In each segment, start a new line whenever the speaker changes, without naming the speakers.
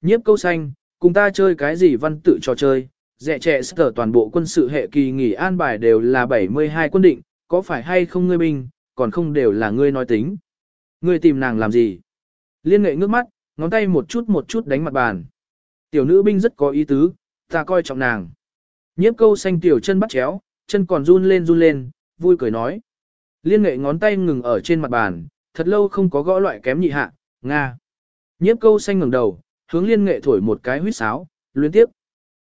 Nhiếp câu xanh, cùng ta chơi cái gì văn tự trò chơi, dẹ trẻ sở toàn bộ quân sự hệ kỳ nghỉ an bài đều là 72 quân định, có phải hay không ngươi binh, còn không đều là ngươi nói tính. Ngươi tìm nàng làm gì? Liên nghệ ngước mắt, ngón tay một chút một chút đánh mặt bàn. Tiểu nữ binh rất có ý tứ, ta coi trọng nàng. Nhiếp câu xanh tiểu chân bắt chéo, chân còn run lên run lên, vui cười nói. Liên nghệ ngón tay ngừng ở trên mặt bàn, thật lâu không có gõ loại kém nhị hạ, Nga. Nhiếp câu xanh ngừng đầu, hướng liên nghệ thổi một cái huýt sáo, luyến tiếp.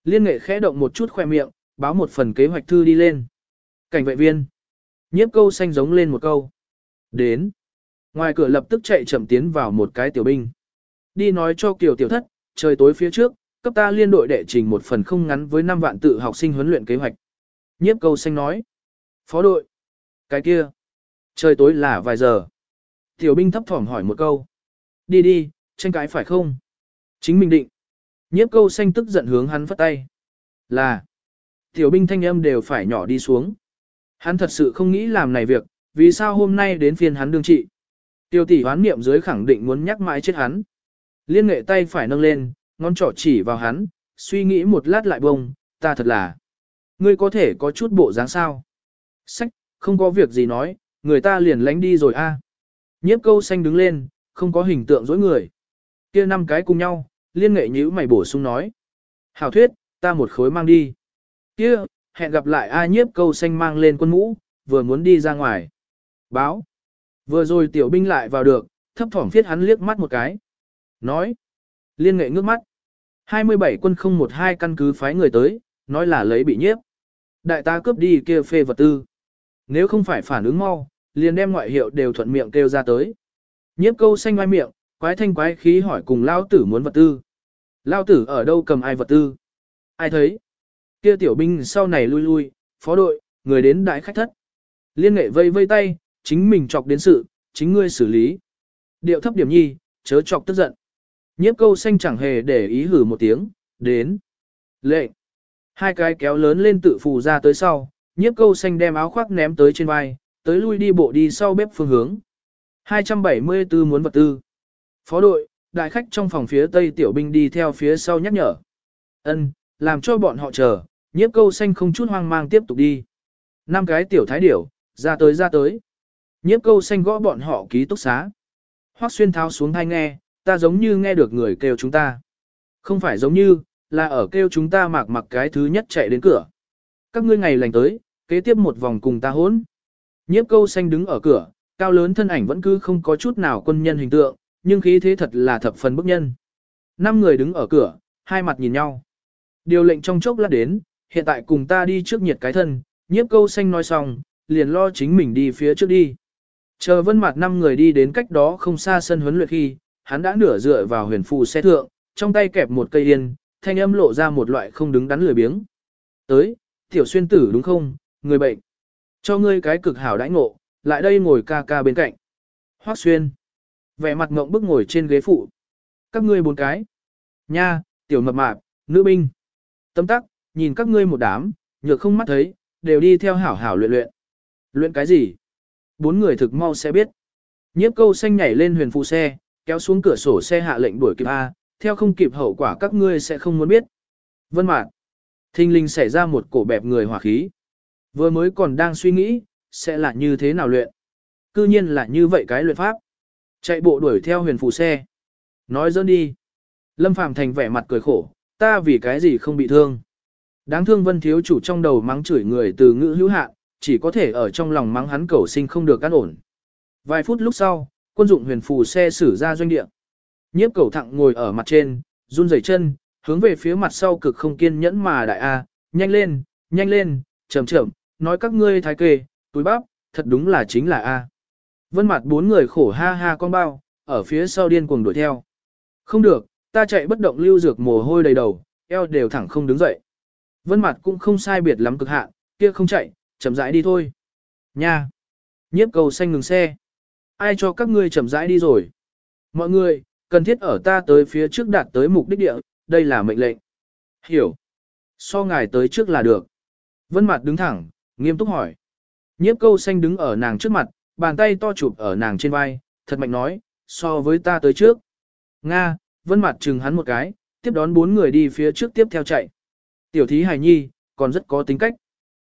Liên nghệ khẽ động một chút khoe miệng, báo một phần kế hoạch thư đi lên. Cảnh vệ viên. Nhiếp câu xanh giống lên một câu. Đến. Ngoài cửa lập tức chạy chậm tiến vào một cái tiểu binh. Đi nói cho Kiều tiểu thất, trời tối phía trước, cấp ta liên đội đệ trình một phần không ngắn với 5 vạn tự học sinh huấn luyện kế hoạch. Nhiếp câu xanh nói. Phó đội. Cái kia. Trời tối là vài giờ. Tiểu binh thấp thỏm hỏi một câu. Đi đi, tranh cãi phải không? Chính mình định. Nhiếp câu xanh tức giận hướng hắn phất tay. Là. Tiểu binh thanh âm đều phải nhỏ đi xuống. Hắn thật sự không nghĩ làm này việc, vì sao hôm nay đến phiên hắn đương trị. Tiêu tỷ hoán niệm dưới khẳng định muốn nhắc mãi chết hắn. Liên nghệ tay phải nâng lên, ngón trỏ chỉ vào hắn, suy nghĩ một lát lại bông, ta thật là. Ngươi có thể có chút bộ dáng sao. Sách, không có việc gì nói, người ta liền lánh đi rồi a. Nhiếp câu xanh đứng lên, không có hình tượng dối người. kia năm cái cùng nhau, liên nghệ nhữ mày bổ sung nói. Hảo thuyết, ta một khối mang đi. kia hẹn gặp lại a nhiếp câu xanh mang lên quân mũ, vừa muốn đi ra ngoài. Báo. Vừa rồi tiểu binh lại vào được, thấp thỏm phiết hắn liếc mắt một cái. Nói. Liên nghệ ngước mắt. 27 quân không một hai căn cứ phái người tới, nói là lấy bị nhiếp. Đại ta cướp đi kia phê vật tư. Nếu không phải phản ứng mau, liền đem ngoại hiệu đều thuận miệng kêu ra tới. Nhiếp câu xanh ngoài miệng, quái thanh quái khí hỏi cùng lao tử muốn vật tư. Lao tử ở đâu cầm ai vật tư? Ai thấy? Kia tiểu binh sau này lui lui, phó đội, người đến đại khách thất. Liên nghệ vây vây tay, chính mình chọc đến sự, chính ngươi xử lý. Điệu thấp điểm nhi, chớ chọc tức giận. Nhiếp câu xanh chẳng hề để ý hử một tiếng, đến. Lệ. Hai cái kéo lớn lên tự phù ra tới sau, nhiếp câu xanh đem áo khoác ném tới trên vai, tới lui đi bộ đi sau bếp phương hướng. 274 muốn vật tư. Phó đội, đại khách trong phòng phía tây tiểu binh đi theo phía sau nhắc nhở. ân làm cho bọn họ chờ, nhiếp câu xanh không chút hoang mang tiếp tục đi. Năm cái tiểu thái điểu, ra tới ra tới. Nhiếp câu xanh gõ bọn họ ký túc xá. Hoác xuyên tháo xuống thai nghe, ta giống như nghe được người kêu chúng ta. Không phải giống như, là ở kêu chúng ta mặc mặc cái thứ nhất chạy đến cửa. Các ngươi ngày lành tới, kế tiếp một vòng cùng ta hỗn. Nhiếp câu xanh đứng ở cửa, cao lớn thân ảnh vẫn cứ không có chút nào quân nhân hình tượng, nhưng khí thế thật là thập phần bức nhân. Năm người đứng ở cửa, hai mặt nhìn nhau. Điều lệnh trong chốc lát đến, hiện tại cùng ta đi trước nhiệt cái thân, nhiếp câu xanh nói xong, liền lo chính mình đi phía trước đi. Chờ vân mặt năm người đi đến cách đó không xa sân huấn luyện khi, hắn đã nửa dựa vào huyền phù xe thượng, trong tay kẹp một cây yên, thanh âm lộ ra một loại không đứng đắn lười biếng. Tới, tiểu xuyên tử đúng không, người bệnh. Cho ngươi cái cực hảo đãi ngộ, lại đây ngồi ca ca bên cạnh. Hoác xuyên. Vẻ mặt ngộng bức ngồi trên ghế phụ. Các ngươi bốn cái. Nha, tiểu mập mạp, nữ binh. Tâm tắc, nhìn các ngươi một đám, nhược không mắt thấy, đều đi theo hảo hảo luyện luyện. Luyện cái gì? Bốn người thực mau sẽ biết. Nhiếp câu xanh nhảy lên huyền phụ xe, kéo xuống cửa sổ xe hạ lệnh đuổi kịp A, theo không kịp hậu quả các ngươi sẽ không muốn biết. Vân mạc. Thinh linh xảy ra một cổ bẹp người hỏa khí. Vừa mới còn đang suy nghĩ, sẽ là như thế nào luyện. Cư nhiên là như vậy cái luyện pháp. Chạy bộ đuổi theo huyền phù xe. Nói dỡn đi. Lâm Phàm thành vẻ mặt cười khổ, ta vì cái gì không bị thương. Đáng thương vân thiếu chủ trong đầu mắng chửi người từ ngữ hữu hạn, chỉ có thể ở trong lòng mắng hắn cầu sinh không được an ổn. Vài phút lúc sau, quân dụng huyền phù xe xử ra doanh địa. Nhiếp cầu thẳng ngồi ở mặt trên, run rẩy chân, hướng về phía mặt sau cực không kiên nhẫn mà đại A, nhanh lên, nhanh lên, chậm chậm, nói các ngươi thái kê, túi bắp, thật đúng là chính là A. Vân mặt bốn người khổ ha ha con bao, ở phía sau điên cuồng đuổi theo. Không được, ta chạy bất động lưu dược mồ hôi đầy đầu, eo đều thẳng không đứng dậy. Vân mặt cũng không sai biệt lắm cực hạn, kia không chạy, chậm rãi đi thôi. Nha! Nhiếp cầu xanh ngừng xe. Ai cho các ngươi chậm rãi đi rồi? Mọi người, cần thiết ở ta tới phía trước đạt tới mục đích địa, đây là mệnh lệnh. Hiểu. So ngài tới trước là được. Vân mặt đứng thẳng, nghiêm túc hỏi. Nhiếp câu xanh đứng ở nàng trước mặt, bàn tay to chụp ở nàng trên vai, thật mạnh nói, so với ta tới trước. Nga, vân mặt chừng hắn một cái, tiếp đón bốn người đi phía trước tiếp theo chạy. Tiểu thí hài nhi, còn rất có tính cách.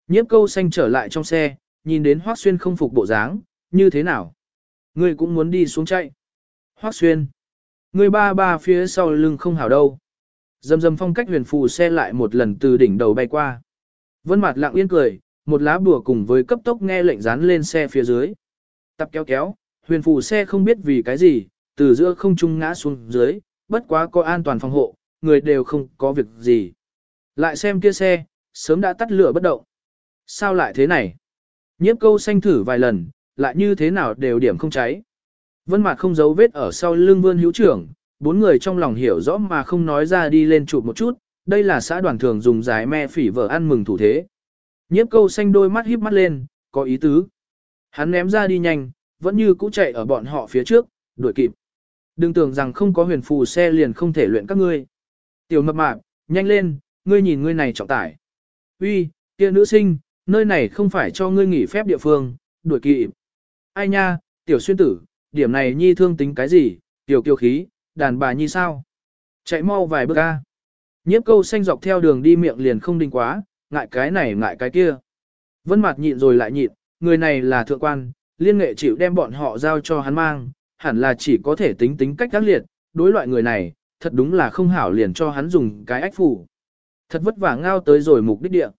Nhiếp câu xanh trở lại trong xe, nhìn đến Hoác Xuyên không phục bộ dáng, như thế nào? Ngươi cũng muốn đi xuống chạy. Hoác Xuyên. Ngươi ba ba phía sau lưng không hảo đâu. Dầm dầm phong cách huyền phù xe lại một lần từ đỉnh đầu bay qua. Vân mặt lặng yên cười, một lá bùa cùng với cấp tốc nghe lệnh dán lên xe phía dưới. Tập kéo kéo, huyền phù xe không biết vì cái gì, từ giữa không trung ngã xuống dưới, bất quá có an toàn phòng hộ, người đều không có việc gì. Lại xem kia xe, sớm đã tắt lửa bất động. Sao lại thế này? Nhiếp câu xanh thử vài lần, lại như thế nào đều điểm không cháy. Vân mặt không giấu vết ở sau lưng vươn hữu trưởng, bốn người trong lòng hiểu rõ mà không nói ra đi lên chụp một chút, đây là xã đoàn thường dùng giải me phỉ vợ ăn mừng thủ thế. Nhiếp câu xanh đôi mắt híp mắt lên, có ý tứ. Hắn ném ra đi nhanh, vẫn như cũ chạy ở bọn họ phía trước, đuổi kịp. Đừng tưởng rằng không có huyền phù xe liền không thể luyện các ngươi. Tiểu mập mạp, nhanh lên, ngươi nhìn ngươi này trọng tải. Uy, kia nữ sinh, nơi này không phải cho ngươi nghỉ phép địa phương, đuổi kịp. Ai nha, tiểu xuyên tử, điểm này nhi thương tính cái gì, tiểu kiêu khí, đàn bà nhi sao? Chạy mau vài bước a. Nhiếp câu xanh dọc theo đường đi miệng liền không đinh quá, ngại cái này ngại cái kia. Vân mặt nhịn rồi lại nhịn, người này là thượng quan, liên nghệ chịu đem bọn họ giao cho hắn mang, hẳn là chỉ có thể tính tính cách tác liệt, đối loại người này, thật đúng là không hảo liền cho hắn dùng cái ách phủ. Thật vất vả ngao tới rồi mục đích địa.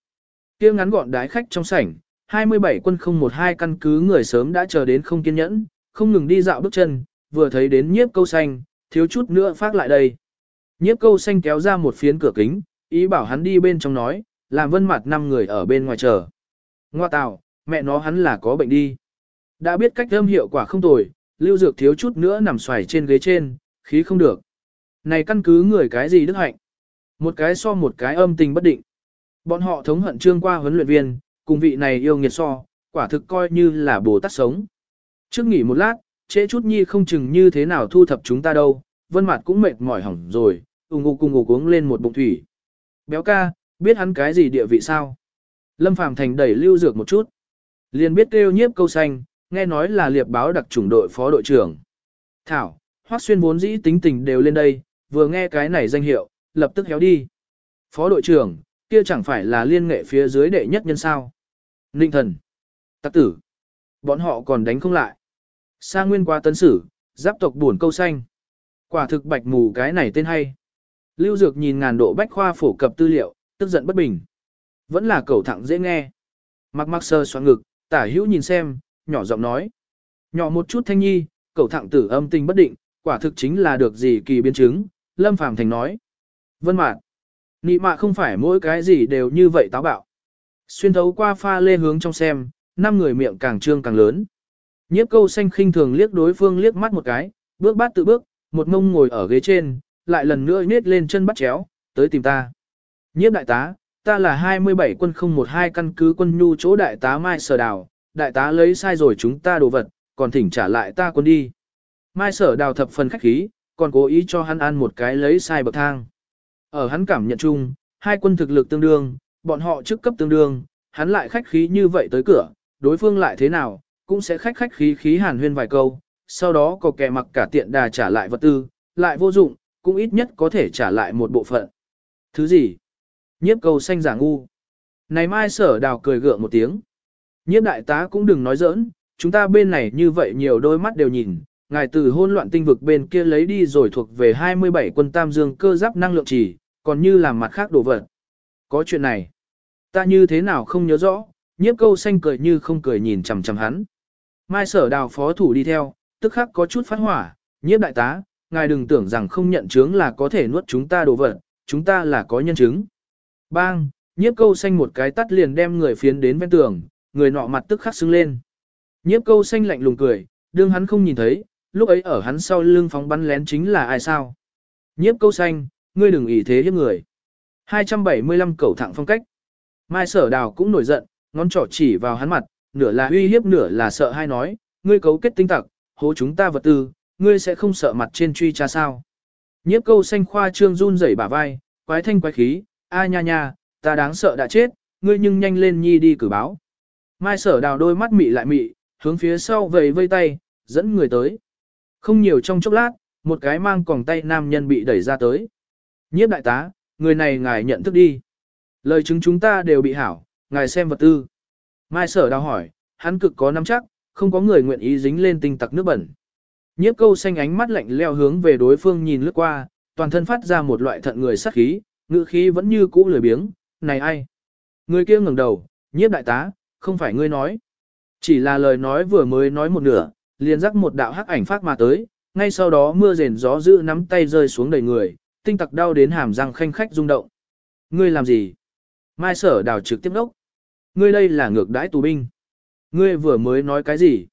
kia ngắn gọn đái khách trong sảnh, 27 quân không một hai căn cứ người sớm đã chờ đến không kiên nhẫn, không ngừng đi dạo bước chân, vừa thấy đến nhiếp câu xanh, thiếu chút nữa phát lại đây. Nhiếp câu xanh kéo ra một phiến cửa kính, ý bảo hắn đi bên trong nói, làm vân mặt năm người ở bên ngoài chờ. Ngoa tào, mẹ nó hắn là có bệnh đi. Đã biết cách âm hiệu quả không tồi, lưu dược thiếu chút nữa nằm xoài trên ghế trên, khí không được. Này căn cứ người cái gì đức hạnh? Một cái so một cái âm tình bất định. Bọn họ thống hận trương qua huấn luyện viên, cùng vị này yêu nghiệt so, quả thực coi như là bồ tát sống. Trước nghỉ một lát, trễ chút nhi không chừng như thế nào thu thập chúng ta đâu, vân mặt cũng mệt mỏi hỏng rồi, ủng ngục cùng ngục uống lên một bụng thủy. Béo ca, biết hắn cái gì địa vị sao? Lâm Phàm Thành đẩy lưu dược một chút. Liền biết kêu nhiếp câu xanh, nghe nói là liệp báo đặc chủng đội phó đội trưởng. Thảo, Hoắc Xuyên vốn dĩ tính tình đều lên đây, vừa nghe cái này danh hiệu, lập tức héo đi. Phó đội trưởng, kia chẳng phải là liên nghệ phía dưới đệ nhất nhân sao. Ninh thần, tắc tử, bọn họ còn đánh không lại. Sa nguyên qua tấn sử, giáp tộc buồn câu xanh. Quả thực bạch mù cái này tên hay. Lưu Dược nhìn ngàn độ bách khoa phổ cập tư liệu, tức giận bất bình. Vẫn là cầu thẳng dễ nghe. Mặc mặc sơ xoắn ngực, tả hữu nhìn xem, nhỏ giọng nói. Nhỏ một chút thanh nhi, cậu thẳng tử âm tình bất định, quả thực chính là được gì kỳ biến chứng, Lâm Phàm Thành nói. Vân mạn, nị mạ không phải mỗi cái gì đều như vậy táo bạo. Xuyên thấu qua pha lê hướng trong xem, năm người miệng càng trương càng lớn. Nhiếp câu xanh khinh thường liếc đối phương liếc mắt một cái, bước bát tự bước, một mông ngồi ở ghế trên, lại lần nữa nết lên chân bắt chéo, tới tìm ta. Nhiếp đại tá, ta là 27 quân 012 căn cứ quân nhu chỗ đại tá Mai Sở Đào, đại tá lấy sai rồi chúng ta đồ vật, còn thỉnh trả lại ta quân đi. Mai Sở Đào thập phần khách khí, còn cố ý cho hắn ăn một cái lấy sai bậc thang. Ở hắn cảm nhận chung, hai quân thực lực tương đương, bọn họ chức cấp tương đương, hắn lại khách khí như vậy tới cửa, đối phương lại thế nào, cũng sẽ khách khách khí khí hàn huyên vài câu, sau đó có kẻ mặc cả tiện đà trả lại vật tư, lại vô dụng, cũng ít nhất có thể trả lại một bộ phận. Thứ gì? Nhiếp cầu xanh giả ngu. Này mai sở đào cười gượng một tiếng. Nhiếp đại tá cũng đừng nói giỡn, chúng ta bên này như vậy nhiều đôi mắt đều nhìn, ngài từ hôn loạn tinh vực bên kia lấy đi rồi thuộc về 27 quân tam dương cơ giáp năng lượng chỉ, còn như làm mặt khác đồ vật. Có chuyện này, ta như thế nào không nhớ rõ, nhiếp câu xanh cười như không cười nhìn chằm chằm hắn. Mai sở đào phó thủ đi theo, tức khắc có chút phát hỏa, nhiếp đại tá, ngài đừng tưởng rằng không nhận chứng là có thể nuốt chúng ta đồ vật, chúng ta là có nhân chứng. Bang, nhiếp câu xanh một cái tắt liền đem người phiến đến ven tường, người nọ mặt tức khắc sưng lên. Nhiếp câu xanh lạnh lùng cười, đương hắn không nhìn thấy, lúc ấy ở hắn sau lưng phóng bắn lén chính là ai sao. Nhiếp câu xanh, ngươi đừng ý thế hiếp người. 275 cầu thẳng phong cách. Mai sở đào cũng nổi giận, ngón trỏ chỉ vào hắn mặt, nửa là uy hiếp nửa là sợ hay nói, ngươi cấu kết tinh tặc, hố chúng ta vật tư, ngươi sẽ không sợ mặt trên truy tra sao. Nhiếp câu xanh khoa trương run rẩy bả vai, quái thanh quái khí, a nha nha, ta đáng sợ đã chết, ngươi nhưng nhanh lên nhi đi cử báo. Mai sở đào đôi mắt mị lại mị, hướng phía sau vầy vây tay, dẫn người tới. Không nhiều trong chốc lát, một cái mang còng tay nam nhân bị đẩy ra tới. Nhiếp đại tá, người này ngài nhận thức đi. Lời chứng chúng ta đều bị hảo, ngài xem vật tư. Mai sở đào hỏi, hắn cực có nắm chắc, không có người nguyện ý dính lên tinh tặc nước bẩn. Nhiếp câu xanh ánh mắt lạnh leo hướng về đối phương nhìn lướt qua, toàn thân phát ra một loại thận người sắc khí, ngữ khí vẫn như cũ lười biếng, này ai? Người kia ngẩng đầu, nhiếp đại tá, không phải ngươi nói. Chỉ là lời nói vừa mới nói một nửa, liền rắc một đạo hắc ảnh phát mà tới, ngay sau đó mưa rền gió dữ nắm tay rơi xuống đầy người, tinh tặc đau đến hàm răng khanh khách rung động. Ngươi làm gì? Mai sở đào trực tiếp đốc. Ngươi đây là ngược đãi tù binh. Ngươi vừa mới nói cái gì?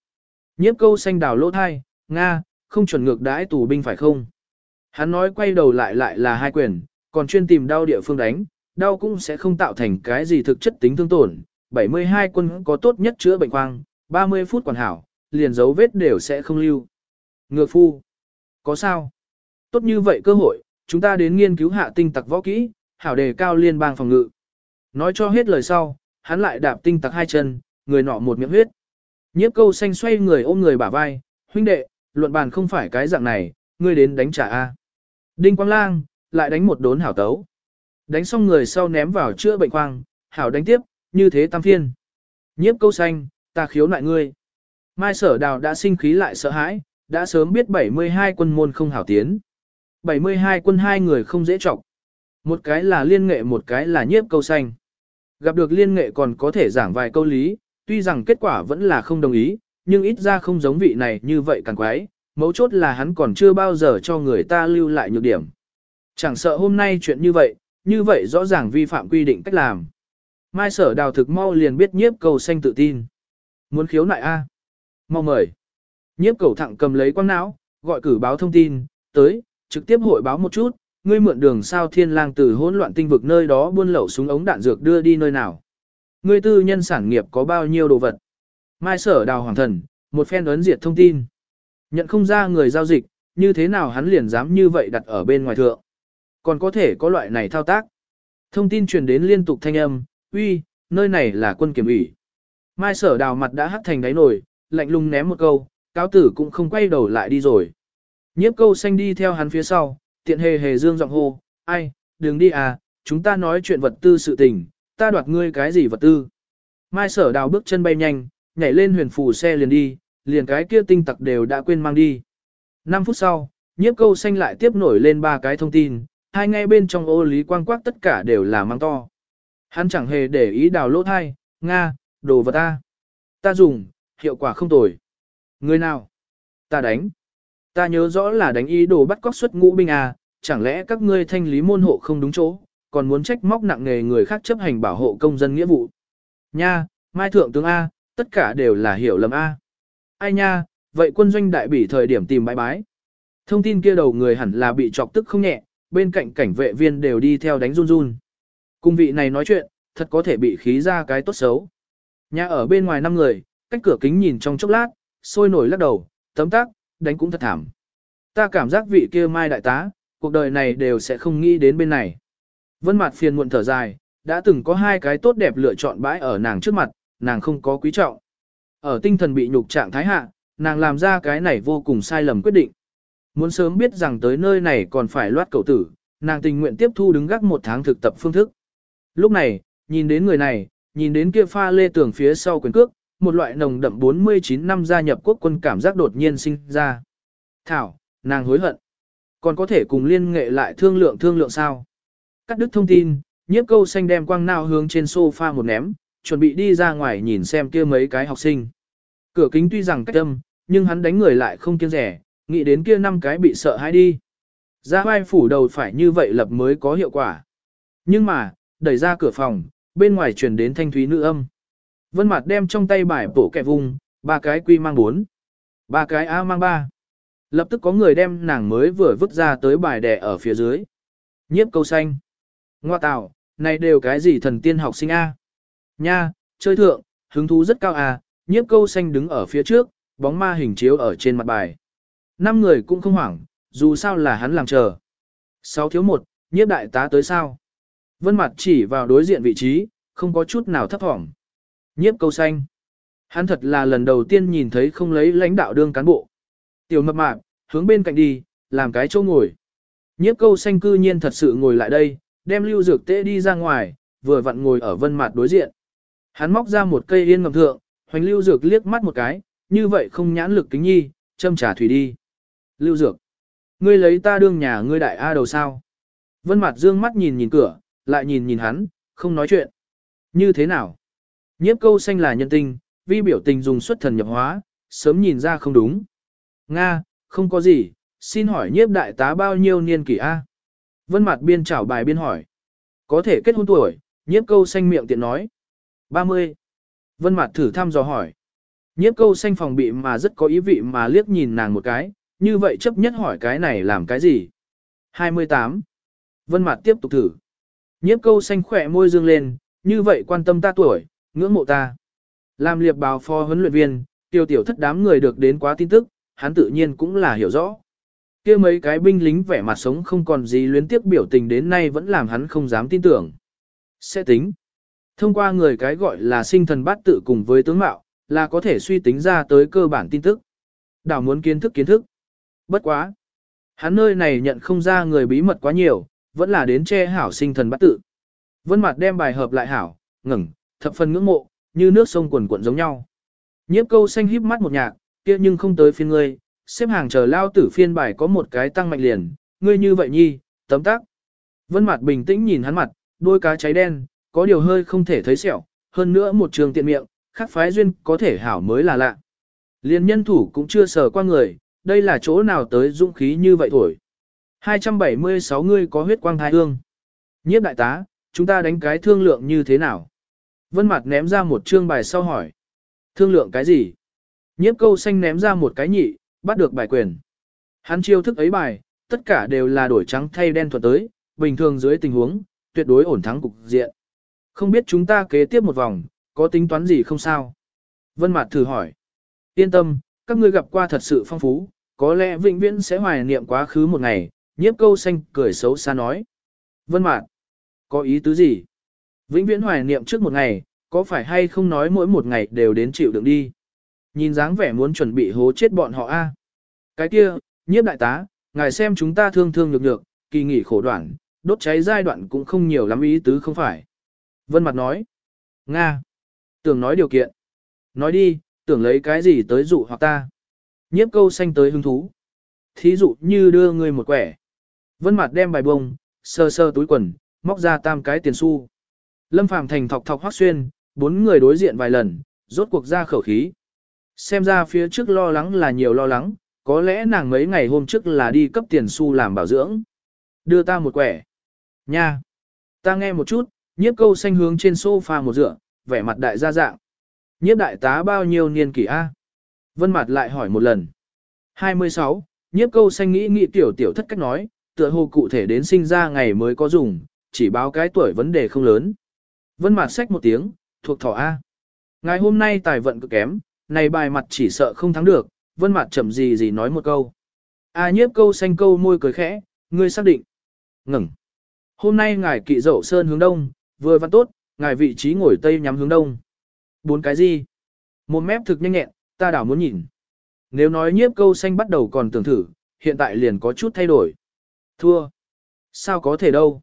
Nhiếp câu xanh đào lỗ thai, Nga, không chuẩn ngược đãi tù binh phải không? Hắn nói quay đầu lại lại là hai quyền, còn chuyên tìm đau địa phương đánh, đau cũng sẽ không tạo thành cái gì thực chất tính thương tổn. 72 quân có tốt nhất chữa bệnh khoang, 30 phút còn hảo, liền dấu vết đều sẽ không lưu. Ngược phu, có sao? Tốt như vậy cơ hội, chúng ta đến nghiên cứu hạ tinh tặc võ kỹ, hảo đề cao liên bang phòng ngự. Nói cho hết lời sau, hắn lại đạp tinh tặc hai chân, người nọ một miệng huyết. Nhiếp câu xanh xoay người ôm người bả vai, huynh đệ, luận bàn không phải cái dạng này, ngươi đến đánh trả A. Đinh Quang Lang, lại đánh một đốn hảo tấu. Đánh xong người sau ném vào chữa bệnh khoang, hảo đánh tiếp, như thế tam phiên. Nhiếp câu xanh, ta khiếu nại ngươi. Mai sở đào đã sinh khí lại sợ hãi, đã sớm biết 72 quân môn không hảo tiến. 72 quân hai người không dễ trọng. Một cái là liên nghệ một cái là nhiếp câu xanh. Gặp được liên nghệ còn có thể giảng vài câu lý, tuy rằng kết quả vẫn là không đồng ý, nhưng ít ra không giống vị này như vậy càng quái, mấu chốt là hắn còn chưa bao giờ cho người ta lưu lại nhược điểm. Chẳng sợ hôm nay chuyện như vậy, như vậy rõ ràng vi phạm quy định cách làm. Mai sở đào thực mau liền biết nhiếp cầu xanh tự tin. Muốn khiếu nại A. Mau mời. Nhiếp cầu thẳng cầm lấy quang não, gọi cử báo thông tin, tới, trực tiếp hội báo một chút, ngươi mượn đường sao thiên lang từ hỗn loạn tinh vực nơi đó buôn lậu súng ống đạn dược đưa đi nơi nào. Ngươi tư nhân sản nghiệp có bao nhiêu đồ vật. Mai sở đào hoàng thần, một phen ấn diệt thông tin. Nhận không ra người giao dịch, như thế nào hắn liền dám như vậy đặt ở bên ngoài thượng. Còn có thể có loại này thao tác. Thông tin truyền đến liên tục thanh âm, uy, nơi này là quân kiểm ủy. Mai sở đào mặt đã hắt thành đáy nổi, lạnh lùng ném một câu, cáo tử cũng không quay đầu lại đi rồi. Nhiếp câu xanh đi theo hắn phía sau, tiện hề hề dương giọng hô, ai, đừng đi à, chúng ta nói chuyện vật tư sự tình, ta đoạt ngươi cái gì vật tư. Mai sở đào bước chân bay nhanh, nhảy lên huyền phù xe liền đi, liền cái kia tinh tặc đều đã quên mang đi. 5 phút sau, nhiếp câu xanh lại tiếp nổi lên ba cái thông tin, hai ngay bên trong ô lý quang quắc tất cả đều là mang to. Hắn chẳng hề để ý đào lỗ thai, Nga, đồ vật ta. Ta dùng, hiệu quả không tồi. Người nào? Ta đánh. Ta nhớ rõ là đánh ý đồ bắt cóc xuất ngũ binh à, chẳng lẽ các ngươi thanh lý môn hộ không đúng chỗ, còn muốn trách móc nặng nề người khác chấp hành bảo hộ công dân nghĩa vụ. Nha, Mai Thượng tướng A, tất cả đều là hiểu lầm A. Ai nha, vậy quân doanh đại bỉ thời điểm tìm bãi bái. Thông tin kia đầu người hẳn là bị chọc tức không nhẹ, bên cạnh cảnh vệ viên đều đi theo đánh run run. Cung vị này nói chuyện, thật có thể bị khí ra cái tốt xấu. Nhà ở bên ngoài năm người, cách cửa kính nhìn trong chốc lát, sôi nổi lắc đầu, tấm tắc, đánh cũng thật thảm. Ta cảm giác vị kia mai đại tá, cuộc đời này đều sẽ không nghĩ đến bên này. Vân mặt phiền muộn thở dài, đã từng có hai cái tốt đẹp lựa chọn bãi ở nàng trước mặt, nàng không có quý trọng. Ở tinh thần bị nhục trạng thái hạ, nàng làm ra cái này vô cùng sai lầm quyết định. Muốn sớm biết rằng tới nơi này còn phải loát cậu tử, nàng tình nguyện tiếp thu đứng gác một tháng thực tập phương thức. Lúc này, nhìn đến người này, nhìn đến kia pha lê tường phía sau quyền cước, một loại nồng đậm 49 năm gia nhập quốc quân cảm giác đột nhiên sinh ra. Thảo, nàng hối hận. Còn có thể cùng liên nghệ lại thương lượng thương lượng sao? Cắt đứt thông tin, nhiếp câu xanh đem quang nào hướng trên sofa một ném, chuẩn bị đi ra ngoài nhìn xem kia mấy cái học sinh. Cửa kính tuy rằng cách âm, nhưng hắn đánh người lại không kiêng rẻ, nghĩ đến kia năm cái bị sợ hãi đi. Ra vai phủ đầu phải như vậy lập mới có hiệu quả. Nhưng mà, đẩy ra cửa phòng, bên ngoài truyền đến thanh thúy nữ âm. Vân mặt đem trong tay bài bổ kẻ vùng, ba cái quy mang bốn, ba cái A mang ba. Lập tức có người đem nàng mới vừa vứt ra tới bài đẻ ở phía dưới. Nhiếp câu xanh. Ngoa tạo, này đều cái gì thần tiên học sinh A. Nha, chơi thượng, hứng thú rất cao A, nhiếp câu xanh đứng ở phía trước, bóng ma hình chiếu ở trên mặt bài. Năm người cũng không hoảng, dù sao là hắn làm chờ. Sáu thiếu một, nhiếp đại tá tới sao. Vân mặt chỉ vào đối diện vị trí, không có chút nào thấp thỏm. Nhiếp câu xanh. Hắn thật là lần đầu tiên nhìn thấy không lấy lãnh đạo đương cán bộ. Tiểu mập mạp, hướng bên cạnh đi, làm cái chỗ ngồi. Nhiếp câu xanh cư nhiên thật sự ngồi lại đây, đem lưu dược tê đi ra ngoài, vừa vặn ngồi ở vân mặt đối diện. Hắn móc ra một cây yên ngầm thượng, hoành lưu dược liếc mắt một cái, như vậy không nhãn lực kính nhi, châm trà thủy đi. Lưu dược, ngươi lấy ta đương nhà ngươi đại A đầu sao. Vân Mạt dương mắt nhìn nhìn cửa, lại nhìn nhìn hắn, không nói chuyện. Như thế nào? Nhiếp câu xanh là nhân tinh, vi biểu tình dùng xuất thần nhập hóa, sớm nhìn ra không đúng. Nga, không có gì, xin hỏi nhiếp đại tá bao nhiêu niên kỷ A? Vân Mạt biên trảo bài biên hỏi. Có thể kết hôn tuổi, nhiếp câu xanh miệng tiện nói. 30. Vân Mạt thử thăm dò hỏi. Nhiếp câu xanh phòng bị mà rất có ý vị mà liếc nhìn nàng một cái, như vậy chấp nhất hỏi cái này làm cái gì? 28. Vân mặt tiếp tục thử. Nhiếp câu xanh khỏe môi dương lên, như vậy quan tâm ta tuổi, ngưỡng mộ ta. Làm liệp bào phó huấn luyện viên, tiêu tiểu thất đám người được đến quá tin tức, hắn tự nhiên cũng là hiểu rõ. kia mấy cái binh lính vẻ mặt sống không còn gì luyến tiếc biểu tình đến nay vẫn làm hắn không dám tin tưởng. Sẽ tính. Thông qua người cái gọi là sinh thần bát tự cùng với tướng mạo, là có thể suy tính ra tới cơ bản tin tức. Đảo muốn kiến thức kiến thức. Bất quá. Hắn nơi này nhận không ra người bí mật quá nhiều, vẫn là đến che hảo sinh thần bắt tự. Vân mặt đem bài hợp lại hảo, ngừng, thập phần ngưỡng mộ, như nước sông quần cuộn giống nhau. Nhiếp câu xanh híp mắt một nhạc, kia nhưng không tới phiên ngươi, xếp hàng chờ lao tử phiên bài có một cái tăng mạnh liền, ngươi như vậy nhi, tấm tắc. Vân mặt bình tĩnh nhìn hắn mặt, đôi cá cháy đen, có điều hơi không thể thấy sẹo, hơn nữa một trường tiện miệng, khác phái duyên có thể hảo mới là lạ. Liên nhân thủ cũng chưa sờ qua người, đây là chỗ nào tới dũng khí như vậy thổi. 276 ngươi có huyết quang thai hương. Nhiếp đại tá, chúng ta đánh cái thương lượng như thế nào? Vân Mạt ném ra một chương bài sau hỏi. Thương lượng cái gì? Nhiếp câu xanh ném ra một cái nhị, bắt được bài quyền. Hắn chiêu thức ấy bài, tất cả đều là đổi trắng thay đen thuật tới, bình thường dưới tình huống, tuyệt đối ổn thắng cục diện. Không biết chúng ta kế tiếp một vòng, có tính toán gì không sao? Vân Mạt thử hỏi. Yên tâm, các ngươi gặp qua thật sự phong phú, có lẽ vĩnh viễn sẽ hoài niệm quá khứ một ngày, nhiếp câu xanh cười xấu xa nói. Vân Mạt, có ý tứ gì? Vĩnh viễn hoài niệm trước một ngày, có phải hay không nói mỗi một ngày đều đến chịu đựng đi? Nhìn dáng vẻ muốn chuẩn bị hố chết bọn họ a. Cái kia, nhiếp đại tá, ngài xem chúng ta thương thương nhược nhược, kỳ nghỉ khổ đoạn, đốt cháy giai đoạn cũng không nhiều lắm ý tứ không phải. Vân Mặt nói. Nga. Tưởng nói điều kiện. Nói đi, tưởng lấy cái gì tới dụ hoặc ta. Nhiếp câu xanh tới hứng thú. Thí dụ như đưa người một quẻ. Vân Mặt đem bài bông, sơ sơ túi quần, móc ra tam cái tiền xu. Lâm Phàm thành thọc thọc hoác xuyên, bốn người đối diện vài lần, rốt cuộc ra khẩu khí. Xem ra phía trước lo lắng là nhiều lo lắng, có lẽ nàng mấy ngày hôm trước là đi cấp tiền xu làm bảo dưỡng. Đưa ta một quẻ. Nha. Ta nghe một chút, nhiếp câu xanh hướng trên sofa một dựa, vẻ mặt đại gia dạng. Nhiếp đại tá bao nhiêu niên kỷ A? Vân mạt lại hỏi một lần. 26, nhiếp câu xanh nghĩ nghĩ tiểu tiểu thất cách nói, tựa hồ cụ thể đến sinh ra ngày mới có dùng, chỉ báo cái tuổi vấn đề không lớn. Vân mạt xách một tiếng, thuộc thỏ A. Ngày hôm nay tài vận cực kém, này bài mặt chỉ sợ không thắng được, vân mạt chậm gì gì nói một câu. A nhiếp câu xanh câu môi cười khẽ, ngươi xác định. Ngừng. Hôm nay ngài kỵ dậu sơn hướng đông, vừa văn tốt, ngài vị trí ngồi tây nhắm hướng đông. Bốn cái gì? Một mép thực nhanh nhẹn, ta đảo muốn nhìn. Nếu nói nhiếp câu xanh bắt đầu còn tưởng thử, hiện tại liền có chút thay đổi. Thua. Sao có thể đâu?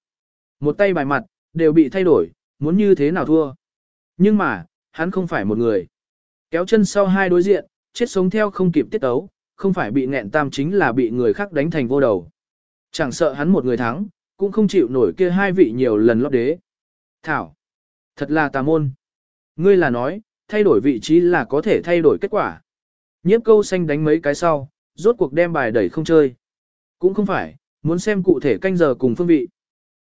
Một tay bài mặt, đều bị thay đổi, muốn như thế nào thua. Nhưng mà, hắn không phải một người. Kéo chân sau hai đối diện, chết sống theo không kịp tiết tấu, không phải bị nghẹn tam chính là bị người khác đánh thành vô đầu. Chẳng sợ hắn một người thắng, cũng không chịu nổi kia hai vị nhiều lần lót đế. Thảo, thật là tà môn. Ngươi là nói, thay đổi vị trí là có thể thay đổi kết quả. Nhiếp câu xanh đánh mấy cái sau, rốt cuộc đem bài đẩy không chơi. Cũng không phải, muốn xem cụ thể canh giờ cùng phương vị.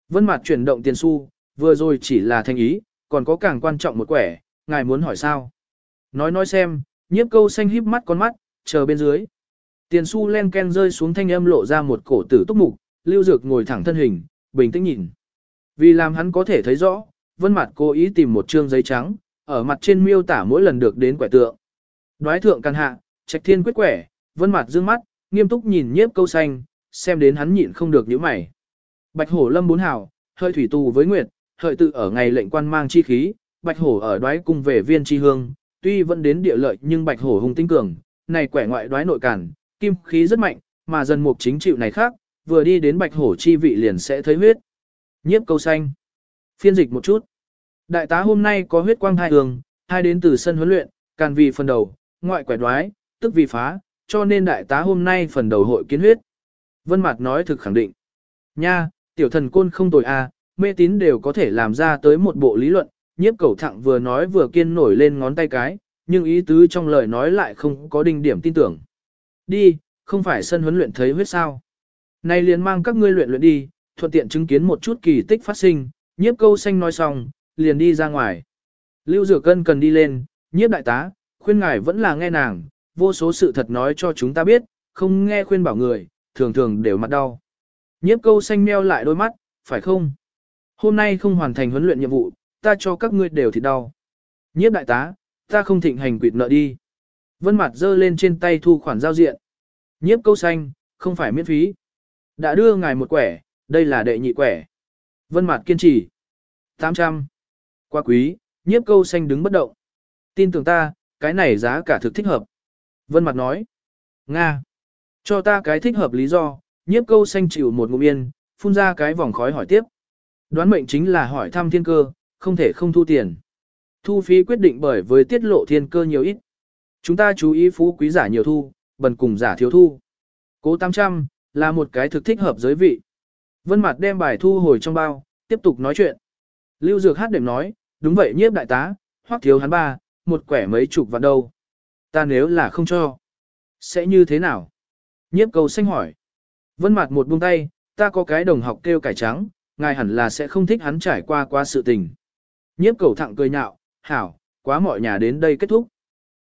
Vân mặt chuyển động tiền xu, vừa rồi chỉ là thành ý, còn có càng quan trọng một quẻ, ngài muốn hỏi sao. Nói nói xem, nhiếp câu xanh híp mắt con mắt, chờ bên dưới. Tiền xu len ken rơi xuống thanh âm lộ ra một cổ tử túc mục, lưu dược ngồi thẳng thân hình, bình tĩnh nhìn. Vì làm hắn có thể thấy rõ, vân mặt cố ý tìm một trương giấy trắng, ở mặt trên miêu tả mỗi lần được đến quẻ tượng. Đoái thượng căn hạ, trạch thiên quyết quẻ, vân mặt dương mắt, nghiêm túc nhìn nhiếp câu xanh, xem đến hắn nhịn không được nhíu mày. Bạch hổ lâm bốn hào, hơi thủy tù với nguyệt, hợi tự ở ngày lệnh quan mang chi khí, bạch hổ ở đoái cung về viên chi hương, tuy vẫn đến địa lợi nhưng bạch hổ hung tinh cường, này quẻ ngoại đoái nội cản, kim khí rất mạnh, mà dần mục chính chịu này khác, vừa đi đến bạch hổ chi vị liền sẽ thấy huyết. Nhiếp câu xanh. Phiên dịch một chút. Đại tá hôm nay có huyết quang hai đường, hai đến từ sân huấn luyện, càn vì phần đầu, ngoại quẻ đoái, tức vì phá, cho nên đại tá hôm nay phần đầu hội kiến huyết. Vân Mạt nói thực khẳng định. Nha, tiểu thần côn không tồi a, à, mê tín đều có thể làm ra tới một bộ lý luận, nhiếp cầu thẳng vừa nói vừa kiên nổi lên ngón tay cái, nhưng ý tứ trong lời nói lại không có đinh điểm tin tưởng. Đi, không phải sân huấn luyện thấy huyết sao. Này liền mang các ngươi luyện luyện đi, thuận tiện chứng kiến một chút kỳ tích phát sinh, nhiếp câu xanh nói xong, liền đi ra ngoài. Lưu Dược Cân cần đi lên, nhiếp đại tá, khuyên ngài vẫn là nghe nàng, vô số sự thật nói cho chúng ta biết, không nghe khuyên bảo người, thường thường đều mặt đau. Nhiếp câu xanh meo lại đôi mắt, phải không? Hôm nay không hoàn thành huấn luyện nhiệm vụ, ta cho các ngươi đều thì đau. Nhiếp đại tá, ta không thịnh hành quỵt nợ đi. Vân mặt giơ lên trên tay thu khoản giao diện. Nhiếp câu xanh, không phải miễn phí. Đã đưa ngài một quẻ, đây là đệ nhị quẻ. Vân mặt kiên trì. 800. Quá quý, nhiếp câu xanh đứng bất động. Tin tưởng ta, cái này giá cả thực thích hợp. Vân mặt nói. Nga. Cho ta cái thích hợp lý do, nhiếp câu xanh chịu một ngụm yên, phun ra cái vòng khói hỏi tiếp. Đoán mệnh chính là hỏi thăm thiên cơ, không thể không thu tiền. Thu phí quyết định bởi với tiết lộ thiên cơ nhiều ít. Chúng ta chú ý phú quý giả nhiều thu, bần cùng giả thiếu thu. Cố 800, là một cái thực thích hợp giới vị. Vân Mặt đem bài thu hồi trong bao, tiếp tục nói chuyện. Lưu Dược hát đệm nói, đúng vậy nhiếp đại tá, hoắc thiếu hắn ba, một quẻ mấy chục vạn đâu. Ta nếu là không cho, sẽ như thế nào? Nhiếp cầu xanh hỏi. Vân Mạt một buông tay, ta có cái đồng học kêu cải trắng, ngài hẳn là sẽ không thích hắn trải qua qua sự tình. Nhiếp cầu thẳng cười nhạo, hảo, quá mọi nhà đến đây kết thúc.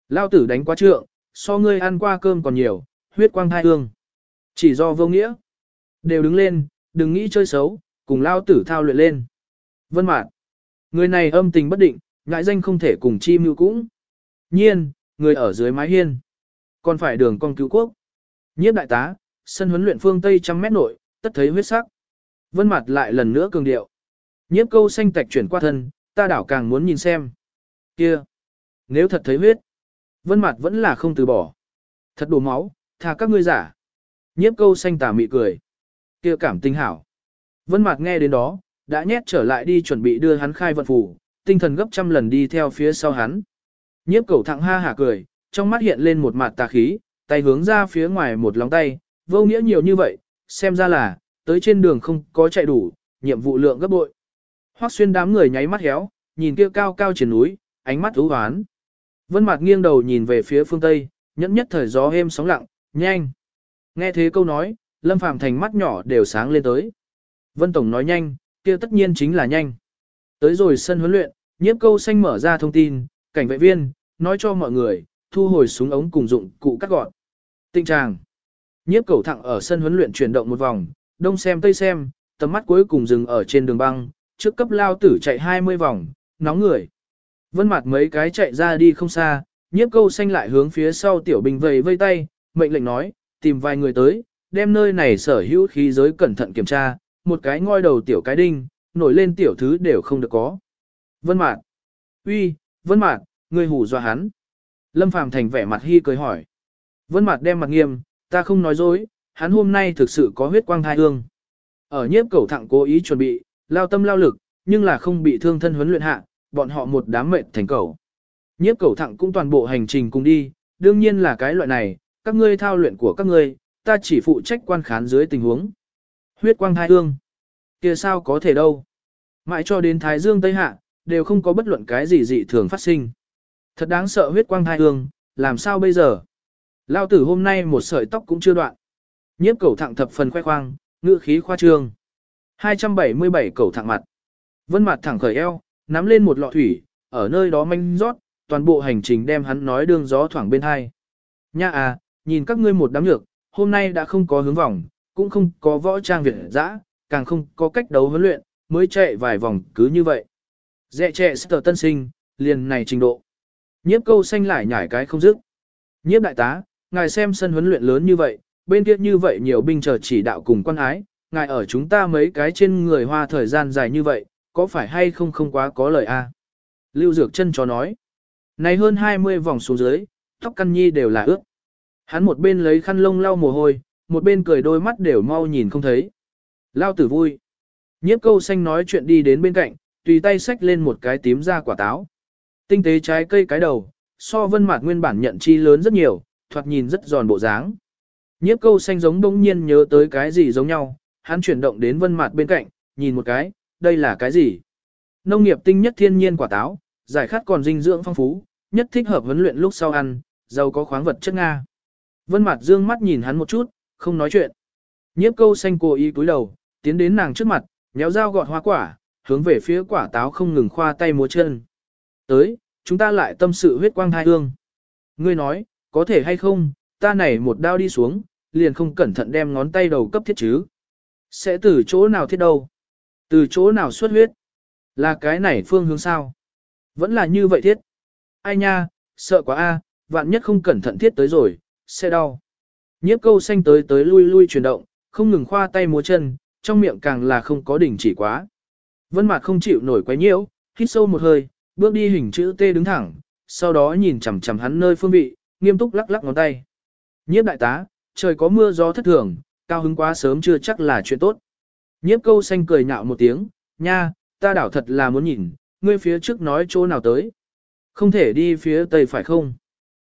Lao tử đánh quá trượng, so ngươi ăn qua cơm còn nhiều, huyết quang thai hương. Chỉ do vô nghĩa. Đều đứng lên, đừng nghĩ chơi xấu, cùng lao tử thao luyện lên. Vân mạn. Người này âm tình bất định, ngại danh không thể cùng chi mưu cũng. Nhiên, người ở dưới mái hiên. Còn phải đường con cứu quốc. Nhiếp đại tá, sân huấn luyện phương Tây trăm mét nội, tất thấy huyết sắc. Vân mặt lại lần nữa cường điệu. Nhiếp câu xanh tạch chuyển qua thân, ta đảo càng muốn nhìn xem. Kia! Nếu thật thấy huyết, vân mặt vẫn là không từ bỏ. Thật đổ máu, thà các ngươi giả. Nhiếp câu xanh tà mị cười. Kia cảm tình hảo. Vân mặt nghe đến đó, đã nhét trở lại đi chuẩn bị đưa hắn khai vận phủ, tinh thần gấp trăm lần đi theo phía sau hắn. Nhiếp cẩu thẳng ha hả cười, trong mắt hiện lên một mặt tà khí, tay hướng ra phía ngoài một lóng tay, vô nghĩa nhiều như vậy, xem ra là, tới trên đường không có chạy đủ, nhiệm vụ lượng gấp bội. Hoắc xuyên đám người nháy mắt héo, nhìn kia cao cao trên núi, ánh mắt thú hoán. Vân mặt nghiêng đầu nhìn về phía phương Tây, nhẫn nhất thời gió êm sóng lặng, nhanh. Nghe thế câu nói, Lâm Phàm thành mắt nhỏ đều sáng lên tới. Vân Tổng nói nhanh, kia tất nhiên chính là nhanh. Tới rồi sân huấn luyện, nhiếp câu xanh mở ra thông tin, cảnh vệ viên, nói cho mọi người, thu hồi súng ống cùng dụng cụ cắt gọn. Tinh tràng. Nhiếp cầu thẳng ở sân huấn luyện chuyển động một vòng, đông xem tây xem, tầm mắt cuối cùng dừng ở trên đường băng, trước cấp lao tử chạy 20 vòng, nóng người. Vân mặt mấy cái chạy ra đi không xa, nhiếp câu xanh lại hướng phía sau tiểu bình vầy vây tay, mệnh lệnh nói, tìm vài người tới, đem nơi này sở hữu khí giới cẩn thận kiểm tra, một cái ngoi đầu tiểu cái đinh, nổi lên tiểu thứ đều không được có. Vân mạt uy, vân mạt ngươi hù dọa hắn. Lâm Phàm thành vẻ mặt hi cười hỏi. Vân mạt đem mặt nghiêm, ta không nói dối, hắn hôm nay thực sự có huyết quang thai hương. Ở nhiếp cầu thẳng cố ý chuẩn bị, lao tâm lao lực, nhưng là không bị thương thân huấn luyện hạ, bọn họ một đám mệnh thành cầu. Nhiếp cầu thẳng cũng toàn bộ hành trình cùng đi, đương nhiên là cái loại này, các ngươi thao luyện của các ngươi, ta chỉ phụ trách quan khán dưới tình huống. Huyết quang thai hương. kia sao có thể đâu. Mãi cho đến Thái Dương Tây Hạ, đều không có bất luận cái gì dị thường phát sinh. Thật đáng sợ huyết quang thai hương, làm sao bây giờ? Lao tử hôm nay một sợi tóc cũng chưa đoạn. Nhiếp cầu thẳng thập phần khoe khoang, ngữ khí khoa trương. 277 cầu thẳng mặt. Vân mặt thẳng khởi eo, nắm lên một lọ thủy, ở nơi đó manh rót, toàn bộ hành trình đem hắn nói đường gió thoảng bên hai. Nha à, nhìn các ngươi một đám nhược, hôm nay đã không có hướng vòng, cũng không có võ trang việt dã, càng không có cách đấu huấn luyện, mới chạy vài vòng cứ như vậy. Dẹ trẻ sở tân sinh, liền này trình độ. Nhiếp câu xanh lại nhảy cái không dứt. Nhiếp đại tá, ngài xem sân huấn luyện lớn như vậy, bên kia như vậy nhiều binh chờ chỉ đạo cùng quan ái, ngài ở chúng ta mấy cái trên người hoa thời gian dài như vậy, có phải hay không không quá có lời a? À? Lưu Dược chân cho nói. Này hơn 20 vòng xuống dưới, tóc căn nhi đều là ướt. Hắn một bên lấy khăn lông lau mồ hôi, một bên cười đôi mắt đều mau nhìn không thấy. Lao tử vui. Nhiếp câu xanh nói chuyện đi đến bên cạnh, tùy tay xách lên một cái tím ra quả táo. Tinh tế trái cây cái đầu, so vân mạt nguyên bản nhận chi lớn rất nhiều, thoạt nhìn rất giòn bộ dáng. Nhiếp câu xanh giống đông nhiên nhớ tới cái gì giống nhau, hắn chuyển động đến vân mạt bên cạnh, nhìn một cái, đây là cái gì? Nông nghiệp tinh nhất thiên nhiên quả táo, giải khát còn dinh dưỡng phong phú, nhất thích hợp huấn luyện lúc sau ăn, giàu có khoáng vật chất Nga. Vân mạt dương mắt nhìn hắn một chút, không nói chuyện. Nhiếp câu xanh cố ý cúi đầu, tiến đến nàng trước mặt, nhéo dao gọt hoa quả, hướng về phía quả táo không ngừng khoa tay múa chân. Tới, chúng ta lại tâm sự huyết quang thai hương. Ngươi nói, có thể hay không, ta này một đao đi xuống, liền không cẩn thận đem ngón tay đầu cấp thiết chứ. Sẽ từ chỗ nào thiết đâu? Từ chỗ nào xuất huyết? Là cái này phương hướng sao? Vẫn là như vậy thiết. Ai nha, sợ quá a, vạn nhất không cẩn thận thiết tới rồi, sẽ đau. Nhiếp câu xanh tới tới lui lui chuyển động, không ngừng khoa tay múa chân, trong miệng càng là không có đỉnh chỉ quá. Vân mặt không chịu nổi quấy nhiễu, hít sâu một hơi, bước đi hình chữ T đứng thẳng, sau đó nhìn chằm chằm hắn nơi phương vị, nghiêm túc lắc lắc ngón tay. Nhiếp đại tá, trời có mưa gió thất thường, cao hứng quá sớm chưa chắc là chuyện tốt. Nhiếp câu xanh cười nhạo một tiếng, nha, ta đảo thật là muốn nhìn, ngươi phía trước nói chỗ nào tới. Không thể đi phía tây phải không?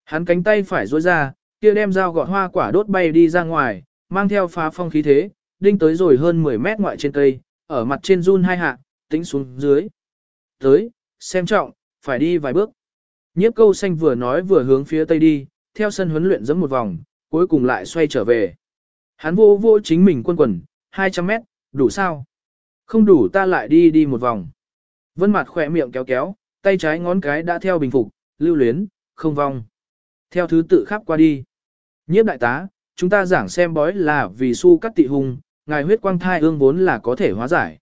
Hắn cánh tay phải duỗi ra, kia đem dao gọt hoa quả đốt bay đi ra ngoài, mang theo phá phong khí thế, đinh tới rồi hơn 10 mét ngoại trên cây, ở mặt trên run hai hạ, tính xuống dưới. Tới, xem trọng, phải đi vài bước. Nhiếp câu xanh vừa nói vừa hướng phía tây đi, theo sân huấn luyện dẫm một vòng, cuối cùng lại xoay trở về. Hắn vô vô chính mình quân quần, 200 mét, đủ sao? Không đủ ta lại đi đi một vòng. Vân mặt khỏe miệng kéo kéo, tay trái ngón cái đã theo bình phục, lưu luyến, không vong. Theo thứ tự khắp qua đi. Nhiếp đại tá, chúng ta giảng xem bói là vì su cắt tị hùng, ngài huyết quang thai ương vốn là có thể hóa giải.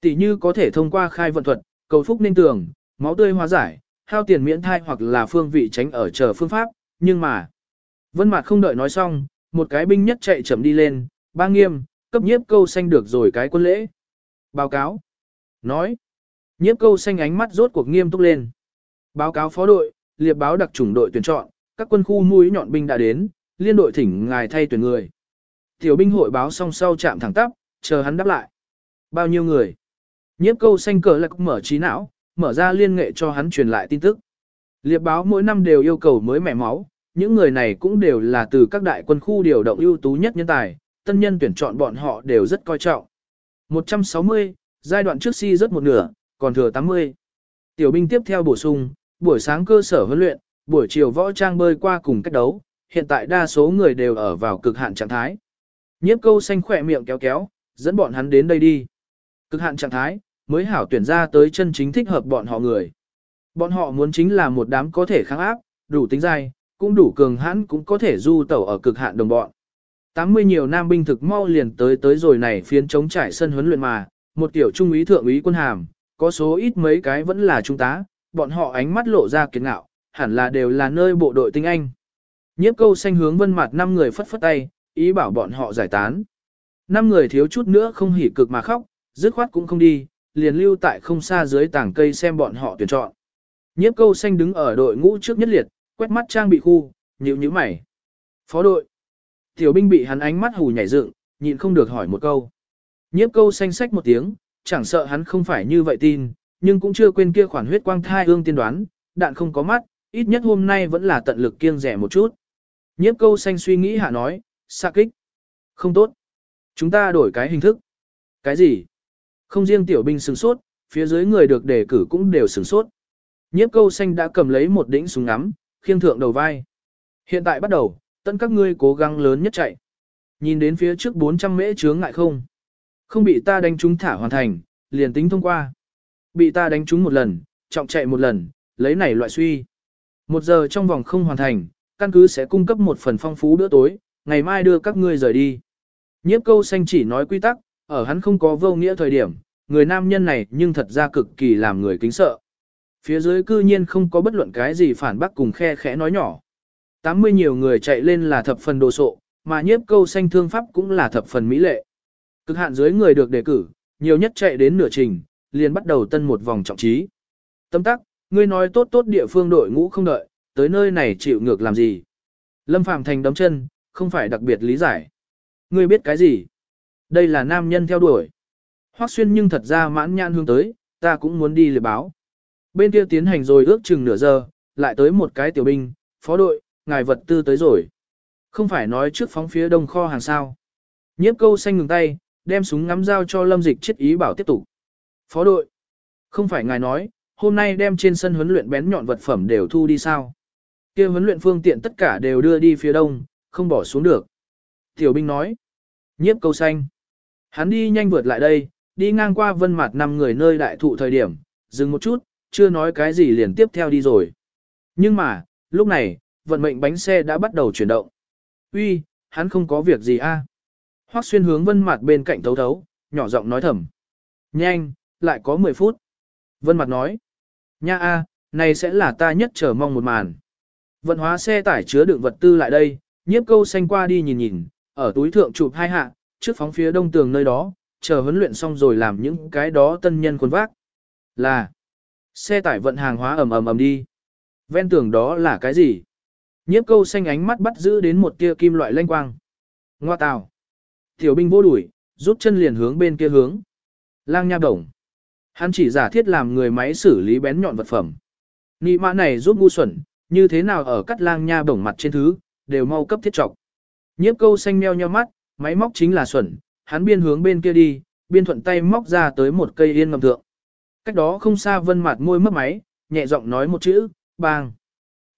Tỷ như có thể thông qua khai vận thuật, cầu phúc nên tường, máu tươi hóa giải, hao tiền miễn thai hoặc là phương vị tránh ở chờ phương pháp, nhưng mà. Vân Mạt không đợi nói xong, một cái binh nhất chạy chậm đi lên, ba nghiêm, cấp nhiếp câu xanh được rồi cái quân lễ. Báo cáo. Nói. Nhiếp câu xanh ánh mắt rốt cuộc nghiêm túc lên. Báo cáo phó đội, liệp báo đặc chủng đội tuyển chọn, các quân khu mũi nhọn binh đã đến, liên đội thỉnh ngài thay tuyển người. Tiểu binh hội báo xong sau chạm thẳng tắp, chờ hắn đáp lại. Bao nhiêu người? Nhiếp câu xanh cờ lạc mở trí não, mở ra liên nghệ cho hắn truyền lại tin tức. Liệp báo mỗi năm đều yêu cầu mới mẻ máu, những người này cũng đều là từ các đại quân khu điều động ưu tú nhất nhân tài, tân nhân tuyển chọn bọn họ đều rất coi trọng. 160, giai đoạn trước si rất một nửa, còn thừa 80. Tiểu binh tiếp theo bổ sung, buổi sáng cơ sở huấn luyện, buổi chiều võ trang bơi qua cùng cách đấu, hiện tại đa số người đều ở vào cực hạn trạng thái. Nhiếp câu xanh khỏe miệng kéo kéo, dẫn bọn hắn đến đây đi. Cực hạn trạng thái, mới hảo tuyển ra tới chân chính thích hợp bọn họ người. Bọn họ muốn chính là một đám có thể kháng áp, đủ tính dai, cũng đủ cường hãn cũng có thể du tẩu ở cực hạn đồng bọn. 80 nhiều nam binh thực mau liền tới tới rồi này phiến chống trải sân huấn luyện mà, một tiểu trung úy thượng úy quân hàm, có số ít mấy cái vẫn là trung tá, bọn họ ánh mắt lộ ra kiệt ngạo, hẳn là đều là nơi bộ đội tinh anh. Nhiếp câu xanh hướng vân mặt năm người phất phất tay, ý bảo bọn họ giải tán. Năm người thiếu chút nữa không hỉ cực mà khóc, dứt khoát cũng không đi, liền lưu tại không xa dưới tảng cây xem bọn họ tuyển chọn. Nhiếp câu xanh đứng ở đội ngũ trước nhất liệt, quét mắt trang bị khu, nhíu nhíu mày. Phó đội. Tiểu binh bị hắn ánh mắt hù nhảy dựng, nhịn không được hỏi một câu. Nhiếp câu xanh sách một tiếng, chẳng sợ hắn không phải như vậy tin, nhưng cũng chưa quên kia khoản huyết quang thai ương tiên đoán, đạn không có mắt, ít nhất hôm nay vẫn là tận lực kiêng rẻ một chút. Nhiếp câu xanh suy nghĩ hạ nói, xa kích. Không tốt. Chúng ta đổi cái hình thức. Cái gì? Không riêng tiểu binh sừng sốt, phía dưới người được đề cử cũng đều sừng sốt. Nhiếp câu xanh đã cầm lấy một đỉnh súng ngắm, khiêng thượng đầu vai. Hiện tại bắt đầu, tất các ngươi cố gắng lớn nhất chạy. Nhìn đến phía trước 400 mễ chướng ngại không? Không bị ta đánh chúng thả hoàn thành, liền tính thông qua. Bị ta đánh chúng một lần, trọng chạy một lần, lấy này loại suy. Một giờ trong vòng không hoàn thành, căn cứ sẽ cung cấp một phần phong phú bữa tối, ngày mai đưa các ngươi rời đi. Nhiếp câu xanh chỉ nói quy tắc, ở hắn không có vô nghĩa thời điểm, người nam nhân này nhưng thật ra cực kỳ làm người kính sợ. Phía dưới cư nhiên không có bất luận cái gì phản bác cùng khe khẽ nói nhỏ. 80 nhiều người chạy lên là thập phần đồ sộ, mà nhiếp câu xanh thương pháp cũng là thập phần mỹ lệ. Cực hạn dưới người được đề cử, nhiều nhất chạy đến nửa trình, liền bắt đầu tân một vòng trọng trí. Tâm tắc, ngươi nói tốt tốt địa phương đội ngũ không đợi, tới nơi này chịu ngược làm gì. Lâm Phàm Thành đấm chân, không phải đặc biệt lý giải. Ngươi biết cái gì? Đây là nam nhân theo đuổi. Hoắc xuyên nhưng thật ra mãn nhãn hướng tới, ta cũng muốn đi liệt báo. Bên kia tiến hành rồi ước chừng nửa giờ, lại tới một cái tiểu binh, phó đội, ngài vật tư tới rồi. Không phải nói trước phóng phía đông kho hàng sao. Nhiếp câu xanh ngừng tay, đem súng ngắm dao cho lâm dịch chết ý bảo tiếp tục. Phó đội, không phải ngài nói, hôm nay đem trên sân huấn luyện bén nhọn vật phẩm đều thu đi sao kia huấn luyện phương tiện tất cả đều đưa đi phía đông, không bỏ xuống được. Tiểu binh nói, nhiếp câu xanh. Hắn đi nhanh vượt lại đây, đi ngang qua vân mặt năm người nơi đại thụ thời điểm, dừng một chút, chưa nói cái gì liền tiếp theo đi rồi. Nhưng mà, lúc này, vận mệnh bánh xe đã bắt đầu chuyển động. Uy, hắn không có việc gì a? À? Hoắc xuyên hướng vân mặt bên cạnh thấu thấu, nhỏ giọng nói thầm. Nhanh, lại có 10 phút. Vân mặt nói. Nha a, này sẽ là ta nhất chờ mong một màn. Vận hóa xe tải chứa đựng vật tư lại đây, nhiếp câu xanh qua đi nhìn nhìn, ở túi thượng chụp hai hạ, trước phóng phía đông tường nơi đó, chờ huấn luyện xong rồi làm những cái đó tân nhân khuôn vác. Là, xe tải vận hàng hóa ầm ầm ầm đi. Ven tường đó là cái gì? Nhiếp câu xanh ánh mắt bắt giữ đến một tia kim loại lanh quang. Ngoa tào. Tiểu binh vô đuổi, rút chân liền hướng bên kia hướng. Lang nha đồng. Hắn chỉ giả thiết làm người máy xử lý bén nhọn vật phẩm. Nị mã này giúp ngu xuẩn, như thế nào ở cắt lang nha bổng mặt trên thứ, đều mau cấp thiết trọc. Nhiếp câu xanh meo nheo mắt, máy móc chính là xuẩn, hắn biên hướng bên kia đi, biên thuận tay móc ra tới một cây yên ngầm thượng. Cách đó không xa vân mặt môi mất máy, nhẹ giọng nói một chữ, bang.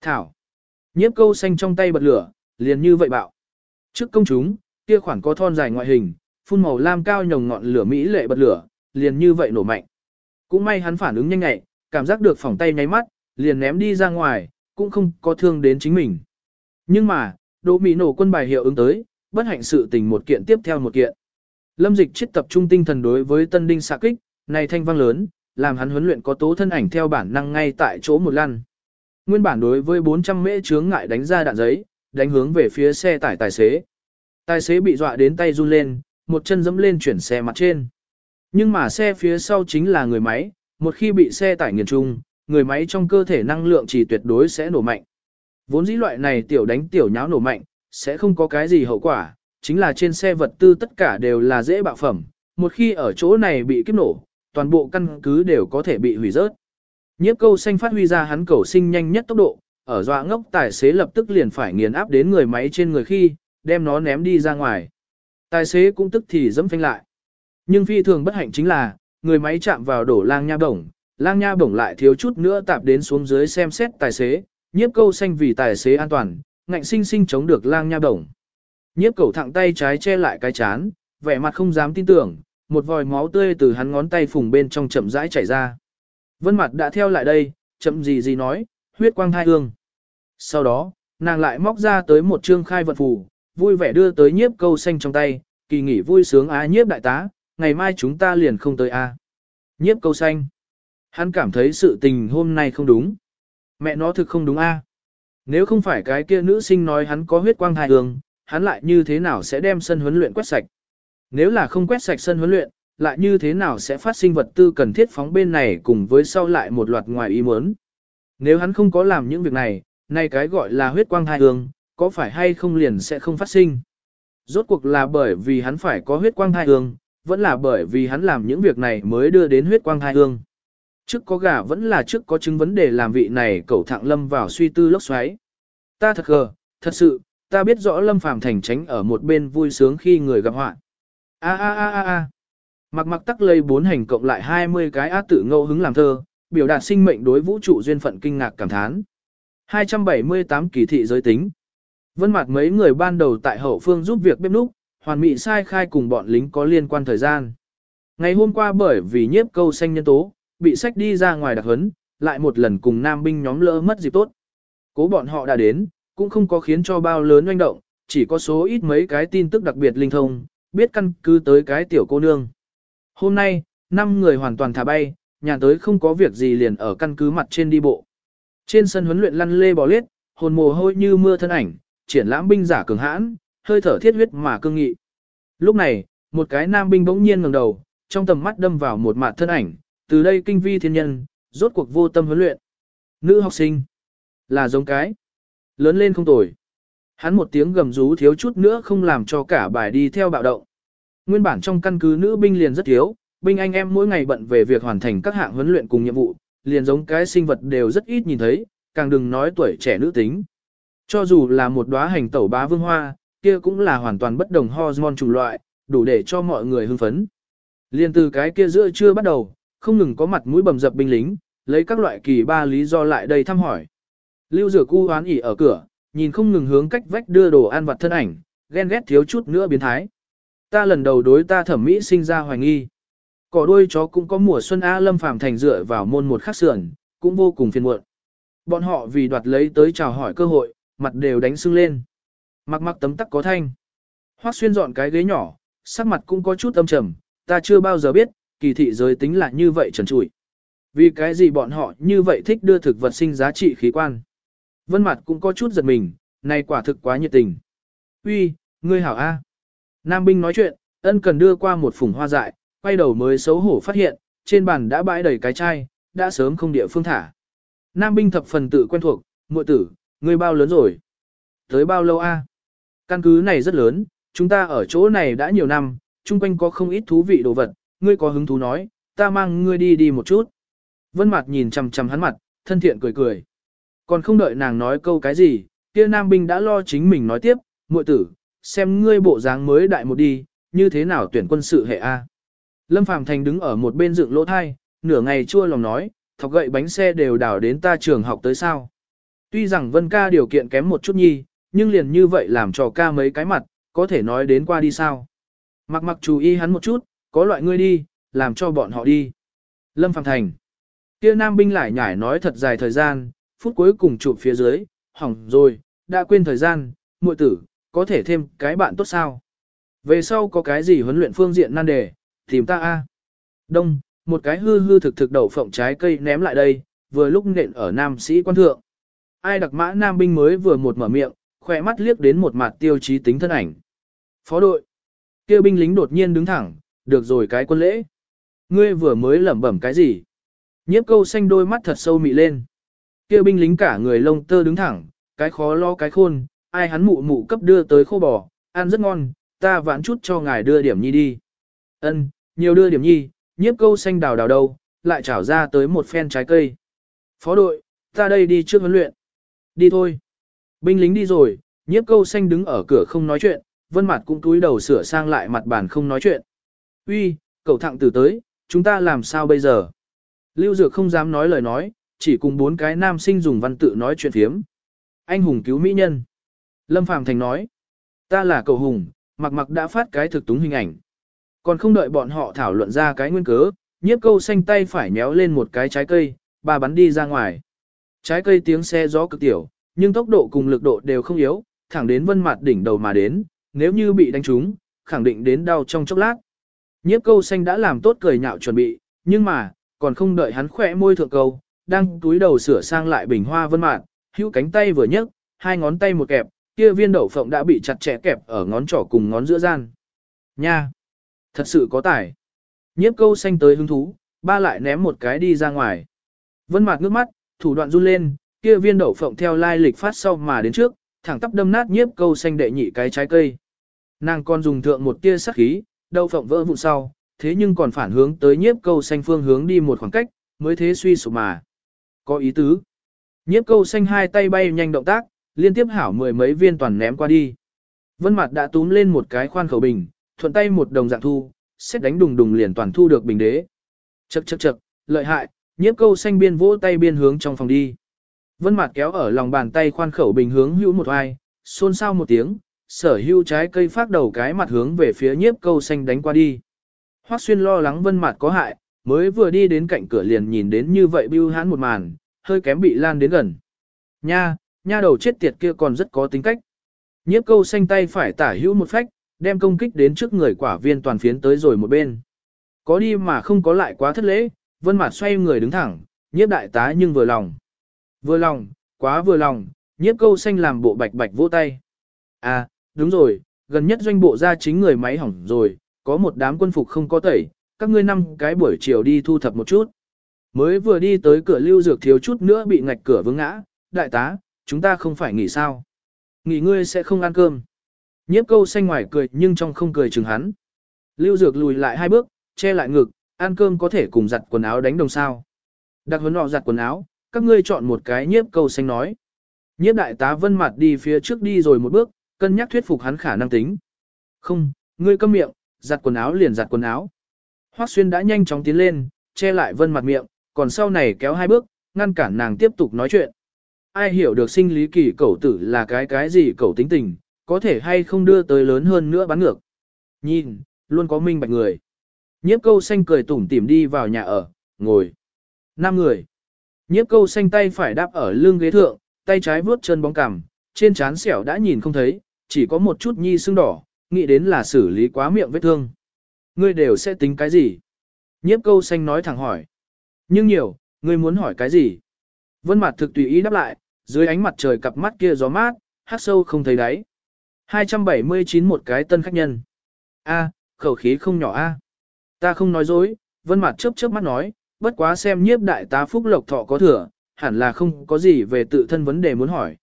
Thảo. Nhiếp câu xanh trong tay bật lửa, liền như vậy bạo. Trước công chúng, kia khoảng có thon dài ngoại hình, phun màu lam cao nhồng ngọn lửa mỹ lệ bật lửa, liền như vậy nổ mạnh. Cũng may hắn phản ứng nhanh nhẹ, cảm giác được phòng tay nháy mắt, liền ném đi ra ngoài, cũng không có thương đến chính mình. Nhưng mà, đỗ mỹ nổ quân bài hiệu ứng tới, bất hạnh sự tình một kiện tiếp theo một kiện. Lâm dịch chết tập trung tinh thần đối với tân đinh xạ kích, này thanh vang lớn, làm hắn huấn luyện có tố thân ảnh theo bản năng ngay tại chỗ một lăn. Nguyên bản đối với 400 mễ chướng ngại đánh ra đạn giấy, đánh hướng về phía xe tải tài xế. Tài xế bị dọa đến tay run lên, một chân dẫm lên chuyển xe mặt trên. Nhưng mà xe phía sau chính là người máy, một khi bị xe tải nghiền trung, người máy trong cơ thể năng lượng chỉ tuyệt đối sẽ nổ mạnh. Vốn dĩ loại này tiểu đánh tiểu nháo nổ mạnh, sẽ không có cái gì hậu quả, chính là trên xe vật tư tất cả đều là dễ bạo phẩm, một khi ở chỗ này bị kiếp nổ, toàn bộ căn cứ đều có thể bị hủy rớt. Nhiếp câu xanh phát huy ra hắn cầu sinh nhanh nhất tốc độ, ở dọa ngốc tài xế lập tức liền phải nghiền áp đến người máy trên người khi, đem nó ném đi ra ngoài. Tài xế cũng tức thì dẫm phanh lại. Nhưng phi thường bất hạnh chính là, người máy chạm vào đổ lang nha đồng, lang nha bổng lại thiếu chút nữa tạp đến xuống dưới xem xét tài xế, nhiếp câu xanh vì tài xế an toàn, ngạnh sinh sinh chống được lang nha bổng. Nhiếp cầu thẳng tay trái che lại cái chán, vẻ mặt không dám tin tưởng, một vòi máu tươi từ hắn ngón tay phùng bên trong chậm rãi chảy ra. Vân mặt đã theo lại đây, chậm gì gì nói, huyết quang thai hương. Sau đó, nàng lại móc ra tới một trương khai vật phù, vui vẻ đưa tới nhiếp câu xanh trong tay, kỳ nghỉ vui sướng á nhiếp đại tá, ngày mai chúng ta liền không tới a. Nhiếp câu xanh. Hắn cảm thấy sự tình hôm nay không đúng. Mẹ nó thực không đúng a. Nếu không phải cái kia nữ sinh nói hắn có huyết quang hài hương, hắn lại như thế nào sẽ đem sân huấn luyện quét sạch? Nếu là không quét sạch sân huấn luyện, lại như thế nào sẽ phát sinh vật tư cần thiết phóng bên này cùng với sau lại một loạt ngoài ý muốn? Nếu hắn không có làm những việc này, nay cái gọi là huyết quang thai hương, có phải hay không liền sẽ không phát sinh? Rốt cuộc là bởi vì hắn phải có huyết quang thai hương, vẫn là bởi vì hắn làm những việc này mới đưa đến huyết quang thai hương. Trước có gà vẫn là trước có chứng vấn đề làm vị này cẩu thạng lâm vào suy tư lốc xoáy. Ta thật gờ, thật sự, ta biết rõ Lâm Phàm thành tránh ở một bên vui sướng khi người gặp họa. A a a a a. Mặc mặc tắc lây bốn hành cộng lại 20 cái á tự ngẫu hứng làm thơ, biểu đạt sinh mệnh đối vũ trụ duyên phận kinh ngạc cảm thán. 278 kỳ thị giới tính. Vân mặt mấy người ban đầu tại hậu phương giúp việc bếp núc, hoàn mỹ sai khai cùng bọn lính có liên quan thời gian. Ngày hôm qua bởi vì nhiếp câu xanh nhân tố, bị sách đi ra ngoài đặc huấn, lại một lần cùng nam binh nhóm lỡ mất dịp tốt. Cố bọn họ đã đến, cũng không có khiến cho bao lớn oanh động, chỉ có số ít mấy cái tin tức đặc biệt linh thông, biết căn cứ tới cái tiểu cô nương. Hôm nay, năm người hoàn toàn thả bay, nhà tới không có việc gì liền ở căn cứ mặt trên đi bộ. Trên sân huấn luyện lăn lê bò lết, hồn mồ hôi như mưa thân ảnh, triển lãm binh giả cường hãn, hơi thở thiết huyết mà cương nghị. Lúc này, một cái nam binh bỗng nhiên ngẩng đầu, trong tầm mắt đâm vào một mặt thân ảnh, từ đây kinh vi thiên nhân, rốt cuộc vô tâm huấn luyện. Nữ học sinh, là giống cái. Lớn lên không tồi. Hắn một tiếng gầm rú thiếu chút nữa không làm cho cả bài đi theo bạo động. Nguyên bản trong căn cứ nữ binh liền rất thiếu, binh anh em mỗi ngày bận về việc hoàn thành các hạng huấn luyện cùng nhiệm vụ, liền giống cái sinh vật đều rất ít nhìn thấy, càng đừng nói tuổi trẻ nữ tính. Cho dù là một đóa hành tẩu bá vương hoa, kia cũng là hoàn toàn bất đồng hormone chủng loại, đủ để cho mọi người hưng phấn. Liên từ cái kia giữa chưa bắt đầu, không ngừng có mặt mũi bầm dập binh lính, lấy các loại kỳ ba lý do lại đây thăm hỏi. Lưu Dược cu hoán ỉ ở cửa, nhìn không ngừng hướng cách vách đưa đồ ăn vặt thân ảnh, ghen ghét thiếu chút nữa biến thái. Ta lần đầu đối ta thẩm mỹ sinh ra hoài nghi. Cỏ đuôi chó cũng có mùa xuân A Lâm Phàm thành dựa vào môn một khắc sườn, cũng vô cùng phiền muộn. Bọn họ vì đoạt lấy tới chào hỏi cơ hội, mặt đều đánh sưng lên. Mặc mặc tấm tắc có thanh. Hoắc xuyên dọn cái ghế nhỏ, sắc mặt cũng có chút âm trầm, ta chưa bao giờ biết, kỳ thị giới tính là như vậy trần trụi. Vì cái gì bọn họ như vậy thích đưa thực vật sinh giá trị khí quan. Vân mặt cũng có chút giật mình, này quả thực quá nhiệt tình. Uy, ngươi hảo A. Nam binh nói chuyện, ân cần đưa qua một phùng hoa dại, quay đầu mới xấu hổ phát hiện, trên bàn đã bãi đầy cái chai, đã sớm không địa phương thả. Nam binh thập phần tự quen thuộc, muội tử, ngươi bao lớn rồi? Tới bao lâu a? Căn cứ này rất lớn, chúng ta ở chỗ này đã nhiều năm, chung quanh có không ít thú vị đồ vật, ngươi có hứng thú nói, ta mang ngươi đi đi một chút. Vân Mạt nhìn chằm chằm hắn mặt, thân thiện cười cười. Còn không đợi nàng nói câu cái gì, kia nam binh đã lo chính mình nói tiếp, muội tử, xem ngươi bộ dáng mới đại một đi, như thế nào tuyển quân sự hệ A. Lâm Phàm Thành đứng ở một bên dựng lỗ thai, nửa ngày chua lòng nói, thọc gậy bánh xe đều đảo đến ta trường học tới sao. Tuy rằng Vân ca điều kiện kém một chút nhi, nhưng liền như vậy làm cho ca mấy cái mặt, có thể nói đến qua đi sao. Mặc mặc chú ý hắn một chút, có loại ngươi đi, làm cho bọn họ đi. Lâm Phạm Thành. Kia nam binh lại nhải nói thật dài thời gian, phút cuối cùng chụp phía dưới, hỏng rồi, đã quên thời gian, muội tử, có thể thêm cái bạn tốt sao. Về sau có cái gì huấn luyện phương diện nan đề, tìm ta a. Đông, một cái hư hư thực thực đậu phộng trái cây ném lại đây, vừa lúc nện ở nam sĩ quan thượng. Ai đặc mã nam binh mới vừa một mở miệng, khỏe mắt liếc đến một mặt tiêu chí tính thân ảnh. Phó đội. Kêu binh lính đột nhiên đứng thẳng, được rồi cái quân lễ. Ngươi vừa mới lẩm bẩm cái gì? Nhiếp câu xanh đôi mắt thật sâu mị lên. Kêu binh lính cả người lông tơ đứng thẳng, cái khó lo cái khôn, ai hắn mụ mụ cấp đưa tới khô bò, ăn rất ngon, ta vãn chút cho ngài đưa điểm nhi đi. Ân, nhiều đưa điểm nhi, nhiếp câu xanh đào đào đâu, lại trảo ra tới một phen trái cây. Phó đội, ta đây đi trước huấn luyện. Đi thôi. Binh lính đi rồi, nhiếp câu xanh đứng ở cửa không nói chuyện, vân mặt cũng túi đầu sửa sang lại mặt bàn không nói chuyện. Uy, cậu thẳng tử tới, chúng ta làm sao bây giờ? Lưu Dược không dám nói lời nói, chỉ cùng bốn cái nam sinh dùng văn tự nói chuyện phiếm. Anh hùng cứu mỹ nhân. Lâm Phàm Thành nói, ta là cầu hùng, mặc mặc đã phát cái thực túng hình ảnh. Còn không đợi bọn họ thảo luận ra cái nguyên cớ, nhiếp câu xanh tay phải méo lên một cái trái cây, bà bắn đi ra ngoài. Trái cây tiếng xe gió cực tiểu, nhưng tốc độ cùng lực độ đều không yếu, thẳng đến vân mặt đỉnh đầu mà đến, nếu như bị đánh trúng, khẳng định đến đau trong chốc lát. Nhiếp câu xanh đã làm tốt cười nhạo chuẩn bị, nhưng mà, còn không đợi hắn khỏe môi thượng câu, đang túi đầu sửa sang lại bình hoa vân mạn, hữu cánh tay vừa nhấc, hai ngón tay một kẹp, kia viên đậu phộng đã bị chặt chẽ kẹp ở ngón trỏ cùng ngón giữa gian. Nha! Thật sự có tài. Nhiếp câu xanh tới hứng thú, ba lại ném một cái đi ra ngoài. Vân mạc nước mắt, thủ đoạn run lên, kia viên đậu phộng theo lai lịch phát sau mà đến trước, thẳng tắp đâm nát nhiếp câu xanh đệ nhị cái trái cây. Nàng còn dùng thượng một tia sắc khí, đậu phộng vỡ vụn sau, thế nhưng còn phản hướng tới nhiếp câu xanh phương hướng đi một khoảng cách, mới thế suy sụp mà. Có ý tứ. Nhiếp câu xanh hai tay bay nhanh động tác, liên tiếp hảo mười mấy viên toàn ném qua đi. Vân mặt đã túm lên một cái khoan khẩu bình, thuận tay một đồng dạng thu, xét đánh đùng đùng liền toàn thu được bình đế. Chậc chậc chậc, lợi hại, nhiếp câu xanh biên vỗ tay biên hướng trong phòng đi. Vân mặt kéo ở lòng bàn tay khoan khẩu bình hướng hữu một ai, xôn xao một tiếng, sở hữu trái cây phát đầu cái mặt hướng về phía nhiếp câu xanh đánh qua đi. Hoắc xuyên lo lắng vân mặt có hại, mới vừa đi đến cạnh cửa liền nhìn đến như vậy bưu hán một màn, hơi kém bị lan đến gần. Nha, nha đầu chết tiệt kia còn rất có tính cách. Nhiếp câu xanh tay phải tả hữu một phách, đem công kích đến trước người quả viên toàn phiến tới rồi một bên. Có đi mà không có lại quá thất lễ, vân mặt xoay người đứng thẳng, nhiếp đại tá nhưng vừa lòng. Vừa lòng, quá vừa lòng, nhiếp câu xanh làm bộ bạch bạch vỗ tay. À, đúng rồi, gần nhất doanh bộ ra chính người máy hỏng rồi, có một đám quân phục không có tẩy, các ngươi năm cái buổi chiều đi thu thập một chút. Mới vừa đi tới cửa lưu dược thiếu chút nữa bị ngạch cửa vướng ngã, đại tá, chúng ta không phải nghỉ sao. Nghỉ ngươi sẽ không ăn cơm. Nhiếp câu xanh ngoài cười nhưng trong không cười chừng hắn. Lưu Dược lùi lại hai bước, che lại ngực, ăn cơm có thể cùng giặt quần áo đánh đồng sao. Đặc huấn họ giặt quần áo, các ngươi chọn một cái nhiếp câu xanh nói. Nhiếp đại tá vân mặt đi phía trước đi rồi một bước, cân nhắc thuyết phục hắn khả năng tính. Không, ngươi câm miệng, giặt quần áo liền giặt quần áo. Hoắc xuyên đã nhanh chóng tiến lên, che lại vân mặt miệng, còn sau này kéo hai bước, ngăn cản nàng tiếp tục nói chuyện. Ai hiểu được sinh lý kỳ cẩu tử là cái cái gì cẩu tính tình, có thể hay không đưa tới lớn hơn nữa bán ngược. Nhìn, luôn có minh bạch người. Nhiếp câu xanh cười tủm tỉm đi vào nhà ở, ngồi. Năm người. Nhiếp câu xanh tay phải đáp ở lưng ghế thượng, tay trái vuốt chân bóng cằm, trên trán xẻo đã nhìn không thấy, chỉ có một chút nhi sưng đỏ, nghĩ đến là xử lý quá miệng vết thương. Ngươi đều sẽ tính cái gì? Nhiếp câu xanh nói thẳng hỏi. Nhưng nhiều, ngươi muốn hỏi cái gì? Vân mặt thực tùy ý đáp lại, dưới ánh mặt trời cặp mắt kia gió mát, hát sâu không thấy đáy. 279 một cái tân khách nhân. A, khẩu khí không nhỏ a. Ta không nói dối, vân mặt chớp chớp mắt nói, bất quá xem nhiếp đại tá phúc lộc thọ có thừa, hẳn là không có gì về tự thân vấn đề muốn hỏi.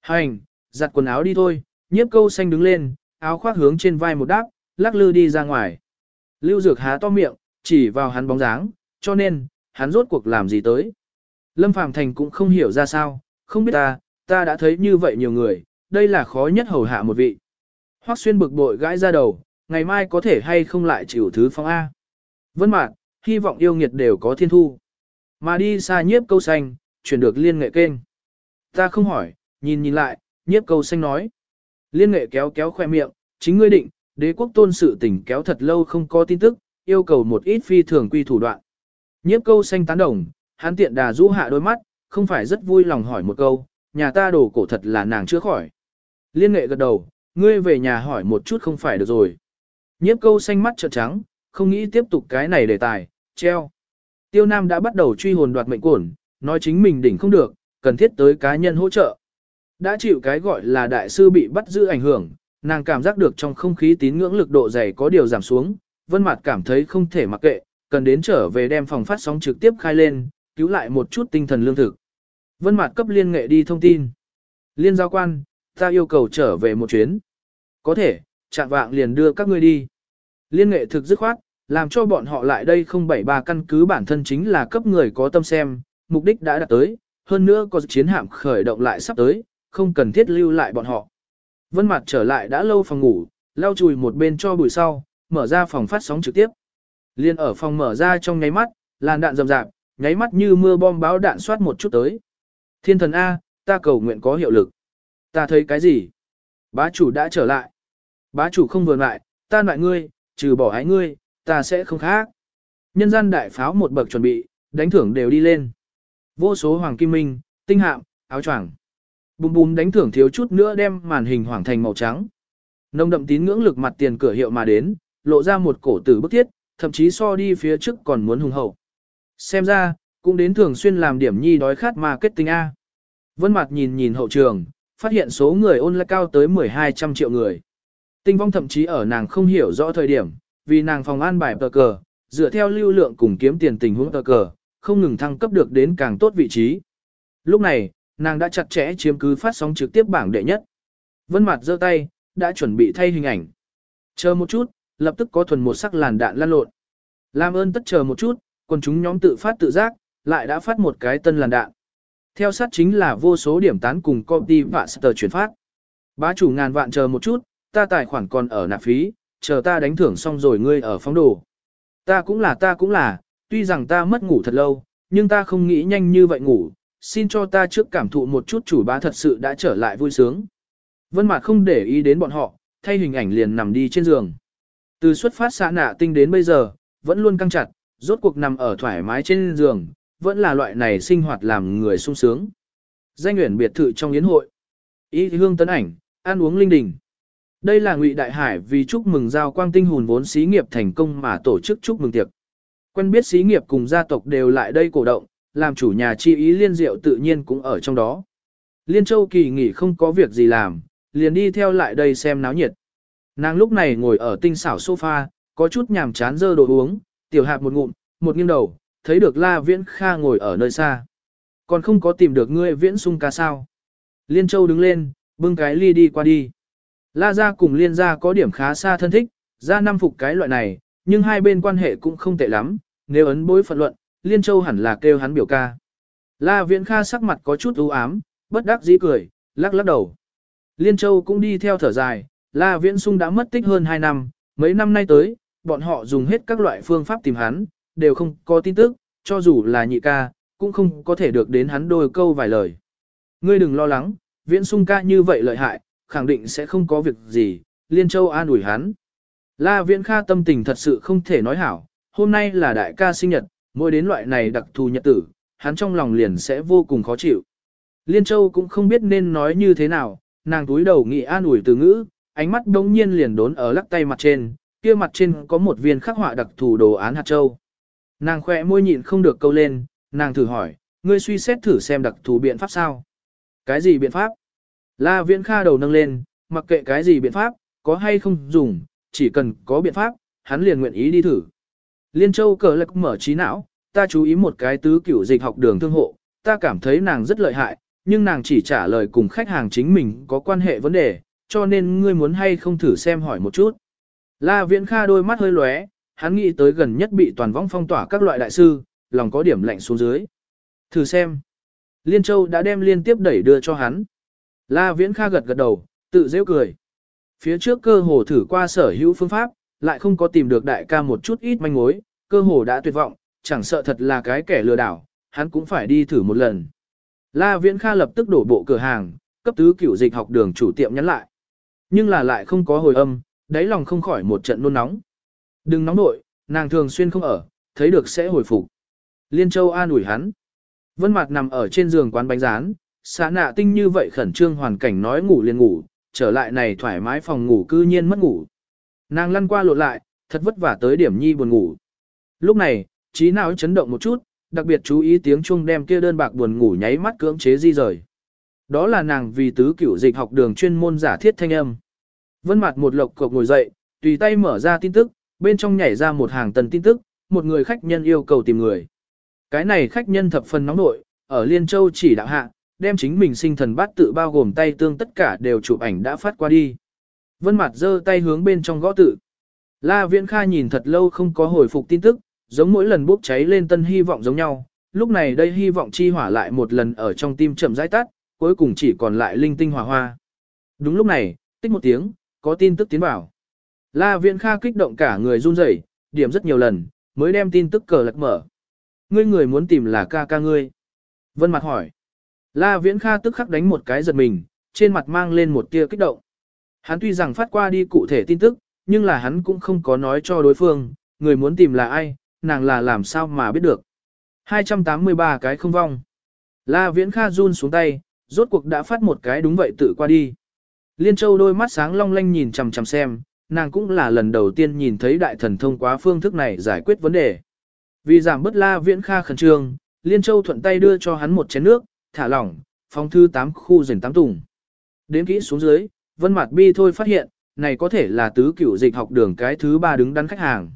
Hành, giặt quần áo đi thôi, nhiếp câu xanh đứng lên, áo khoác hướng trên vai một đáp, lắc lư đi ra ngoài. Lưu Dược há to miệng, chỉ vào hắn bóng dáng, cho nên, hắn rốt cuộc làm gì tới. Lâm Phàm Thành cũng không hiểu ra sao, không biết ta, ta đã thấy như vậy nhiều người, đây là khó nhất hầu hạ một vị. Hoắc xuyên bực bội gãi ra đầu, ngày mai có thể hay không lại chịu thứ phong A. Vân mạc, hy vọng yêu nghiệt đều có thiên thu. Mà đi xa nhiếp câu xanh, chuyển được liên nghệ kênh. Ta không hỏi, nhìn nhìn lại, nhiếp câu xanh nói. Liên nghệ kéo kéo khoe miệng, chính ngươi định, đế quốc tôn sự tỉnh kéo thật lâu không có tin tức, yêu cầu một ít phi thường quy thủ đoạn. Nhiếp câu xanh tán đồng, hắn tiện đà rũ hạ đôi mắt, không phải rất vui lòng hỏi một câu, nhà ta đổ cổ thật là nàng chưa khỏi. Liên nghệ gật đầu, ngươi về nhà hỏi một chút không phải được rồi. Nhiếp câu xanh mắt trợn trắng, không nghĩ tiếp tục cái này đề tài, treo. Tiêu Nam đã bắt đầu truy hồn đoạt mệnh cổn, nói chính mình đỉnh không được, cần thiết tới cá nhân hỗ trợ. Đã chịu cái gọi là đại sư bị bắt giữ ảnh hưởng, nàng cảm giác được trong không khí tín ngưỡng lực độ dày có điều giảm xuống, vân mặt cảm thấy không thể mặc kệ, cần đến trở về đem phòng phát sóng trực tiếp khai lên, cứu lại một chút tinh thần lương thực. Vân mặt cấp liên nghệ đi thông tin. Liên giao quan, ta yêu cầu trở về một chuyến. Có thể, chạm vạng liền đưa các ngươi đi. Liên nghệ thực dứt khoát, làm cho bọn họ lại đây không bảy ba căn cứ bản thân chính là cấp người có tâm xem, mục đích đã đạt tới, hơn nữa có chiến hạm khởi động lại sắp tới, không cần thiết lưu lại bọn họ. Vân mặt trở lại đã lâu phòng ngủ, lau chùi một bên cho buổi sau, mở ra phòng phát sóng trực tiếp. Liên ở phòng mở ra trong nháy mắt, làn đạn rầm rạp, nháy mắt như mưa bom báo đạn soát một chút tới. Thiên thần A, ta cầu nguyện có hiệu lực. Ta thấy cái gì? Bá chủ đã trở lại. Bá chủ không vừa lại, ta loại ngươi, trừ bỏ ái ngươi, ta sẽ không khác. Nhân gian đại pháo một bậc chuẩn bị, đánh thưởng đều đi lên. Vô số hoàng kim minh, tinh hạm, áo choàng. Bùm bùm đánh thưởng thiếu chút nữa đem màn hình hoàng thành màu trắng. Nông đậm tín ngưỡng lực mặt tiền cửa hiệu mà đến, lộ ra một cổ tử bức thiết, thậm chí so đi phía trước còn muốn hùng hậu. Xem ra, cũng đến thường xuyên làm điểm nhi đói khát marketing A. Vân mặt nhìn nhìn hậu trường, phát hiện số người ôn lại cao tới 1200 triệu người. Tinh vong thậm chí ở nàng không hiểu rõ thời điểm, vì nàng phòng an bài tờ cờ, dựa theo lưu lượng cùng kiếm tiền tình huống tờ cờ, không ngừng thăng cấp được đến càng tốt vị trí. Lúc này, nàng đã chặt chẽ chiếm cứ phát sóng trực tiếp bảng đệ nhất. Vân mặt giơ tay, đã chuẩn bị thay hình ảnh. Chờ một chút, lập tức có thuần một sắc làn đạn lan lộn. Làm ơn tất chờ một chút, quần chúng nhóm tự phát tự giác, lại đã phát một cái tân làn đạn. Theo sát chính là vô số điểm tán cùng copy và star chuyển phát. Bá chủ ngàn vạn chờ một chút, ta tài khoản còn ở nạp phí, chờ ta đánh thưởng xong rồi ngươi ở phóng đồ. Ta cũng là ta cũng là, tuy rằng ta mất ngủ thật lâu, nhưng ta không nghĩ nhanh như vậy ngủ, xin cho ta trước cảm thụ một chút chủ bá thật sự đã trở lại vui sướng. Vân Mạc không để ý đến bọn họ, thay hình ảnh liền nằm đi trên giường. Từ xuất phát xã nạ tinh đến bây giờ, vẫn luôn căng chặt, rốt cuộc nằm ở thoải mái trên giường, vẫn là loại này sinh hoạt làm người sung sướng. Danh nguyện biệt thự trong yến hội. Ý hương tấn ảnh, ăn uống linh đình. Đây là Ngụy Đại Hải vì chúc mừng giao quang tinh hồn vốn xí nghiệp thành công mà tổ chức chúc mừng tiệc. Quen biết xí nghiệp cùng gia tộc đều lại đây cổ động, làm chủ nhà chi ý liên diệu tự nhiên cũng ở trong đó. Liên Châu kỳ nghỉ không có việc gì làm, liền đi theo lại đây xem náo nhiệt. Nàng lúc này ngồi ở tinh xảo sofa, có chút nhàm chán dơ đồ uống, tiểu hạp một ngụm, một nghiêng đầu, thấy được La Viễn Kha ngồi ở nơi xa. Còn không có tìm được ngươi Viễn Sung ca sao. Liên Châu đứng lên, Bưng cái ly đi qua đi. La gia cùng liên gia có điểm khá xa thân thích, ra năm phục cái loại này, nhưng hai bên quan hệ cũng không tệ lắm, nếu ấn bối phận luận, liên châu hẳn là kêu hắn biểu ca. La Viễn Kha sắc mặt có chút u ám, bất đắc dĩ cười, lắc lắc đầu. Liên Châu cũng đi theo thở dài, La Viễn Sung đã mất tích hơn 2 năm, mấy năm nay tới, bọn họ dùng hết các loại phương pháp tìm hắn, đều không có tin tức, cho dù là nhị ca, cũng không có thể được đến hắn đôi câu vài lời. Ngươi đừng lo lắng, Viễn Sung ca như vậy lợi hại, khẳng định sẽ không có việc gì, Liên Châu an ủi hắn. La Viễn Kha tâm tình thật sự không thể nói hảo, hôm nay là đại ca sinh nhật, mỗi đến loại này đặc thù nhật tử, hắn trong lòng liền sẽ vô cùng khó chịu. Liên Châu cũng không biết nên nói như thế nào, nàng túi đầu nghị an ủi từ ngữ, ánh mắt đống nhiên liền đốn ở lắc tay mặt trên, kia mặt trên có một viên khắc họa đặc thù đồ án hạt châu. Nàng khỏe môi nhịn không được câu lên, nàng thử hỏi, ngươi suy xét thử xem đặc thù biện pháp sao? Cái gì biện pháp? La Viễn Kha đầu nâng lên, mặc kệ cái gì biện pháp, có hay không dùng, chỉ cần có biện pháp, hắn liền nguyện ý đi thử. Liên Châu cờ lạc mở trí não, ta chú ý một cái tứ cửu dịch học đường thương hộ, ta cảm thấy nàng rất lợi hại, nhưng nàng chỉ trả lời cùng khách hàng chính mình có quan hệ vấn đề, cho nên ngươi muốn hay không thử xem hỏi một chút. La Viễn Kha đôi mắt hơi lóe, hắn nghĩ tới gần nhất bị toàn võng phong tỏa các loại đại sư, lòng có điểm lạnh xuống dưới. Thử xem. Liên Châu đã đem liên tiếp đẩy đưa cho hắn. La Viễn Kha gật gật đầu, tự dễ cười. Phía trước cơ hồ thử qua sở hữu phương pháp, lại không có tìm được đại ca một chút ít manh mối, cơ hồ đã tuyệt vọng, chẳng sợ thật là cái kẻ lừa đảo, hắn cũng phải đi thử một lần. La Viễn Kha lập tức đổ bộ cửa hàng, cấp tứ cửu dịch học đường chủ tiệm nhắn lại. Nhưng là lại không có hồi âm, đáy lòng không khỏi một trận nôn nóng. Đừng nóng nội, nàng thường xuyên không ở, thấy được sẽ hồi phục. Liên Châu an ủi hắn. Vân Mạt nằm ở trên giường quán bánh rán, xã nạ tinh như vậy khẩn trương hoàn cảnh nói ngủ liền ngủ, trở lại này thoải mái phòng ngủ cư nhiên mất ngủ. Nàng lăn qua lộn lại, thật vất vả tới điểm nhi buồn ngủ. Lúc này, trí não chấn động một chút, đặc biệt chú ý tiếng chuông đem kia đơn bạc buồn ngủ nháy mắt cưỡng chế di rời. Đó là nàng vì tứ cửu dịch học đường chuyên môn giả thiết thanh âm. Vân mặt một lộc cộc ngồi dậy, tùy tay mở ra tin tức, bên trong nhảy ra một hàng tần tin tức, một người khách nhân yêu cầu tìm người. Cái này khách nhân thập phần nóng nội, ở Liên Châu chỉ đạo hạ, đem chính mình sinh thần bát tự bao gồm tay tương tất cả đều chụp ảnh đã phát qua đi. Vân mặt giơ tay hướng bên trong gõ tự. La Viễn Kha nhìn thật lâu không có hồi phục tin tức, giống mỗi lần bốc cháy lên tân hy vọng giống nhau. Lúc này đây hy vọng chi hỏa lại một lần ở trong tim chậm rãi tắt, cuối cùng chỉ còn lại linh tinh hỏa hoa. Đúng lúc này, tích một tiếng, có tin tức tiến vào. La Viễn Kha kích động cả người run rẩy, điểm rất nhiều lần, mới đem tin tức cờ lật mở. Ngươi người muốn tìm là ca ca ngươi. Vân Mặt hỏi. La Viễn Kha tức khắc đánh một cái giật mình, trên mặt mang lên một tia kích động. Hắn tuy rằng phát qua đi cụ thể tin tức, nhưng là hắn cũng không có nói cho đối phương, người muốn tìm là ai, nàng là làm sao mà biết được. 283 cái không vong. La Viễn Kha run xuống tay, rốt cuộc đã phát một cái đúng vậy tự qua đi. Liên Châu đôi mắt sáng long lanh nhìn chằm chằm xem, nàng cũng là lần đầu tiên nhìn thấy đại thần thông qua phương thức này giải quyết vấn đề. Vì giảm bớt La Viễn Kha khẩn trương, Liên Châu thuận tay đưa cho hắn một chén nước, thả lỏng, phong thư 8 khu rảnh 8 tùng. Đến kỹ xuống dưới, Vân Mạt Bi thôi phát hiện, này có thể là tứ cửu dịch học đường cái thứ ba đứng đắn khách hàng.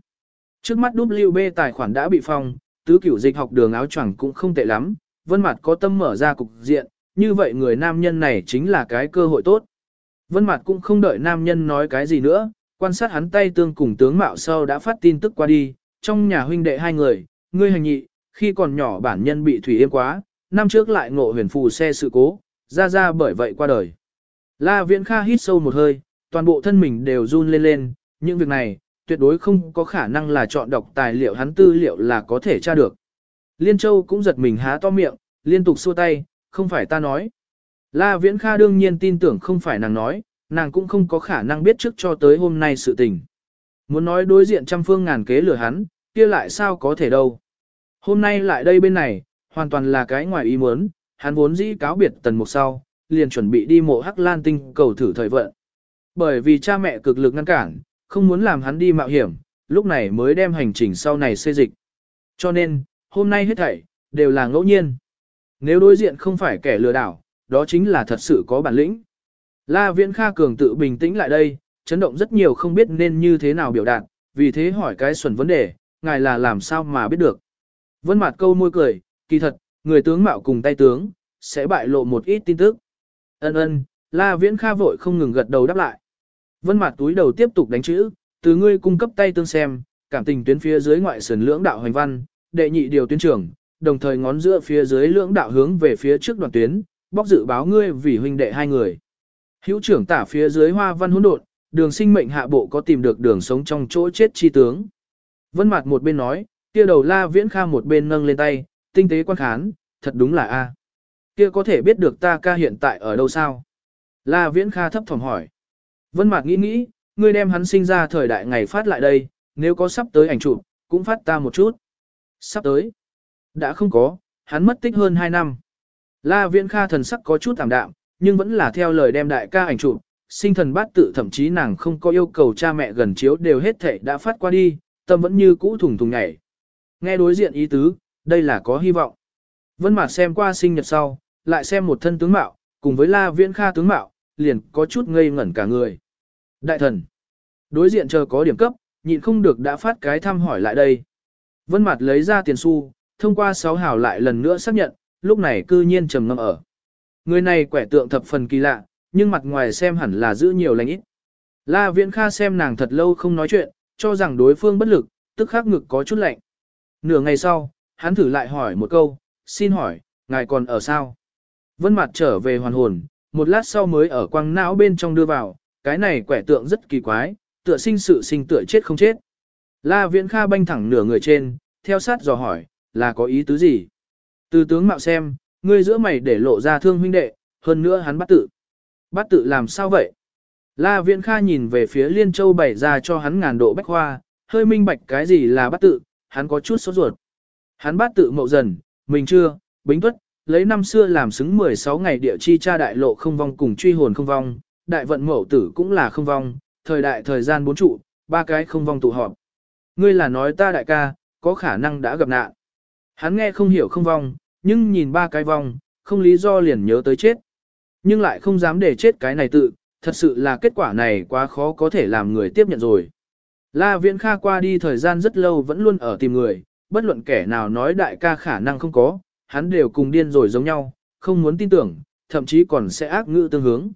Trước mắt WB tài khoản đã bị phong, tứ cửu dịch học đường áo choàng cũng không tệ lắm, Vân Mạt có tâm mở ra cục diện, như vậy người nam nhân này chính là cái cơ hội tốt. Vân Mạt cũng không đợi nam nhân nói cái gì nữa, quan sát hắn tay tương cùng tướng mạo sau đã phát tin tức qua đi, trong nhà huynh đệ hai người, ngươi hành nhị, khi còn nhỏ bản nhân bị thủy yêm quá, năm trước lại ngộ huyền phù xe sự cố, ra ra bởi vậy qua đời. La Viễn Kha hít sâu một hơi, toàn bộ thân mình đều run lên lên, những việc này, tuyệt đối không có khả năng là chọn đọc tài liệu hắn tư liệu là có thể tra được. Liên Châu cũng giật mình há to miệng, liên tục xua tay, không phải ta nói. La Viễn Kha đương nhiên tin tưởng không phải nàng nói, nàng cũng không có khả năng biết trước cho tới hôm nay sự tình. Muốn nói đối diện trăm phương ngàn kế lừa hắn, kia lại sao có thể đâu. Hôm nay lại đây bên này, hoàn toàn là cái ngoài ý muốn, hắn vốn dĩ cáo biệt tần mục sau, liền chuẩn bị đi mộ Hắc Lan Tinh cầu thử thời vận. Bởi vì cha mẹ cực lực ngăn cản, không muốn làm hắn đi mạo hiểm, lúc này mới đem hành trình sau này xê dịch. Cho nên, hôm nay hết thảy, đều là ngẫu nhiên. Nếu đối diện không phải kẻ lừa đảo, đó chính là thật sự có bản lĩnh. La Viễn Kha Cường tự bình tĩnh lại đây, chấn động rất nhiều không biết nên như thế nào biểu đạt, vì thế hỏi cái xuẩn vấn đề, ngài là làm sao mà biết được. Vân mặt câu môi cười, kỳ thật, người tướng mạo cùng tay tướng, sẽ bại lộ một ít tin tức. Ân ân, La Viễn Kha vội không ngừng gật đầu đáp lại. Vân Mạt túi đầu tiếp tục đánh chữ, từ ngươi cung cấp tay tương xem, cảm tình tuyến phía dưới ngoại sườn lưỡng đạo hoành văn, đệ nhị điều tuyến trưởng, đồng thời ngón giữa phía dưới lưỡng đạo hướng về phía trước đoạn tuyến, bóc dự báo ngươi vì huynh đệ hai người. Hữu trưởng tả phía dưới hoa văn hỗn độn, đường sinh mệnh hạ bộ có tìm được đường sống trong chỗ chết chi tướng. Vân Mạt một bên nói, kia đầu La Viễn Kha một bên nâng lên tay, tinh tế quan khán, thật đúng là a. Kia có thể biết được ta ca hiện tại ở đâu sao? La Viễn Kha thấp thỏm hỏi. Vân Mạc nghĩ nghĩ, ngươi đem hắn sinh ra thời đại ngày phát lại đây, nếu có sắp tới ảnh chụp, cũng phát ta một chút. Sắp tới. Đã không có, hắn mất tích hơn 2 năm. La Viễn Kha thần sắc có chút tạm đạm, nhưng vẫn là theo lời đem đại ca ảnh chụp, sinh thần bát tự thậm chí nàng không có yêu cầu cha mẹ gần chiếu đều hết thảy đã phát qua đi, tâm vẫn như cũ thùng thùng nhảy. Nghe đối diện ý tứ, đây là có hy vọng. Vân Mạc xem qua sinh nhật sau, lại xem một thân tướng mạo, cùng với La Viễn Kha tướng mạo, liền có chút ngây ngẩn cả người. Đại thần, đối diện chờ có điểm cấp, nhịn không được đã phát cái thăm hỏi lại đây. Vân Mạt lấy ra tiền xu, thông qua sáu hào lại lần nữa xác nhận, lúc này cư nhiên trầm ngâm ở. Người này quẻ tượng thập phần kỳ lạ, nhưng mặt ngoài xem hẳn là giữ nhiều lành ít. La Viễn Kha xem nàng thật lâu không nói chuyện, cho rằng đối phương bất lực, tức khắc ngực có chút lạnh. Nửa ngày sau, hắn thử lại hỏi một câu, xin hỏi, ngài còn ở sao? Vân Mạt trở về hoàn hồn, một lát sau mới ở quang não bên trong đưa vào, cái này quẻ tượng rất kỳ quái, tựa sinh sự sinh tựa chết không chết. La Viễn Kha banh thẳng nửa người trên, theo sát dò hỏi, là có ý tứ gì? Từ tướng mạo xem, ngươi giữa mày để lộ ra thương huynh đệ, hơn nữa hắn bắt tự. Bắt tự làm sao vậy? La Viễn Kha nhìn về phía Liên Châu bày ra cho hắn ngàn độ bách hoa, hơi minh bạch cái gì là bắt tự, hắn có chút sốt ruột. Hắn bắt tự mậu dần, mình chưa, bính tuất, lấy năm xưa làm xứng 16 ngày địa chi cha đại lộ không vong cùng truy hồn không vong, đại vận mẫu tử cũng là không vong, thời đại thời gian bốn trụ, ba cái không vong tụ họp. Ngươi là nói ta đại ca, có khả năng đã gặp nạn. Hắn nghe không hiểu không vong, nhưng nhìn ba cái vong, không lý do liền nhớ tới chết. Nhưng lại không dám để chết cái này tự, thật sự là kết quả này quá khó có thể làm người tiếp nhận rồi. La Viễn Kha qua đi thời gian rất lâu vẫn luôn ở tìm người, bất luận kẻ nào nói đại ca khả năng không có, hắn đều cùng điên rồi giống nhau, không muốn tin tưởng, thậm chí còn sẽ ác ngữ tương hướng.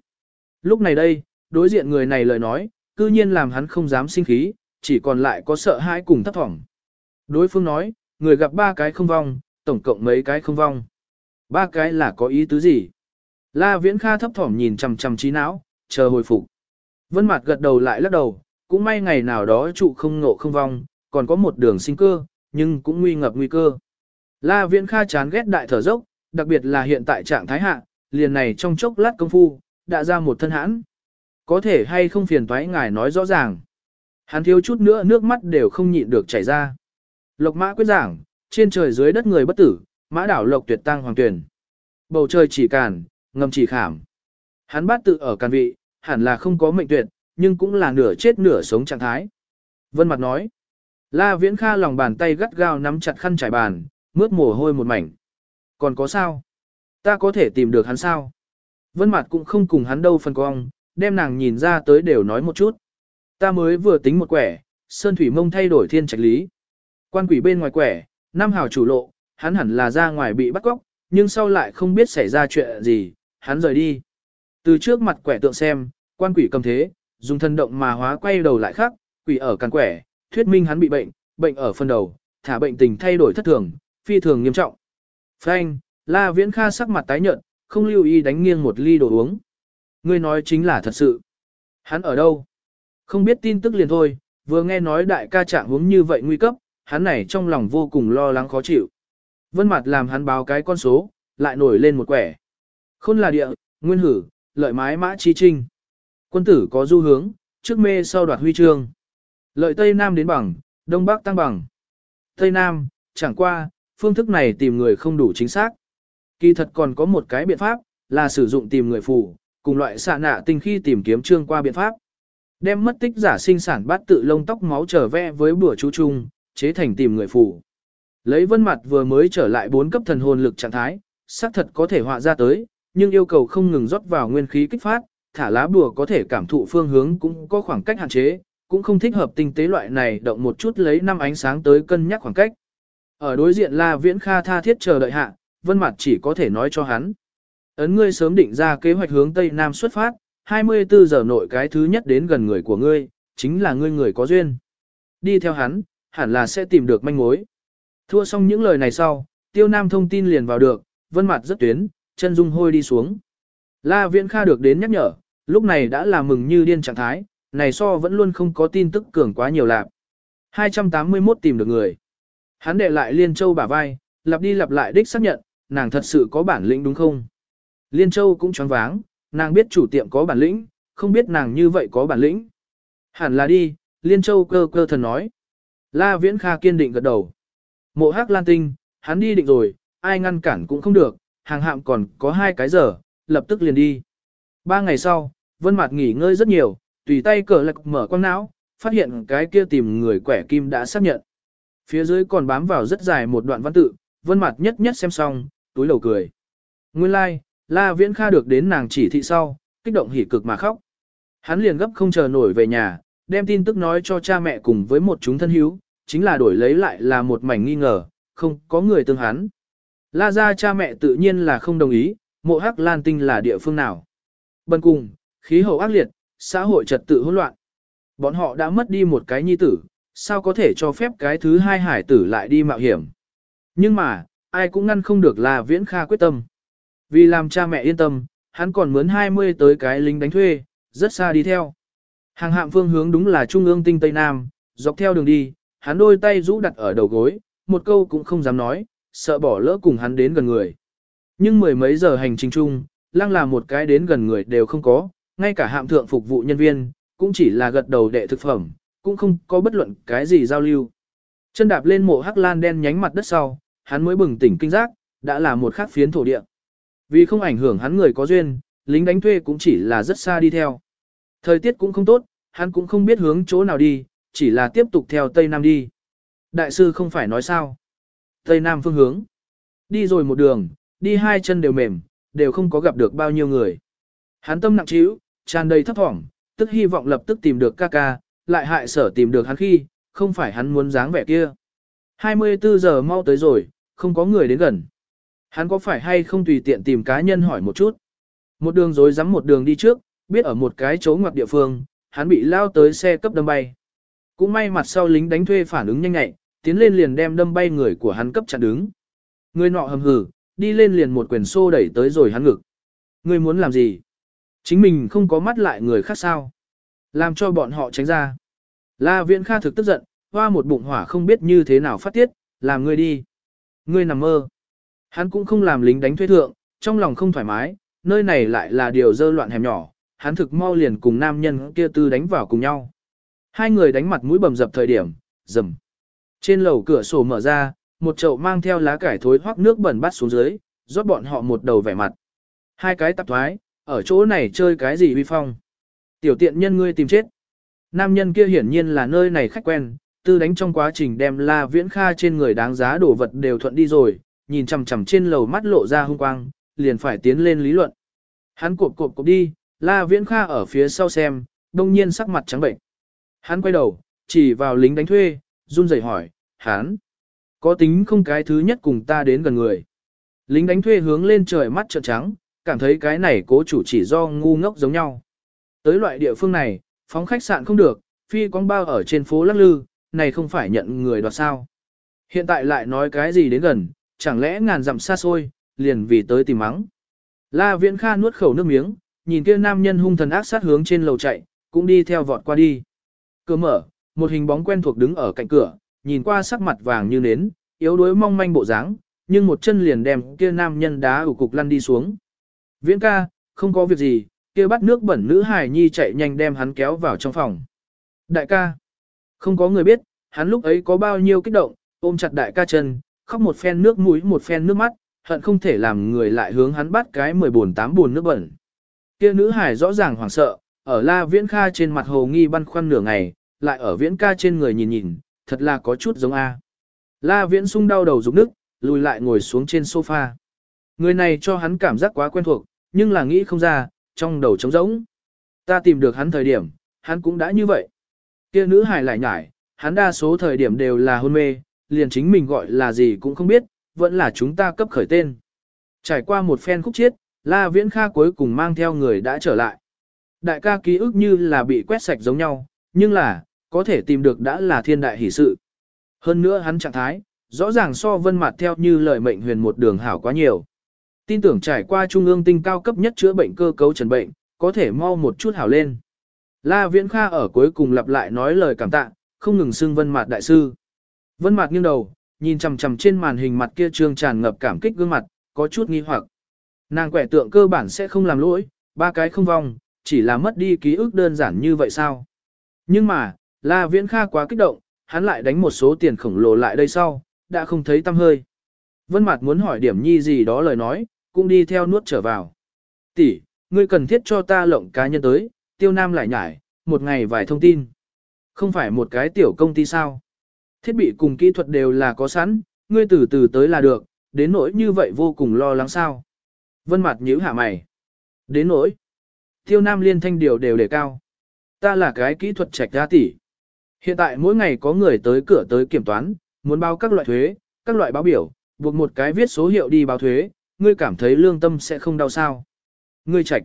Lúc này đây, đối diện người này lời nói, cư nhiên làm hắn không dám sinh khí, chỉ còn lại có sợ hãi cùng thấp thỏm. Đối phương nói, người gặp ba cái không vong, tổng cộng mấy cái không vong. Ba cái là có ý tứ gì? La Viễn Kha thấp thỏm nhìn chằm chằm trí não, chờ hồi phục. Vân Mạt gật đầu lại lắc đầu, cũng may ngày nào đó trụ không ngộ không vong, còn có một đường sinh cơ, nhưng cũng nguy ngập nguy cơ. La Viễn Kha chán ghét đại thở dốc, đặc biệt là hiện tại trạng thái hạ, liền này trong chốc lát công phu, đã ra một thân hãn. Có thể hay không phiền toái ngài nói rõ ràng. Hắn thiếu chút nữa nước mắt đều không nhịn được chảy ra. Lộc mã quyết giảng, trên trời dưới đất người bất tử, mã đảo lộc tuyệt tăng hoàng tuyển. Bầu trời chỉ càn, ngầm chỉ khảm. Hắn bát tự ở càn vị, hẳn là không có mệnh tuyệt, nhưng cũng là nửa chết nửa sống trạng thái. Vân Mặt nói. La Viễn Kha lòng bàn tay gắt gao nắm chặt khăn trải bàn, mướt mồ hôi một mảnh. Còn có sao? Ta có thể tìm được hắn sao? Vân Mặt cũng không cùng hắn đâu phân cong, đem nàng nhìn ra tới đều nói một chút. Ta mới vừa tính một quẻ, Sơn Thủy Mông thay đổi thiên trạch lý. Quan quỷ bên ngoài quẻ, Nam Hào chủ lộ, hắn hẳn là ra ngoài bị bắt cóc, nhưng sau lại không biết xảy ra chuyện gì, hắn rời đi. Từ trước mặt quẻ tượng xem, quan quỷ cầm thế, dùng thân động mà hóa quay đầu lại khác, quỷ ở càn quẻ, thuyết minh hắn bị bệnh, bệnh ở phần đầu, thả bệnh tình thay đổi thất thường, phi thường nghiêm trọng. Phanh, La Viễn Kha sắc mặt tái nhợt, không lưu ý đánh nghiêng một ly đồ uống. Ngươi nói chính là thật sự. Hắn ở đâu? Không biết tin tức liền thôi, vừa nghe nói đại ca trạng huống như vậy nguy cấp, hắn này trong lòng vô cùng lo lắng khó chịu. Vân mặt làm hắn báo cái con số, lại nổi lên một quẻ. Khôn là địa, nguyên hử, lợi mái mã chi trinh. Quân tử có du hướng, trước mê sau đoạt huy chương. Lợi Tây Nam đến bằng, Đông Bắc tăng bằng. Tây Nam, chẳng qua, phương thức này tìm người không đủ chính xác. Kỳ thật còn có một cái biện pháp, là sử dụng tìm người phù, cùng loại xạ nạ tinh khi tìm kiếm trương qua biện pháp. Đem mất tích giả sinh sản bát tự lông tóc máu trở vẽ với bùa chú chung, chế thành tìm người phù. Lấy vân mặt vừa mới trở lại bốn cấp thần hồn lực trạng thái, xác thật có thể họa ra tới, nhưng yêu cầu không ngừng rót vào nguyên khí kích phát, thả lá bùa có thể cảm thụ phương hướng cũng có khoảng cách hạn chế, cũng không thích hợp tinh tế loại này động một chút lấy năm ánh sáng tới cân nhắc khoảng cách. Ở đối diện La Viễn Kha tha thiết chờ đợi hạ, Vân Mặt chỉ có thể nói cho hắn. Ấn ngươi sớm định ra kế hoạch hướng Tây Nam xuất phát, 24 giờ nội cái thứ nhất đến gần người của ngươi, chính là ngươi người có duyên. Đi theo hắn, hẳn là sẽ tìm được manh mối. Thua xong những lời này sau, tiêu nam thông tin liền vào được, vân mặt rất tuyến, chân dung hôi đi xuống. La Viễn Kha được đến nhắc nhở, lúc này đã là mừng như điên trạng thái, này so vẫn luôn không có tin tức cường quá nhiều lạc. 281 tìm được người. Hắn đệ lại Liên Châu bả vai, lặp đi lặp lại đích xác nhận, nàng thật sự có bản lĩnh đúng không? Liên Châu cũng choáng váng, nàng biết chủ tiệm có bản lĩnh, không biết nàng như vậy có bản lĩnh. Hẳn là đi, Liên Châu cơ cơ thần nói. La Viễn Kha kiên định gật đầu. Mộ Hắc Lan Tinh, hắn đi định rồi, ai ngăn cản cũng không được, hàng hạm còn có hai cái giờ, lập tức liền đi. Ba ngày sau, Vân Mạt nghỉ ngơi rất nhiều, tùy tay cờ lạc mở quang não, phát hiện cái kia tìm người quẻ kim đã xác nhận. Phía dưới còn bám vào rất dài một đoạn văn tự, Vân mặt nhất nhất xem xong, túi lầu cười. Nguyên lai, like, La Viễn Kha được đến nàng chỉ thị sau, kích động hỉ cực mà khóc. Hắn liền gấp không chờ nổi về nhà, đem tin tức nói cho cha mẹ cùng với một chúng thân hữu, chính là đổi lấy lại là một mảnh nghi ngờ, không có người tương hắn. La gia cha mẹ tự nhiên là không đồng ý, mộ hắc lan tinh là địa phương nào. Bần cùng, khí hậu ác liệt, xã hội trật tự hỗn loạn. Bọn họ đã mất đi một cái nhi tử, sao có thể cho phép cái thứ hai hải tử lại đi mạo hiểm. Nhưng mà, ai cũng ngăn không được là viễn kha quyết tâm. Vì làm cha mẹ yên tâm, hắn còn mướn 20 tới cái lính đánh thuê, rất xa đi theo. Hàng hạm phương hướng đúng là trung ương tinh Tây Nam, dọc theo đường đi, hắn đôi tay rũ đặt ở đầu gối, một câu cũng không dám nói, sợ bỏ lỡ cùng hắn đến gần người. Nhưng mười mấy giờ hành trình chung, lăng là một cái đến gần người đều không có, ngay cả hạm thượng phục vụ nhân viên, cũng chỉ là gật đầu đệ thực phẩm, cũng không có bất luận cái gì giao lưu. Chân đạp lên mộ hắc lan đen nhánh mặt đất sau, hắn mới bừng tỉnh kinh giác, đã là một khắc phiến thổ địa. Vì không ảnh hưởng hắn người có duyên, lính đánh thuê cũng chỉ là rất xa đi theo. Thời tiết cũng không tốt, hắn cũng không biết hướng chỗ nào đi, chỉ là tiếp tục theo Tây Nam đi. Đại sư không phải nói sao. Tây Nam phương hướng. Đi rồi một đường, đi hai chân đều mềm, đều không có gặp được bao nhiêu người. Hắn tâm nặng trĩu, tràn đầy thấp thỏm, tức hy vọng lập tức tìm được ca ca, lại hại sở tìm được hắn khi, không phải hắn muốn dáng vẻ kia. 24 giờ mau tới rồi, không có người đến gần. Hắn có phải hay không tùy tiện tìm cá nhân hỏi một chút. Một đường dối rắm một đường đi trước, biết ở một cái chỗ ngoặc địa phương, hắn bị lao tới xe cấp đâm bay. Cũng may mặt sau lính đánh thuê phản ứng nhanh nhạy, tiến lên liền đem đâm bay người của hắn cấp chặn đứng. Người nọ hầm hừ, đi lên liền một quyền xô đẩy tới rồi hắn ngực. Người muốn làm gì? Chính mình không có mắt lại người khác sao? Làm cho bọn họ tránh ra. La Viễn Kha thực tức giận, hoa một bụng hỏa không biết như thế nào phát tiết, làm ngươi đi. Ngươi nằm mơ. Hắn cũng không làm lính đánh thuê thượng, trong lòng không thoải mái, nơi này lại là điều dơ loạn hẻm nhỏ, hắn thực mau liền cùng nam nhân kia tư đánh vào cùng nhau. Hai người đánh mặt mũi bầm dập thời điểm, rầm. Trên lầu cửa sổ mở ra, một chậu mang theo lá cải thối hoắc nước bẩn bắt xuống dưới, rót bọn họ một đầu vẻ mặt. Hai cái tạp thoái, ở chỗ này chơi cái gì vi phong. Tiểu tiện nhân ngươi tìm chết. Nam nhân kia hiển nhiên là nơi này khách quen, tư đánh trong quá trình đem la viễn kha trên người đáng giá đồ vật đều thuận đi rồi, nhìn chằm chằm trên lầu mắt lộ ra hung quang, liền phải tiến lên lý luận. Hắn cộp cộp cộp đi, la viễn kha ở phía sau xem, đông nhiên sắc mặt trắng bệnh. Hắn quay đầu, chỉ vào lính đánh thuê, run rẩy hỏi, hắn, có tính không cái thứ nhất cùng ta đến gần người. Lính đánh thuê hướng lên trời mắt trợn trắng, cảm thấy cái này cố chủ chỉ do ngu ngốc giống nhau. Tới loại địa phương này, phóng khách sạn không được, phi quang bao ở trên phố lắc lư, này không phải nhận người đoạt sao. Hiện tại lại nói cái gì đến gần, chẳng lẽ ngàn dặm xa xôi, liền vì tới tìm mắng. La Viễn Kha nuốt khẩu nước miếng, nhìn kia nam nhân hung thần ác sát hướng trên lầu chạy, cũng đi theo vọt qua đi. Cửa mở, một hình bóng quen thuộc đứng ở cạnh cửa, nhìn qua sắc mặt vàng như nến, yếu đuối mong manh bộ dáng, nhưng một chân liền đem kia nam nhân đá ủ cục lăn đi xuống. Viễn ca, không có việc gì, kia bắt nước bẩn nữ hài nhi chạy nhanh đem hắn kéo vào trong phòng. Đại ca, không có người biết, hắn lúc ấy có bao nhiêu kích động, ôm chặt đại ca chân, khóc một phen nước mũi một phen nước mắt, hận không thể làm người lại hướng hắn bắt cái mười buồn tám buồn nước bẩn. Kia nữ hài rõ ràng hoảng sợ, ở la viễn kha trên mặt hồ nghi băn khoăn nửa ngày, lại ở viễn ca trên người nhìn nhìn, thật là có chút giống A. La viễn sung đau đầu rụng nước, lùi lại ngồi xuống trên sofa. Người này cho hắn cảm giác quá quen thuộc, nhưng là nghĩ không ra, trong đầu trống rỗng. Ta tìm được hắn thời điểm, hắn cũng đã như vậy. Kia nữ hài lại nhải, hắn đa số thời điểm đều là hôn mê, liền chính mình gọi là gì cũng không biết, vẫn là chúng ta cấp khởi tên. Trải qua một phen khúc chiết, La Viễn Kha cuối cùng mang theo người đã trở lại. Đại ca ký ức như là bị quét sạch giống nhau, nhưng là, có thể tìm được đã là thiên đại hỷ sự. Hơn nữa hắn trạng thái, rõ ràng so vân mặt theo như lời mệnh huyền một đường hảo quá nhiều. Tin tưởng trải qua trung ương tinh cao cấp nhất chữa bệnh cơ cấu trần bệnh, có thể mau một chút hảo lên. La Viễn Kha ở cuối cùng lặp lại nói lời cảm tạ, không ngừng xưng vân mặt đại sư. Vân mặt nghiêng đầu, nhìn chằm chằm trên màn hình mặt kia trương tràn ngập cảm kích gương mặt, có chút nghi hoặc. Nàng quẻ tượng cơ bản sẽ không làm lỗi, ba cái không vong, chỉ là mất đi ký ức đơn giản như vậy sao. Nhưng mà, La Viễn Kha quá kích động, hắn lại đánh một số tiền khổng lồ lại đây sau, đã không thấy tâm hơi. Vân Mạt muốn hỏi điểm nhi gì đó lời nói, cũng đi theo nuốt trở vào. Tỷ, ngươi cần thiết cho ta lộng cá nhân tới, tiêu nam lại nhải, một ngày vài thông tin. Không phải một cái tiểu công ty sao. Thiết bị cùng kỹ thuật đều là có sẵn, ngươi từ từ tới là được, đến nỗi như vậy vô cùng lo lắng sao. Vân mặt nhíu hạ mày. Đến nỗi. Tiêu nam liên thanh điều đều đề cao. Ta là cái kỹ thuật trạch ra tỷ. Hiện tại mỗi ngày có người tới cửa tới kiểm toán, muốn báo các loại thuế, các loại báo biểu, buộc một cái viết số hiệu đi báo thuế, ngươi cảm thấy lương tâm sẽ không đau sao. Ngươi trạch.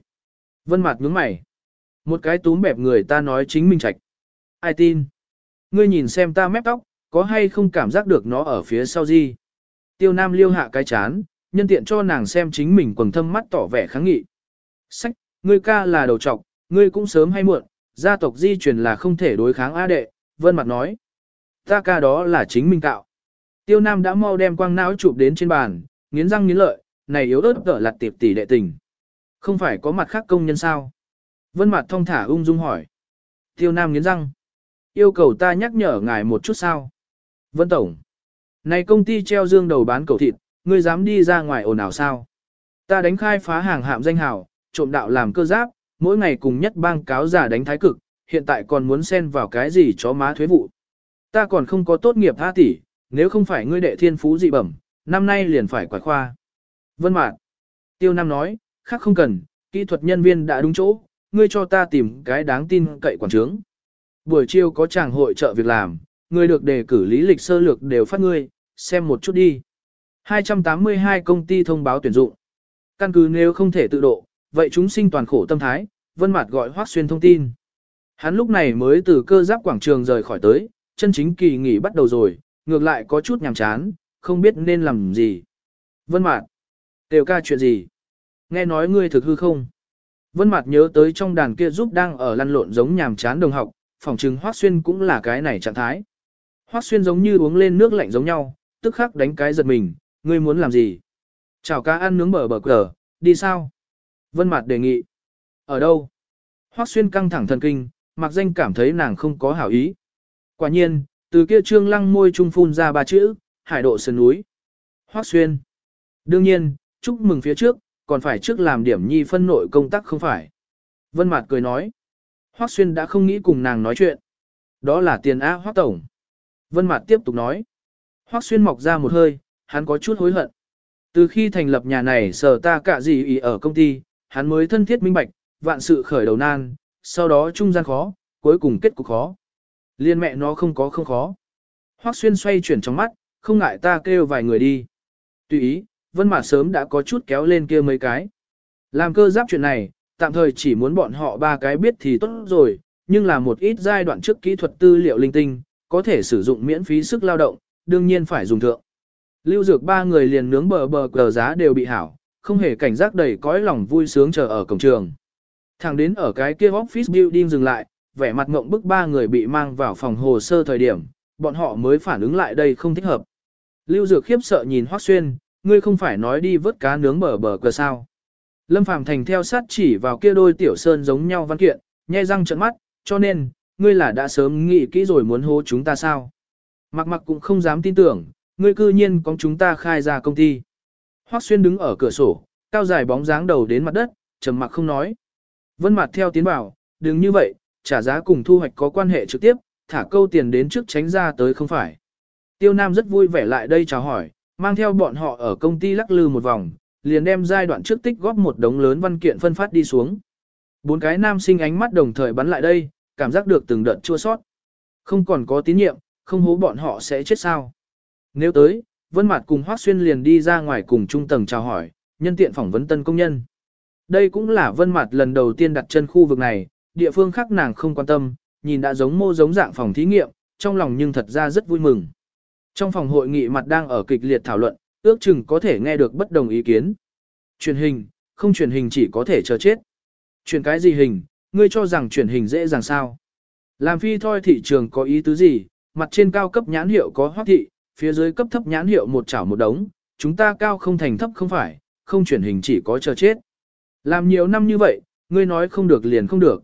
Vân mặt nhướng mày. Một cái túm bẹp người ta nói chính mình trạch. Ai tin? Ngươi nhìn xem ta mép tóc, có hay không cảm giác được nó ở phía sau gì? Tiêu Nam liêu hạ cái chán, nhân tiện cho nàng xem chính mình quầng thâm mắt tỏ vẻ kháng nghị. Sách, ngươi ca là đầu trọc, ngươi cũng sớm hay muộn, gia tộc di truyền là không thể đối kháng A đệ, vân mặt nói. Ta ca đó là chính mình cạo. Tiêu Nam đã mau đem quang não chụp đến trên bàn, nghiến răng nghiến lợi, này yếu ớt cỡ lặt tiệp tỷ đệ tình. Không phải có mặt khác công nhân sao? Vân mặt thông thả ung dung hỏi. Tiêu Nam nghiến răng. Yêu cầu ta nhắc nhở ngài một chút sao? Vân Tổng. Này công ty treo dương đầu bán cầu thịt, ngươi dám đi ra ngoài ồn ào sao? Ta đánh khai phá hàng hạm danh hào, trộm đạo làm cơ giáp, mỗi ngày cùng nhất bang cáo giả đánh thái cực, hiện tại còn muốn xen vào cái gì chó má thuế vụ. Ta còn không có tốt nghiệp tha tỷ, nếu không phải ngươi đệ thiên phú dị bẩm, năm nay liền phải quải khoa. Vân Mạt, Tiêu Nam nói, khác không cần, kỹ thuật nhân viên đã đúng chỗ, ngươi cho ta tìm cái đáng tin cậy quản trướng. Buổi chiều có chàng hội trợ việc làm, ngươi được đề cử lý lịch sơ lược đều phát ngươi, xem một chút đi. 282 công ty thông báo tuyển dụng. Căn cứ nếu không thể tự độ, vậy chúng sinh toàn khổ tâm thái, Vân Mạt gọi Hoắc Xuyên thông tin. Hắn lúc này mới từ cơ giáp quảng trường rời khỏi tới, chân chính kỳ nghỉ bắt đầu rồi, ngược lại có chút nhàm chán, không biết nên làm gì. Vân Mạt, Tiểu ca chuyện gì? Nghe nói ngươi thực hư không? Vân Mạt nhớ tới trong đàn kia giúp đang ở lăn lộn giống nhàm chán đồng học, phòng trừng Hoắc Xuyên cũng là cái này trạng thái. Hoắc Xuyên giống như uống lên nước lạnh giống nhau, tức khắc đánh cái giật mình, ngươi muốn làm gì? Chào cá ăn nướng bờ bờ cờ, đi sao? Vân Mạt đề nghị. Ở đâu? Hoắc Xuyên căng thẳng thần kinh, mặc danh cảm thấy nàng không có hảo ý. Quả nhiên, từ kia trương lăng môi trung phun ra ba chữ, hải độ sơn núi. Hoắc Xuyên. Đương nhiên, chúc mừng phía trước, còn phải trước làm điểm nhi phân nội công tác không phải. Vân Mạt cười nói. Hoắc Xuyên đã không nghĩ cùng nàng nói chuyện. Đó là tiền A Hoắc Tổng. Vân Mạt tiếp tục nói. Hoắc Xuyên mọc ra một hơi, hắn có chút hối hận. Từ khi thành lập nhà này sở ta cả gì ý ở công ty, hắn mới thân thiết minh bạch, vạn sự khởi đầu nan, sau đó trung gian khó, cuối cùng kết cục khó. Liên mẹ nó không có không khó. Hoắc Xuyên xoay chuyển trong mắt, không ngại ta kêu vài người đi. Tùy ý, Vân Mạt sớm đã có chút kéo lên kia mấy cái. Làm cơ giáp chuyện này, tạm thời chỉ muốn bọn họ ba cái biết thì tốt rồi, nhưng là một ít giai đoạn trước kỹ thuật tư liệu linh tinh, có thể sử dụng miễn phí sức lao động, đương nhiên phải dùng thượng. Lưu Dược ba người liền nướng bờ bờ cờ giá đều bị hảo, không hề cảnh giác đầy cõi lòng vui sướng chờ ở cổng trường. Thẳng đến ở cái kia office building dừng lại, vẻ mặt ngộng bức ba người bị mang vào phòng hồ sơ thời điểm, bọn họ mới phản ứng lại đây không thích hợp. Lưu Dược khiếp sợ nhìn Hoắc Xuyên, ngươi không phải nói đi vớt cá nướng bờ bờ cờ sao. Lâm Phàm Thành theo sát chỉ vào kia đôi tiểu sơn giống nhau văn kiện, nhe răng trợn mắt, cho nên, ngươi là đã sớm nghĩ kỹ rồi muốn hô chúng ta sao. Mặc mặc cũng không dám tin tưởng, ngươi cư nhiên có chúng ta khai ra công ty. Hoắc Xuyên đứng ở cửa sổ, cao dài bóng dáng đầu đến mặt đất, trầm mặc không nói. Vân mặt theo tiến bảo, đừng như vậy, trả giá cùng thu hoạch có quan hệ trực tiếp, thả câu tiền đến trước tránh ra tới không phải. Tiêu Nam rất vui vẻ lại đây chào hỏi, mang theo bọn họ ở công ty lắc lư một vòng, liền đem giai đoạn trước tích góp một đống lớn văn kiện phân phát đi xuống. Bốn cái nam sinh ánh mắt đồng thời bắn lại đây, cảm giác được từng đợt chua sót. Không còn có tín nhiệm, không hố bọn họ sẽ chết sao. Nếu tới, Vân Mạt cùng Hoắc Xuyên liền đi ra ngoài cùng trung tầng chào hỏi, nhân tiện phỏng vấn tân công nhân. Đây cũng là vân mạt lần đầu tiên đặt chân khu vực này, địa phương khác nàng không quan tâm, nhìn đã giống mô giống dạng phòng thí nghiệm, trong lòng nhưng thật ra rất vui mừng. Trong phòng hội nghị mặt đang ở kịch liệt thảo luận, ước chừng có thể nghe được bất đồng ý kiến. Truyền hình, không truyền hình chỉ có thể chờ chết. Truyền cái gì hình, ngươi cho rằng truyền hình dễ dàng sao? Làm phi thôi thị trường có ý tứ gì, mặt trên cao cấp nhãn hiệu có hoác thị, phía dưới cấp thấp nhãn hiệu một chảo một đống, chúng ta cao không thành thấp không phải, không truyền hình chỉ có chờ chết. Làm nhiều năm như vậy, ngươi nói không được liền không được.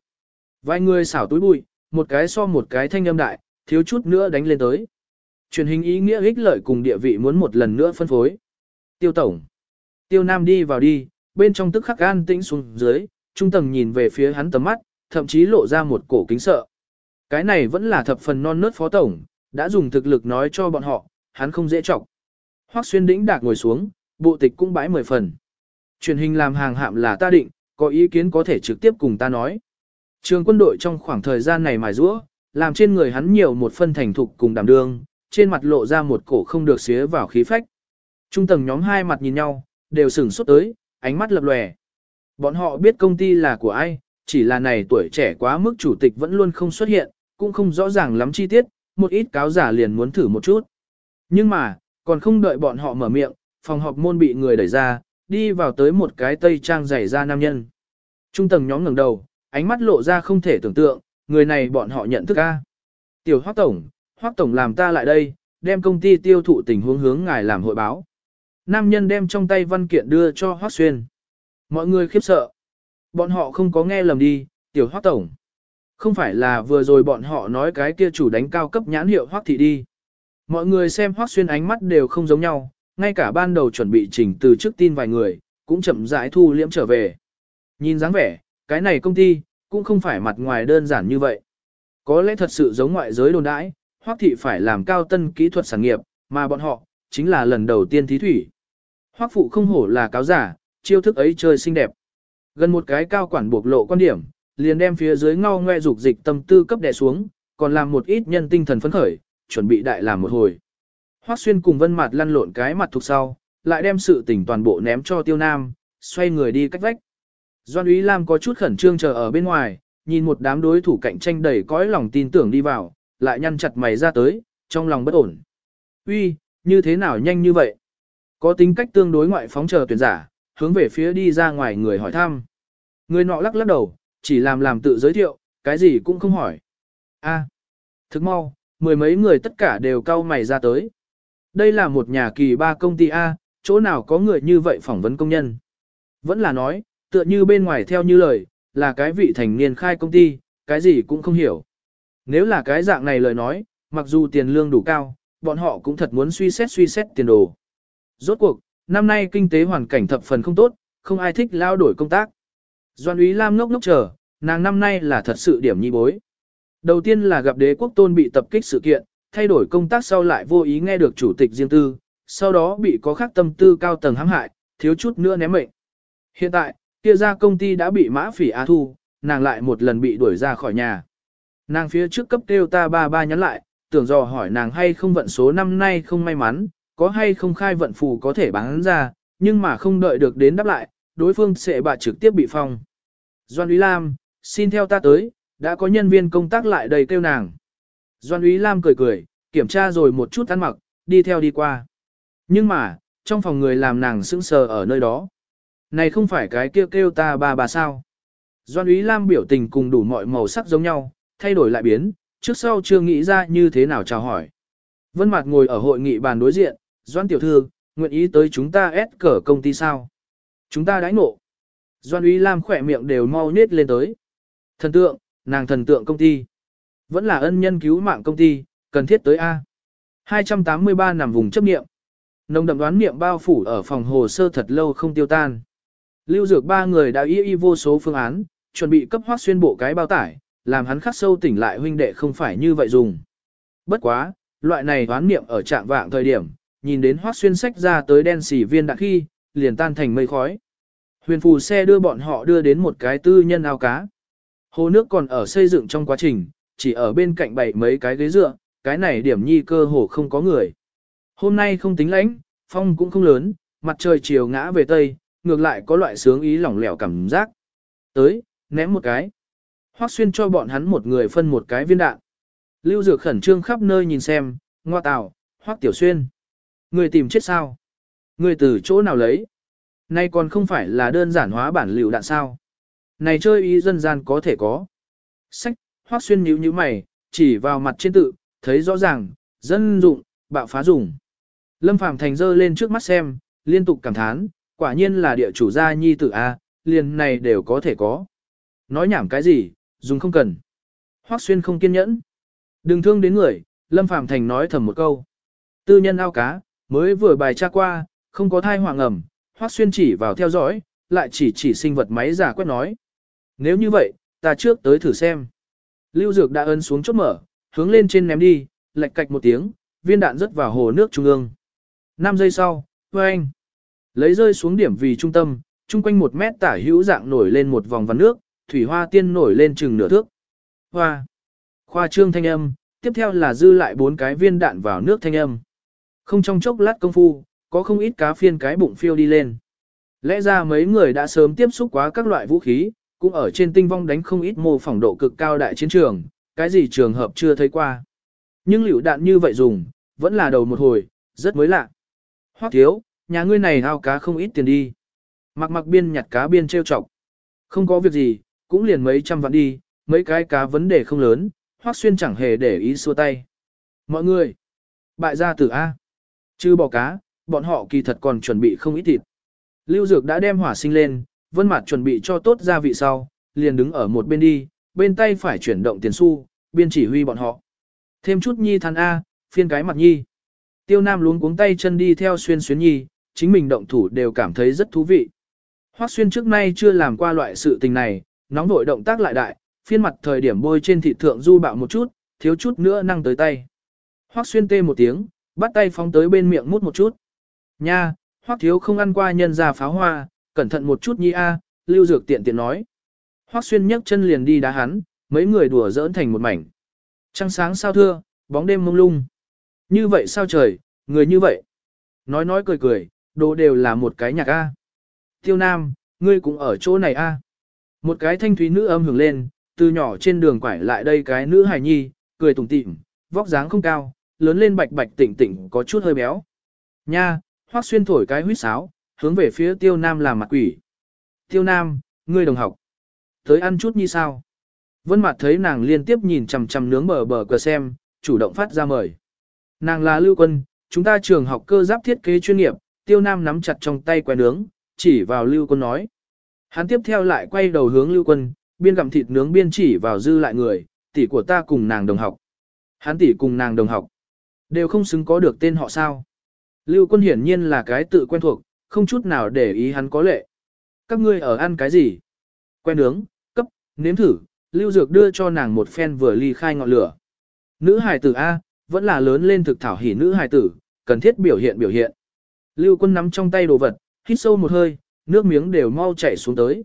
Vài người xảo túi bụi, một cái so một cái thanh âm đại, thiếu chút nữa đánh lên tới. Truyền hình ý nghĩa ích lợi cùng địa vị muốn một lần nữa phân phối. Tiêu tổng. Tiêu Nam đi vào đi, bên trong tức khắc an tĩnh xuống dưới, trung tầng nhìn về phía hắn tầm mắt, thậm chí lộ ra một cổ kính sợ. Cái này vẫn là thập phần non nớt phó tổng, đã dùng thực lực nói cho bọn họ, hắn không dễ trọng. Hoắc xuyên đĩnh đạc ngồi xuống, bộ tịch cũng bãi mười phần. Truyền hình làm hàng hạm là ta định, có ý kiến có thể trực tiếp cùng ta nói. Trường quân đội trong khoảng thời gian này mài rũa, làm trên người hắn nhiều một phân thành thục cùng đảm đương, trên mặt lộ ra một cổ không được xía vào khí phách. Trung tầng nhóm hai mặt nhìn nhau, đều sửng sốt tới, ánh mắt lập lòe. Bọn họ biết công ty là của ai, chỉ là này tuổi trẻ quá mức chủ tịch vẫn luôn không xuất hiện, cũng không rõ ràng lắm chi tiết, một ít cáo giả liền muốn thử một chút. Nhưng mà, còn không đợi bọn họ mở miệng, phòng họp môn bị người đẩy ra, đi vào tới một cái tây trang dày ra nam nhân. Trung tầng nhóm ngẩng đầu, ánh mắt lộ ra không thể tưởng tượng, người này bọn họ nhận thức a. Tiểu Hoắc tổng, Hoắc tổng làm ta lại đây, đem công ty tiêu thụ tình huống hướng ngài làm hội báo. Nam nhân đem trong tay văn kiện đưa cho Hoắc Xuyên. Mọi người khiếp sợ. Bọn họ không có nghe lầm đi, tiểu Hoắc tổng. Không phải là vừa rồi bọn họ nói cái kia chủ đánh cao cấp nhãn hiệu Hoắc thị đi. Mọi người xem Hoắc Xuyên ánh mắt đều không giống nhau, ngay cả ban đầu chuẩn bị chỉnh từ trước tin vài người, cũng chậm rãi thu liễm trở về. Nhìn dáng vẻ, cái này công ty, cũng không phải mặt ngoài đơn giản như vậy. Có lẽ thật sự giống ngoại giới đồn đãi, Hoắc thị phải làm cao tân kỹ thuật sản nghiệp, mà bọn họ, chính là lần đầu tiên thí thủy. Hoắc phụ không hổ là cáo giả, chiêu thức ấy chơi xinh đẹp. Gần một cái cao quản buộc lộ quan điểm, liền đem phía dưới ngao ngoe dục dịch tâm tư cấp đè xuống, còn làm một ít nhân tinh thần phấn khởi, chuẩn bị đại làm một hồi. Hoắc Xuyên cùng Vân Mạt lăn lộn cái mặt thuộc sau, lại đem sự tình toàn bộ ném cho Tiêu Nam, xoay người đi cách vách. Doan Úy Lam có chút khẩn trương chờ ở bên ngoài, nhìn một đám đối thủ cạnh tranh đầy cõi lòng tin tưởng đi vào, lại nhăn chặt mày ra tới, trong lòng bất ổn. Uy, như thế nào nhanh như vậy? Có tính cách tương đối ngoại phóng chờ tuyển giả, hướng về phía đi ra ngoài người hỏi thăm. Người nọ lắc lắc đầu, chỉ làm làm tự giới thiệu, cái gì cũng không hỏi. A, thức mau, mười mấy người tất cả đều cau mày ra tới. Đây là một nhà kỳ ba công ty A, chỗ nào có người như vậy phỏng vấn công nhân. Vẫn là nói, tựa như bên ngoài theo như lời, là cái vị thành niên khai công ty, cái gì cũng không hiểu. Nếu là cái dạng này lời nói, mặc dù tiền lương đủ cao, bọn họ cũng thật muốn suy xét suy xét tiền đồ. Rốt cuộc, năm nay kinh tế hoàn cảnh thập phần không tốt, không ai thích lao đổi công tác. Doan úy Lam ngốc ngốc chờ, nàng năm nay là thật sự điểm nhi bối. Đầu tiên là gặp đế quốc tôn bị tập kích sự kiện, thay đổi công tác sau lại vô ý nghe được chủ tịch riêng tư, sau đó bị có khắc tâm tư cao tầng hãm hại, thiếu chút nữa ném mệnh. Hiện tại, kia ra công ty đã bị mã phỉ á thu, nàng lại một lần bị đuổi ra khỏi nhà. Nàng phía trước cấp kêu ta ba ba nhắn lại, tưởng dò hỏi nàng hay không vận số năm nay không may mắn, có hay không khai vận phù có thể bán ra, nhưng mà không đợi được đến đáp lại, đối phương sẽ bà trực tiếp bị phong. Doan Úy Lam, xin theo ta tới, đã có nhân viên công tác lại đầy kêu nàng. Doan Úy Lam cười cười, kiểm tra rồi một chút ăn mặc, đi theo đi qua. Nhưng mà, trong phòng người làm nàng sững sờ ở nơi đó. Này không phải cái kêu kêu ta bà bà sao. Doan Úy Lam biểu tình cùng đủ mọi màu sắc giống nhau, thay đổi lại biến, trước sau chưa nghĩ ra như thế nào chào hỏi. Vân Mạt ngồi ở hội nghị bàn đối diện, Doan tiểu thư, nguyện ý tới chúng ta ép cờ công ty sao? Chúng ta đãi ngộ. Doan Úy Lam khỏe miệng đều mau nhếch lên tới. Thần tượng, nàng thần tượng công ty. Vẫn là ân nhân cứu mạng công ty, cần thiết tới A. 283 nằm vùng chấp nghiệm. Nồng đậm đoán niệm bao phủ ở phòng hồ sơ thật lâu không tiêu tan. Lưu Dược ba người đã y y vô số phương án, chuẩn bị cấp hoác xuyên bộ cái bao tải, làm hắn khắc sâu tỉnh lại huynh đệ không phải như vậy dùng. Bất quá, loại này đoán niệm ở trạng vạng thời điểm, nhìn đến hoác xuyên sách ra tới đen xỉ viên đã khi, liền tan thành mây khói. Huyền phù xe đưa bọn họ đưa đến một cái tư nhân ao cá. Hồ nước còn ở xây dựng trong quá trình, chỉ ở bên cạnh bảy mấy cái ghế dựa, cái này điểm nhi cơ hồ không có người. Hôm nay không tính lãnh, phong cũng không lớn, mặt trời chiều ngã về tây, ngược lại có loại sướng ý lỏng lẻo cảm giác. Tới, ném một cái. Hoắc xuyên cho bọn hắn một người phân một cái viên đạn. Lưu Dược khẩn trương khắp nơi nhìn xem, ngoa tào, Hoắc Tiểu Xuyên. Người tìm chết sao? Người từ chỗ nào lấy? Nay còn không phải là đơn giản hóa bản liệu đạn sao? Này chơi ý dân gian có thể có. Sách, Hoắc Xuyên nhíu nhíu mày, chỉ vào mặt trên tự, thấy rõ ràng, dân dụng, bạo phá dùng. Lâm Phàm Thành dơ lên trước mắt xem, liên tục cảm thán, quả nhiên là địa chủ gia nhi tử A, liền này đều có thể có. Nói nhảm cái gì, dùng không cần. Hoắc Xuyên không kiên nhẫn. Đừng thương đến người, Lâm Phàm Thành nói thầm một câu. Tư nhân ao cá, mới vừa bài tra qua, không có thai hoàng ẩm, Hoắc Xuyên chỉ vào theo dõi, lại chỉ chỉ sinh vật máy giả quét nói. Nếu như vậy, ta trước tới thử xem. Lưu Dược đã ấn xuống chốt mở, hướng lên trên ném đi, lệch cạch một tiếng, viên đạn rớt vào hồ nước trung ương. 5 giây sau, anh lấy rơi xuống điểm vì trung tâm, chung quanh một mét tả hữu dạng nổi lên một vòng vằn nước, thủy hoa tiên nổi lên chừng nửa thước. Hoa. Khoa trương thanh âm, tiếp theo là dư lại bốn cái viên đạn vào nước thanh âm. Không trong chốc lát công phu, có không ít cá phiên cái bụng phiêu đi lên. Lẽ ra mấy người đã sớm tiếp xúc quá các loại vũ khí, cũng ở trên tinh vong đánh không ít mô phỏng độ cực cao đại chiến trường, cái gì trường hợp chưa thấy qua. Nhưng liệu đạn như vậy dùng, vẫn là đầu một hồi, rất mới lạ. Hoắc thiếu, nhà ngươi này ao cá không ít tiền đi. Mặc mặc biên nhặt cá biên trêu chọc. Không có việc gì, cũng liền mấy trăm vạn đi, mấy cái cá vấn đề không lớn, Hoắc xuyên chẳng hề để ý xua tay. Mọi người, bại gia tử A. Chứ bỏ cá, bọn họ kỳ thật còn chuẩn bị không ít thịt. Lưu Dược đã đem hỏa sinh lên, vân mặt chuẩn bị cho tốt gia vị sau, liền đứng ở một bên đi, bên tay phải chuyển động tiền xu, biên chỉ huy bọn họ. Thêm chút nhi than A, phiên cái mặt nhi. Tiêu Nam luống cuống tay chân đi theo xuyên xuyến nhi, chính mình động thủ đều cảm thấy rất thú vị. Hoắc xuyên trước nay chưa làm qua loại sự tình này, nóng vội động tác lại đại, phiên mặt thời điểm bôi trên thịt thượng du bạo một chút, thiếu chút nữa năng tới tay. Hoắc xuyên tê một tiếng, bắt tay phóng tới bên miệng mút một chút. Nha, Hoắc thiếu không ăn qua nhân ra pháo hoa, cẩn thận một chút nhi a, lưu dược tiện tiện nói. Hoắc xuyên nhấc chân liền đi đá hắn, mấy người đùa giỡn thành một mảnh. Trăng sáng sao thưa, bóng đêm mông lung. Như vậy sao trời, người như vậy. Nói nói cười cười, đồ đều là một cái nhạc A. Tiêu Nam, ngươi cũng ở chỗ này A. Một cái thanh thúy nữ âm hưởng lên, từ nhỏ trên đường quải lại đây cái nữ hài nhi, cười tủm tỉm, vóc dáng không cao, lớn lên bạch bạch tỉnh tỉnh có chút hơi béo. Nha, hoác xuyên thổi cái huýt sáo, hướng về phía tiêu nam làm mặt quỷ. Tiêu nam, ngươi đồng học. Tới ăn chút như sao? Vân mặt thấy nàng liên tiếp nhìn chằm chằm nướng bờ bờ cờ xem, chủ động phát ra mời. Nàng là lưu quân, chúng ta trường học cơ giáp thiết kế chuyên nghiệp, tiêu nam nắm chặt trong tay que nướng, chỉ vào lưu quân nói. Hắn tiếp theo lại quay đầu hướng lưu quân, biên gặm thịt nướng biên chỉ vào dư lại người, tỷ của ta cùng nàng đồng học. Hắn tỷ cùng nàng đồng học. Đều không xứng có được tên họ sao. Lưu quân hiển nhiên là cái tự quen thuộc, không chút nào để ý hắn có lệ. Các ngươi ở ăn cái gì? Quen nướng, cấp, nếm thử, lưu dược đưa cho nàng một phen vừa ly khai ngọn lửa. Nữ hài tử A, vẫn là lớn lên thực thảo hỉ nữ hài tử, cần thiết biểu hiện biểu hiện. Lưu quân nắm trong tay đồ vật, hít sâu một hơi, nước miếng đều mau chảy xuống tới.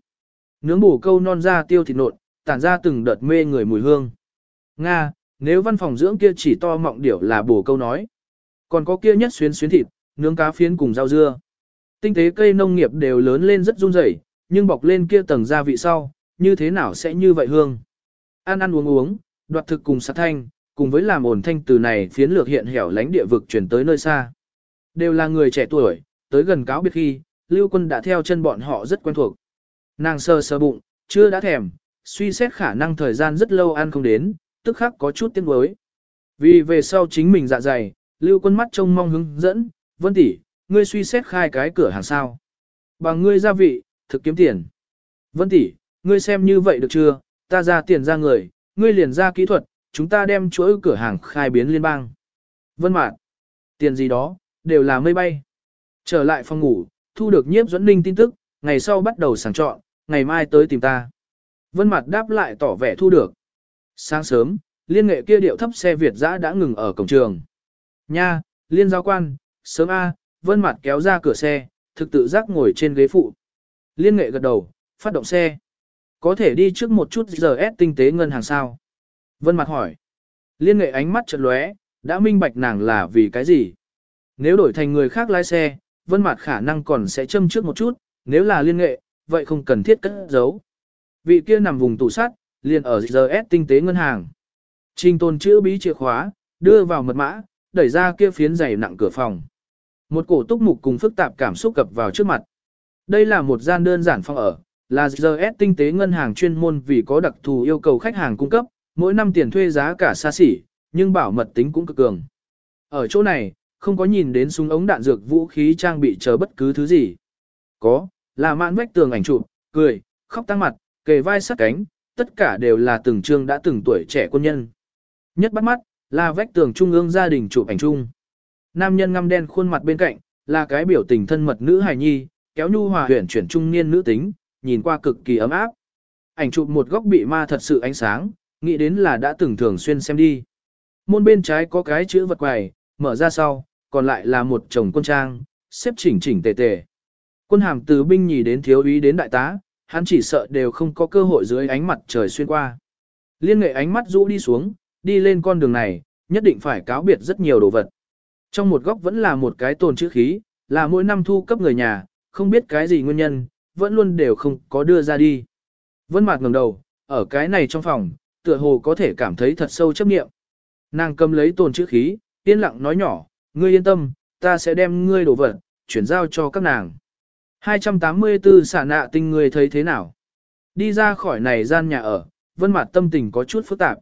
Nướng bổ câu non ra tiêu thịt nộn, tản ra từng đợt mê người mùi hương. Nga, nếu văn phòng dưỡng kia chỉ to mọng điểu là bổ câu nói. Còn có kia nhất xuyến xuyến thịt, nướng cá phiến cùng rau dưa. Tinh tế cây nông nghiệp đều lớn lên rất run rẩy, nhưng bọc lên kia tầng gia vị sau, như thế nào sẽ như vậy hương. Ăn ăn uống uống, đoạt thực cùng sát thanh, cùng với làm ổn thanh từ này phiến lược hiện hẻo lánh địa vực chuyển tới nơi xa. Đều là người trẻ tuổi, tới gần cáo biệt khi, lưu quân đã theo chân bọn họ rất quen thuộc. Nàng sơ sơ bụng, chưa đã thèm, suy xét khả năng thời gian rất lâu ăn không đến, tức khắc có chút tiếng nuối. Vì về sau chính mình dạ dày, lưu quân mắt trông mong hướng dẫn, vân tỷ, ngươi suy xét khai cái cửa hàng sao. Bằng ngươi gia vị, thực kiếm tiền. Vân tỷ, ngươi xem như vậy được chưa, ta ra tiền ra người, ngươi liền ra kỹ thuật, chúng ta đem chuỗi cửa hàng khai biến liên bang. Vân mạn, tiền gì đó, đều là mây bay. Trở lại phòng ngủ, thu được nhiếp dẫn ninh tin tức, ngày sau bắt đầu sàng chọn, ngày mai tới tìm ta. Vân mặt đáp lại tỏ vẻ thu được. Sáng sớm, liên nghệ kia điệu thấp xe Việt dã đã ngừng ở cổng trường. Nha, liên giáo quan, sớm A, vân mặt kéo ra cửa xe, thực tự giác ngồi trên ghế phụ. Liên nghệ gật đầu, phát động xe. Có thể đi trước một chút giờ S tinh tế ngân hàng sao? Vân mặt hỏi. Liên nghệ ánh mắt chợt lóe, đã minh bạch nàng là vì cái gì? Nếu đổi thành người khác lái xe, vân mặt khả năng còn sẽ châm trước một chút, nếu là liên nghệ, vậy không cần thiết cất giấu. Vị kia nằm vùng tủ sắt, liền ở GS tinh tế ngân hàng. Trình tôn chữ bí chìa khóa, đưa vào mật mã, đẩy ra kia phiến dày nặng cửa phòng. Một cổ túc mục cùng phức tạp cảm xúc cập vào trước mặt. Đây là một gian đơn giản phòng ở, là GS tinh tế ngân hàng chuyên môn vì có đặc thù yêu cầu khách hàng cung cấp, mỗi năm tiền thuê giá cả xa xỉ, nhưng bảo mật tính cũng cực cường. Ở chỗ này, không có nhìn đến súng ống đạn dược vũ khí trang bị chờ bất cứ thứ gì. Có, là mạn vách tường ảnh chụp, cười, khóc tăng mặt, kề vai sát cánh, tất cả đều là từng trương đã từng tuổi trẻ quân nhân. Nhất bắt mắt, là vách tường trung ương gia đình chụp ảnh chung. Nam nhân ngăm đen khuôn mặt bên cạnh, là cái biểu tình thân mật nữ hài nhi, kéo nhu hòa huyển chuyển trung niên nữ tính, nhìn qua cực kỳ ấm áp. Ảnh chụp một góc bị ma thật sự ánh sáng, nghĩ đến là đã từng thường xuyên xem đi. Môn bên trái có cái chữ vật quài, mở ra sau, còn lại là một chồng quân trang, xếp chỉnh chỉnh tề tề. Quân hàm từ binh nhì đến thiếu úy đến đại tá, hắn chỉ sợ đều không có cơ hội dưới ánh mặt trời xuyên qua. Liên nghệ ánh mắt rũ đi xuống, đi lên con đường này, nhất định phải cáo biệt rất nhiều đồ vật. Trong một góc vẫn là một cái tồn chữ khí, là mỗi năm thu cấp người nhà, không biết cái gì nguyên nhân, vẫn luôn đều không có đưa ra đi. Vân Mạc ngẩng đầu, ở cái này trong phòng, tựa hồ có thể cảm thấy thật sâu chấp niệm. Nàng cầm lấy tồn chữ khí, yên lặng nói nhỏ, ngươi yên tâm, ta sẽ đem ngươi đồ vật, chuyển giao cho các nàng. 284 xả nạ tinh ngươi thấy thế nào? Đi ra khỏi này gian nhà ở, vân mặt tâm tình có chút phức tạp.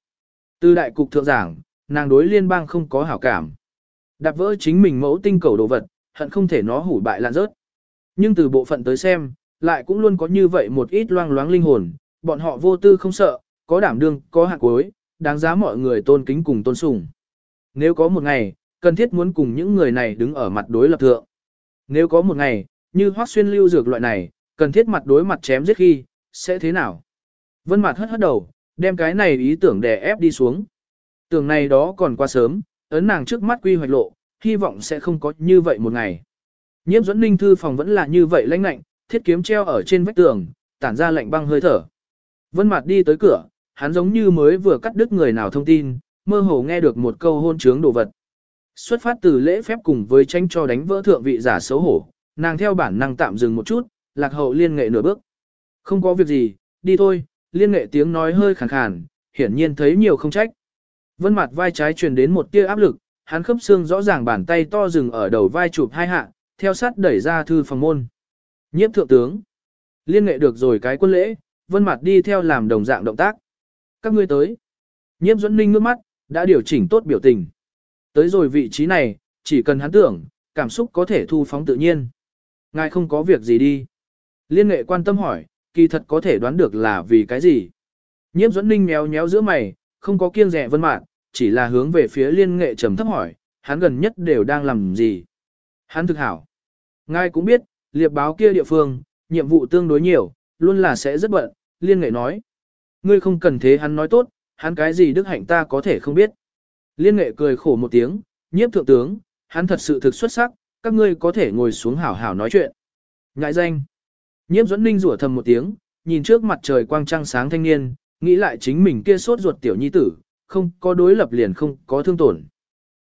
Từ đại cục thượng giảng, nàng đối liên bang không có hảo cảm. Đạp vỡ chính mình mẫu tinh cầu đồ vật, hận không thể nó hủ bại lạn rớt. Nhưng từ bộ phận tới xem, lại cũng luôn có như vậy một ít loang loáng linh hồn, bọn họ vô tư không sợ, có đảm đương, có hạ cuối, đáng giá mọi người tôn kính cùng tôn sùng. Nếu có một ngày, cần thiết muốn cùng những người này đứng ở mặt đối lập thượng. Nếu có một ngày, như hoác xuyên lưu dược loại này, cần thiết mặt đối mặt chém giết khi, sẽ thế nào? Vân mặt hất hất đầu, đem cái này ý tưởng đè ép đi xuống. Tưởng này đó còn quá sớm, ấn nàng trước mắt quy hoạch lộ, hy vọng sẽ không có như vậy một ngày. nhiễm dẫn ninh thư phòng vẫn là như vậy lãnh lạnh, thiết kiếm treo ở trên vách tường, tản ra lạnh băng hơi thở. Vân mặt đi tới cửa, hắn giống như mới vừa cắt đứt người nào thông tin, mơ hồ nghe được một câu hôn trướng đồ vật. Xuất phát từ lễ phép cùng với tranh cho đánh vỡ thượng vị giả xấu hổ, nàng theo bản năng tạm dừng một chút, lạc hậu liên nghệ nửa bước. Không có việc gì, đi thôi, liên nghệ tiếng nói hơi khàn khàn, hiển nhiên thấy nhiều không trách. Vân mặt vai trái truyền đến một tia áp lực, hắn khớp xương rõ ràng bàn tay to dừng ở đầu vai chụp hai hạ, theo sát đẩy ra thư phòng môn. Nhiếp thượng tướng. Liên nghệ được rồi cái quân lễ, vân mặt đi theo làm đồng dạng động tác. Các ngươi tới. Nhiếp dẫn ninh ngước mắt, đã điều chỉnh tốt biểu tình. Tới rồi vị trí này, chỉ cần hắn tưởng, cảm xúc có thể thu phóng tự nhiên. Ngài không có việc gì đi. Liên nghệ quan tâm hỏi, kỳ thật có thể đoán được là vì cái gì. Nhiếp dẫn ninh méo méo giữa mày, không có kiêng rẻ vân mạn, chỉ là hướng về phía liên nghệ trầm thấp hỏi, hắn gần nhất đều đang làm gì. Hắn thực hảo. Ngài cũng biết, liệp báo kia địa phương, nhiệm vụ tương đối nhiều, luôn là sẽ rất bận, liên nghệ nói. Ngươi không cần thế hắn nói tốt, hắn cái gì đức hạnh ta có thể không biết. Liên nghệ cười khổ một tiếng, nhiếp thượng tướng, hắn thật sự thực xuất sắc, các ngươi có thể ngồi xuống hảo hảo nói chuyện. Ngại danh. Nhiếp dẫn ninh rủa thầm một tiếng, nhìn trước mặt trời quang trăng sáng thanh niên, nghĩ lại chính mình kia sốt ruột tiểu nhi tử, không có đối lập liền không có thương tổn.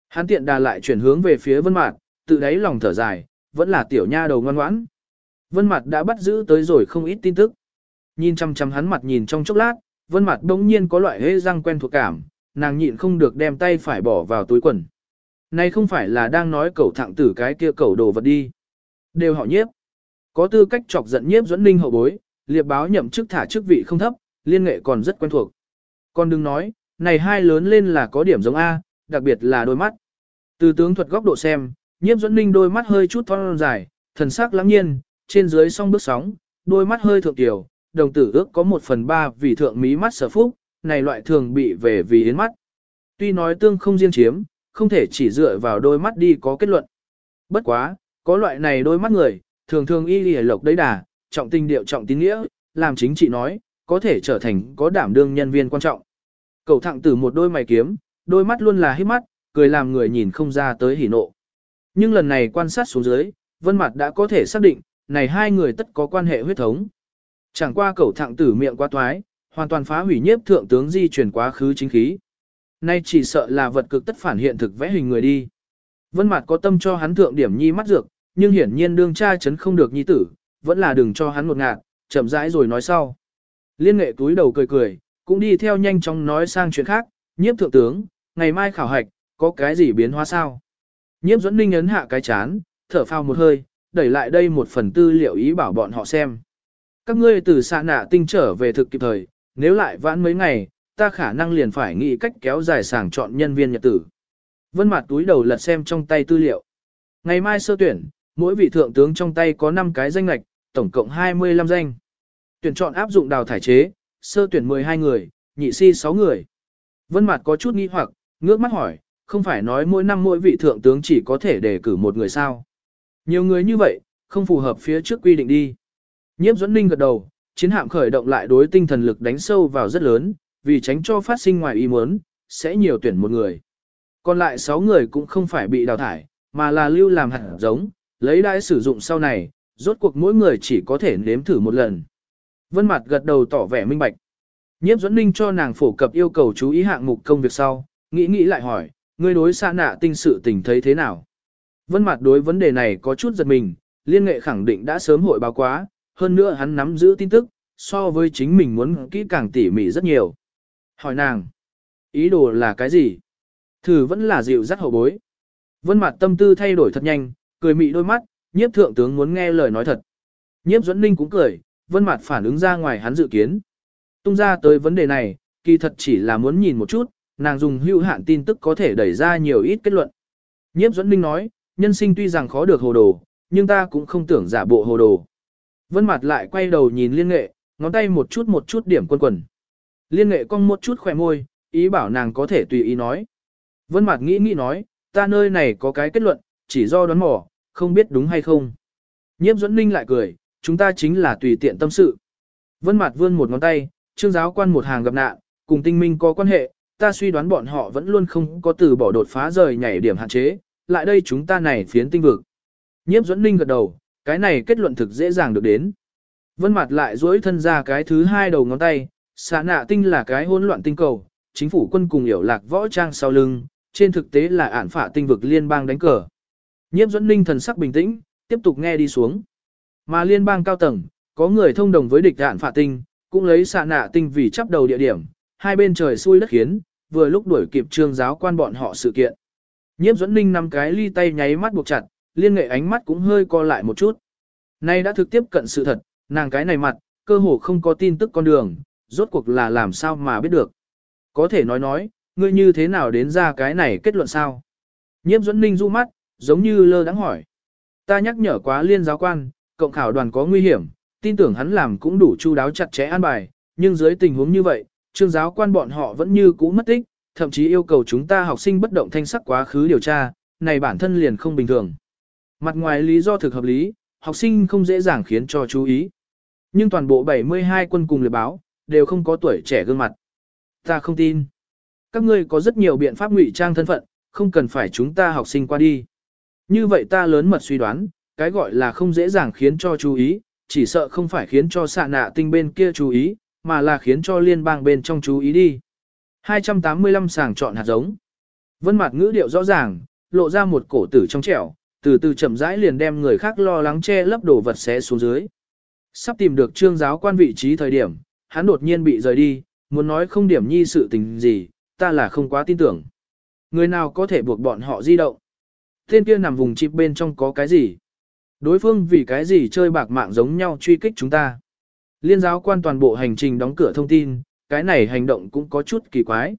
Hắn tiện đà lại chuyển hướng về phía vân mạt, tự đáy lòng thở dài, vẫn là tiểu nha đầu ngoan ngoãn. Vân Mạt đã bắt giữ tới rồi không ít tin tức. Nhìn chăm chăm hắn mặt nhìn trong chốc lát, vân mạt đống nhiên có loại hê răng quen thuộc cảm, nàng nhịn không được đem tay phải bỏ vào túi quần. Này không phải là đang nói cẩu thẳng tử cái kia cẩu đồ vật đi. Đều họ nhiếp. Có tư cách chọc giận nhiếp dẫn ninh hậu bối, liệp báo nhậm chức thả chức vị không thấp, liên nghệ còn rất quen thuộc. Còn đừng nói, này hai lớn lên là có điểm giống A, đặc biệt là đôi mắt. Từ tướng thuật góc độ xem, nhiếp dẫn ninh đôi mắt hơi chút thon dài, thần sắc lãng nhiên, trên dưới song bước sóng, đôi mắt hơi thượng tiểu, đồng tử ước có một phần ba vì thượng mí mắt sở phúc, này loại thường bị về vì yến mắt. Tuy nói tương không riêng chiếm, không thể chỉ dựa vào đôi mắt đi có kết luận. Bất quá, có loại này đôi mắt người, thường thường y lì lộc đấy đà, trọng tình điệu trọng tín nghĩa, làm chính trị nói, có thể trở thành có đảm đương nhân viên quan trọng. Cầu thẳng từ một đôi mày kiếm, đôi mắt luôn là hít mắt, cười làm người nhìn không ra tới hỉ nộ. Nhưng lần này quan sát xuống dưới, vân mặt đã có thể xác định, này hai người tất có quan hệ huyết thống. Chẳng qua cầu thẳng tử miệng quá toái, hoàn toàn phá hủy nhiếp thượng tướng di chuyển quá khứ chính khí. Nay chỉ sợ là vật cực tất phản hiện thực vẽ hình người đi. Vân Mạt có tâm cho hắn thượng điểm nhi mắt dược, nhưng hiển nhiên đương cha chấn không được nhi tử, vẫn là đừng cho hắn một ngạt, chậm rãi rồi nói sau. Liên nghệ túi đầu cười cười, cũng đi theo nhanh chóng nói sang chuyện khác, nhiếp thượng tướng, ngày mai khảo hạch, có cái gì biến hóa sao? Nhiếp Duẫn ninh ấn hạ cái chán, thở phào một hơi, đẩy lại đây một phần tư liệu ý bảo bọn họ xem. Các ngươi từ xa nạ tinh trở về thực kịp thời, nếu lại vãn mấy ngày, ta khả năng liền phải nghĩ cách kéo dài sàng chọn nhân viên nhật tử. Vân mặt túi đầu lật xem trong tay tư liệu. Ngày mai sơ tuyển, mỗi vị thượng tướng trong tay có 5 cái danh ngạch, tổng cộng 25 danh. Tuyển chọn áp dụng đào thải chế, sơ tuyển 12 người, nhị si 6 người. Vân mặt có chút nghi hoặc, ngước mắt hỏi, không phải nói mỗi năm mỗi vị thượng tướng chỉ có thể đề cử một người sao. Nhiều người như vậy, không phù hợp phía trước quy định đi. Nhiếp Duẫn ninh gật đầu, chiến hạm khởi động lại đối tinh thần lực đánh sâu vào rất lớn, vì tránh cho phát sinh ngoài ý muốn, sẽ nhiều tuyển một người. Còn lại 6 người cũng không phải bị đào thải, mà là lưu làm hạt giống, lấy đãi sử dụng sau này, rốt cuộc mỗi người chỉ có thể nếm thử một lần. Vân mặt gật đầu tỏ vẻ minh bạch. Nhiếp dẫn ninh cho nàng phổ cập yêu cầu chú ý hạng mục công việc sau, nghĩ nghĩ lại hỏi, ngươi đối xa nạ tinh sự tình thấy thế nào? Vân mặt đối vấn đề này có chút giật mình, liên nghệ khẳng định đã sớm hội báo quá, hơn nữa hắn nắm giữ tin tức, so với chính mình muốn kỹ càng tỉ mỉ rất nhiều. Hỏi nàng, ý đồ là cái gì? Thử vẫn là dịu dắt hậu bối. Vân mặt tâm tư thay đổi thật nhanh, cười mị đôi mắt, nhiếp thượng tướng muốn nghe lời nói thật. Nhiếp dẫn ninh cũng cười, vân mặt phản ứng ra ngoài hắn dự kiến. Tung ra tới vấn đề này, kỳ thật chỉ là muốn nhìn một chút, nàng dùng hữu hạn tin tức có thể đẩy ra nhiều ít kết luận. Nhiếp dẫn ninh nói, nhân sinh tuy rằng khó được hồ đồ, nhưng ta cũng không tưởng giả bộ hồ đồ. Vân Mạt lại quay đầu nhìn liên nghệ, ngón tay một chút một chút điểm quân quần. Liên nghệ cong một chút khóe môi, ý bảo nàng có thể tùy ý nói. Vân Mạt nghĩ nghĩ nói, ta nơi này có cái kết luận, chỉ do đoán mò, không biết đúng hay không. Nhiếp Duẫn ninh lại cười, chúng ta chính là tùy tiện tâm sự. Vân Mạt vươn một ngón tay, trương giáo quan một hàng gặp nạn, cùng tinh minh có quan hệ, ta suy đoán bọn họ vẫn luôn không có từ bỏ đột phá rời nhảy điểm hạn chế, lại đây chúng ta này phiến tinh vực. Nhiếp Duẫn ninh gật đầu, cái này kết luận thực dễ dàng được đến. Vân Mạt lại duỗi thân ra cái thứ hai đầu ngón tay, xạ nạ tinh là cái hỗn loạn tinh cầu, chính phủ quân cùng hiểu lạc võ trang sau lưng, trên thực tế là ản phạt tinh vực liên bang đánh cờ. Nhiếp duẫn ninh thần sắc bình tĩnh, tiếp tục nghe đi xuống. Mà liên bang cao tầng, có người thông đồng với địch ản phạt tinh, cũng lấy xạ nạ tinh vì chấp đầu địa điểm, hai bên trời xui đất khiến, vừa lúc đuổi kịp trương giáo quan bọn họ sự kiện. Nhiếp duẫn ninh năm cái ly tay nháy mắt buộc chặt, liên nghệ ánh mắt cũng hơi co lại một chút. Nay đã thực tiếp cận sự thật, nàng cái này mặt, cơ hồ không có tin tức con đường, rốt cuộc là làm sao mà biết được. Có thể nói nói, ngươi như thế nào đến ra cái này kết luận sao? Nhiếp dẫn ninh du mắt, giống như lơ đắng hỏi. Ta nhắc nhở quá liên giáo quan, cộng khảo đoàn có nguy hiểm, tin tưởng hắn làm cũng đủ chu đáo chặt chẽ an bài, nhưng dưới tình huống như vậy, trương giáo quan bọn họ vẫn như cũ mất tích, thậm chí yêu cầu chúng ta học sinh bất động thanh sắc quá khứ điều tra, này bản thân liền không bình thường. Mặt ngoài lý do thực hợp lý, học sinh không dễ dàng khiến cho chú ý. Nhưng toàn bộ 72 quân cùng liệt báo, đều không có tuổi trẻ gương mặt. Ta không tin. Các ngươi có rất nhiều biện pháp ngụy trang thân phận, không cần phải chúng ta học sinh qua đi. Như vậy ta lớn mật suy đoán, cái gọi là không dễ dàng khiến cho chú ý, chỉ sợ không phải khiến cho xạ nạ tinh bên kia chú ý, mà là khiến cho liên bang bên trong chú ý đi. 285 sàng chọn hạt giống. Vân mặt ngữ điệu rõ ràng, lộ ra một cổ tử trong trẻo, từ từ chậm rãi liền đem người khác lo lắng che lấp đồ vật xé xuống dưới. Sắp tìm được trương giáo quan vị trí thời điểm, hắn đột nhiên bị rời đi, muốn nói không điểm nhi sự tình gì, ta là không quá tin tưởng. Người nào có thể buộc bọn họ di động? Tên kia nằm vùng chip bên trong có cái gì? Đối phương vì cái gì chơi bạc mạng giống nhau truy kích chúng ta? Liên giáo quan toàn bộ hành trình đóng cửa thông tin, cái này hành động cũng có chút kỳ quái.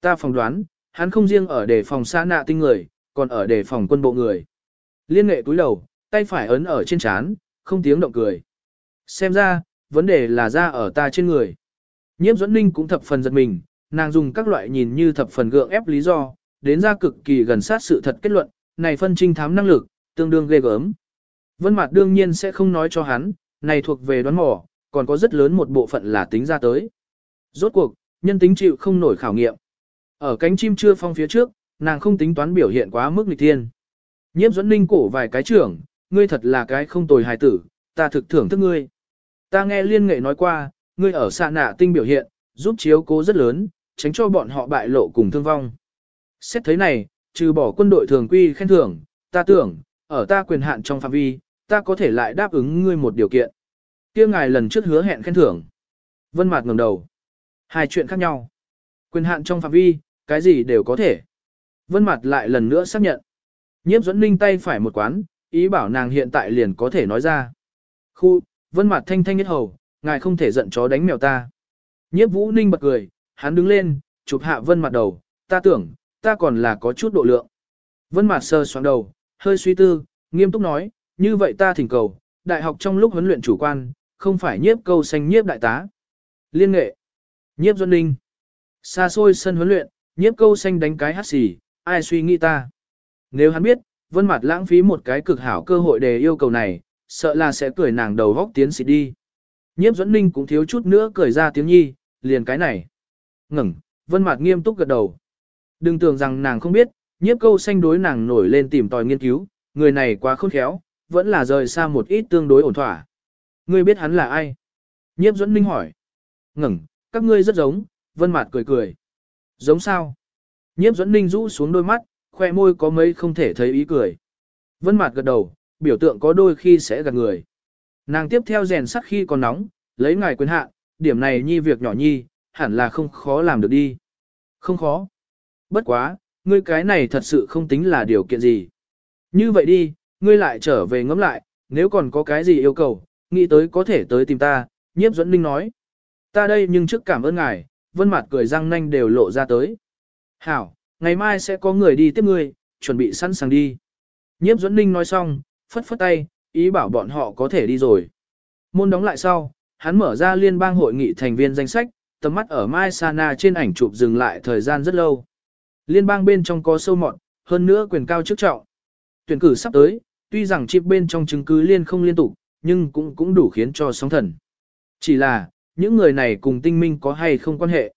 Ta phỏng đoán, hắn không riêng ở đề phòng xa nạ tinh người, còn ở đề phòng quân bộ người. Liên nghệ túi đầu, tay phải ấn ở trên chán, không tiếng động cười. Xem ra, vấn đề là ra ở ta trên người. Nhiễm dẫn ninh cũng thập phần giật mình, nàng dùng các loại nhìn như thập phần gượng ép lý do, đến ra cực kỳ gần sát sự thật kết luận, này phân trinh thám năng lực, tương đương ghê gớm. Vân Mạt đương nhiên sẽ không nói cho hắn, này thuộc về đoán mò, còn có rất lớn một bộ phận là tính ra tới. Rốt cuộc, nhân tính chịu không nổi khảo nghiệm. Ở cánh chim chưa phong phía trước, nàng không tính toán biểu hiện quá mức nghịch thiên. Nhiếp dẫn ninh cổ vài cái trưởng, ngươi thật là cái không tồi hài tử, ta thực thưởng thức ngươi. Ta nghe liên nghệ nói qua, ngươi ở xạ nạ tinh biểu hiện, giúp chiếu cố rất lớn, tránh cho bọn họ bại lộ cùng thương vong. Xét thấy này, trừ bỏ quân đội thường quy khen thưởng, ta tưởng, ở ta quyền hạn trong phạm vi, ta có thể lại đáp ứng ngươi một điều kiện. Kia ngài lần trước hứa hẹn khen thưởng. Vân Mạt ngẩng đầu. Hai chuyện khác nhau. Quyền hạn trong phạm vi, cái gì đều có thể. Vân Mạt lại lần nữa xác nhận. Nhiếp dẫn ninh tay phải một quán, ý bảo nàng hiện tại liền có thể nói ra. Khu, Vân mặt thanh thanh nhất hầu, ngài không thể giận chó đánh mèo ta. Nhiếp Vũ Ninh bật cười, hắn đứng lên, chụp hạ Vân mặt đầu, ta tưởng, ta còn là có chút độ lượng. Vân mặt sơ xoắn đầu, hơi suy tư, nghiêm túc nói, như vậy ta thỉnh cầu, đại học trong lúc huấn luyện chủ quan, không phải nhiếp câu xanh nhiếp đại tá. Liên nghệ, nhiếp duân ninh, xa xôi sân huấn luyện, nhiếp câu xanh đánh cái hát xì, ai suy nghĩ ta. Nếu hắn biết, Vân Mạt lãng phí một cái cực hảo cơ hội để yêu cầu này, sợ là sẽ cười nàng đầu góc tiến sĩ đi. Nhiếp Duẫn Ninh cũng thiếu chút nữa cười ra tiếng nhi, liền cái này. Ngẩng, Vân Mạt nghiêm túc gật đầu. Đừng tưởng rằng nàng không biết, nhiếp câu xanh đối nàng nổi lên tìm tòi nghiên cứu, người này quá khôn khéo, vẫn là rời xa một ít tương đối ổn thỏa. Ngươi biết hắn là ai? Nhiếp Duẫn Ninh hỏi. Ngẩng, các ngươi rất giống, Vân Mạt cười cười. Giống sao? Nhiếp Duẫn Ninh rũ xuống đôi mắt, khoe môi có mấy không thể thấy ý cười. Vân Mạt gật đầu, biểu tượng có đôi khi sẽ gạt người. Nàng tiếp theo rèn sắt khi còn nóng, lấy ngài quyền hạ, điểm này nhi việc nhỏ nhi, hẳn là không khó làm được đi. Không khó. Bất quá, ngươi cái này thật sự không tính là điều kiện gì. Như vậy đi, ngươi lại trở về ngẫm lại, nếu còn có cái gì yêu cầu, nghĩ tới có thể tới tìm ta, nhiếp dẫn Linh nói. Ta đây nhưng trước cảm ơn ngài, vân mặt cười răng nanh đều lộ ra tới. Hảo, ngày mai sẽ có người đi tiếp ngươi, chuẩn bị sẵn sàng đi. Nhiếp Duẫn ninh nói xong, phất phất tay, ý bảo bọn họ có thể đi rồi. Môn đóng lại sau, hắn mở ra liên bang hội nghị thành viên danh sách, tầm mắt ở Mai Sana trên ảnh chụp dừng lại thời gian rất lâu. Liên bang bên trong có sâu mọt, hơn nữa quyền cao chức trọng. Tuyển cử sắp tới, tuy rằng chip bên trong chứng cứ liên không liên tục, nhưng cũng cũng đủ khiến cho sóng thần. Chỉ là, những người này cùng tinh minh có hay không quan hệ.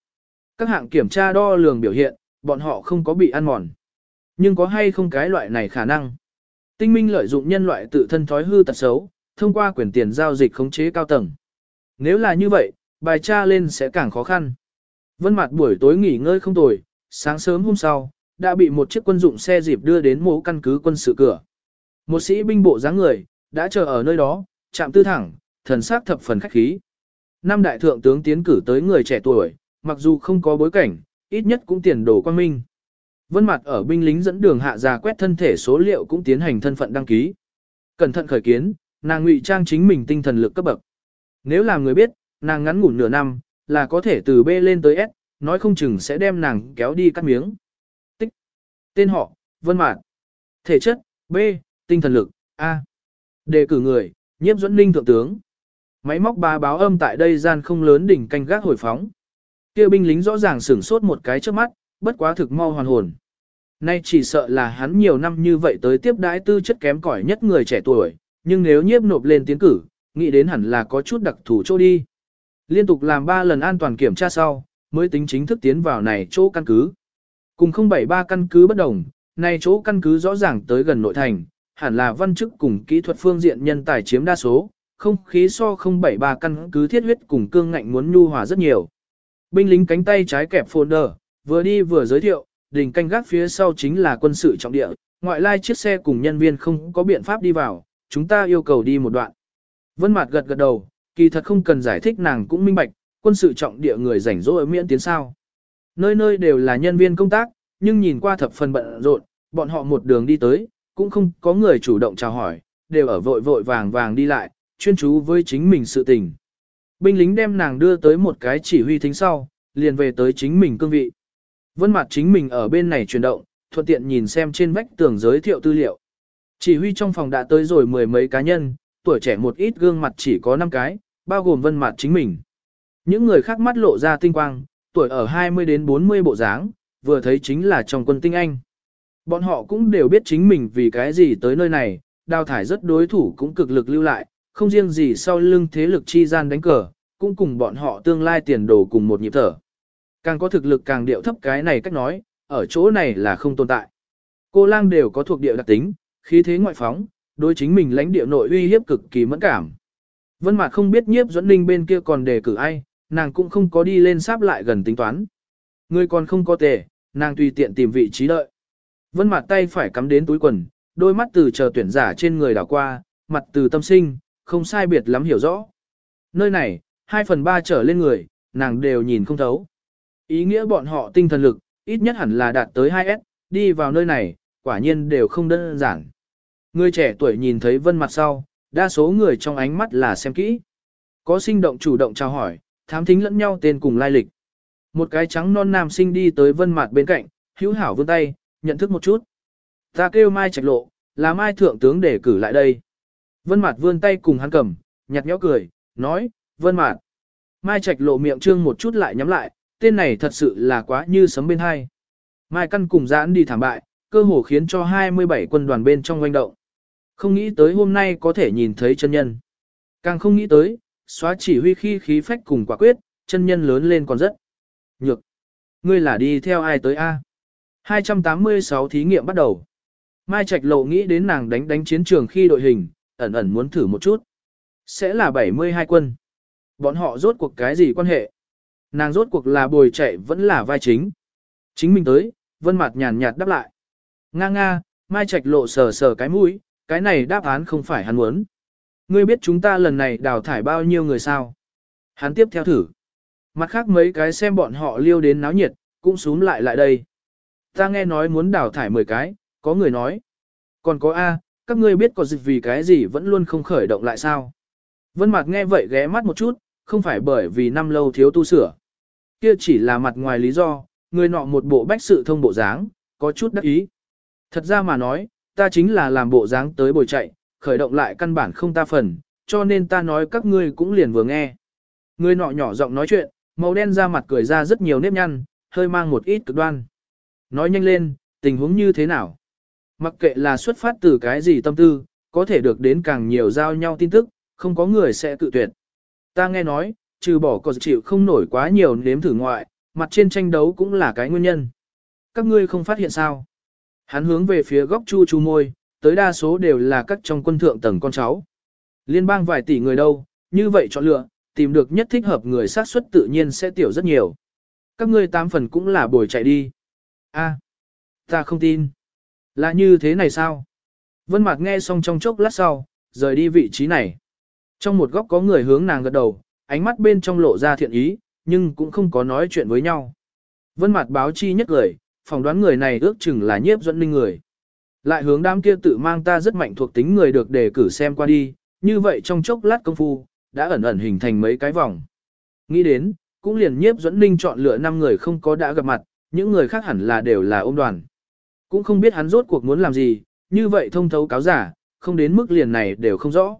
Các hạng kiểm tra đo lường biểu hiện, bọn họ không có bị ăn mòn. Nhưng có hay không cái loại này khả năng. Tinh minh lợi dụng nhân loại tự thân thói hư tật xấu, thông qua quyền tiền giao dịch khống chế cao tầng. Nếu là như vậy, bài tra lên sẽ càng khó khăn. Vân mặt buổi tối nghỉ ngơi không tồi, sáng sớm hôm sau, đã bị một chiếc quân dụng xe dịp đưa đến mố căn cứ quân sự cửa. Một sĩ binh bộ dáng người, đã chờ ở nơi đó, chạm tư thẳng, thần sắc thập phần khách khí. Năm đại thượng tướng tiến cử tới người trẻ tuổi, mặc dù không có bối cảnh, ít nhất cũng tiền đồ quan minh. Vân mặt ở binh lính dẫn đường hạ ra quét thân thể số liệu cũng tiến hành thân phận đăng ký. Cẩn thận khởi kiến, nàng ngụy trang chính mình tinh thần lực cấp bậc. Nếu là người biết, nàng ngắn ngủn nửa năm, là có thể từ B lên tới S, nói không chừng sẽ đem nàng kéo đi cắt miếng. Tích. Tên họ, Vân Mạn. Thể chất, B, tinh thần lực, A. Đề cử người, nhiếp dẫn ninh thượng tướng. Máy móc ba báo âm tại đây gian không lớn đỉnh canh gác hồi phóng kia binh lính rõ ràng sửng sốt một cái trước mắt, bất quá thực mau hoàn hồn. Nay chỉ sợ là hắn nhiều năm như vậy tới tiếp đãi tư chất kém cỏi nhất người trẻ tuổi, nhưng nếu nhiếp nộp lên tiến cử, nghĩ đến hẳn là có chút đặc thù chỗ đi. Liên tục làm 3 lần an toàn kiểm tra sau, mới tính chính thức tiến vào này chỗ căn cứ. Cùng 073 căn cứ bất đồng, này chỗ căn cứ rõ ràng tới gần nội thành, hẳn là văn chức cùng kỹ thuật phương diện nhân tài chiếm đa số, không khí so 073 căn cứ thiết huyết cùng cương ngạnh muốn nhu hòa rất nhiều. Binh lính cánh tay trái kẹp folder, vừa đi vừa giới thiệu, đỉnh canh gác phía sau chính là quân sự trọng địa, ngoại lai chiếc xe cùng nhân viên không có biện pháp đi vào, chúng ta yêu cầu đi một đoạn. Vân Mạt gật gật đầu, kỳ thật không cần giải thích nàng cũng minh bạch, quân sự trọng địa người rảnh rỗi miễn tiến sao. Nơi nơi đều là nhân viên công tác, nhưng nhìn qua thập phần bận rộn, bọn họ một đường đi tới, cũng không có người chủ động chào hỏi, đều ở vội vội vàng vàng đi lại, chuyên chú với chính mình sự tình. Binh lính đem nàng đưa tới một cái chỉ huy thính sau, liền về tới chính mình cương vị. Vân mặt chính mình ở bên này chuyển động, thuận tiện nhìn xem trên vách tường giới thiệu tư liệu. Chỉ huy trong phòng đã tới rồi mười mấy cá nhân, tuổi trẻ một ít gương mặt chỉ có 5 cái, bao gồm vân mặt chính mình. Những người khác mắt lộ ra tinh quang, tuổi ở 20 đến 40 bộ dáng, vừa thấy chính là trong quân tinh anh. Bọn họ cũng đều biết chính mình vì cái gì tới nơi này, đào thải rất đối thủ cũng cực lực lưu lại, không riêng gì sau lưng thế lực chi gian đánh cờ, cũng cùng bọn họ tương lai tiền đồ cùng một nhịp thở. Càng có thực lực càng điệu thấp cái này cách nói, ở chỗ này là không tồn tại. Cô lang đều có thuộc địa đặc tính, khí thế ngoại phóng, đối chính mình lãnh địa nội uy hiếp cực kỳ mẫn cảm. Vân Mạc không biết nhiếp duẫn ninh bên kia còn đề cử ai, nàng cũng không có đi lên sáp lại gần tính toán. Người còn không có tề, nàng tùy tiện tìm vị trí đợi. Vân Mạc tay phải cắm đến túi quần, đôi mắt từ chờ tuyển giả trên người đảo qua, mặt từ tâm sinh, không sai biệt lắm hiểu rõ. Nơi này, 2 phần 3 trở lên người, nàng đều nhìn không thấu. Ý nghĩa bọn họ tinh thần lực, ít nhất hẳn là đạt tới 2S, đi vào nơi này, quả nhiên đều không đơn giản. Người trẻ tuổi nhìn thấy vân mặt sau, đa số người trong ánh mắt là xem kỹ. Có sinh động chủ động chào hỏi, thám thính lẫn nhau tên cùng lai lịch. Một cái trắng non nam sinh đi tới vân mặt bên cạnh, hữu hảo vươn tay, nhận thức một chút. Ta kêu Mai Trạch Lộ, là Mai Thượng tướng để cử lại đây. Vân mặt vươn tay cùng hắn cầm, nhặt nhẽo cười, nói, Vân mạn. Mai Trạch Lộ miệng trương một chút lại nhắm lại, tên này thật sự là quá như sấm bên hai. Mai Căn cùng giãn đi thảm bại, cơ hồ khiến cho 27 quân đoàn bên trong quanh động. Không nghĩ tới hôm nay có thể nhìn thấy chân nhân. Càng không nghĩ tới, xóa chỉ huy khi khí phách cùng quả quyết, chân nhân lớn lên còn rất nhược. Ngươi là đi theo ai tới A? 286 thí nghiệm bắt đầu. Mai Trạch Lộ nghĩ đến nàng đánh đánh chiến trường khi đội hình, ẩn ẩn muốn thử một chút. Sẽ là 72 quân. Bọn họ rốt cuộc cái gì quan hệ? Nàng rốt cuộc là bồi chạy vẫn là vai chính. Chính mình tới, vân mặt nhàn nhạt đáp lại. Nga nga, Mai Trạch Lộ sờ sờ cái mũi, cái này đáp án không phải hắn muốn. Ngươi biết chúng ta lần này đào thải bao nhiêu người sao? Hắn tiếp theo thử. Mặt khác mấy cái xem bọn họ liêu đến náo nhiệt, cũng xuống lại lại đây. Ta nghe nói muốn đào thải 10 cái, có người nói. Còn có A, các ngươi biết có dịch vì cái gì vẫn luôn không khởi động lại sao? Vân Mạc nghe vậy ghé mắt một chút, không phải bởi vì năm lâu thiếu tu sửa. Kia chỉ là mặt ngoài lý do, người nọ một bộ bách sự thông bộ dáng, có chút đắc ý. Thật ra mà nói, ta chính là làm bộ dáng tới bồi chạy, khởi động lại căn bản không ta phần, cho nên ta nói các ngươi cũng liền vừa nghe. Người nọ nhỏ giọng nói chuyện, màu đen ra mặt cười ra rất nhiều nếp nhăn, hơi mang một ít cực đoan. Nói nhanh lên, tình huống như thế nào? Mặc kệ là xuất phát từ cái gì tâm tư, có thể được đến càng nhiều giao nhau tin tức, không có người sẽ tự tuyệt. Ta nghe nói, trừ bỏ có chịu không nổi quá nhiều nếm thử ngoại, mặt trên tranh đấu cũng là cái nguyên nhân. Các ngươi không phát hiện sao? Hắn hướng về phía góc chu chu môi, tới đa số đều là các trong quân thượng tầng con cháu. Liên bang vài tỷ người đâu, như vậy chọn lựa, tìm được nhất thích hợp người sát suất tự nhiên sẽ tiểu rất nhiều. Các ngươi tám phần cũng là bồi chạy đi. A, ta không tin. Là như thế này sao? Vân Mạc nghe xong trong chốc lát sau, rời đi vị trí này. Trong một góc có người hướng nàng gật đầu, ánh mắt bên trong lộ ra thiện ý, nhưng cũng không có nói chuyện với nhau. Vân mặt báo chi nhất lời, phỏng đoán người này ước chừng là nhiếp dẫn linh người. Lại hướng đám kia tự mang ta rất mạnh thuộc tính người được đề cử xem qua đi, như vậy trong chốc lát công phu, đã ẩn ẩn hình thành mấy cái vòng. Nghĩ đến, cũng liền nhiếp dẫn linh chọn lựa 5 người không có đã gặp mặt, những người khác hẳn là đều là ôm đoàn. Cũng không biết hắn rốt cuộc muốn làm gì, như vậy thông thấu cáo giả, không đến mức liền này đều không rõ.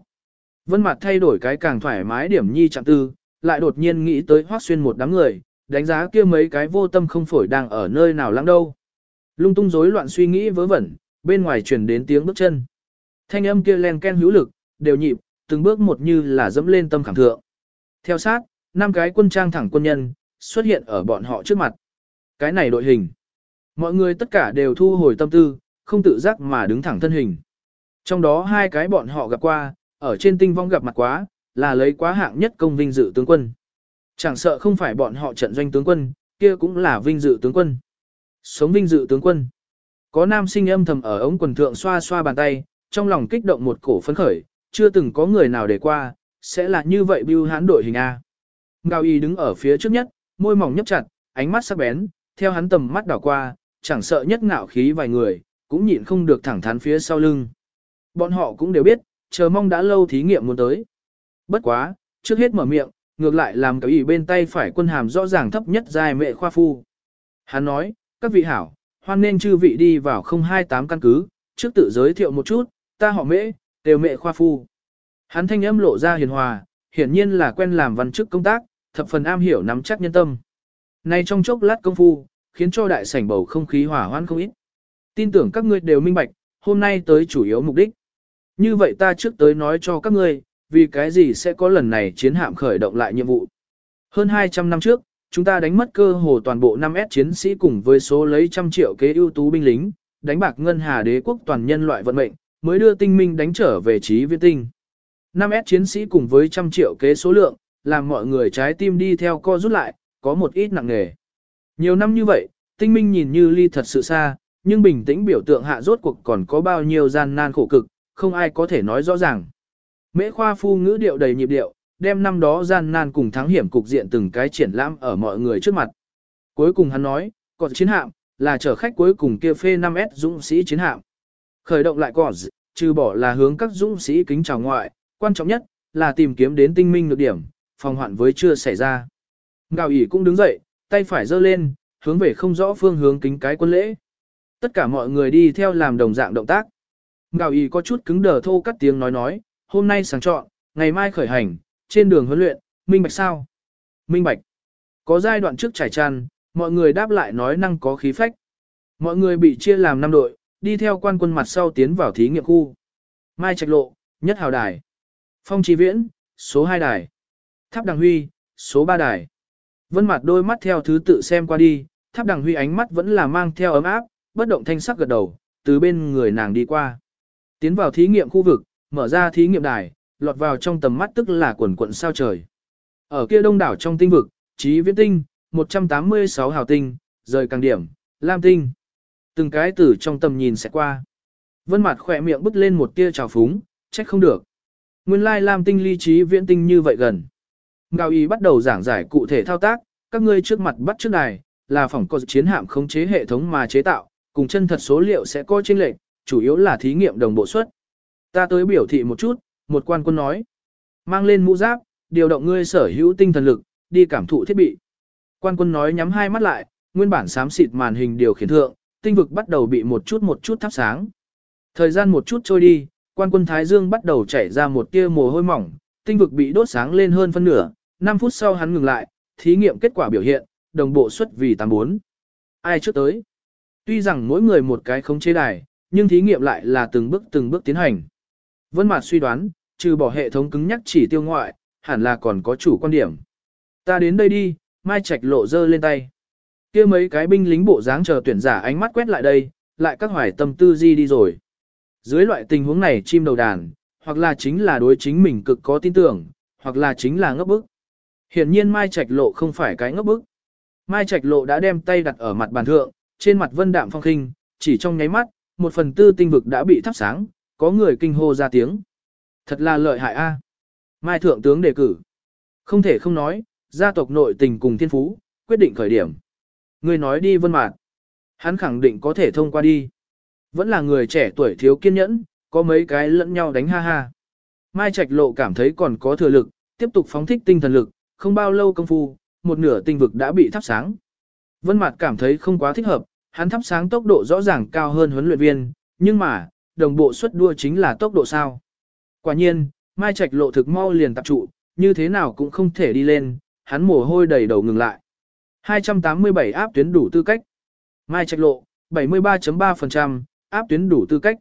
Vân mặt thay đổi cái càng thoải mái điểm nhi trạng tư, lại đột nhiên nghĩ tới hoác xuyên một đám người, đánh giá kia mấy cái vô tâm không phổi đang ở nơi nào lãng đâu. Lung tung rối loạn suy nghĩ vớ vẩn, bên ngoài truyền đến tiếng bước chân. Thanh âm kia len ken hữu lực, đều nhịp, từng bước một như là dẫm lên tâm cảm thượng. Theo sát, năm cái quân trang thẳng quân nhân, xuất hiện ở bọn họ trước mặt. Cái này đội hình. Mọi người tất cả đều thu hồi tâm tư, không tự giác mà đứng thẳng thân hình. Trong đó hai cái bọn họ gặp qua, ở trên tinh vong gặp mặt quá, là lấy quá hạng nhất công vinh dự tướng quân. Chẳng sợ không phải bọn họ trận doanh tướng quân, kia cũng là vinh dự tướng quân. Sống vinh dự tướng quân. Có nam sinh âm thầm ở ống quần thượng xoa xoa bàn tay, trong lòng kích động một cổ phấn khởi, chưa từng có người nào để qua, sẽ là như vậy bưu hán đội hình A. Ngao y đứng ở phía trước nhất, môi mỏng nhấp chặt, ánh mắt sắc bén, theo hắn tầm mắt đảo qua, chẳng sợ nhất ngạo khí vài người, cũng nhịn không được thẳng thắn phía sau lưng. Bọn họ cũng đều biết, chờ mong đã lâu thí nghiệm muốn tới. Bất quá, trước hết mở miệng, ngược lại làm cái ý bên tay phải quân hàm rõ ràng thấp nhất dài mẹ khoa phu. Hắn nói, các vị hảo, hoan nên chư vị đi vào 028 căn cứ, trước tự giới thiệu một chút, ta họ mễ, đều mẹ khoa phu. Hắn thanh âm lộ ra hiền hòa, hiển nhiên là quen làm văn chức công tác, thập phần am hiểu nắm chắc nhân tâm. Nay trong chốc lát công phu, khiến cho đại sảnh bầu không khí hỏa hoan không ít. Tin tưởng các ngươi đều minh bạch, hôm nay tới chủ yếu mục đích. Như vậy ta trước tới nói cho các ngươi, vì cái gì sẽ có lần này chiến hạm khởi động lại nhiệm vụ. Hơn 200 năm trước, chúng ta đánh mất cơ hồ toàn bộ 5S chiến sĩ cùng với số lấy trăm triệu kế ưu tú binh lính, đánh bạc ngân hà đế quốc toàn nhân loại vận mệnh, mới đưa tinh minh đánh trở về trí viên tinh. 5S chiến sĩ cùng với trăm triệu kế số lượng, làm mọi người trái tim đi theo co rút lại, có một ít nặng nề. Nhiều năm như vậy, tinh minh nhìn như ly thật sự xa, nhưng bình tĩnh biểu tượng hạ rốt cuộc còn có bao nhiêu gian nan khổ cực, không ai có thể nói rõ ràng. Mễ khoa phu ngữ điệu đầy nhịp điệu, đem năm đó gian nan cùng thắng hiểm cục diện từng cái triển lãm ở mọi người trước mặt. Cuối cùng hắn nói, còn chiến hạm, là chở khách cuối cùng kia phê 5S dũng sĩ chiến hạm. Khởi động lại còn, trừ bỏ là hướng các dũng sĩ kính chào ngoại, quan trọng nhất, là tìm kiếm đến tinh minh được điểm, phòng hoạn với chưa xảy ra. Gào ỉ cũng đứng dậy, tay phải giơ lên, hướng về không rõ phương hướng kính cái quân lễ. Tất cả mọi người đi theo làm đồng dạng động tác. Gào y có chút cứng đờ thô cắt tiếng nói nói, hôm nay sáng trọn, ngày mai khởi hành, trên đường huấn luyện, minh bạch sao? Minh bạch. Có giai đoạn trước trải tràn, mọi người đáp lại nói năng có khí phách. Mọi người bị chia làm 5 đội, đi theo quan quân mặt sau tiến vào thí nghiệm khu. Mai Trạch Lộ, Nhất Hào Đài. Phong Trí Viễn, số 2 đài. Tháp Đằng Huy, số 3 đài. Vân mặt đôi mắt theo thứ tự xem qua đi, Tháp Đằng Huy ánh mắt vẫn là mang theo ấm áp, bất động thanh sắc gật đầu, từ bên người nàng đi qua. Tiến vào thí nghiệm khu vực, mở ra thí nghiệm đài, lọt vào trong tầm mắt tức là quần quận sao trời. Ở kia đông đảo trong tinh vực, trí viễn tinh, 186 hào tinh, rời càng điểm, lam tinh. Từng cái từ trong tầm nhìn sẽ qua. Vân mặt khỏe miệng bứt lên một tia trào phúng, trách không được. Nguyên lai lam tinh ly trí viễn tinh như vậy gần. Ngao y bắt đầu giảng giải cụ thể thao tác, các ngươi trước mặt bắt trước này, là phòng có chiến hạm khống chế hệ thống mà chế tạo, cùng chân thật số liệu sẽ có chênh lệch, chủ yếu là thí nghiệm đồng bộ suất. Ta tới biểu thị một chút, một quan quân nói. Mang lên mũ giáp, điều động ngươi sở hữu tinh thần lực, đi cảm thụ thiết bị. Quan quân nói nhắm hai mắt lại, nguyên bản xám xịt màn hình điều khiển thượng, tinh vực bắt đầu bị một chút một chút thắp sáng. Thời gian một chút trôi đi, quan quân Thái Dương bắt đầu chảy ra một tia mồ hôi mỏng, tinh vực bị đốt sáng lên hơn phân nửa, 5 phút sau hắn ngừng lại, thí nghiệm kết quả biểu hiện, đồng bộ suất vì 84. Ai trước tới? Tuy rằng mỗi người một cái không chế đài, nhưng thí nghiệm lại là từng bước từng bước tiến hành. Vân Mạt suy đoán, trừ bỏ hệ thống cứng nhắc chỉ tiêu ngoại, hẳn là còn có chủ quan điểm. Ta đến đây đi, Mai Trạch lộ giơ lên tay. Kia mấy cái binh lính bộ dáng chờ tuyển giả ánh mắt quét lại đây, lại các hoài tâm tư di đi rồi. Dưới loại tình huống này chim đầu đàn, hoặc là chính là đối chính mình cực có tin tưởng, hoặc là chính là ngốc bức. Hiển nhiên Mai Trạch lộ không phải cái ngốc bức. Mai Trạch lộ đã đem tay đặt ở mặt bàn thượng, trên mặt vân đạm phong khinh, chỉ trong nháy mắt, một phần tư tinh vực đã bị thắp sáng, có người kinh hô ra tiếng. Thật là lợi hại a. À. Mai Thượng tướng đề cử. Không thể không nói, gia tộc nội tình cùng thiên phú, quyết định khởi điểm. Người nói đi vân mạt. Hắn khẳng định có thể thông qua đi. Vẫn là người trẻ tuổi thiếu kiên nhẫn, có mấy cái lẫn nhau đánh ha ha. Mai Trạch Lộ cảm thấy còn có thừa lực, tiếp tục phóng thích tinh thần lực, không bao lâu công phu, một nửa tinh vực đã bị thắp sáng. Vân Mạt cảm thấy không quá thích hợp, hắn thắp sáng tốc độ rõ ràng cao hơn huấn luyện viên, nhưng mà, đồng bộ suất đua chính là tốc độ sao. Quả nhiên, Mai Trạch lộ thực mau liền tập trụ, như thế nào cũng không thể đi lên, hắn mồ hôi đầy đầu ngừng lại. 287 áp tuyến đủ tư cách. Mai Trạch lộ, 73.3%, áp tuyến đủ tư cách.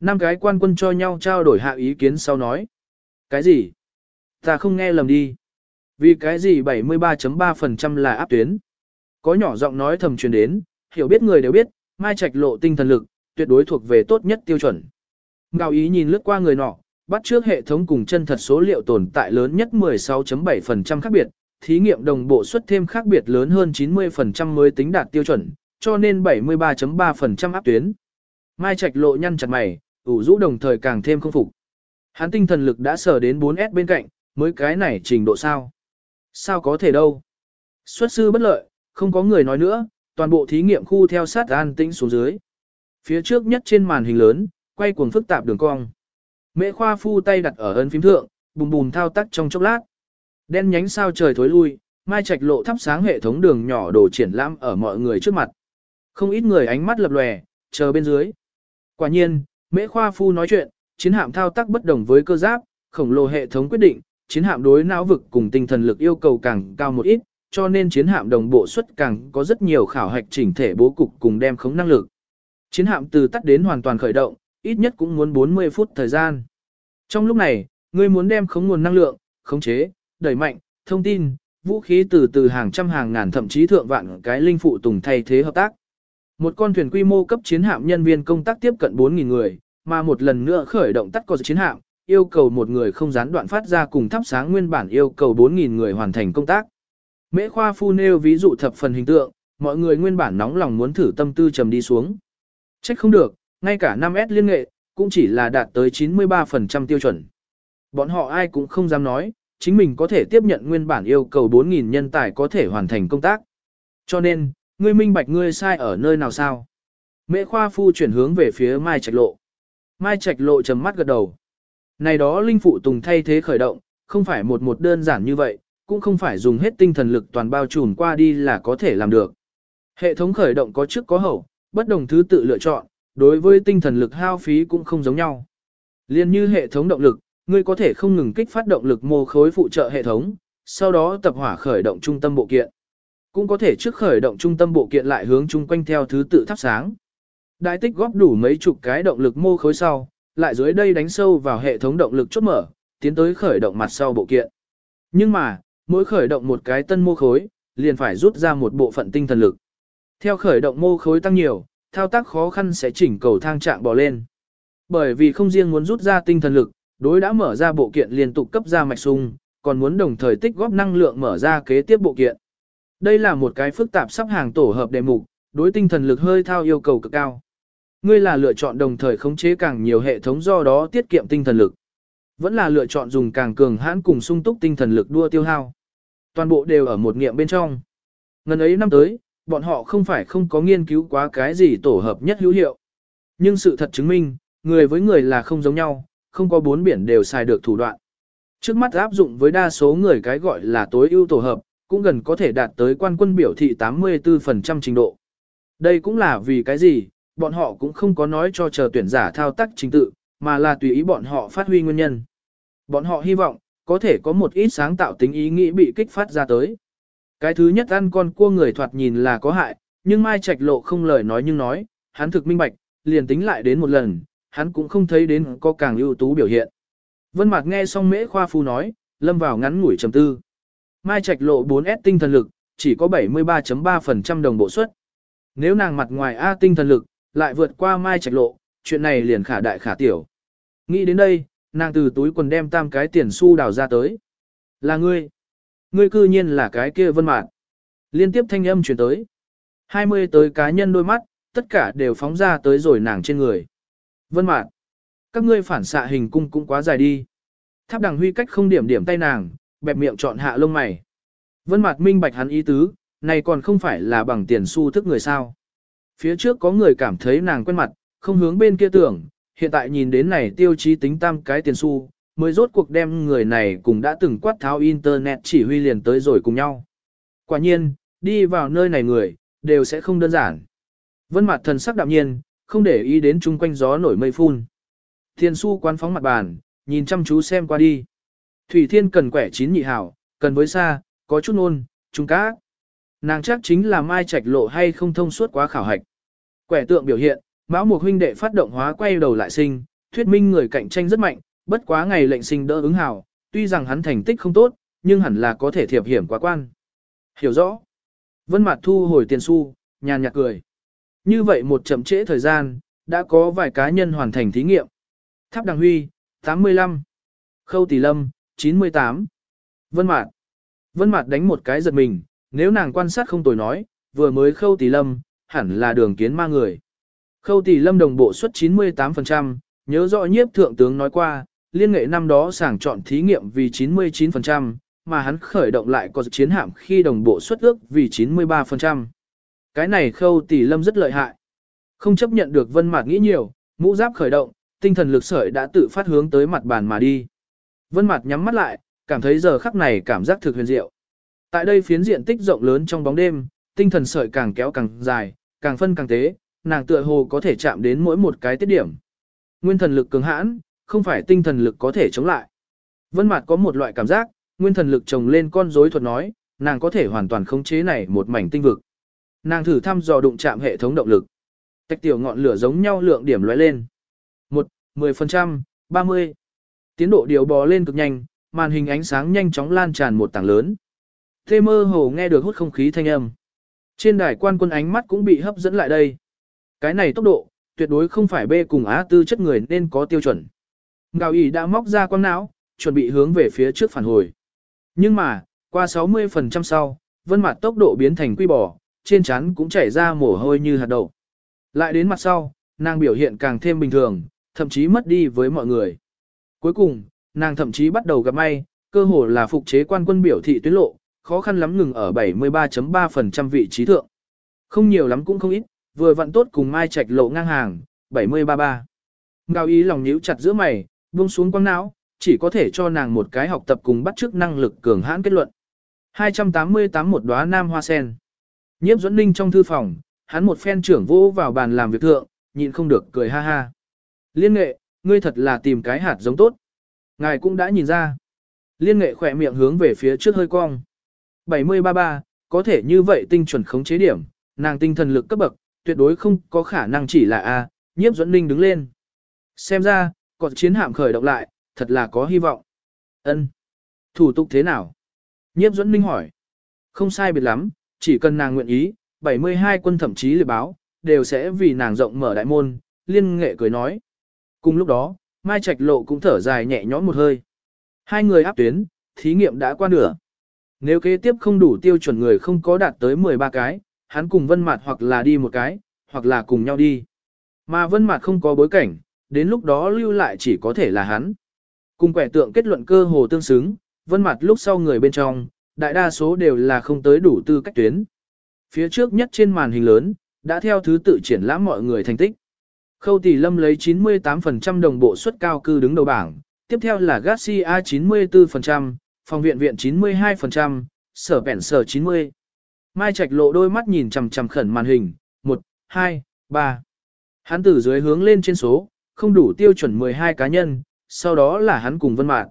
Năm cái quan quân cho nhau trao đổi hạ ý kiến sau nói. Cái gì? Ta không nghe lầm đi. Vì cái gì 73.3% là áp tuyến? Có nhỏ giọng nói thầm truyền đến, hiểu biết người đều biết, Mai Trạch lộ tinh thần lực, tuyệt đối thuộc về tốt nhất tiêu chuẩn. Ngao ý nhìn lướt qua người nọ, bắt trước hệ thống cùng chân thật số liệu tồn tại lớn nhất 16.7% khác biệt, thí nghiệm đồng bộ suất thêm khác biệt lớn hơn 90% mới tính đạt tiêu chuẩn, cho nên 73.3% áp tuyến. Mai Trạch lộ nhăn chặt mày, ủ rũ đồng thời càng thêm không phục. Hắn tinh thần lực đã sở đến 4S bên cạnh, mới cái này trình độ sao? Sao có thể đâu? Xuất sư bất lợi, không có người nói nữa, toàn bộ thí nghiệm khu theo sát an tĩnh xuống dưới. Phía trước nhất trên màn hình lớn, quay cuồng phức tạp đường cong. Mễ khoa phu tay đặt ở ấn phím thượng, bùm bùm thao tác trong chốc lát. Đen nhánh sao trời thối lui, mai trạch lộ thắp sáng hệ thống đường nhỏ đồ triển lãm ở mọi người trước mặt. Không ít người ánh mắt lập lòe, chờ bên dưới. Quả nhiên, mễ khoa phu nói chuyện, chiến hạm thao tác bất đồng với cơ giáp, khổng lồ hệ thống quyết định, chiến hạm đối não vực cùng tinh thần lực yêu cầu càng cao một ít, cho nên chiến hạm đồng bộ suất càng có rất nhiều khảo hạch chỉnh thể bố cục cùng đem khống năng lực. Chiến hạm từ tắt đến hoàn toàn khởi động, ít nhất cũng muốn 40 phút thời gian. Trong lúc này, ngươi muốn đem khống nguồn năng lượng, khống chế, đẩy mạnh, thông tin, vũ khí từ từ hàng trăm hàng ngàn thậm chí thượng vạn cái linh phụ tùng thay thế hợp tác. Một con thuyền quy mô cấp chiến hạm nhân viên công tác tiếp cận 4.000 người, mà một lần nữa khởi động tắt có chiến hạm, yêu cầu một người không gián đoạn phát ra cùng thắp sáng nguyên bản yêu cầu 4.000 người hoàn thành công tác. Mễ khoa phu nêu ví dụ thập phần hình tượng, mọi người nguyên bản nóng lòng muốn thử tâm tư trầm đi xuống. Trách không được, ngay cả 5S liên nghệ, cũng chỉ là đạt tới 93% tiêu chuẩn. Bọn họ ai cũng không dám nói, chính mình có thể tiếp nhận nguyên bản yêu cầu 4.000 nhân tài có thể hoàn thành công tác. Cho nên, ngươi minh bạch ngươi sai ở nơi nào sao? Mễ khoa phu chuyển hướng về phía Mai Trạch Lộ. Mai Trạch Lộ trầm mắt gật đầu. Này đó linh phụ tùng thay thế khởi động, không phải một một đơn giản như vậy, cũng không phải dùng hết tinh thần lực toàn bao trùm qua đi là có thể làm được. Hệ thống khởi động có trước có hậu, bất đồng thứ tự lựa chọn, đối với tinh thần lực hao phí cũng không giống nhau. Liên như hệ thống động lực, ngươi có thể không ngừng kích phát động lực mô khối phụ trợ hệ thống, sau đó tập hỏa khởi động trung tâm bộ kiện. Cũng có thể trước khởi động trung tâm bộ kiện lại hướng chung quanh theo thứ tự thắp sáng. Đại tích góp đủ mấy chục cái động lực mô khối sau, lại dưới đây đánh sâu vào hệ thống động lực chốt mở, tiến tới khởi động mặt sau bộ kiện. Nhưng mà, mỗi khởi động một cái tân mô khối, liền phải rút ra một bộ phận tinh thần lực. Theo khởi động mô khối tăng nhiều, thao tác khó khăn sẽ chỉnh cầu thang trạng bò lên. Bởi vì không riêng muốn rút ra tinh thần lực, đối đã mở ra bộ kiện liên tục cấp ra mạch sung, còn muốn đồng thời tích góp năng lượng mở ra kế tiếp bộ kiện. Đây là một cái phức tạp sắp hàng tổ hợp đề mục, đối tinh thần lực hơi thao yêu cầu cực cao. Ngươi là lựa chọn đồng thời khống chế càng nhiều hệ thống do đó tiết kiệm tinh thần lực. Vẫn là lựa chọn dùng càng cường hãn cùng sung túc tinh thần lực đua tiêu hao. Toàn bộ đều ở một nghiệm bên trong. Ngần ấy năm tới, bọn họ không phải không có nghiên cứu quá cái gì tổ hợp nhất hữu hiệu. Nhưng sự thật chứng minh, người với người là không giống nhau, không có bốn biển đều xài được thủ đoạn. Trước mắt áp dụng với đa số người cái gọi là tối ưu tổ hợp, cũng gần có thể đạt tới quan quân biểu thị 84% trình độ. Đây cũng là vì cái gì, bọn họ cũng không có nói cho chờ tuyển giả thao tác trình tự, mà là tùy ý bọn họ phát huy nguyên nhân. Bọn họ hy vọng, có thể có một ít sáng tạo tính ý nghĩ bị kích phát ra tới. Cái thứ nhất ăn con cua người thoạt nhìn là có hại, nhưng Mai Trạch Lộ không lời nói nhưng nói, hắn thực minh bạch, liền tính lại đến một lần, hắn cũng không thấy đến có càng ưu tú biểu hiện. Vân Mạc nghe xong Mễ Khoa Phu nói, lâm vào ngắn ngủi trầm tư. Mai Trạch Lộ 4S tinh thần lực, chỉ có 73.3% đồng bộ suất. Nếu nàng mặt ngoài A tinh thần lực, lại vượt qua Mai Trạch Lộ, chuyện này liền khả đại khả tiểu. Nghĩ đến đây, nàng từ túi quần đem tam cái tiền xu đào ra tới. Là ngươi. Ngươi cư nhiên là cái kia vân mạn. Liên tiếp thanh âm truyền tới. 20 tới cá nhân đôi mắt, tất cả đều phóng ra tới rồi nàng trên người. Vân mạn. Các ngươi phản xạ hình cung cũng quá dài đi. Tháp đằng huy cách không điểm điểm tay nàng, bẹp miệng chọn hạ lông mày. Vân mạn minh bạch hắn ý tứ, này còn không phải là bằng tiền xu thức người sao. Phía trước có người cảm thấy nàng quen mặt, không hướng bên kia tưởng, hiện tại nhìn đến này tiêu chí tính tam cái tiền xu, mới rốt cuộc đem người này cùng đã từng quát tháo internet chỉ huy liền tới rồi cùng nhau. Quả nhiên, đi vào nơi này người, đều sẽ không đơn giản. Vân mặt thần sắc đạm nhiên, không để ý đến chung quanh gió nổi mây phun. Thiên su quán phóng mặt bàn, nhìn chăm chú xem qua đi. Thủy Thiên cần quẻ chín nhị hảo, cần với xa, có chút nôn, chúng cá. Nàng chắc chính là mai trạch lộ hay không thông suốt quá khảo hạch. Quẻ tượng biểu hiện, Mão Mục huynh đệ phát động hóa quay đầu lại sinh, thuyết minh người cạnh tranh rất mạnh, bất quá ngày lệnh sinh đỡ ứng hào, tuy rằng hắn thành tích không tốt, nhưng hẳn là có thể thiệp hiểm quá quan. Hiểu rõ. Vân Mạt thu hồi tiền xu, nhàn nhạt cười. Như vậy một chậm trễ thời gian, đã có vài cá nhân hoàn thành thí nghiệm. Tháp Đằng Huy, 85. Khâu Tỷ Lâm, 98. Vân Mạt. Vân Mạt đánh một cái giật mình, nếu nàng quan sát không tồi nói, vừa mới Khâu Tỷ Lâm, hẳn là đường kiến ma người. Khâu tỷ lâm đồng bộ suất 98%, nhớ rõ nhiếp thượng tướng nói qua, liên nghệ năm đó sàng chọn thí nghiệm vì 99%, mà hắn khởi động lại có chiến hạm khi đồng bộ suất ước vì 93%. Cái này khâu tỷ lâm rất lợi hại. Không chấp nhận được vân mạt nghĩ nhiều, mũ giáp khởi động, tinh thần lực sợi đã tự phát hướng tới mặt bàn mà đi. Vân mạt nhắm mắt lại, cảm thấy giờ khắc này cảm giác thực huyền diệu. Tại đây phiến diện tích rộng lớn trong bóng đêm, tinh thần sợi càng kéo càng dài, càng phân càng tế, nàng tựa hồ có thể chạm đến mỗi một cái tiết điểm. Nguyên thần lực cường hãn, không phải tinh thần lực có thể chống lại. Vân Mạt có một loại cảm giác, nguyên thần lực chồng lên con rối thuật nói, nàng có thể hoàn toàn khống chế này một mảnh tinh vực. Nàng thử thăm dò đụng chạm hệ thống động lực. Tách tiểu ngọn lửa giống nhau lượng điểm lóe lên. 1, 10%, 30. Tiến độ điều bò lên cực nhanh, màn hình ánh sáng nhanh chóng lan tràn một tảng lớn. Thê mơ hồ nghe được hút không khí thanh âm. Trên đài quan quân ánh mắt cũng bị hấp dẫn lại đây. Cái này tốc độ, tuyệt đối không phải B cùng A tư chất người nên có tiêu chuẩn. Ngào ý đã móc ra quang não, chuẩn bị hướng về phía trước phản hồi. Nhưng mà, qua 60% sau, vân mặt tốc độ biến thành quy bò, trên trán cũng chảy ra mồ hôi như hạt đậu. Lại đến mặt sau, nàng biểu hiện càng thêm bình thường, thậm chí mất đi với mọi người. Cuối cùng, nàng thậm chí bắt đầu gặp may, cơ hồ là phục chế quan quân biểu thị tuyến lộ, khó khăn lắm ngừng ở 73.3% vị trí thượng. Không nhiều lắm cũng không ít, vừa vặn tốt cùng Mai Trạch lộ ngang hàng, 733. Ngao ý lòng nhíu chặt giữa mày, buông xuống quăng não, chỉ có thể cho nàng một cái học tập cùng bắt chước năng lực cường hãn kết luận. 288 một đóa nam hoa sen. Nhiếp dẫn ninh trong thư phòng, hắn một phen trưởng vô vào bàn làm việc thượng, nhịn không được cười ha ha. Liên nghệ, ngươi thật là tìm cái hạt giống tốt. Ngài cũng đã nhìn ra. Liên nghệ khỏe miệng hướng về phía trước hơi cong. 7033, có thể như vậy tinh chuẩn khống chế điểm, nàng tinh thần lực cấp bậc, tuyệt đối không có khả năng chỉ là A, nhiếp dẫn ninh đứng lên. Xem ra, còn chiến hạm khởi động lại, thật là có hy vọng. ân Thủ tục thế nào? Nhiếp dẫn ninh hỏi. Không sai biệt lắm, chỉ cần nàng nguyện ý, 72 quân thậm chí liệt báo, đều sẽ vì nàng rộng mở đại môn, liên nghệ cười nói. Cùng lúc đó, Mai Trạch Lộ cũng thở dài nhẹ nhõm một hơi. Hai người áp tuyến, thí nghiệm đã qua nửa. Nếu kế tiếp không đủ tiêu chuẩn người không có đạt tới 13 cái, hắn cùng Vân Mạt hoặc là đi một cái, hoặc là cùng nhau đi. Mà Vân Mạt không có bối cảnh, đến lúc đó lưu lại chỉ có thể là hắn. Cùng quẻ tượng kết luận cơ hồ tương xứng, Vân Mạt lúc sau người bên trong, đại đa số đều là không tới đủ tư cách tuyến. Phía trước nhất trên màn hình lớn, đã theo thứ tự triển lãm mọi người thành tích. Khâu Tỷ Lâm lấy 98% đồng bộ suất cao cư đứng đầu bảng, tiếp theo là Garcia 94%, phòng viện viện 92%, sở Bèn sở 90. Mai Trạch lộ đôi mắt nhìn chằm chằm khẩn màn hình, 1, 2, 3. Hắn từ dưới hướng lên trên số, không đủ tiêu chuẩn 12 cá nhân, sau đó là hắn cùng Vân Mạn.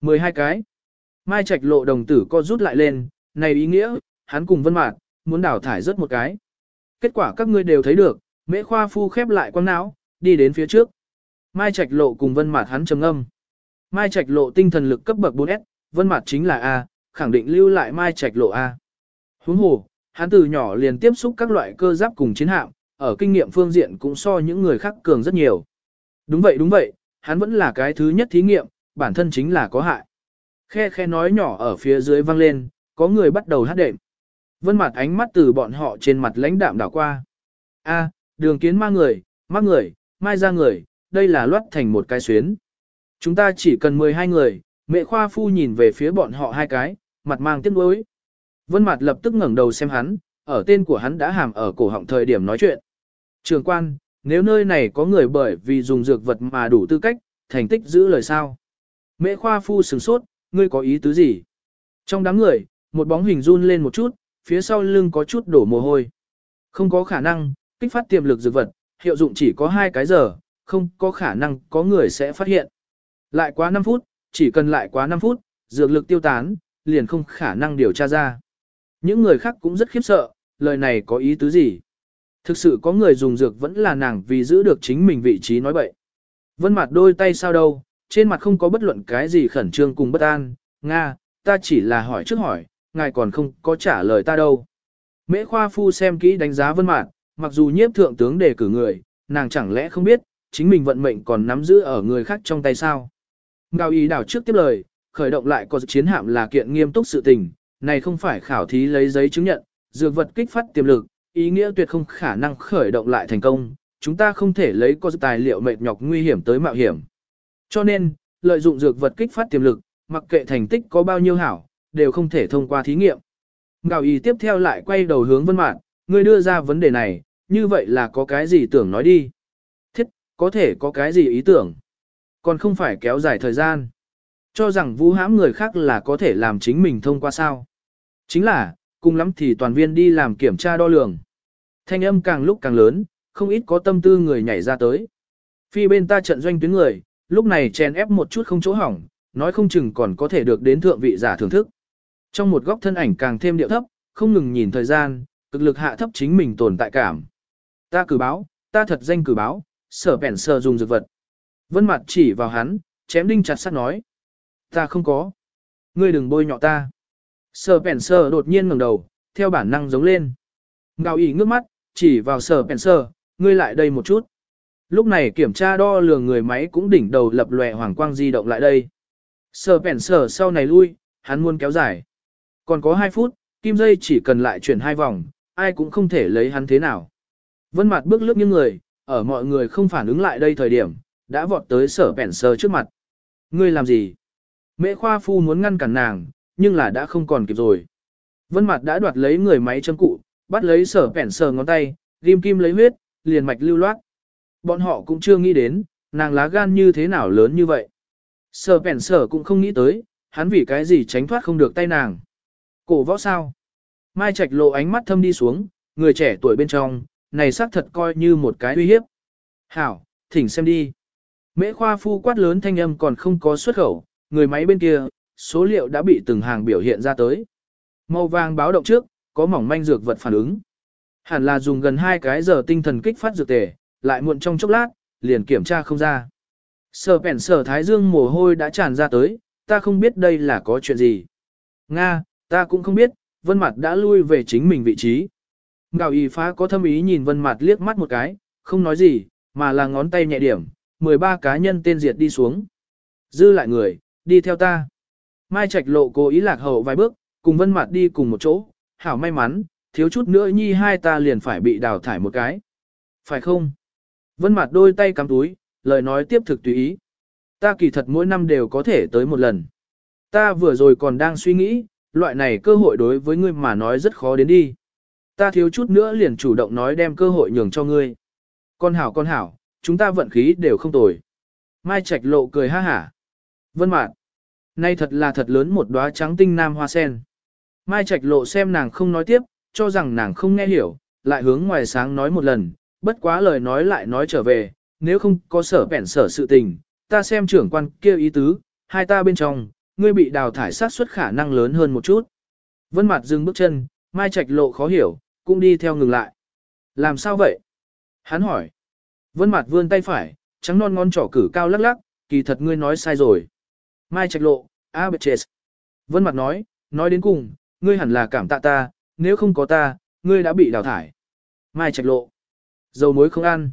12 cái. Mai Trạch lộ đồng tử co rút lại lên, này ý nghĩa, hắn cùng Vân Mạn, muốn đảo thải rất một cái. Kết quả các ngươi đều thấy được, Mễ Khoa Phu khép lại quang não, đi đến phía trước. Mai Trạch lộ cùng Vân Mạt hắn trầm ngâm. Mai Trạch lộ tinh thần lực cấp bậc 4S, Vân Mạt chính là A, khẳng định lưu lại Mai Trạch lộ A. Huống hồ, hắn từ nhỏ liền tiếp xúc các loại cơ giáp cùng chiến hạm, ở kinh nghiệm phương diện cũng so những người khác cường rất nhiều. Đúng vậy đúng vậy, hắn vẫn là cái thứ nhất thí nghiệm, bản thân chính là có hại. Khe khe nói nhỏ ở phía dưới vang lên, có người bắt đầu hát đệm. Vân mặt ánh mắt từ bọn họ trên mặt lãnh đạm đảo qua. A, đường kiến ma người, mắc người, mai ra người, đây là loát thành một cái xuyến. Chúng ta chỉ cần 12 người, mẹ khoa phu nhìn về phía bọn họ hai cái, mặt mang tiếc nuối. Vân Mạt lập tức ngẩng đầu xem hắn, ở tên của hắn đã hàm ở cổ họng thời điểm nói chuyện. Trường quan, nếu nơi này có người bởi vì dùng dược vật mà đủ tư cách, thành tích giữ lời sao. Mẹ khoa phu sừng sốt, ngươi có ý tứ gì? Trong đám người, một bóng hình run lên một chút, phía sau lưng có chút đổ mồ hôi. Không có khả năng, kích phát tiềm lực dược vật, hiệu dụng chỉ có hai cái giờ, không có khả năng có người sẽ phát hiện. Lại quá 5 phút, chỉ cần lại quá 5 phút, dược lực tiêu tán, liền không khả năng điều tra ra. Những người khác cũng rất khiếp sợ, lời này có ý tứ gì? Thực sự có người dùng dược vẫn là nàng vì giữ được chính mình vị trí nói bậy. Vân mặt đôi tay sao đâu, trên mặt không có bất luận cái gì khẩn trương cùng bất an, Nga, ta chỉ là hỏi trước hỏi, ngài còn không có trả lời ta đâu. Mễ Khoa Phu xem kỹ đánh giá Vân Mạn, mặc dù nhiếp thượng tướng đề cử người, nàng chẳng lẽ không biết, chính mình vận mệnh còn nắm giữ ở người khác trong tay sao. Ngao ý đảo trước tiếp lời, khởi động lại có chiến hạm là kiện nghiêm túc sự tình, này không phải khảo thí lấy giấy chứng nhận, dược vật kích phát tiềm lực, ý nghĩa tuyệt không khả năng khởi động lại thành công, chúng ta không thể lấy có tài liệu mệt nhọc nguy hiểm tới mạo hiểm. Cho nên, lợi dụng dược vật kích phát tiềm lực, mặc kệ thành tích có bao nhiêu hảo, đều không thể thông qua thí nghiệm. Ngạo ý tiếp theo lại quay đầu hướng vân mạn, ngươi đưa ra vấn đề này, như vậy là có cái gì tưởng nói đi. Thiết, có thể có cái gì ý tưởng. Còn không phải kéo dài thời gian. Cho rằng vũ hãm người khác là có thể làm chính mình thông qua sao. Chính là, cùng lắm thì toàn viên đi làm kiểm tra đo lường. Thanh âm càng lúc càng lớn, không ít có tâm tư người nhảy ra tới. Phi bên ta trận doanh tuyến người, lúc này chèn ép một chút không chỗ hỏng, nói không chừng còn có thể được đến thượng vị giả thưởng thức. Trong một góc thân ảnh càng thêm điệu thấp, không ngừng nhìn thời gian, cực lực hạ thấp chính mình tồn tại cảm. Ta cử báo, ta thật danh cử báo, sở bèn sở dùng dược vật. Vân mặt chỉ vào hắn, chém đinh chặt sắt nói. Ta không có. Ngươi đừng bôi nhọ ta. Sở Pèn sở đột nhiên ngẩng đầu, theo bản năng giống lên. Ngao ý ngước mắt, chỉ vào sở Pèn sở, ngươi lại đây một chút. Lúc này kiểm tra đo lường người máy cũng đỉnh đầu lập lòe hoàng quang di động lại đây. Sở Pèn sở sau này lui, hắn muốn kéo dài. Còn có 2 phút, kim dây chỉ cần lại chuyển hai vòng, ai cũng không thể lấy hắn thế nào. Vân mặt bước lướt những người, ở mọi người không phản ứng lại đây thời điểm, đã vọt tới sở Pèn Sở trước mặt. Ngươi làm gì? Mễ khoa phu muốn ngăn cản nàng, nhưng là đã không còn kịp rồi. Vân mặt đã đoạt lấy người máy châm cụ, bắt lấy sở pèn sờ ngón tay, kim kim lấy huyết, liền mạch lưu loát. Bọn họ cũng chưa nghĩ đến, nàng lá gan như thế nào lớn như vậy. Sở pèn sở cũng không nghĩ tới, hắn vì cái gì tránh thoát không được tay nàng. Cổ võ sao? Mai Trạch lộ ánh mắt thâm đi xuống, người trẻ tuổi bên trong, này xác thật coi như một cái uy hiếp. Hảo, thỉnh xem đi. Mễ khoa phu quát lớn thanh âm còn không có xuất khẩu, người máy bên kia, số liệu đã bị từng hàng biểu hiện ra tới. Màu vàng báo động trước, có mỏng manh dược vật phản ứng. Hẳn là dùng gần 2 cái giờ tinh thần kích phát dược tề, lại muộn trong chốc lát, liền kiểm tra không ra. Sở bẻn sở thái dương mồ hôi đã tràn ra tới, ta không biết đây là có chuyện gì. Nga, ta cũng không biết, vân mặt đã lui về chính mình vị trí. Ngạo y phá có thâm ý nhìn vân mặt liếc mắt một cái, không nói gì, mà là ngón tay nhẹ điểm, 13 cá nhân tên diệt đi xuống. Dư lại người, đi theo ta. Mai Trạch lộ cố ý lạc hậu vài bước, cùng vân mạt đi cùng một chỗ, hảo may mắn, thiếu chút nữa nhi hai ta liền phải bị đào thải một cái. Phải không? Vân mạt đôi tay cắm túi, lời nói tiếp thực tùy ý. Ta kỳ thật mỗi năm đều có thể tới một lần. Ta vừa rồi còn đang suy nghĩ, loại này cơ hội đối với ngươi mà nói rất khó đến đi. Ta thiếu chút nữa liền chủ động nói đem cơ hội nhường cho ngươi. Con hảo con hảo, chúng ta vận khí đều không tồi. Mai Trạch lộ cười ha hả. Vân mạt Nay thật là thật lớn một đóa trắng tinh nam hoa sen. Mai Trạch lộ xem nàng không nói tiếp, cho rằng nàng không nghe hiểu, lại hướng ngoài sáng nói một lần, bất quá lời nói lại nói trở về, nếu không có sở bẻn sở sự tình, ta xem trưởng quan kia ý tứ, hai ta bên trong, ngươi bị đào thải sát suất khả năng lớn hơn một chút. Vân mạt dừng bước chân, Mai Trạch lộ khó hiểu, cũng đi theo ngừng lại. Làm sao vậy? Hắn hỏi. Vân mạt vươn tay phải, trắng non ngón trỏ cử cao lắc lắc, kỳ thật ngươi nói sai rồi. Mai Trạch lộ, Abeches. Vân mặt nói, nói đến cùng, ngươi hẳn là cảm tạ ta, nếu không có ta, ngươi đã bị đào thải. Mai Trạch lộ. Dầu muối không ăn.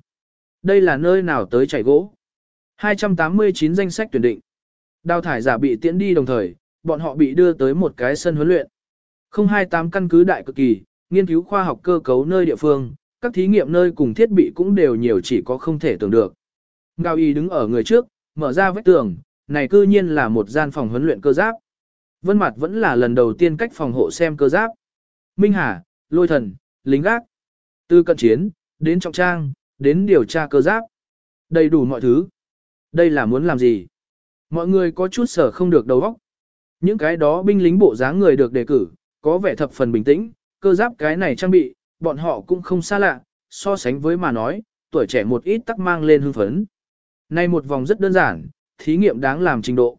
Đây là nơi nào tới chảy gỗ. 289 danh sách tuyển định. Đào thải giả bị tiễn đi đồng thời, bọn họ bị đưa tới một cái sân huấn luyện. 028 căn cứ đại cực kỳ, nghiên cứu khoa học cơ cấu nơi địa phương, các thí nghiệm nơi cùng thiết bị cũng đều nhiều chỉ có không thể tưởng được. Ngao y đứng ở người trước, mở ra vách tường, này cư nhiên là một gian phòng huấn luyện cơ giáp. Vân Mặt vẫn là lần đầu tiên cách phòng hộ xem cơ giáp. Minh Hà, Lôi Thần, lính gác. Từ cận chiến, đến trọng trang, đến điều tra cơ giáp. Đầy đủ mọi thứ. Đây là muốn làm gì? Mọi người có chút sở không được đầu óc. Những cái đó binh lính bộ dáng người được đề cử, có vẻ thập phần bình tĩnh, cơ giáp cái này trang bị, bọn họ cũng không xa lạ, so sánh với mà nói, tuổi trẻ một ít tắc mang lên hưng phấn. Nay một vòng rất đơn giản, thí nghiệm đáng làm trình độ.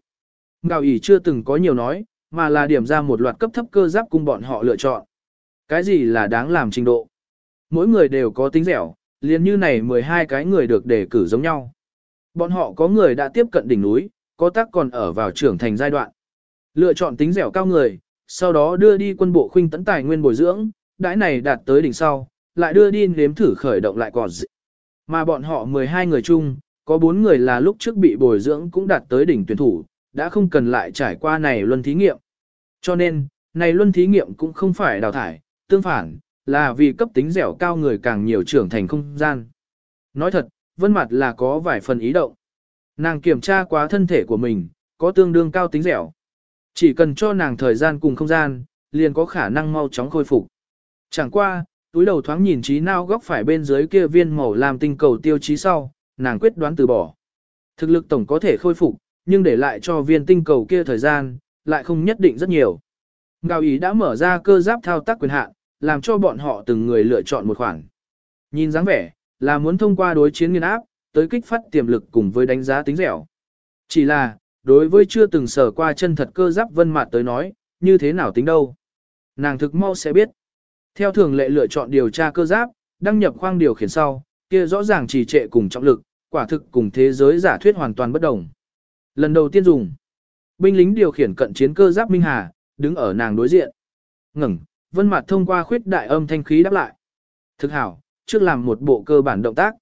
Ngào ỉ chưa từng có nhiều nói, mà là điểm ra một loạt cấp thấp cơ giáp cùng bọn họ lựa chọn. Cái gì là đáng làm trình độ? Mỗi người đều có tính dẻo, liền như này 12 cái người được đề cử giống nhau. Bọn họ có người đã tiếp cận đỉnh núi, có tác còn ở vào trưởng thành giai đoạn. Lựa chọn tính dẻo cao người, sau đó đưa đi quân bộ khuynh tấn tài nguyên bồi dưỡng, đãi này đạt tới đỉnh sau, lại đưa đi nếm thử khởi động lại còn dị. Mà bọn họ 12 người chung, có bốn người là lúc trước bị bồi dưỡng cũng đạt tới đỉnh tuyển thủ, đã không cần lại trải qua này luân thí nghiệm. Cho nên, này luân thí nghiệm cũng không phải đào thải, tương phản, là vì cấp tính dẻo cao người càng nhiều trưởng thành không gian. Nói thật, vân mặt là có vài phần ý động. Nàng kiểm tra quá thân thể của mình, có tương đương cao tính dẻo. Chỉ cần cho nàng thời gian cùng không gian, liền có khả năng mau chóng khôi phục. Chẳng qua, túi đầu thoáng nhìn trí nào góc phải bên dưới kia viên màu làm tinh cầu tiêu chí sau, nàng quyết đoán từ bỏ. Thực lực tổng có thể khôi phục, nhưng để lại cho viên tinh cầu kia thời gian, lại không nhất định rất nhiều. Ngao ý đã mở ra cơ giáp thao tác quyền hạn, làm cho bọn họ từng người lựa chọn một khoản. Nhìn dáng vẻ, là muốn thông qua đối chiến nghiên áp, tới kích phát tiềm lực cùng với đánh giá tính dẻo. Chỉ là, đối với chưa từng sở qua chân thật cơ giáp vân mạt tới nói, như thế nào tính đâu. Nàng thực mau sẽ biết. Theo thường lệ lựa chọn điều tra cơ giáp, đăng nhập khoang điều khiển sau, kia rõ ràng trì trệ cùng trọng lực, quả thực cùng thế giới giả thuyết hoàn toàn bất đồng. Lần đầu tiên dùng, binh lính điều khiển cận chiến cơ giáp Minh Hà, đứng ở nàng đối diện. Ngừng, vân Mạt thông qua khuyết đại âm thanh khí đáp lại. Thực hảo, trước làm một bộ cơ bản động tác.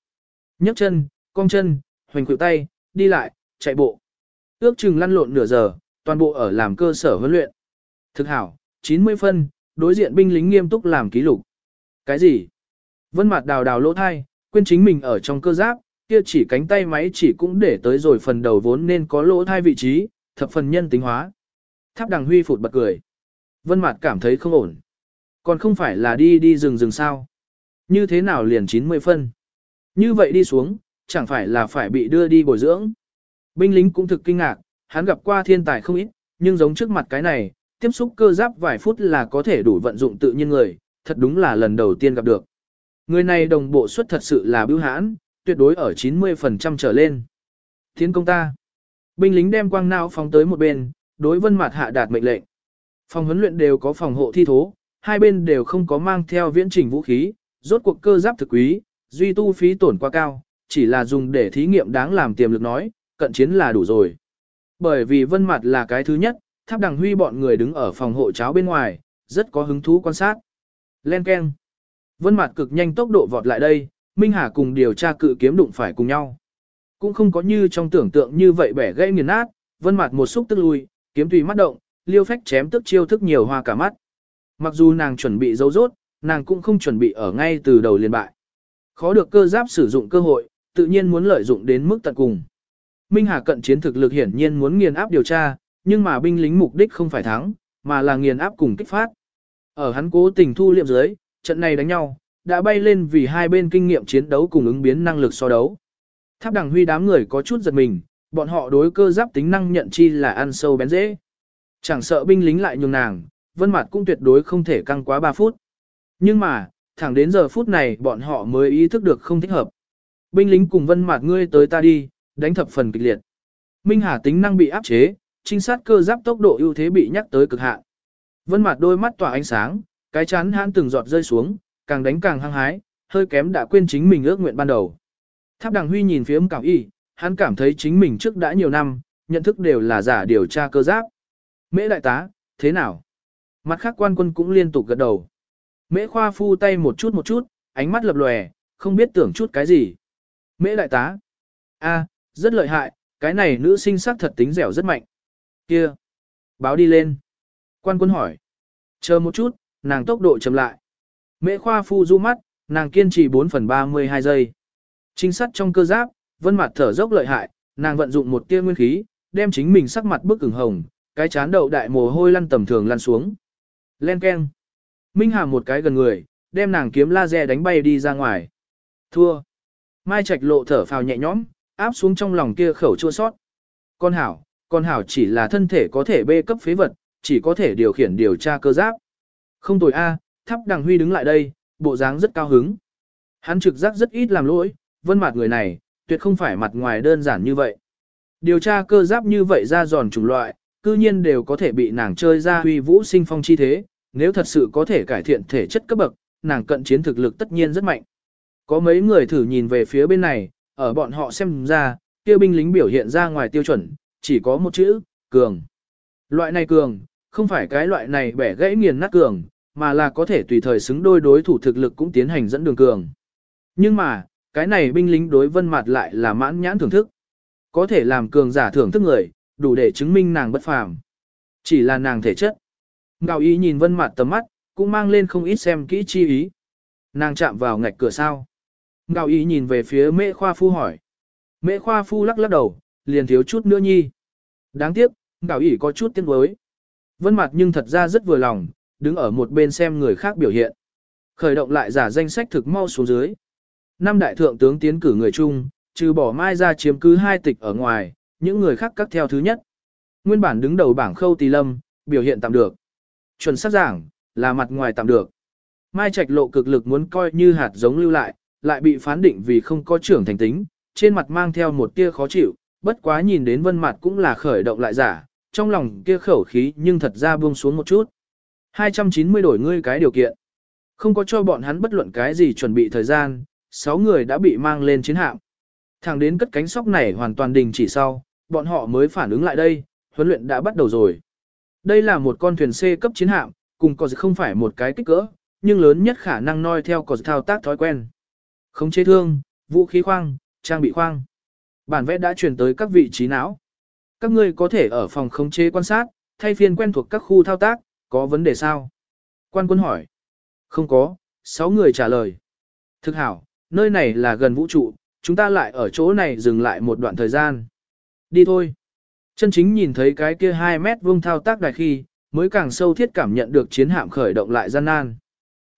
nhấc chân, cong chân, hoành khuỷu tay, đi lại, chạy bộ. Ước chừng lăn lộn nửa giờ, toàn bộ ở làm cơ sở huấn luyện. Thực hảo, 90 phân, đối diện binh lính nghiêm túc làm ký lục. Cái gì? Vân Mạt đào đào lỗ thai, quên chính mình ở trong cơ giáp, kia chỉ cánh tay máy chỉ cũng để tới rồi phần đầu vốn nên có lỗ thai vị trí, thập phần nhân tính hóa. Tháp đằng huy phụt bật cười. Vân Mạt cảm thấy không ổn. Còn không phải là đi đi rừng rừng sao? Như thế nào liền 90 phân? Như vậy đi xuống, chẳng phải là phải bị đưa đi bồi dưỡng. Binh lính cũng thực kinh ngạc, hắn gặp qua thiên tài không ít, nhưng giống trước mặt cái này, tiếp xúc cơ giáp vài phút là có thể đủ vận dụng tự nhiên người, thật đúng là lần đầu tiên gặp được. Người này đồng bộ suất thật sự là bưu hãn, tuyệt đối ở 90% trở lên. Tiến công ta. Binh lính đem quang não phóng tới một bên, đối vân mặt hạ đạt mệnh lệnh. Phòng huấn luyện đều có phòng hộ thi thố, hai bên đều không có mang theo viễn trình vũ khí, rốt cuộc cơ giáp thực quý, duy tu phí tổn quá cao, chỉ là dùng để thí nghiệm đáng làm tiềm lực nói, cận chiến là đủ rồi. Bởi vì vân mặt là cái thứ nhất, tháp đằng huy bọn người đứng ở phòng hộ cháo bên ngoài, rất có hứng thú quan sát. Len Ken. Vân mặt cực nhanh tốc độ vọt lại đây, Minh Hà cùng điều tra cự kiếm đụng phải cùng nhau. Cũng không có như trong tưởng tượng như vậy bẻ gãy nghiền nát, vân mặt một xúc tức lui, kiếm tùy mắt động, liêu phách chém tức chiêu thức nhiều hoa cả mắt. Mặc dù nàng chuẩn bị dấu rốt, nàng cũng không chuẩn bị ở ngay từ đầu liền bại. Khó được cơ giáp sử dụng cơ hội, tự nhiên muốn lợi dụng đến mức tận cùng. Minh Hà cận chiến thực lực hiển nhiên muốn nghiền áp điều tra, nhưng mà binh lính mục đích không phải thắng, mà là nghiền áp cùng kích phát. Ở hắn cố tình thu liệm dưới, trận này đánh nhau, đã bay lên vì hai bên kinh nghiệm chiến đấu cùng ứng biến năng lực so đấu. Tháp đằng huy đám người có chút giật mình, bọn họ đối cơ giáp tính năng nhận chi là ăn sâu bén dễ. Chẳng sợ binh lính lại nhường nàng, vân mặt cũng tuyệt đối không thể căng quá 3 phút. Nhưng mà, thẳng đến giờ phút này bọn họ mới ý thức được không thích hợp. Binh lính cùng vân mặt ngươi tới ta đi, đánh thập phần kịch liệt. Minh Hà tính năng bị áp chế, trinh sát cơ giáp tốc độ ưu thế bị nhắc tới cực hạn. Vân mặt đôi mắt tỏa ánh sáng, cái chán hãn từng giọt rơi xuống, càng đánh càng hăng hái, hơi kém đã quên chính mình ước nguyện ban đầu. Tháp Đằng Huy nhìn phía âm cảm y, hắn cảm thấy chính mình trước đã nhiều năm, nhận thức đều là giả điều tra cơ giáp. Mễ đại tá, thế nào? Mặt khác quan quân cũng liên tục gật đầu. Mễ khoa phu tay một chút một chút, ánh mắt lập lòe, không biết tưởng chút cái gì. Mễ đại tá. a, rất lợi hại, cái này nữ sinh sắc thật tính dẻo rất mạnh. Kia. Báo đi lên. Quan quân hỏi. Chờ một chút, nàng tốc độ chậm lại. Mễ khoa phu du mắt, nàng kiên trì 4 phần 32 giây. Trinh sát trong cơ giáp, vân mặt thở dốc lợi hại, nàng vận dụng một tia nguyên khí, đem chính mình sắc mặt bức ửng hồng, cái chán đậu đại mồ hôi lăn tầm thường lăn xuống. Len keng. Minh Hà một cái gần người, đem nàng kiếm laser đánh bay đi ra ngoài. Thua. Mai Trạch lộ thở phào nhẹ nhõm, áp xuống trong lòng kia khẩu chua sót. Con hảo, con hảo chỉ là thân thể có thể bê cấp phế vật, chỉ có thể điều khiển điều tra cơ giáp. Không tồi A, tháp đằng huy đứng lại đây, bộ dáng rất cao hứng. Hắn trực giác rất ít làm lỗi, vân mặt người này, tuyệt không phải mặt ngoài đơn giản như vậy. Điều tra cơ giáp như vậy ra giòn chủng loại, cư nhiên đều có thể bị nàng chơi ra huy vũ sinh phong chi thế, nếu thật sự có thể cải thiện thể chất cấp bậc, nàng cận chiến thực lực tất nhiên rất mạnh. Có mấy người thử nhìn về phía bên này, ở bọn họ xem ra, kia binh lính biểu hiện ra ngoài tiêu chuẩn, chỉ có một chữ, cường. Loại này cường, không phải cái loại này bẻ gãy nghiền nát cường, mà là có thể tùy thời xứng đôi đối thủ thực lực cũng tiến hành dẫn đường cường. Nhưng mà, cái này binh lính đối vân mặt lại là mãn nhãn thưởng thức. Có thể làm cường giả thưởng thức người, đủ để chứng minh nàng bất phàm. Chỉ là nàng thể chất. Ngạo ý nhìn vân mặt tầm mắt, cũng mang lên không ít xem kỹ chi ý. Nàng chạm vào ngạch cửa sao. Ngạo ý nhìn về phía mễ khoa phu hỏi. Mễ khoa phu lắc lắc đầu, liền thiếu chút nữa nhi. Đáng tiếc, ngạo ý có chút tiếc đối. Vân mặt nhưng thật ra rất vừa lòng, đứng ở một bên xem người khác biểu hiện. Khởi động lại giả danh sách thực mau xuống dưới. Năm đại thượng tướng tiến cử người chung, trừ bỏ mai ra chiếm cứ hai tịch ở ngoài, những người khác cắt theo thứ nhất. Nguyên bản đứng đầu bảng khâu tì lâm, biểu hiện tạm được. Chuẩn xác giảng, là mặt ngoài tạm được. Mai Trạch lộ cực lực muốn coi như hạt giống lưu lại, lại bị phán định vì không có trưởng thành tính, trên mặt mang theo một tia khó chịu, bất quá nhìn đến vân mặt cũng là khởi động lại giả, trong lòng kia khẩu khí nhưng thật ra buông xuống một chút. 290 đổi ngươi cái điều kiện. Không có cho bọn hắn bất luận cái gì chuẩn bị thời gian, 6 người đã bị mang lên chiến hạm. Thẳng đến cất cánh sóc này hoàn toàn đình chỉ sau, bọn họ mới phản ứng lại đây, huấn luyện đã bắt đầu rồi. Đây là một con thuyền C cấp chiến hạm, cùng có không phải một cái kích cỡ, nhưng lớn nhất khả năng noi theo có thao tác thói quen. Không chế thương, vũ khí khoang, trang bị khoang. Bản vẽ đã truyền tới các vị trí não. Các ngươi có thể ở phòng khống chế quan sát, thay phiên quen thuộc các khu thao tác, có vấn đề sao? Quan quân hỏi. Không có, sáu người trả lời. Thực hảo, nơi này là gần vũ trụ, chúng ta lại ở chỗ này dừng lại một đoạn thời gian. Đi thôi. Chân chính nhìn thấy cái kia 2 mét vuông thao tác đài khi, mới càng sâu thiết cảm nhận được chiến hạm khởi động lại gian nan.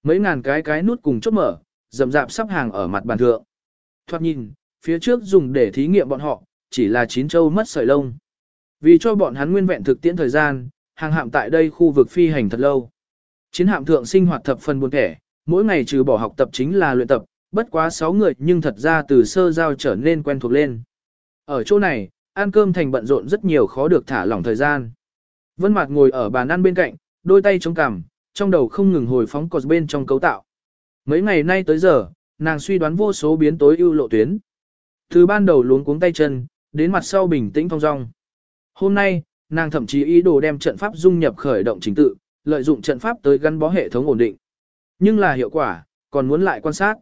Mấy ngàn cái cái nút cùng chốt mở, rậm rạp sắp hàng ở mặt bàn thượng. Thoát nhìn, phía trước dùng để thí nghiệm bọn họ, chỉ là chín châu mất sợi lông. Vì cho bọn hắn nguyên vẹn thực tiễn thời gian, hàng hạm tại đây khu vực phi hành thật lâu. Chiến hạm thượng sinh hoạt thập phần buồn kẻ, mỗi ngày trừ bỏ học tập chính là luyện tập, bất quá 6 người nhưng thật ra từ sơ giao trở nên quen thuộc lên. Ở chỗ này, ăn cơm thành bận rộn rất nhiều khó được thả lỏng thời gian. Vân Mạt ngồi ở bàn ăn bên cạnh, đôi tay chống cằm, trong đầu không ngừng hồi phóng cột bên trong cấu tạo. Mấy ngày nay tới giờ, nàng suy đoán vô số biến tối ưu lộ tuyến. Từ ban đầu luống cuống tay chân, đến mặt sau bình tĩnh phong dong. Hôm nay, nàng thậm chí ý đồ đem trận pháp dung nhập khởi động trình tự, lợi dụng trận pháp tới gắn bó hệ thống ổn định. Nhưng là hiệu quả, còn muốn lại quan sát.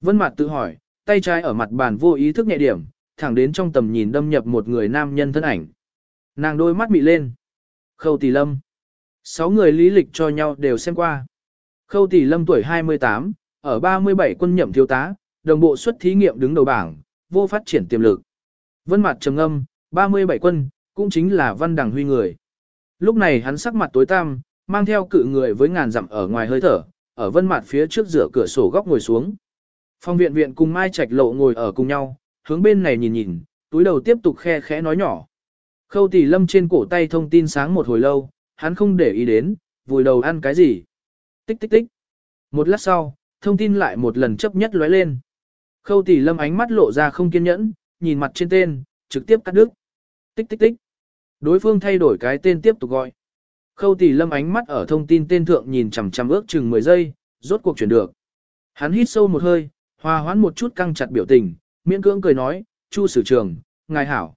Vân Mạt tự hỏi, tay trái ở mặt bàn vô ý thức nhẹ điểm, thẳng đến trong tầm nhìn đâm nhập một người nam nhân thân ảnh. Nàng đôi mắt mị lên. Khâu Tỷ Lâm. Sáu người lý lịch cho nhau đều xem qua. Khâu Tỷ Lâm tuổi 28, ở 37 quân nhậm thiếu tá, đồng bộ xuất thí nghiệm đứng đầu bảng, vô phát triển tiềm lực. Vân Mạt trầm ngâm, 37 quân, cũng chính là Văn Đằng Huy người. Lúc này hắn sắc mặt tối tăm, mang theo cự người với ngàn dặm ở ngoài hơi thở, ở Vân mặt phía trước rửa cửa sổ góc ngồi xuống. Phong viện viện cùng Mai Trạch Lộ ngồi ở cùng nhau, hướng bên này nhìn nhìn, túi đầu tiếp tục khe khẽ nói nhỏ. Khâu tỷ lâm trên cổ tay thông tin sáng một hồi lâu, hắn không để ý đến, vùi đầu ăn cái gì. Tích tích tích. Một lát sau, thông tin lại một lần chấp nhất lóe lên. Khâu tỷ lâm ánh mắt lộ ra không kiên nhẫn, nhìn mặt trên tên, trực tiếp cắt đứt. Tích tích tích. Đối phương thay đổi cái tên tiếp tục gọi. Khâu tỷ lâm ánh mắt ở thông tin tên thượng nhìn chằm chằm ước chừng 10 giây, rốt cuộc chuyển được. Hắn hít sâu một hơi, hòa hoãn một chút căng chặt biểu tình, miễn cưỡng cười nói, Chu sử trường, ngài hảo.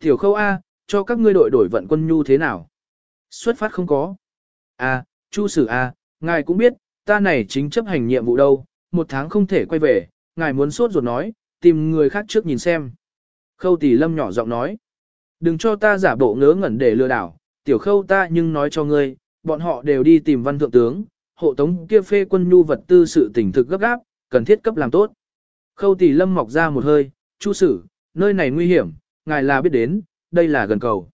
Tiểu khâu A, cho các ngươi đội đổi vận quân nhu thế nào? Xuất phát không có. A, Chu sử A, ngài cũng biết, ta này chính chấp hành nhiệm vụ đâu, một tháng không thể quay về, ngài muốn sốt ruột nói, tìm người khác trước nhìn xem. Khâu tỷ lâm nhỏ giọng nói, đừng cho ta giả bộ ngớ ngẩn để lừa đảo, tiểu khâu ta nhưng nói cho ngươi, bọn họ đều đi tìm văn thượng tướng, hộ tống kia phê quân nhu vật tư sự tình thực gấp gáp, cần thiết cấp làm tốt. Khâu tỷ lâm mọc ra một hơi, chu sử, nơi này nguy hiểm, ngài là biết đến, đây là gần cầu.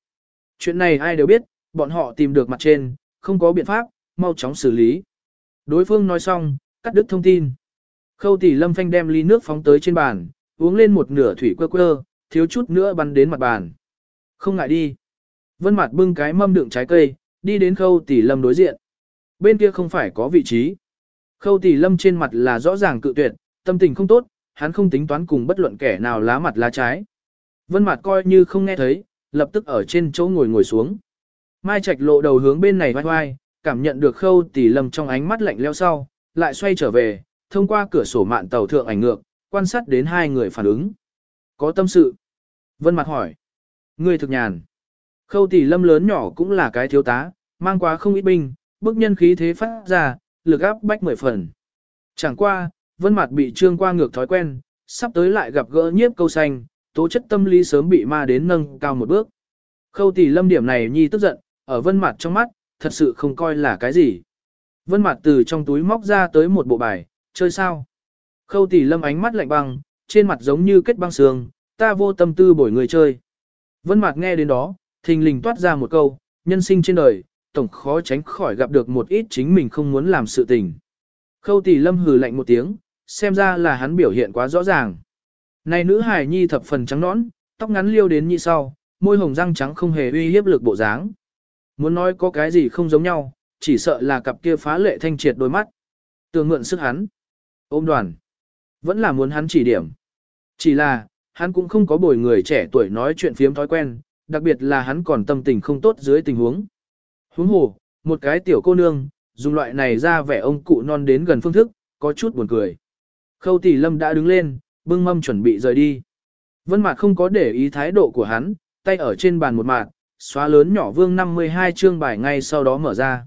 Chuyện này ai đều biết, bọn họ tìm được mặt trên, không có biện pháp, mau chóng xử lý. Đối phương nói xong, cắt đứt thông tin. Khâu tỷ lâm phanh đem ly nước phóng tới trên bàn, uống lên một nửa thủy quơ quơ, thiếu chút nữa bắn đến mặt bàn. Không ngại đi. Vân mặt bưng cái mâm đựng trái cây, đi đến khâu tỷ lâm đối diện. Bên kia không phải có vị trí. Khâu tỷ lâm trên mặt là rõ ràng cự tuyệt, tâm tình không tốt, hắn không tính toán cùng bất luận kẻ nào lá mặt lá trái. Vân mặt coi như không nghe thấy, lập tức ở trên chỗ ngồi ngồi xuống. Mai Trạch lộ đầu hướng bên này vai vai, cảm nhận được khâu tỷ lâm trong ánh mắt lạnh lẽo sau, lại xoay trở về, thông qua cửa sổ mạn tàu thượng ảnh ngược, quan sát đến hai người phản ứng. Có tâm sự. Vân mặt hỏi. Ngươi thực nhàn. Khâu tỷ lâm lớn nhỏ cũng là cái thiếu tá, mang quá không ít binh, bức nhân khí thế phát ra, lực áp bách mười phần. Chẳng qua, vân mặt bị trương qua ngược thói quen, sắp tới lại gặp gỡ nhiếp câu xanh, tố chất tâm lý sớm bị ma đến nâng cao một bước. Khâu tỷ lâm điểm này nhi tức giận, ở vân mặt trong mắt, thật sự không coi là cái gì. Vân mặt từ trong túi móc ra tới một bộ bài, chơi sao? Khâu tỷ lâm ánh mắt lạnh băng, trên mặt giống như kết băng sương, ta vô tâm tư bổi người chơi. Vân Mạc nghe đến đó, thình lình toát ra một câu, nhân sinh trên đời, tổng khó tránh khỏi gặp được một ít chính mình không muốn làm sự tình. Khâu tỷ lâm hừ lạnh một tiếng, xem ra là hắn biểu hiện quá rõ ràng. Này nữ hài nhi thập phần trắng nõn, tóc ngắn liêu đến như sau, môi hồng răng trắng không hề uy hiếp lực bộ dáng. Muốn nói có cái gì không giống nhau, chỉ sợ là cặp kia phá lệ thanh triệt đôi mắt. Tường mượn sức hắn. Ôm đoàn. Vẫn là muốn hắn chỉ điểm. Chỉ là, hắn cũng không có bồi người trẻ tuổi nói chuyện phiếm thói quen, đặc biệt là hắn còn tâm tình không tốt dưới tình huống. Huống hồ, một cái tiểu cô nương, dùng loại này ra vẻ ông cụ non đến gần phương thức, có chút buồn cười. Khâu tỷ lâm đã đứng lên, bưng mâm chuẩn bị rời đi. Vân Mạt không có để ý thái độ của hắn, tay ở trên bàn một mạt, xóa lớn nhỏ vương 52 chương bài ngay sau đó mở ra.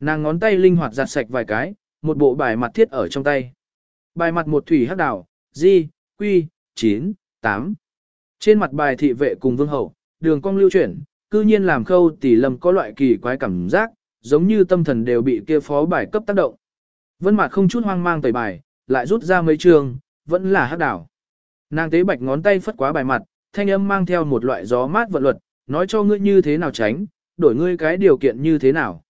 Nàng ngón tay linh hoạt giặt sạch vài cái, một bộ bài mặt thiết ở trong tay. Bài mặt một thủy hắc đảo, di, quy, chín. 8. Trên mặt bài thị vệ cùng vương hậu, đường cong lưu chuyển, cư nhiên làm khâu tỷ lâm có loại kỳ quái cảm giác, giống như tâm thần đều bị kia phó bài cấp tác động. Vân mặt không chút hoang mang tẩy bài, lại rút ra mấy trường, vẫn là hát đảo. Nàng tế bạch ngón tay phất quá bài mặt, thanh âm mang theo một loại gió mát vận luật, nói cho ngươi như thế nào tránh, đổi ngươi cái điều kiện như thế nào.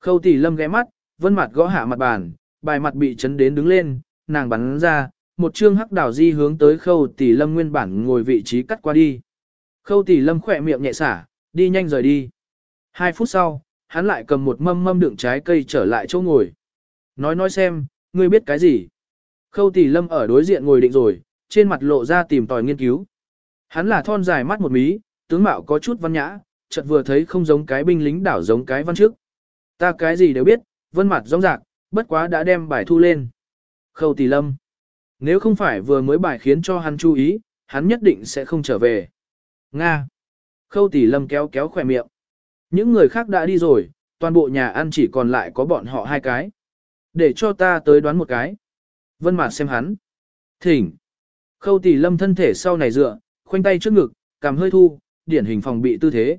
Khâu tỷ lâm ghé mắt, vân mặt gõ hạ mặt bàn, bài mặt bị chấn đến đứng lên, nàng bắn ra, một chương hắc đảo di hướng tới khâu tỷ lâm nguyên bản ngồi vị trí cắt qua đi. Khâu tỷ lâm khỏe miệng nhẹ xả, đi nhanh rời đi. Hai phút sau, hắn lại cầm một mâm mâm đựng trái cây trở lại chỗ ngồi. Nói nói xem, ngươi biết cái gì? Khâu tỷ lâm ở đối diện ngồi định rồi, trên mặt lộ ra tìm tòi nghiên cứu. Hắn là thon dài mắt một mí, tướng mạo có chút văn nhã, chợt vừa thấy không giống cái binh lính đảo giống cái văn trước. Ta cái gì đều biết, vân mặt rõ rạc, bất quá đã đem bài thu lên. Khâu tỷ lâm. Nếu không phải vừa mới bài khiến cho hắn chú ý, hắn nhất định sẽ không trở về. Nga. Khâu tỷ lâm kéo kéo khỏe miệng. Những người khác đã đi rồi, toàn bộ nhà ăn chỉ còn lại có bọn họ hai cái. Để cho ta tới đoán một cái. Vân Mạt xem hắn. Thỉnh. Khâu tỷ lâm thân thể sau này dựa, khoanh tay trước ngực, cằm hơi thu, điển hình phòng bị tư thế.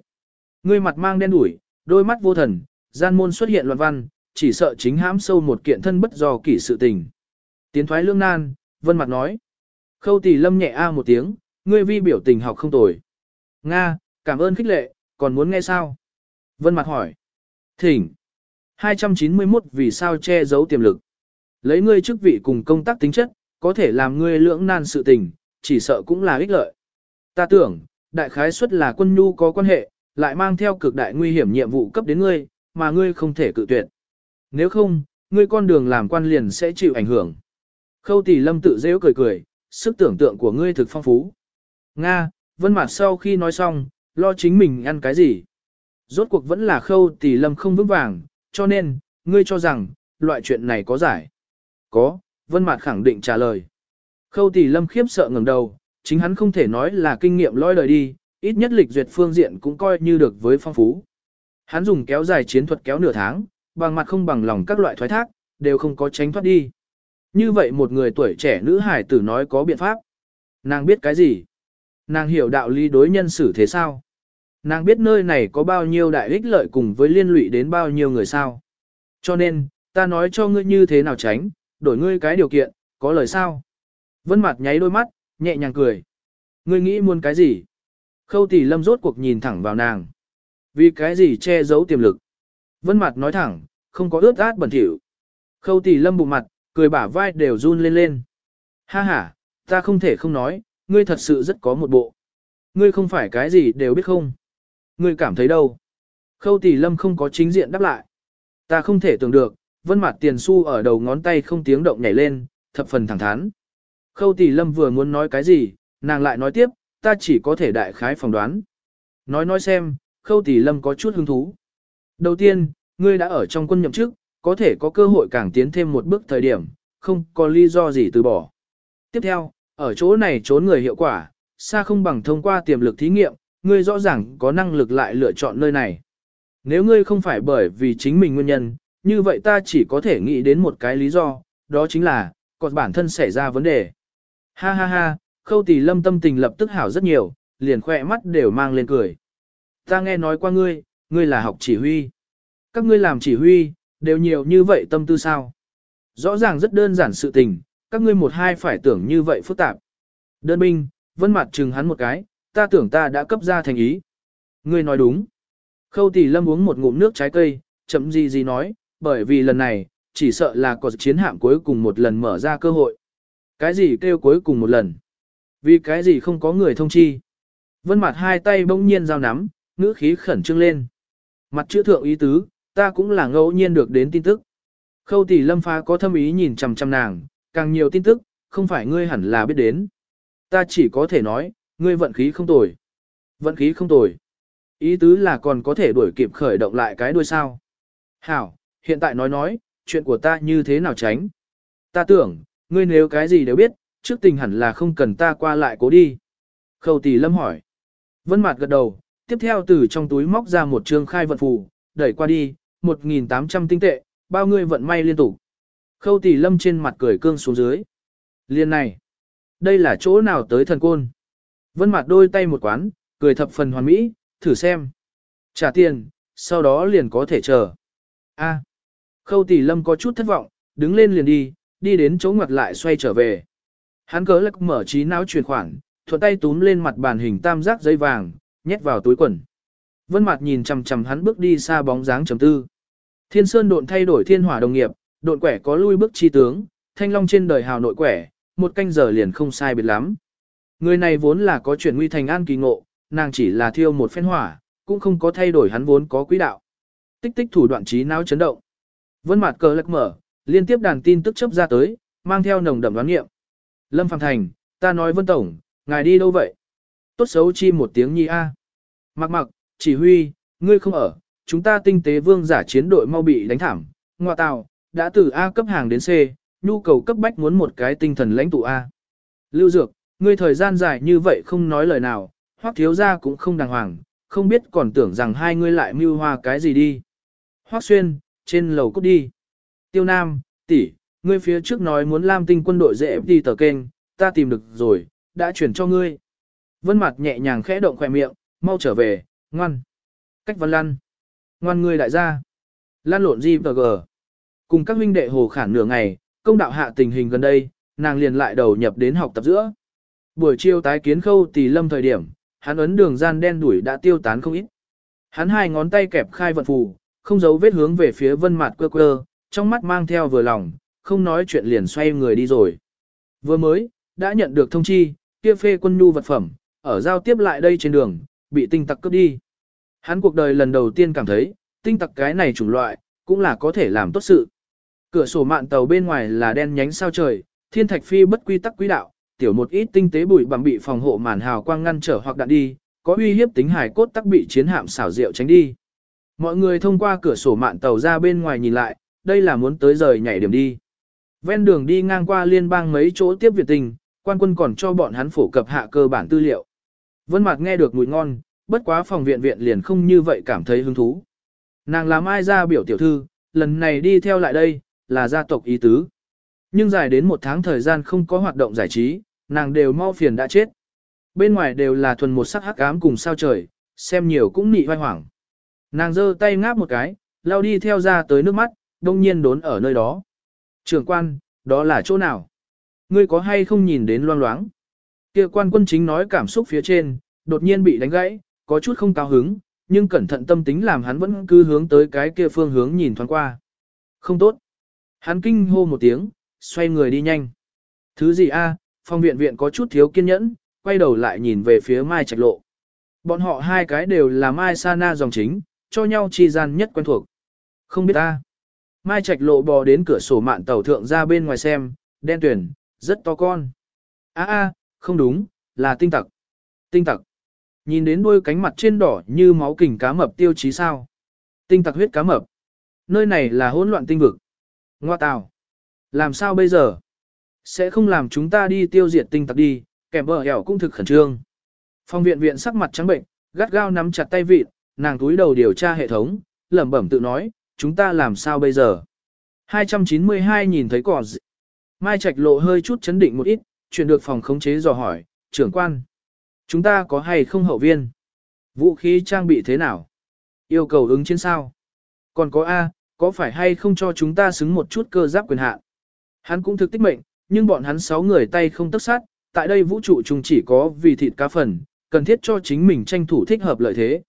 Ngươi mặt mang đen đủi, đôi mắt vô thần, gian môn xuất hiện loạn văn, chỉ sợ chính hãm sâu một kiện thân bất do kỷ sự tình. Tiến thoái lương nan, Vân Mặt nói. Khâu tỷ lâm nhẹ a một tiếng, ngươi vi biểu tình học không tồi. Nga, cảm ơn khích lệ, còn muốn nghe sao? Vân Mặt hỏi. Thỉnh. 291 vì sao che giấu tiềm lực. Lấy ngươi chức vị cùng công tác tính chất, có thể làm ngươi lưỡng nan sự tình, chỉ sợ cũng là ích lợi. Ta tưởng, đại khái suất là quân nhu có quan hệ, lại mang theo cực đại nguy hiểm nhiệm vụ cấp đến ngươi, mà ngươi không thể cự tuyệt. Nếu không, ngươi con đường làm quan liền sẽ chịu ảnh hưởng. Khâu tỷ lâm tự dễ cười cười, sức tưởng tượng của ngươi thực phong phú. Nga, vân mặt sau khi nói xong, lo chính mình ăn cái gì. Rốt cuộc vẫn là khâu tỷ lâm không vững vàng, cho nên, ngươi cho rằng, loại chuyện này có giải. Có, vân mặt khẳng định trả lời. Khâu tỷ lâm khiếp sợ ngẩng đầu, chính hắn không thể nói là kinh nghiệm lôi đời đi, ít nhất lịch duyệt phương diện cũng coi như được với phong phú. Hắn dùng kéo dài chiến thuật kéo nửa tháng, bằng mặt không bằng lòng các loại thoái thác, đều không có tránh thoát đi. Như vậy một người tuổi trẻ nữ hải tử nói có biện pháp. Nàng biết cái gì? Nàng hiểu đạo lý đối nhân xử thế sao? Nàng biết nơi này có bao nhiêu đại ích lợi cùng với liên lụy đến bao nhiêu người sao? Cho nên, ta nói cho ngươi như thế nào tránh, đổi ngươi cái điều kiện, có lời sao? Vân mặt nháy đôi mắt, nhẹ nhàng cười. Ngươi nghĩ muốn cái gì? Khâu tỷ lâm rốt cuộc nhìn thẳng vào nàng. Vì cái gì che giấu tiềm lực? Vân mặt nói thẳng, không có ướt át bẩn thỉu. Khâu tỷ lâm bụng mặt, cười bả vai đều run lên lên. Ha ha, ta không thể không nói, ngươi thật sự rất có một bộ. Ngươi không phải cái gì đều biết không? Ngươi cảm thấy đâu? Khâu tỷ lâm không có chính diện đáp lại. Ta không thể tưởng được, vân mặt tiền su ở đầu ngón tay không tiếng động nhảy lên, thập phần thẳng thắn. Khâu tỷ lâm vừa muốn nói cái gì, nàng lại nói tiếp, ta chỉ có thể đại khái phỏng đoán. Nói nói xem, khâu tỷ lâm có chút hứng thú. Đầu tiên, ngươi đã ở trong quân nhậm chức, có thể có cơ hội càng tiến thêm một bước thời điểm, không có lý do gì từ bỏ. Tiếp theo, ở chỗ này trốn người hiệu quả, xa không bằng thông qua tiềm lực thí nghiệm, ngươi rõ ràng có năng lực lại lựa chọn nơi này. Nếu ngươi không phải bởi vì chính mình nguyên nhân, như vậy ta chỉ có thể nghĩ đến một cái lý do, đó chính là, còn bản thân xảy ra vấn đề. Ha ha ha, khâu tỷ lâm tâm tình lập tức hảo rất nhiều, liền khỏe mắt đều mang lên cười. Ta nghe nói qua ngươi, ngươi là học chỉ huy. Các ngươi làm chỉ huy, đều nhiều như vậy tâm tư sao. Rõ ràng rất đơn giản sự tình, các ngươi một hai phải tưởng như vậy phức tạp. Đơn binh, vân mặt chừng hắn một cái, ta tưởng ta đã cấp ra thành ý. Ngươi nói đúng. Khâu tỷ lâm uống một ngụm nước trái cây, chậm gì gì nói, bởi vì lần này, chỉ sợ là có chiến hạm cuối cùng một lần mở ra cơ hội. Cái gì kêu cuối cùng một lần? Vì cái gì không có người thông chi? Vân mặt hai tay bỗng nhiên giao nắm, ngữ khí khẩn trương lên. Mặt chữ thượng ý tứ, ta cũng là ngẫu nhiên được đến tin tức. Khâu tỷ lâm phá có thâm ý nhìn chằm chằm nàng, càng nhiều tin tức, không phải ngươi hẳn là biết đến. Ta chỉ có thể nói, ngươi vận khí không tồi. Vận khí không tồi. Ý tứ là còn có thể đuổi kịp khởi động lại cái đuôi sao. Hảo, hiện tại nói nói, chuyện của ta như thế nào tránh. Ta tưởng, ngươi nếu cái gì đều biết, trước tình hẳn là không cần ta qua lại cố đi. Khâu tỷ lâm hỏi. Vân Mạt gật đầu, tiếp theo từ trong túi móc ra một trương khai vận phù, đẩy qua đi, 1.800 tinh tệ, bao ngươi vận may liên tục. Khâu tỷ lâm trên mặt cười cương xuống dưới. Liên này, đây là chỗ nào tới thần côn. Vân mặt đôi tay một quán, cười thập phần hoàn mỹ, thử xem. Trả tiền, sau đó liền có thể chờ. A. Khâu tỷ lâm có chút thất vọng, đứng lên liền đi, đi đến chỗ ngoặt lại xoay trở về. Hắn cớ lắc mở trí não chuyển khoản, thuận tay túm lên mặt bàn hình tam giác dây vàng, nhét vào túi quần. Vân Mạt nhìn chằm chằm hắn bước đi xa bóng dáng trầm tư. Thiên Sơn độn thay đổi thiên hỏa đồng nghiệp, độn quẻ có lui bước chi tướng, thanh long trên đời hào nội quẻ, một canh giờ liền không sai biệt lắm. Người này vốn là có chuyển nguy thành an kỳ ngộ, nàng chỉ là thiêu một phen hỏa, cũng không có thay đổi hắn vốn có quỹ đạo. Tích tích thủ đoạn trí não chấn động. Vân Mạt cờ lật mở, liên tiếp đàn tin tức chớp ra tới, mang theo nồng đậm đoán nghiệm. Lâm Phàm Thành, ta nói Vân Tổng, ngài đi đâu vậy? Tốt xấu chi một tiếng nhi a. Mặc mặc, chỉ huy, ngươi không ở, chúng ta tinh tế vương giả chiến đội mau bị đánh thảm. Ngoa Tạo, đã từ A cấp hàng đến C, nhu cầu cấp bách muốn một cái tinh thần lãnh tụ A. Lưu Dược, ngươi thời gian dài như vậy không nói lời nào, hoắc thiếu gia cũng không đàng hoàng, không biết còn tưởng rằng hai ngươi lại mưu hoa cái gì đi. Hoắc Xuyên, trên lầu cút đi. Tiêu Nam, tỷ, ngươi phía trước nói muốn Lam Tinh quân đội dễ đi tờ kênh, ta tìm được rồi, đã chuyển cho ngươi. Vân Mặt nhẹ nhàng khẽ động khỏe miệng, mau trở về, ngoan. Cách Văn Lăn. Ngoan người đại gia. Lan lộn gì và gờ. Cùng các huynh đệ hồ khản nửa ngày, công đạo hạ tình hình gần đây, nàng liền lại đầu nhập đến học tập giữa. Buổi chiều tái kiến khâu tỷ lâm thời điểm, hắn ấn đường gian đen đuổi đã tiêu tán không ít. Hắn hai ngón tay kẹp khai vận phù, không giấu vết hướng về phía vân mặt quơ quơ, trong mắt mang theo vừa lòng, không nói chuyện liền xoay người đi rồi. Vừa mới, đã nhận được thông chi, kia phê quân nhu vật phẩm, ở giao tiếp lại đây trên đường, bị tinh tặc cướp đi. Hắn cuộc đời lần đầu tiên cảm thấy, tinh tặc cái này chủng loại, cũng là có thể làm tốt sự. Cửa sổ mạn tàu bên ngoài là đen nhánh sao trời, thiên thạch phi bất quy tắc quý đạo, tiểu một ít tinh tế bụi bằng bị phòng hộ màn hào quang ngăn trở hoặc đạn đi, có uy hiếp tính hải cốt tắc bị chiến hạm xảo diệu tránh đi. Mọi người thông qua cửa sổ mạn tàu ra bên ngoài nhìn lại, đây là muốn tới rời nhảy điểm đi. Ven đường đi ngang qua liên bang mấy chỗ tiếp Việt tình, quan quân còn cho bọn hắn phổ cập hạ cơ bản tư liệu. Vân Mạc nghe được mùi ngon, bất quá phòng viện viện liền không như vậy cảm thấy hứng thú. Nàng làm ai ra biểu tiểu thư, lần này đi theo lại đây, là gia tộc ý tứ. Nhưng dài đến một tháng thời gian không có hoạt động giải trí, nàng đều mau phiền đã chết. Bên ngoài đều là thuần một sắc hắc ám cùng sao trời, xem nhiều cũng nị vai hoảng. Nàng giơ tay ngáp một cái, lao đi theo ra tới nước mắt, đông nhiên đốn ở nơi đó. Trưởng quan, đó là chỗ nào? Ngươi có hay không nhìn đến loang loáng? Kia quan quân chính nói cảm xúc phía trên, đột nhiên bị đánh gãy, có chút không cao hứng, nhưng cẩn thận tâm tính làm hắn vẫn cứ hướng tới cái kia phương hướng nhìn thoáng qua. Không tốt. Hắn kinh hô một tiếng, xoay người đi nhanh. Thứ gì a? À, phòng viện viện có chút thiếu kiên nhẫn, quay đầu lại nhìn về phía Mai Trạch Lộ. Bọn họ hai cái đều là Mai Sana dòng chính, cho nhau chi gian nhất quen thuộc. Không biết ta. Mai Trạch Lộ bò đến cửa sổ mạn tàu thượng ra bên ngoài xem, đen tuyển, rất to con. A a, không đúng, là tinh tặc. Tinh tặc. Nhìn đến đuôi cánh mặt trên đỏ như máu kình cá mập tiêu chí sao. Tinh tặc huyết cá mập. Nơi này là hỗn loạn tinh vực. Ngoa tào. Làm sao bây giờ? Sẽ không làm chúng ta đi tiêu diệt tinh tặc đi, kèm bờ hẻo cũng thực khẩn trương. phong viện viện sắc mặt trắng bệnh, gắt gao nắm chặt tay vịt, nàng túi đầu điều tra hệ thống, lẩm bẩm tự nói, chúng ta làm sao bây giờ? 292 nhìn thấy cỏ dị. Mai Trạch lộ hơi chút chấn định một ít, chuyển được phòng khống chế dò hỏi, trưởng quan. Chúng ta có hay không hậu viên? Vũ khí trang bị thế nào? Yêu cầu ứng chiến sao? Còn có A, có phải hay không cho chúng ta xứng một chút cơ giáp quyền hạn? Hắn cũng thực tích mệnh, nhưng bọn hắn sáu người tay không tất sát, tại đây vũ trụ chúng chỉ có vì thịt cá phần, cần thiết cho chính mình tranh thủ thích hợp lợi thế.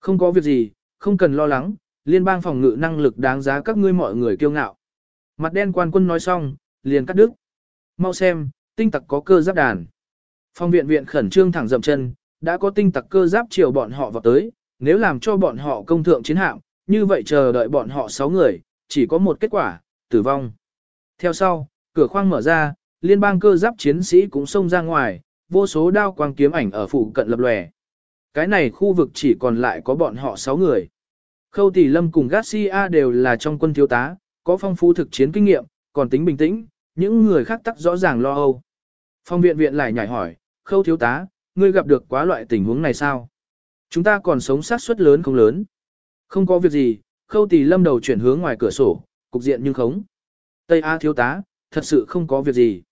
Không có việc gì, không cần lo lắng, liên bang phòng ngự năng lực đáng giá các ngươi mọi người kiêu ngạo. Mặt đen quan quân nói xong, liền cắt đứt. Mau xem, tinh tặc có cơ giáp đàn. phong viện viện khẩn trương thẳng dậm chân, đã có tinh tặc cơ giáp chiều bọn họ vào tới, nếu làm cho bọn họ công thượng chiến hạm, như vậy chờ đợi bọn họ 6 người, chỉ có một kết quả, tử vong. Theo sau, cửa khoang mở ra, liên bang cơ giáp chiến sĩ cũng xông ra ngoài, vô số đao quang kiếm ảnh ở phụ cận lập lòe. Cái này khu vực chỉ còn lại có bọn họ 6 người. Khâu Tỷ Lâm cùng Garcia đều là trong quân thiếu tá, có phong phú thực chiến kinh nghiệm, còn tính bình tĩnh, những người khác tắc rõ ràng lo âu. Phong viện viện lại nhảy hỏi, Khâu thiếu tá, ngươi gặp được quá loại tình huống này sao? Chúng ta còn sống sát suất lớn không lớn. Không có việc gì, Khâu Tỷ Lâm đầu chuyển hướng ngoài cửa sổ, cục diện nhưng khống. Tây A thiếu tá, thật sự không có việc gì.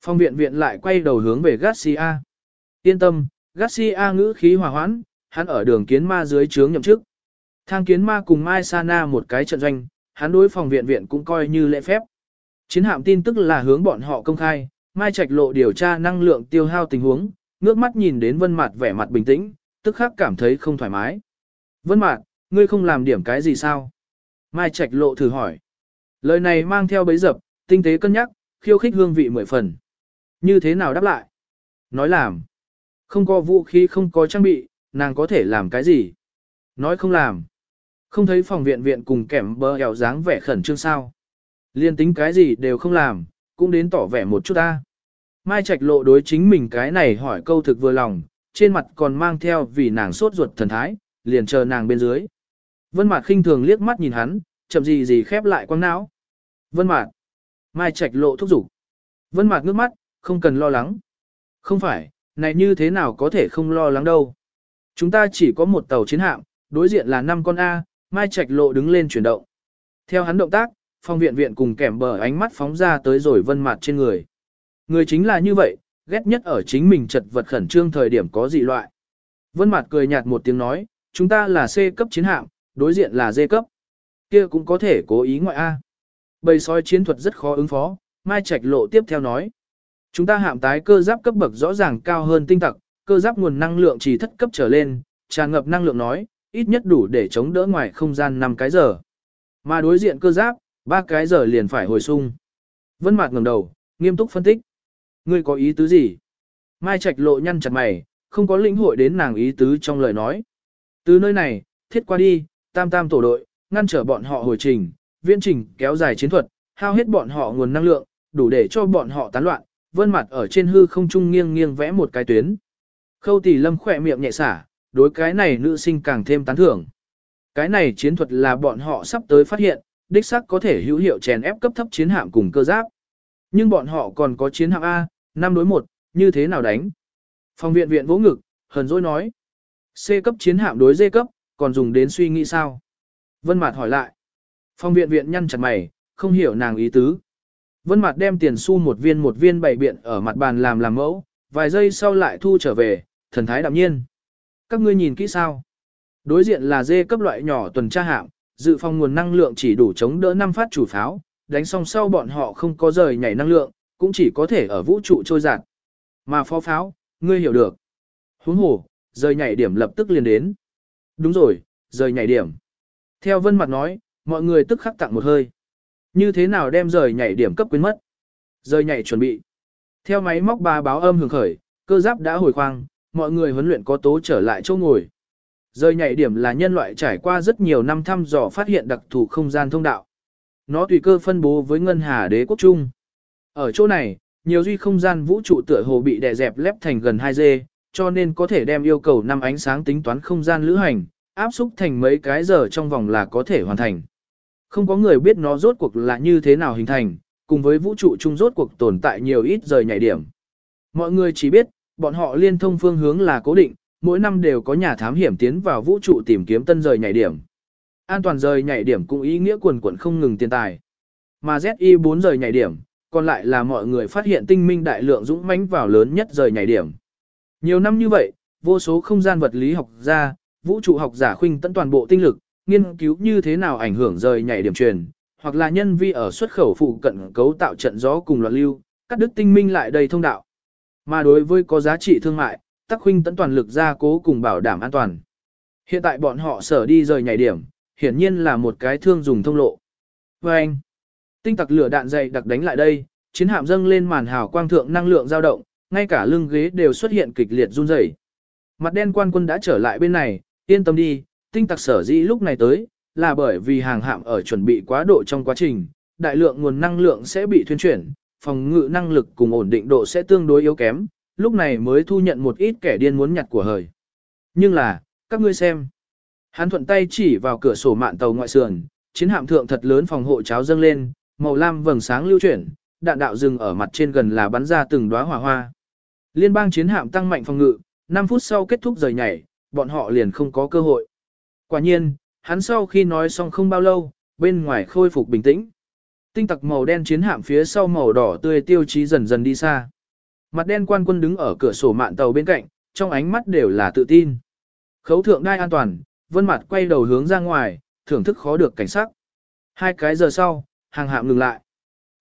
Phong viện viện lại quay đầu hướng về Garcia. Yên tâm, Garcia ngữ khí hòa hoãn, hắn ở đường kiến ma dưới trướng nhậm chức. Thang kiến ma cùng Mai Sana một cái trận doanh, hắn đối phòng viện viện cũng coi như lễ phép. Chiến hạm tin tức là hướng bọn họ công khai, Mai Trạch Lộ điều tra năng lượng tiêu hao tình huống, ngước mắt nhìn đến Vân Mạt vẻ mặt bình tĩnh, tức khắc cảm thấy không thoải mái. "Vân Mạt, ngươi không làm điểm cái gì sao?" Mai Trạch Lộ thử hỏi. Lời này mang theo bấy dập, tinh tế cân nhắc, khiêu khích hương vị mười phần. Như thế nào đáp lại? Nói làm. Không có vũ khí không có trang bị, nàng có thể làm cái gì? Nói không làm. Không thấy phòng viện viện cùng kẻm bơ eo dáng vẻ khẩn trương sao. Liên tính cái gì đều không làm, cũng đến tỏ vẻ một chút ta. Mai Trạch lộ đối chính mình cái này hỏi câu thực vừa lòng, trên mặt còn mang theo vì nàng sốt ruột thần thái, liền chờ nàng bên dưới. Vân Mạt khinh thường liếc mắt nhìn hắn, chậm gì gì khép lại quang não. Vân Mạt. Mai Trạch lộ thúc giục. Vân Mạt ngước mắt, không cần lo lắng. Không phải, này như thế nào có thể không lo lắng đâu. Chúng ta chỉ có một tàu chiến hạm, đối diện là 5 con A, Mai Trạch lộ đứng lên chuyển động. Theo hắn động tác, phong viện viện cùng kèm bờ ánh mắt phóng ra tới rồi vân mặt trên người. Người chính là như vậy, ghét nhất ở chính mình chật vật khẩn trương thời điểm có dị loại. Vân mặt cười nhạt một tiếng nói, chúng ta là C cấp chiến hạm, đối diện là D cấp. Kia cũng có thể cố ý ngoại A. Bầy sói chiến thuật rất khó ứng phó, Mai Trạch lộ tiếp theo nói. Chúng ta hạm tái cơ giáp cấp bậc rõ ràng cao hơn tinh tặc, cơ giáp nguồn năng lượng chỉ thất cấp trở lên, tràn ngập năng lượng nói, ít nhất đủ để chống đỡ ngoài không gian 5 cái giờ. Mà đối diện cơ giáp, Ba cái giờ liền phải hồi sung. Vân Mạt ngẩng đầu, nghiêm túc phân tích. Ngươi có ý tứ gì? Mai Trạch lộ nhăn chặt mày, không có lĩnh hội đến nàng ý tứ trong lời nói. Từ nơi này, thiết qua đi, tam tam tổ đội, ngăn trở bọn họ hồi trình, viễn trình kéo dài chiến thuật, hao hết bọn họ nguồn năng lượng, đủ để cho bọn họ tán loạn, vân mặt ở trên hư không trung nghiêng nghiêng vẽ một cái tuyến. Khâu tỷ lâm khẽ miệng nhẹ xả, đối cái này nữ sinh càng thêm tán thưởng. Cái này chiến thuật là bọn họ sắp tới phát hiện, đích xác có thể hữu hiệu chèn ép cấp thấp chiến hạm cùng cơ giáp. Nhưng bọn họ còn có chiến hạm A, năm đối một, như thế nào đánh? Phòng viện viện vỗ ngực, hờn dỗi nói. C cấp chiến hạm đối D cấp, còn dùng đến suy nghĩ sao? Vân Mạt hỏi lại. Phòng viện viện nhăn chặt mày, không hiểu nàng ý tứ. Vân Mạt đem tiền xu một viên một viên bày biện ở mặt bàn làm làm mẫu, vài giây sau lại thu trở về, thần thái đạm nhiên. Các ngươi nhìn kỹ sao? Đối diện là dê cấp loại nhỏ tuần tra hạm, dự phòng nguồn năng lượng chỉ đủ chống đỡ 5 phát chủ pháo, đánh xong sau bọn họ không có rời nhảy năng lượng, cũng chỉ có thể ở vũ trụ trôi giạt. Mà phó pháo, ngươi hiểu được. Huống hồ, rời nhảy điểm lập tức liền đến. Đúng rồi, rời nhảy điểm. Theo Vân Mặt nói, mọi người tức khắc tặng một hơi. Như thế nào đem rời nhảy điểm cấp quyến mất? Rời nhảy chuẩn bị. Theo máy móc ba báo âm hưởng khởi, cơ giáp đã hồi khoang, mọi người huấn luyện có tố trở lại chỗ ngồi. Rơi nhảy điểm là nhân loại trải qua rất nhiều năm thăm dò phát hiện đặc thù không gian thông đạo. Nó tùy cơ phân bố với ngân hà đế quốc trung. Ở chỗ này, nhiều duy không gian vũ trụ tựa hồ bị đè dẹp lép thành gần 2G, cho nên có thể đem yêu cầu năm ánh sáng tính toán không gian lữ hành, áp xúc thành mấy cái giờ trong vòng là có thể hoàn thành. Không có người biết nó rốt cuộc là như thế nào hình thành, cùng với vũ trụ chung rốt cuộc tồn tại nhiều ít rời nhảy điểm. Mọi người chỉ biết, bọn họ liên thông phương hướng là cố định, mỗi năm đều có nhà thám hiểm tiến vào vũ trụ tìm kiếm tân rời nhảy điểm. An toàn rời nhảy điểm cũng ý nghĩa quần quần không ngừng tiền tài. Mà ZI 4 rời nhảy điểm, còn lại là mọi người phát hiện tinh minh đại lượng dũng mãnh vào lớn nhất rời nhảy điểm. Nhiều năm như vậy, vô số không gian vật lý học gia, vũ trụ học giả khuynh tận toàn bộ tinh lực, nghiên cứu như thế nào ảnh hưởng rời nhảy điểm truyền, hoặc là nhân vi ở xuất khẩu phụ cận cấu tạo trận gió cùng loạn lưu, cắt đứt tinh minh lại đầy thông đạo. Mà đối với có giá trị thương mại, tắc huynh tận toàn lực ra cố cùng bảo đảm an toàn. Hiện tại bọn họ sở đi rời nhảy điểm, hiển nhiên là một cái thương dùng thông lộ. Và anh, tinh tặc lửa đạn dày đặc đánh lại đây, chiến hạm dâng lên màn hào quang thượng năng lượng dao động, ngay cả lưng ghế đều xuất hiện kịch liệt run rẩy. Mặt đen quan quân đã trở lại bên này, yên tâm đi, tinh tặc sở dĩ lúc này tới, là bởi vì hàng hạm ở chuẩn bị quá độ trong quá trình, đại lượng nguồn năng lượng sẽ bị thuyên chuyển, phòng ngự năng lực cùng ổn định độ sẽ tương đối yếu kém, lúc này mới thu nhận một ít kẻ điên muốn nhặt của hời. Nhưng là, các ngươi xem. Hắn thuận tay chỉ vào cửa sổ mạn tàu ngoại sườn, chiến hạm thượng thật lớn phòng hộ cháo dâng lên, màu lam vầng sáng lưu chuyển, đạn đạo dừng ở mặt trên gần là bắn ra từng đóa hỏa hoa. Liên bang chiến hạm tăng mạnh phòng ngự, 5 phút sau kết thúc rời nhảy, bọn họ liền không có cơ hội. Quả nhiên, hắn sau khi nói xong không bao lâu, bên ngoài khôi phục bình tĩnh. Tinh tặc màu đen chiến hạm phía sau màu đỏ tươi tiêu chí dần dần đi xa. Mặt đen quan quân đứng ở cửa sổ mạn tàu bên cạnh, trong ánh mắt đều là tự tin. Khấu thượng đai an toàn, vân mặt quay đầu hướng ra ngoài, thưởng thức khó được cảnh sắc. Hai cái giờ sau, hàng hạm ngừng lại.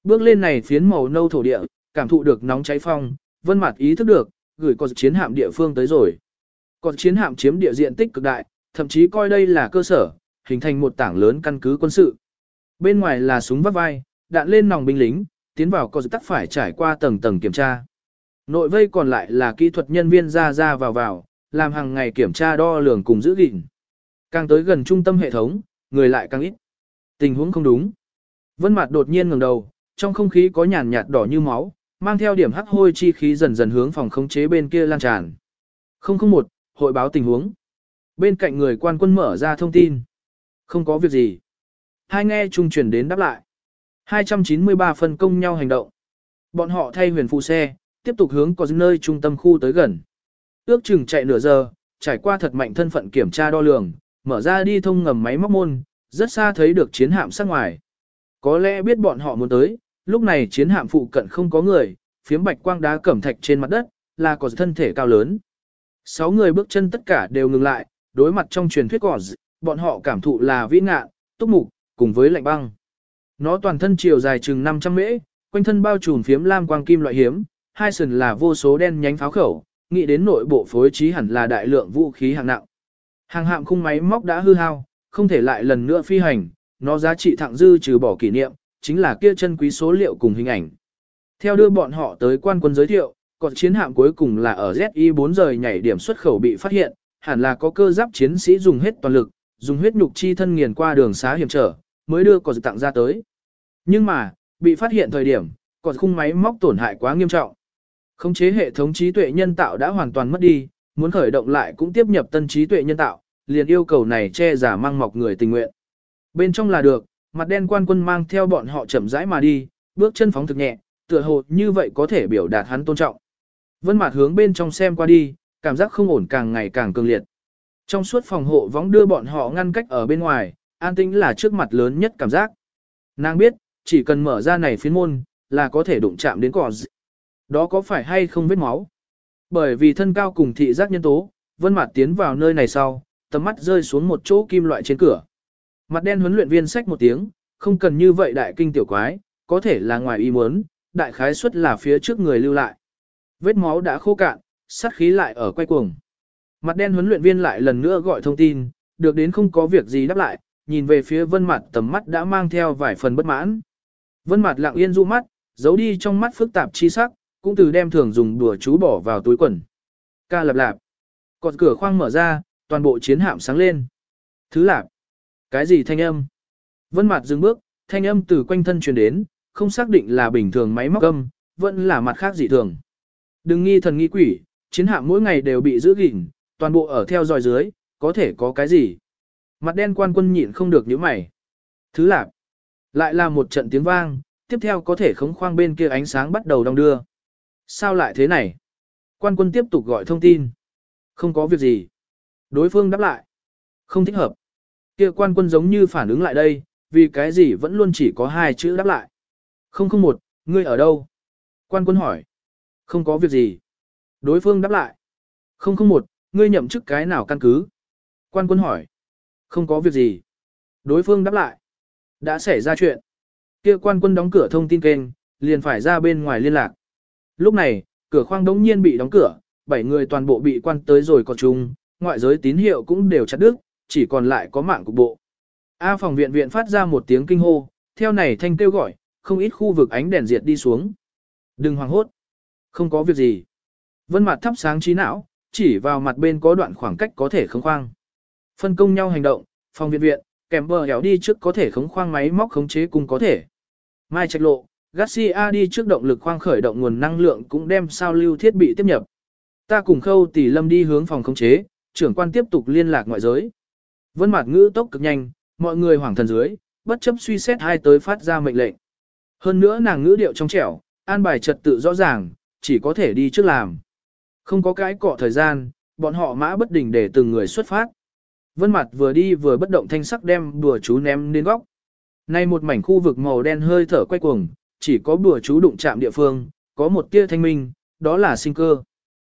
Bước lên này phiến màu nâu thổ địa, cảm thụ được nóng cháy phong, vân mặt ý thức được, gửi con chiến hạm địa phương tới rồi. Còn chiến hạm chiếm địa diện tích cực đại, thậm chí coi đây là cơ sở, hình thành một tảng lớn căn cứ quân sự. Bên ngoài là súng vắt vai, đạn lên nòng binh lính, tiến vào có tắc phải trải qua tầng tầng kiểm tra. Nội vây còn lại là kỹ thuật nhân viên ra ra vào vào, làm hàng ngày kiểm tra đo lường cùng giữ gìn. Càng tới gần trung tâm hệ thống, người lại càng ít. Tình huống không đúng. Vân Mạt đột nhiên ngẩng đầu, trong không khí có nhàn nhạt đỏ như máu, mang theo điểm hắc hôi chi khí dần dần hướng phòng khống chế bên kia lan tràn. 001, hội báo tình huống. Bên cạnh người quan quân mở ra thông tin. Không có việc gì. Hai nghe trung truyền đến đáp lại. 293 phân công nhau hành động. Bọn họ thay huyền phụ xe, tiếp tục hướng có nơi trung tâm khu tới gần. Ước chừng chạy nửa giờ, trải qua thật mạnh thân phận kiểm tra đo lường, mở ra đi thông ngầm máy móc môn, rất xa thấy được chiến hạm sát ngoài. Có lẽ biết bọn họ muốn tới, lúc này chiến hạm phụ cận không có người, phiếm bạch quang đá cẩm thạch trên mặt đất, là có thân thể cao lớn. Sáu người bước chân tất cả đều ngừng lại, đối mặt trong truyền thuyết cỏ bọn họ cảm thụ là vĩ ngạ, túc mục, cùng với lạnh băng. Nó toàn thân chiều dài chừng 500 mễ, quanh thân bao trùm phiếm lam quang kim loại hiếm, hai sườn là vô số đen nhánh pháo khẩu, nghĩ đến nội bộ phối trí hẳn là đại lượng vũ khí hạng nặng. Hàng hạm khung máy móc đã hư hao, không thể lại lần nữa phi hành, nó giá trị thặng dư trừ bỏ kỷ niệm, chính là kia chân quý số liệu cùng hình ảnh. Theo đưa bọn họ tới quan quân giới thiệu, còn chiến hạm cuối cùng là ở ZI 4 giờ nhảy điểm xuất khẩu bị phát hiện, hẳn là có cơ giáp chiến sĩ dùng hết toàn lực, dùng huyết nhục chi thân nghiền qua đường xá hiểm trở, mới đưa có tặng ra tới. Nhưng mà, bị phát hiện thời điểm, còn khung máy móc tổn hại quá nghiêm trọng. Khống chế hệ thống trí tuệ nhân tạo đã hoàn toàn mất đi, muốn khởi động lại cũng tiếp nhập tân trí tuệ nhân tạo, liền yêu cầu này che giả mang mọc người tình nguyện. Bên trong là được, mặt đen quan quân mang theo bọn họ chậm rãi mà đi, bước chân phóng thực nhẹ, tựa hồ như vậy có thể biểu đạt hắn tôn trọng. Vân Mạt hướng bên trong xem qua đi, cảm giác không ổn càng ngày càng cường liệt. Trong suốt phòng hộ võng đưa bọn họ ngăn cách ở bên ngoài, an tĩnh là trước mặt lớn nhất cảm giác. Nàng biết, chỉ cần mở ra này phiến môn, là có thể đụng chạm đến cỏ dị. Đó có phải hay không vết máu? Bởi vì thân cao cùng thị giác nhân tố, Vân Mạt tiến vào nơi này sau, tầm mắt rơi xuống một chỗ kim loại trên cửa. Mặt đen huấn luyện viên xách một tiếng, không cần như vậy đại kinh tiểu quái, có thể là ngoài ý muốn, đại khái suất là phía trước người lưu lại. Vết máu đã khô cạn, sát khí lại ở quay cuồng. Mặt đen huấn luyện viên lại lần nữa gọi thông tin, được đến không có việc gì đáp lại, nhìn về phía vân mạt tầm mắt đã mang theo vài phần bất mãn. Vân mạt lặng yên du mắt, giấu đi trong mắt phức tạp chi sắc, cũng từ đem thường dùng đùa chú bỏ vào túi quần. Ca lạp lạp. Cọt cửa khoang mở ra, toàn bộ chiến hạm sáng lên. Thứ lạp. Cái gì thanh âm? Vân mặt dừng bước, thanh âm từ quanh thân truyền đến, không xác định là bình thường máy móc âm, vẫn là mặt khác dị thường. Đừng nghi thần nghi quỷ, chiến hạm mỗi ngày đều bị giữ gìn, toàn bộ ở theo dõi dưới, có thể có cái gì? Mặt đen quan quân nhịn không được nhíu mày. Thứ lạp. Lại là một trận tiếng vang, tiếp theo có thể khống khoang bên kia ánh sáng bắt đầu đong đưa. Sao lại thế này? Quan quân tiếp tục gọi thông tin. Không có việc gì. Đối phương đáp lại. Không thích hợp. Kia quan quân giống như phản ứng lại đây, vì cái gì vẫn luôn chỉ có hai chữ đáp lại. Không không một, ngươi ở đâu? Quan quân hỏi. Không có việc gì. Đối phương đáp lại. Không không một, ngươi nhậm chức cái nào căn cứ? Quan quân hỏi. Không có việc gì. Đối phương đáp lại. Đã xảy ra chuyện. Kia quan quân đóng cửa thông tin kênh, liền phải ra bên ngoài liên lạc. Lúc này, cửa khoang đống nhiên bị đóng cửa, bảy người toàn bộ bị quan tới rồi còn chung, ngoại giới tín hiệu cũng đều chặt đứt, chỉ còn lại có mạng cục bộ. A phòng viện viện phát ra một tiếng kinh hô, theo này thanh kêu gọi, không ít khu vực ánh đèn diệt đi xuống. Đừng hoảng hốt. Không có việc gì. Vân mặt thắp sáng trí não, chỉ vào mặt bên có đoạn khoảng cách có thể khống khoang. Phân công nhau hành động, phòng viện viện, kèm bờ héo đi trước có thể khống khoang máy móc khống chế cùng có thể. Mai trạch lộ, Garcia đi trước động lực khoang khởi động nguồn năng lượng cũng đem sao lưu thiết bị tiếp nhập. Ta cùng khâu tỷ lâm đi hướng phòng khống chế, trưởng quan tiếp tục liên lạc ngoại giới. Vân mặt ngữ tốc cực nhanh, mọi người hoảng thần dưới, bất chấp suy xét hai tới phát ra mệnh lệnh. Hơn nữa nàng ngữ điệu trong trẻo, an bài trật tự rõ ràng, chỉ có thể đi trước làm. Không có cái cọ thời gian, bọn họ mã bất đình để từng người xuất phát. Vân mặt vừa đi vừa bất động thanh sắc đem đùa chú ném đến góc. Nay một mảnh khu vực màu đen hơi thở quay cuồng, chỉ có bùa chú đụng chạm địa phương, có một tia thanh minh, đó là sinh cơ.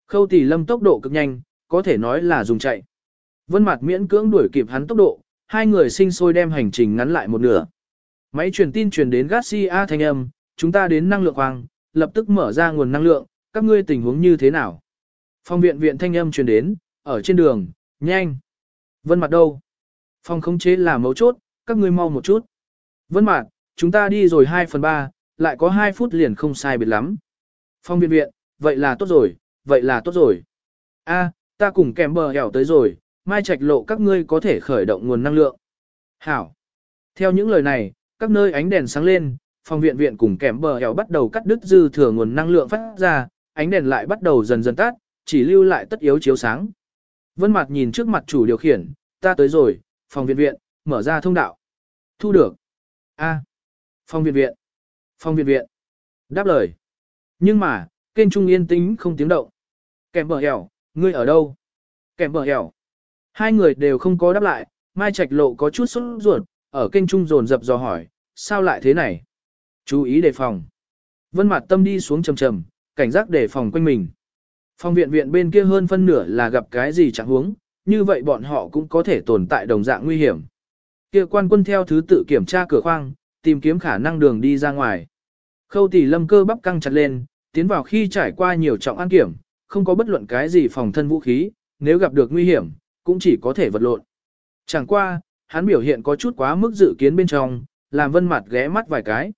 Khâu tỷ lâm tốc độ cực nhanh, có thể nói là dùng chạy. Vân mặt miễn cưỡng đuổi kịp hắn tốc độ, hai người sinh sôi đem hành trình ngắn lại một nửa. Máy truyền tin truyền đến Garcia thanh âm, chúng ta đến năng lượng hoàng, lập tức mở ra nguồn năng lượng, các ngươi tình huống như thế nào? Phòng viện viện thanh âm truyền đến, ở trên đường, nhanh. Vân mặt đâu? Phòng khống chế là mấu chốt, các ngươi mau một chút. Vân mặt, chúng ta đi rồi 2 phần 3, lại có 2 phút liền không sai biệt lắm. Phong viện viện, vậy là tốt rồi, vậy là tốt rồi. A, ta cùng kèm bờ hẻo tới rồi, mai trạch lộ các ngươi có thể khởi động nguồn năng lượng. Hảo. Theo những lời này, các nơi ánh đèn sáng lên, phòng viện viện cùng kèm bờ hẻo bắt đầu cắt đứt dư thừa nguồn năng lượng phát ra, ánh đèn lại bắt đầu dần dần tắt, chỉ lưu lại tất yếu chiếu sáng. Vân Mạt nhìn trước mặt chủ điều khiển, ta tới rồi, phòng viện viện, mở ra thông đạo. Thu được. A. Phòng viện viện. Phong viện viện. Đáp lời. Nhưng mà, kênh trung yên tĩnh không tiếng động. Kèm bờ hẻo, ngươi ở đâu? Kèm bờ hẻo. Hai người đều không có đáp lại, Mai Trạch Lộ có chút sốt ruột, ở kênh trung dồn dập dò hỏi, sao lại thế này? Chú ý đề phòng. Vân Mạt Tâm đi xuống trầm trầm, cảnh giác đề phòng quanh mình. Phòng viện viện bên kia hơn phân nửa là gặp cái gì chẳng huống, như vậy bọn họ cũng có thể tồn tại đồng dạng nguy hiểm. Kia quan quân theo thứ tự kiểm tra cửa khoang, tìm kiếm khả năng đường đi ra ngoài. Khâu tỷ lâm cơ bắp căng chặt lên, tiến vào khi trải qua nhiều trọng an kiểm, không có bất luận cái gì phòng thân vũ khí, nếu gặp được nguy hiểm, cũng chỉ có thể vật lộn. Chẳng qua, hắn biểu hiện có chút quá mức dự kiến bên trong, làm vân mặt ghé mắt vài cái.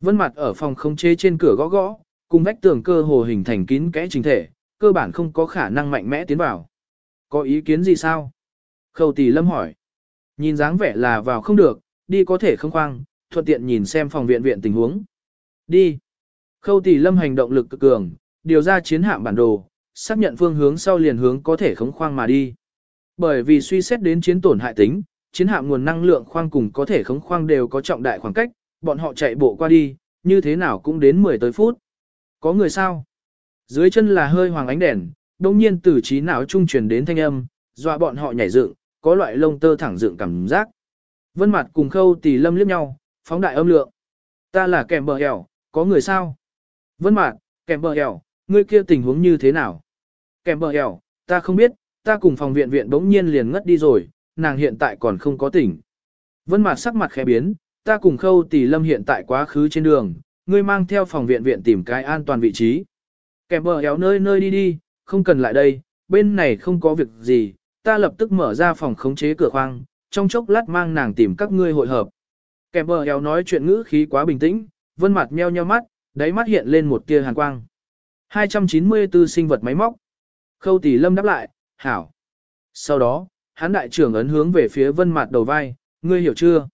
Vân mặt ở phòng không chế trên cửa gõ gõ, cùng vách tường cơ hồ hình thành kín kẽ chính thể, cơ bản không có khả năng mạnh mẽ tiến vào. Có ý kiến gì sao? Khâu tỷ lâm hỏi. Nhìn dáng vẻ là vào không được, đi có thể không khoang, thuận tiện nhìn xem phòng viện viện tình huống. Đi. Khâu tỷ lâm hành động lực cực cường, điều ra chiến hạm bản đồ, xác nhận phương hướng sau liền hướng có thể khống khoang mà đi. Bởi vì suy xét đến chiến tổn hại tính, chiến hạm nguồn năng lượng khoang cùng có thể khống khoang đều có trọng đại khoảng cách, bọn họ chạy bộ qua đi, như thế nào cũng đến 10 tới phút. Có người sao? Dưới chân là hơi hoàng ánh đèn, đồng nhiên từ trí não trung truyền đến thanh âm, dọa bọn họ nhảy dựng, có loại lông tơ thẳng dựng cảm giác. Vân mặt cùng khâu tỷ lâm liếc nhau, phóng đại âm lượng. Ta là kèm bờ hẻo, có người sao? Vân mặt, kèm bờ hẻo, ngươi kia tình huống như thế nào? Kèm bờ hẻo, ta không biết, ta cùng phòng viện viện bỗng nhiên liền ngất đi rồi, nàng hiện tại còn không có tỉnh. Vân mặt sắc mặt khẽ biến, ta cùng khâu tỷ lâm hiện tại quá khứ trên đường, ngươi mang theo phòng viện viện tìm cái an toàn vị trí. Kèm bờ hẻo nơi nơi đi đi, không cần lại đây, bên này không có việc gì, ta lập tức mở ra phòng khống chế cửa khoang, trong chốc lát mang nàng tìm các ngươi hội hợp. Kèm bờ eo nói chuyện ngữ khí quá bình tĩnh, vân mặt meo nheo mắt, đáy mắt hiện lên một tia hàn quang. 294 sinh vật máy móc. Khâu tỷ lâm đáp lại, hảo. Sau đó, hắn đại trưởng ấn hướng về phía vân mặt đầu vai, ngươi hiểu chưa?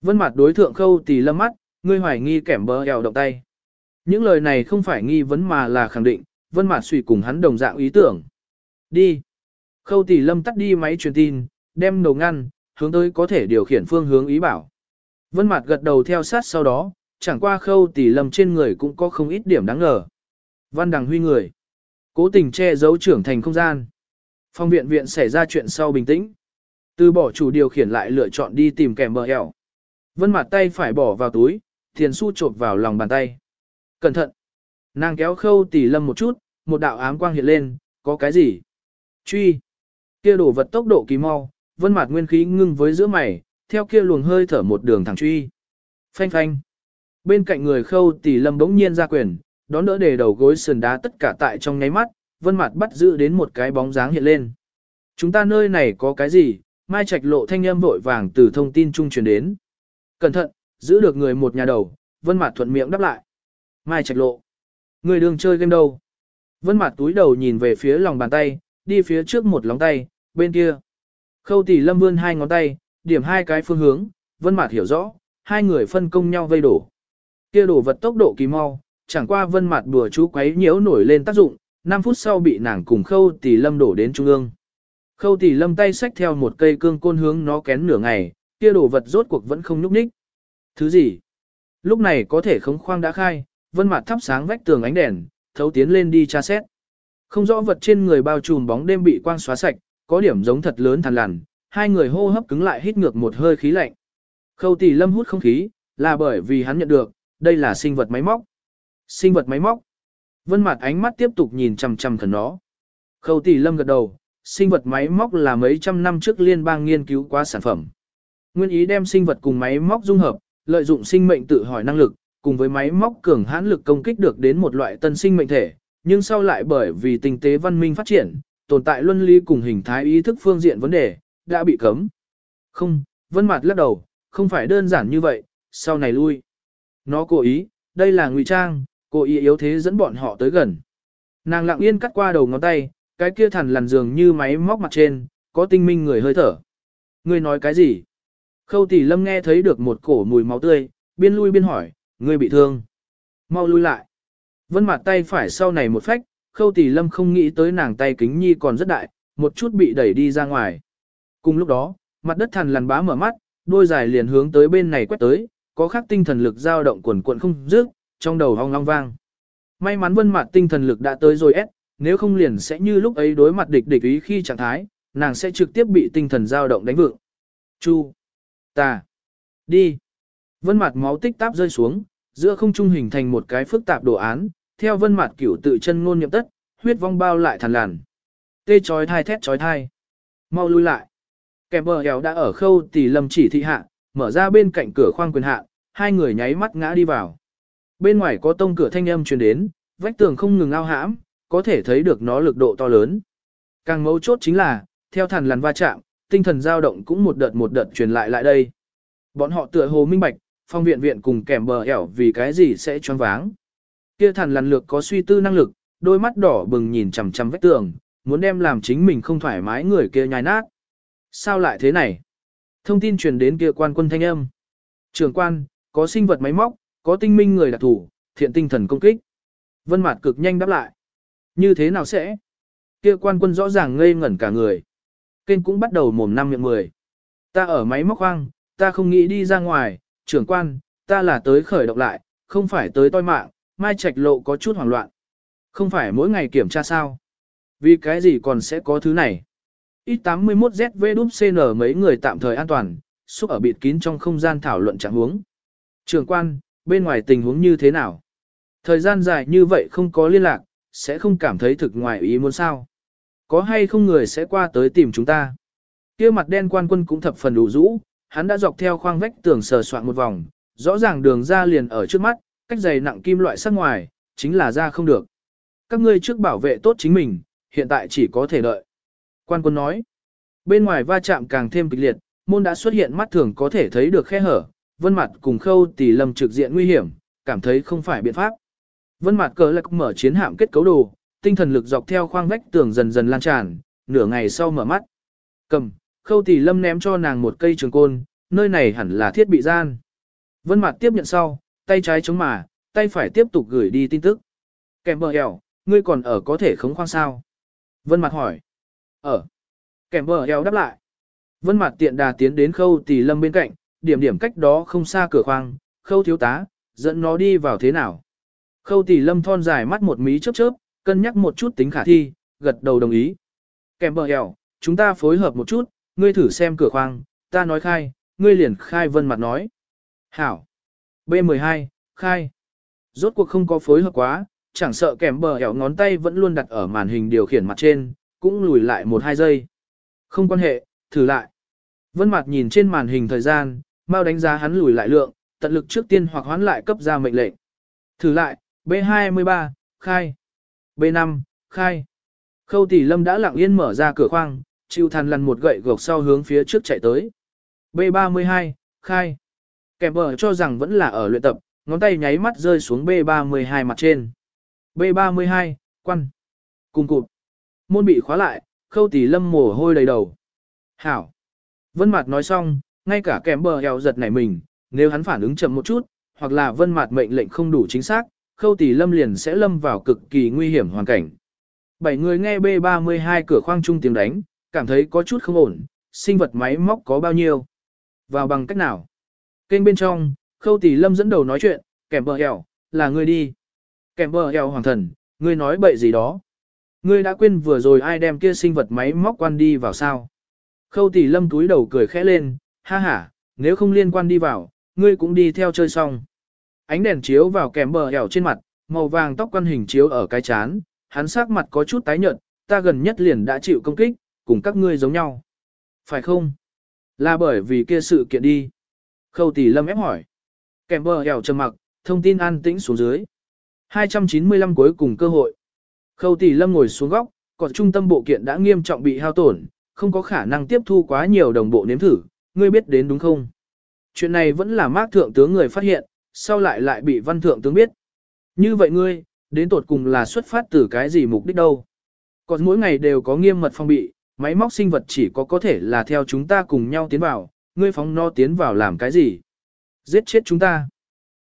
Vân mặt đối thượng khâu tỷ lâm mắt, ngươi hoài nghi kẻm bờ eo động tay. Những lời này không phải nghi vấn mà là khẳng định, vân mặt suy cùng hắn đồng dạng ý tưởng. Đi. Khâu tỷ lâm tắt đi máy truyền tin, đem đầu ngăn, hướng tới có thể điều khiển phương hướng ý bảo. Vân Mạt gật đầu theo sát sau đó, chẳng qua khâu tỷ lâm trên người cũng có không ít điểm đáng ngờ. Văn đằng huy người. Cố tình che giấu trưởng thành không gian. Phong viện viện xảy ra chuyện sau bình tĩnh. Từ bỏ chủ điều khiển lại lựa chọn đi tìm kèm bờ ẻo. Vân Mạt tay phải bỏ vào túi, tiền xu chộp vào lòng bàn tay. Cẩn thận. Nàng kéo khâu tỷ lâm một chút, một đạo ám quang hiện lên, có cái gì? Truy. Kia đổ vật tốc độ kỳ mau, vân Mạt nguyên khí ngưng với giữa mày, theo kia luồng hơi thở một đường thẳng truy. Phanh phanh. Bên cạnh người khâu tỷ lâm bỗng nhiên ra quyền, đón đỡ để đầu gối sườn đá tất cả tại trong nháy mắt, vân mặt bắt giữ đến một cái bóng dáng hiện lên. Chúng ta nơi này có cái gì? Mai Trạch lộ thanh âm vội vàng từ thông tin trung truyền đến. Cẩn thận, giữ được người một nhà đầu, vân mặt thuận miệng đáp lại. Mai Trạch lộ. Người đường chơi game đâu? Vân mặt túi đầu nhìn về phía lòng bàn tay, đi phía trước một lóng tay, bên kia. Khâu tỷ lâm vươn hai ngón tay, điểm hai cái phương hướng, vân mạt hiểu rõ, hai người phân công nhau vây đổ. Kia đổ vật tốc độ kỳ mau, chẳng qua vân mạt đùa chú quấy nhiễu nổi lên tác dụng, 5 phút sau bị nàng cùng khâu tỷ lâm đổ đến trung ương. Khâu tỷ lâm tay xách theo một cây cương côn hướng nó kén nửa ngày, kia đổ vật rốt cuộc vẫn không nhúc nhích. Thứ gì? Lúc này có thể khống khoang đã khai, vân mạt thắp sáng vách tường ánh đèn, thấu tiến lên đi tra xét. Không rõ vật trên người bao trùm bóng đêm bị quang xóa sạch, có điểm giống thật lớn thằn lằn, hai người hô hấp cứng lại hít ngược một hơi khí lạnh. Khâu tỷ lâm hút không khí, là bởi vì hắn nhận được, đây là sinh vật máy móc. Sinh vật máy móc. Vân mặt ánh mắt tiếp tục nhìn chằm chằm thần nó. Khâu tỷ lâm gật đầu, sinh vật máy móc là mấy trăm năm trước liên bang nghiên cứu qua sản phẩm. Nguyên ý đem sinh vật cùng máy móc dung hợp, lợi dụng sinh mệnh tự hỏi năng lực, cùng với máy móc cường hãn lực công kích được đến một loại tân sinh mệnh thể, nhưng sau lại bởi vì tinh tế văn minh phát triển, tồn tại luân lý cùng hình thái ý thức phương diện vấn đề, đã bị cấm. Không, vân Mạt lắc đầu, không phải đơn giản như vậy, sau này lui. Nó cố ý, đây là ngụy trang, cố ý yếu thế dẫn bọn họ tới gần. Nàng lặng yên cắt qua đầu ngón tay, cái kia thằn lằn dường như máy móc mặt trên, có tinh minh người hơi thở. Ngươi nói cái gì? Khâu tỷ lâm nghe thấy được một cổ mùi máu tươi, biên lui biên hỏi, ngươi bị thương. Mau lui lại. Vân Mạt tay phải sau này một phách, khâu tỷ lâm không nghĩ tới nàng tay kính nhi còn rất đại, một chút bị đẩy đi ra ngoài. Cùng lúc đó, mặt đất thằn lằn bá mở mắt, đôi dài liền hướng tới bên này quét tới, có khắc tinh thần lực dao động quần cuộn không dứt, trong đầu hong long vang. May mắn vân mặt tinh thần lực đã tới rồi ép, nếu không liền sẽ như lúc ấy đối mặt địch địch ý khi trạng thái, nàng sẽ trực tiếp bị tinh thần dao động đánh vượng. Chu, ta, đi. Vân mặt máu tích táp rơi xuống, giữa không trung hình thành một cái phức tạp đồ án, theo vân mặt cửu tự chân ngôn niệm tất, huyết vong bao lại thằn làn. Tê chói thai thét chói thai. Mau lui lại. Kèm bờ hèo đã ở khâu tỷ lâm chỉ thị hạ, mở ra bên cạnh cửa khoang quyền hạ, hai người nháy mắt ngã đi vào. Bên ngoài có tông cửa thanh âm truyền đến, vách tường không ngừng ao hãm, có thể thấy được nó lực độ to lớn. Càng mấu chốt chính là, theo thần lằn va chạm, tinh thần dao động cũng một đợt một đợt truyền lại lại đây. Bọn họ tựa hồ minh bạch, phong viện viện cùng kèm bờ ẻo vì cái gì sẽ choáng váng. Kia thần lằn lược có suy tư năng lực, đôi mắt đỏ bừng nhìn chằm chằm vách tường, muốn đem làm chính mình không thoải mái người kia nhai nát. Sao lại thế này? Thông tin truyền đến kia quan quân thanh âm. Trường quan, có sinh vật máy móc, có tinh minh người đặc thủ, thiện tinh thần công kích. Vân Mạt cực nhanh đáp lại. Như thế nào sẽ? Kia quan quân rõ ràng ngây ngẩn cả người. Kênh cũng bắt đầu mồm năm miệng mười. Ta ở máy móc hoang, ta không nghĩ đi ra ngoài, trưởng quan, ta là tới khởi động lại, không phải tới toi mạng, mai trạch lộ có chút hoảng loạn. Không phải mỗi ngày kiểm tra sao? Vì cái gì còn sẽ có thứ này? X81ZV CN mấy người tạm thời an toàn, xúc ở bịt kín trong không gian thảo luận trạng huống. Trường quan, bên ngoài tình huống như thế nào? Thời gian dài như vậy không có liên lạc, sẽ không cảm thấy thực ngoài ý muốn sao? Có hay không người sẽ qua tới tìm chúng ta? kia mặt đen quan quân cũng thập phần đủ rũ, hắn đã dọc theo khoang vách tường sờ soạn một vòng, rõ ràng đường ra liền ở trước mắt, cách dày nặng kim loại sắc ngoài, chính là ra không được. Các ngươi trước bảo vệ tốt chính mình, hiện tại chỉ có thể đợi. Quan quân nói, bên ngoài va chạm càng thêm kịch liệt, môn đã xuất hiện mắt thường có thể thấy được khe hở, vân mặt cùng khâu tỷ lâm trực diện nguy hiểm, cảm thấy không phải biện pháp. Vân mặt cờ lạc mở chiến hạm kết cấu đồ, tinh thần lực dọc theo khoang vách tường dần dần lan tràn, nửa ngày sau mở mắt. Cầm, khâu tỷ lâm ném cho nàng một cây trường côn, nơi này hẳn là thiết bị gian. Vân mặt tiếp nhận sau, tay trái chống mà, tay phải tiếp tục gửi đi tin tức. Kèm bờ hẻo, ngươi còn ở có thể khống khoang sao? Vân mặt hỏi. Ở. Kèm bờ eo đáp lại. Vân mặt tiện đà tiến đến khâu tỷ lâm bên cạnh, điểm điểm cách đó không xa cửa khoang, khâu thiếu tá, dẫn nó đi vào thế nào. Khâu tỷ lâm thon dài mắt một mí chớp chớp, cân nhắc một chút tính khả thi, gật đầu đồng ý. Kèm bờ eo, chúng ta phối hợp một chút, ngươi thử xem cửa khoang, ta nói khai, ngươi liền khai vân mặt nói. Hảo. B12, khai. Rốt cuộc không có phối hợp quá, chẳng sợ kèm bờ eo ngón tay vẫn luôn đặt ở màn hình điều khiển mặt trên, cũng lùi lại một hai giây. Không quan hệ, thử lại. Vân Mạt nhìn trên màn hình thời gian, mau đánh giá hắn lùi lại lượng, tận lực trước tiên hoặc hoán lại cấp ra mệnh lệnh. Thử lại, B23, khai. B5, khai. Khâu Tỷ Lâm đã lặng yên mở ra cửa khoang, chịu thần lăn một gậy gộc sau hướng phía trước chạy tới. B32, khai. kẻ bờ cho rằng vẫn là ở luyện tập, ngón tay nháy mắt rơi xuống B32 mặt trên. B32, quan. Cùng cụt. Môn bị khóa lại, khâu tỷ lâm mồ hôi đầy đầu. Hảo. Vân Mạt nói xong, ngay cả kèm bờ eo giật nảy mình, nếu hắn phản ứng chậm một chút, hoặc là Vân Mạt mệnh lệnh không đủ chính xác, khâu tỷ lâm liền sẽ lâm vào cực kỳ nguy hiểm hoàn cảnh. Bảy người nghe B32 cửa khoang trung tiếng đánh, cảm thấy có chút không ổn, sinh vật máy móc có bao nhiêu? Vào bằng cách nào? Kênh bên trong, khâu tỷ lâm dẫn đầu nói chuyện, kèm bờ eo, là người đi. Kèm bờ eo hoàng thần, ngươi nói bậy gì đó. Ngươi đã quên vừa rồi ai đem kia sinh vật máy móc quan đi vào sao? Khâu tỷ lâm túi đầu cười khẽ lên, ha ha, nếu không liên quan đi vào, ngươi cũng đi theo chơi xong. Ánh đèn chiếu vào kèm bờ hẻo trên mặt, màu vàng tóc quan hình chiếu ở cái chán, hắn sắc mặt có chút tái nhợt, ta gần nhất liền đã chịu công kích, cùng các ngươi giống nhau. Phải không? Là bởi vì kia sự kiện đi. Khâu tỷ lâm ép hỏi. Kèm bờ hẻo trầm mặc, thông tin an tĩnh xuống dưới. 295 cuối cùng cơ hội. Khâu tỷ lâm ngồi xuống góc, còn trung tâm bộ kiện đã nghiêm trọng bị hao tổn, không có khả năng tiếp thu quá nhiều đồng bộ nếm thử, ngươi biết đến đúng không? Chuyện này vẫn là mác thượng tướng người phát hiện, sau lại lại bị văn thượng tướng biết. Như vậy ngươi, đến tột cùng là xuất phát từ cái gì mục đích đâu? Còn mỗi ngày đều có nghiêm mật phong bị, máy móc sinh vật chỉ có có thể là theo chúng ta cùng nhau tiến vào, ngươi phóng no tiến vào làm cái gì? Giết chết chúng ta.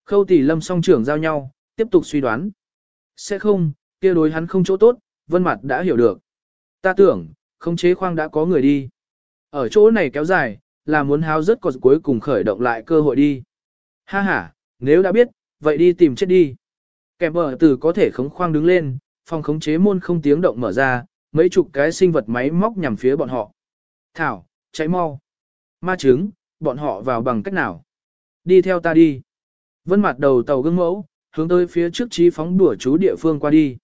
Khâu tỷ lâm song trưởng giao nhau, tiếp tục suy đoán. Sẽ không, kia đối hắn không chỗ tốt, vân mặt đã hiểu được. Ta tưởng, không chế khoang đã có người đi. Ở chỗ này kéo dài, là muốn hao rất cột cuối cùng khởi động lại cơ hội đi. Ha ha, nếu đã biết, vậy đi tìm chết đi. Kèm bờ từ có thể khống khoang đứng lên, phòng khống chế môn không tiếng động mở ra, mấy chục cái sinh vật máy móc nhằm phía bọn họ. Thảo, cháy mau. Ma trứng, bọn họ vào bằng cách nào? Đi theo ta đi. Vân mặt đầu tàu gương mẫu, hướng tới phía trước trí phóng đùa chú địa phương qua đi.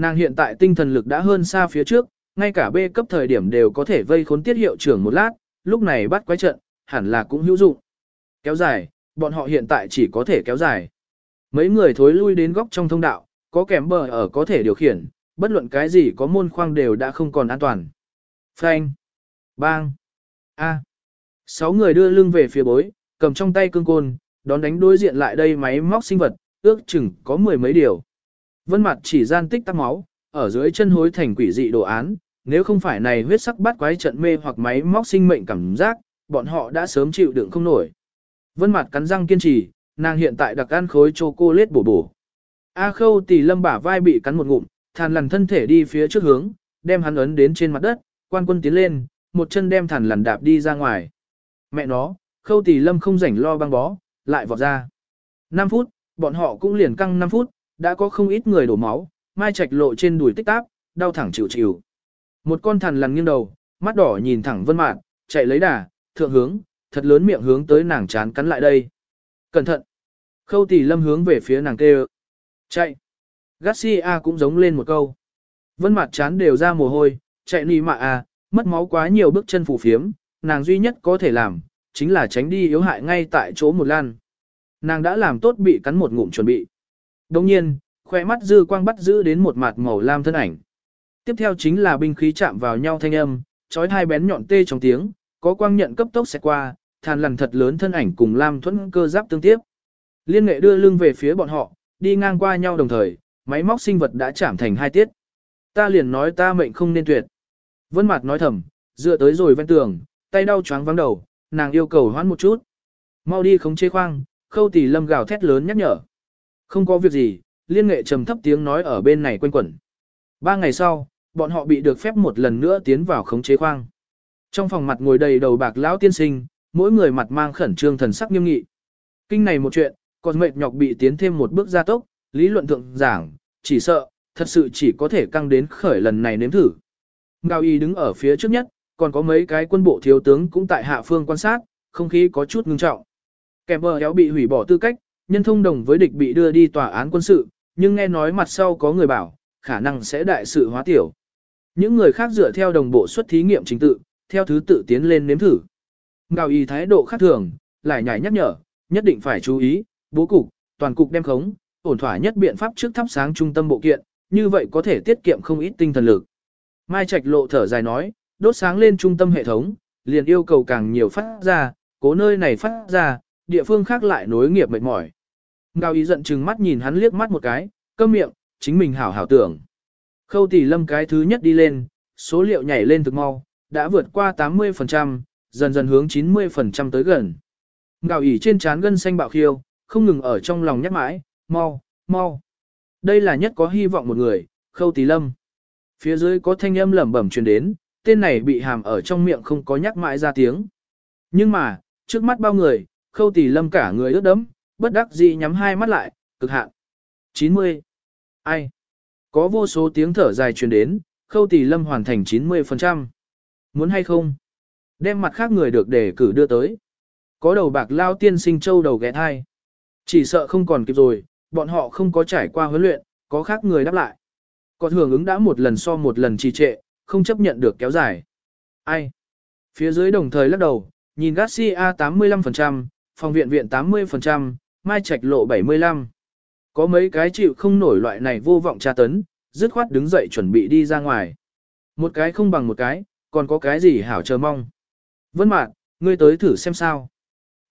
Nàng hiện tại tinh thần lực đã hơn xa phía trước, ngay cả B cấp thời điểm đều có thể vây khốn tiết hiệu trưởng một lát, lúc này bắt quái trận, hẳn là cũng hữu dụng. Kéo dài, bọn họ hiện tại chỉ có thể kéo dài. Mấy người thối lui đến góc trong thông đạo, có kèm bờ ở có thể điều khiển, bất luận cái gì có môn khoang đều đã không còn an toàn. Phanh. Bang. A. Sáu người đưa lưng về phía bối, cầm trong tay cương côn, đón đánh đối diện lại đây máy móc sinh vật, ước chừng có mười mấy điều. Vân mặt chỉ gian tích tắc máu, ở dưới chân hối thành quỷ dị đồ án, nếu không phải này huyết sắc bắt quái trận mê hoặc máy móc sinh mệnh cảm giác, bọn họ đã sớm chịu đựng không nổi. Vân mặt cắn răng kiên trì, nàng hiện tại đặc ăn khối chocolate bổ bổ. A khâu tỷ lâm bả vai bị cắn một ngụm, thàn lằn thân thể đi phía trước hướng, đem hắn ấn đến trên mặt đất, quan quân tiến lên, một chân đem thàn lằn đạp đi ra ngoài. Mẹ nó, khâu tỷ lâm không rảnh lo băng bó, lại vọt ra. 5 phút, bọn họ cũng liền căng 5 phút, đã có không ít người đổ máu, mai trạch lộ trên đùi tích táp, đau thẳng chịu chịu. Một con thằn lằn nghiêng đầu, mắt đỏ nhìn thẳng vân mạn, chạy lấy đà, thượng hướng, thật lớn miệng hướng tới nàng chán cắn lại đây. Cẩn thận! Khâu tỷ lâm hướng về phía nàng kêu. Chạy! Garcia cũng giống lên một câu. Vân mặt chán đều ra mồ hôi, chạy nì mạ à, mất máu quá nhiều bước chân phủ phiếm, nàng duy nhất có thể làm, chính là tránh đi yếu hại ngay tại chỗ một lan. Nàng đã làm tốt bị cắn một ngụm chuẩn bị. Đồng nhiên, khoe mắt dư quang bắt giữ đến một mặt màu lam thân ảnh. Tiếp theo chính là binh khí chạm vào nhau thanh âm, chói hai bén nhọn tê trong tiếng, có quang nhận cấp tốc sẽ qua, thàn lằn thật lớn thân ảnh cùng lam thuẫn cơ giáp tương tiếp. Liên nghệ đưa lưng về phía bọn họ, đi ngang qua nhau đồng thời, máy móc sinh vật đã chạm thành hai tiết. Ta liền nói ta mệnh không nên tuyệt. Vân Mạt nói thầm, dựa tới rồi ven tường, tay đau choáng vắng đầu, nàng yêu cầu hoãn một chút. Mau đi khống chế khoang, Khâu Tỷ Lâm gào thét lớn nhắc nhở. Không có việc gì, liên nghệ trầm thấp tiếng nói ở bên này quanh quẩn. Ba ngày sau, bọn họ bị được phép một lần nữa tiến vào khống chế khoang. Trong phòng mặt ngồi đầy đầu bạc lão tiên sinh, mỗi người mặt mang khẩn trương thần sắc nghiêm nghị. Kinh này một chuyện, còn mệt nhọc bị tiến thêm một bước gia tốc, lý luận thượng giảng, chỉ sợ, thật sự chỉ có thể căng đến khởi lần này nếm thử. Ngao y đứng ở phía trước nhất, còn có mấy cái quân bộ thiếu tướng cũng tại hạ phương quan sát, không khí có chút ngưng trọng. Kèm bờ éo bị hủy bỏ tư cách, nhân thông đồng với địch bị đưa đi tòa án quân sự, nhưng nghe nói mặt sau có người bảo, khả năng sẽ đại sự hóa tiểu. Những người khác dựa theo đồng bộ xuất thí nghiệm chính tự, theo thứ tự tiến lên nếm thử. Ngào y thái độ khác thường, lại nhảy nhắc nhở, nhất định phải chú ý, bố cục, toàn cục đem khống, ổn thỏa nhất biện pháp trước thắp sáng trung tâm bộ kiện, như vậy có thể tiết kiệm không ít tinh thần lực. Mai Trạch lộ thở dài nói, đốt sáng lên trung tâm hệ thống, liền yêu cầu càng nhiều phát ra, cố nơi này phát ra, địa phương khác lại nối nghiệp mệt mỏi. Ngao ý giận chừng mắt nhìn hắn liếc mắt một cái, câm miệng, chính mình hảo hảo tưởng. Khâu tỷ lâm cái thứ nhất đi lên, số liệu nhảy lên thực mau, đã vượt qua 80%, dần dần hướng 90% tới gần. Ngạo ỉ trên trán gân xanh bạo khiêu, không ngừng ở trong lòng nhắc mãi, mau, mau. Đây là nhất có hy vọng một người, khâu tỷ lâm. Phía dưới có thanh âm lẩm bẩm truyền đến, tên này bị hàm ở trong miệng không có nhắc mãi ra tiếng. Nhưng mà, trước mắt bao người, khâu tỷ lâm cả người ướt đẫm, bất đắc dĩ nhắm hai mắt lại, cực hạn. 90. Ai? Có vô số tiếng thở dài truyền đến, khâu tỷ lâm hoàn thành 90%. Muốn hay không? Đem mặt khác người được đề cử đưa tới. Có đầu bạc lao tiên sinh châu đầu ghé thai. Chỉ sợ không còn kịp rồi, bọn họ không có trải qua huấn luyện, có khác người đáp lại. Còn hưởng ứng đã một lần so một lần trì trệ, không chấp nhận được kéo dài. Ai? Phía dưới đồng thời lắc đầu, nhìn Garcia 85%, phòng viện viện 80%, Mai Trạch lộ 75. Có mấy cái chịu không nổi loại này vô vọng tra tấn, dứt khoát đứng dậy chuẩn bị đi ra ngoài. Một cái không bằng một cái, còn có cái gì hảo chờ mong. Vân Mạt, ngươi tới thử xem sao.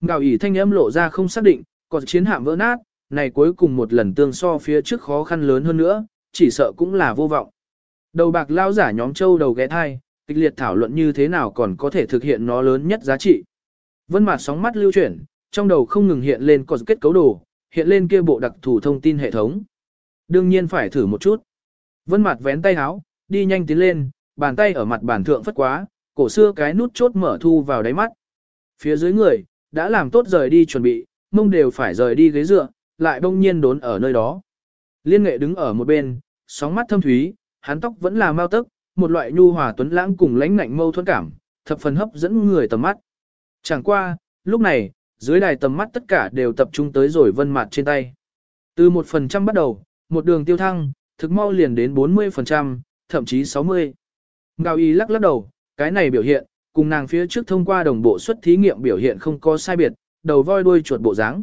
Ngạo ỉ thanh âm lộ ra không xác định, còn chiến hạm vỡ nát, này cuối cùng một lần tương so phía trước khó khăn lớn hơn nữa, chỉ sợ cũng là vô vọng. Đầu bạc lao giả nhóm châu đầu ghé thai, kịch liệt thảo luận như thế nào còn có thể thực hiện nó lớn nhất giá trị. Vân Mạt sóng mắt lưu chuyển, trong đầu không ngừng hiện lên có kết cấu đồ, hiện lên kia bộ đặc thù thông tin hệ thống. Đương nhiên phải thử một chút. Vân Mạt vén tay áo, đi nhanh tiến lên, bàn tay ở mặt bàn thượng phất quá, cổ xưa cái nút chốt mở thu vào đáy mắt. Phía dưới người, đã làm tốt rời đi chuẩn bị, mông đều phải rời đi ghế dựa, lại bỗng nhiên đốn ở nơi đó. Liên nghệ đứng ở một bên, sóng mắt thâm thúy, hắn tóc vẫn là mao tóc, một loại nhu hòa tuấn lãng cùng lãnh ngạnh mâu thuẫn cảm, thập phần hấp dẫn người tầm mắt. Chẳng qua, lúc này, dưới đài tầm mắt tất cả đều tập trung tới rồi vân mặt trên tay. Từ 1% bắt đầu, một đường tiêu thăng, thực mau liền đến 40%, thậm chí 60%. Ngao y lắc lắc đầu, cái này biểu hiện, cùng nàng phía trước thông qua đồng bộ xuất thí nghiệm biểu hiện không có sai biệt, đầu voi đuôi chuột bộ dáng.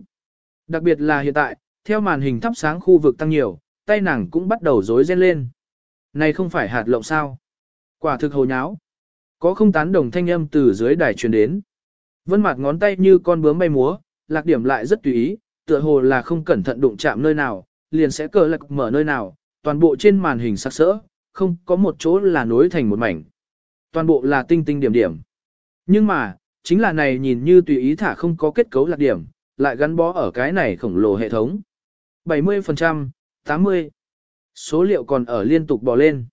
Đặc biệt là hiện tại, theo màn hình thắp sáng khu vực tăng nhiều, tay nàng cũng bắt đầu rối ren lên. Này không phải hạt lộng sao? Quả thực hồ nháo. Có không tán đồng thanh âm từ dưới đài truyền đến. Vân mặt ngón tay như con bướm bay múa, lạc điểm lại rất tùy ý, tựa hồ là không cẩn thận đụng chạm nơi nào, liền sẽ cờ lạc mở nơi nào, toàn bộ trên màn hình sắc sỡ, không có một chỗ là nối thành một mảnh. Toàn bộ là tinh tinh điểm điểm. Nhưng mà, chính là này nhìn như tùy ý thả không có kết cấu lạc điểm, lại gắn bó ở cái này khổng lồ hệ thống. 70%, 80%. Số liệu còn ở liên tục bò lên.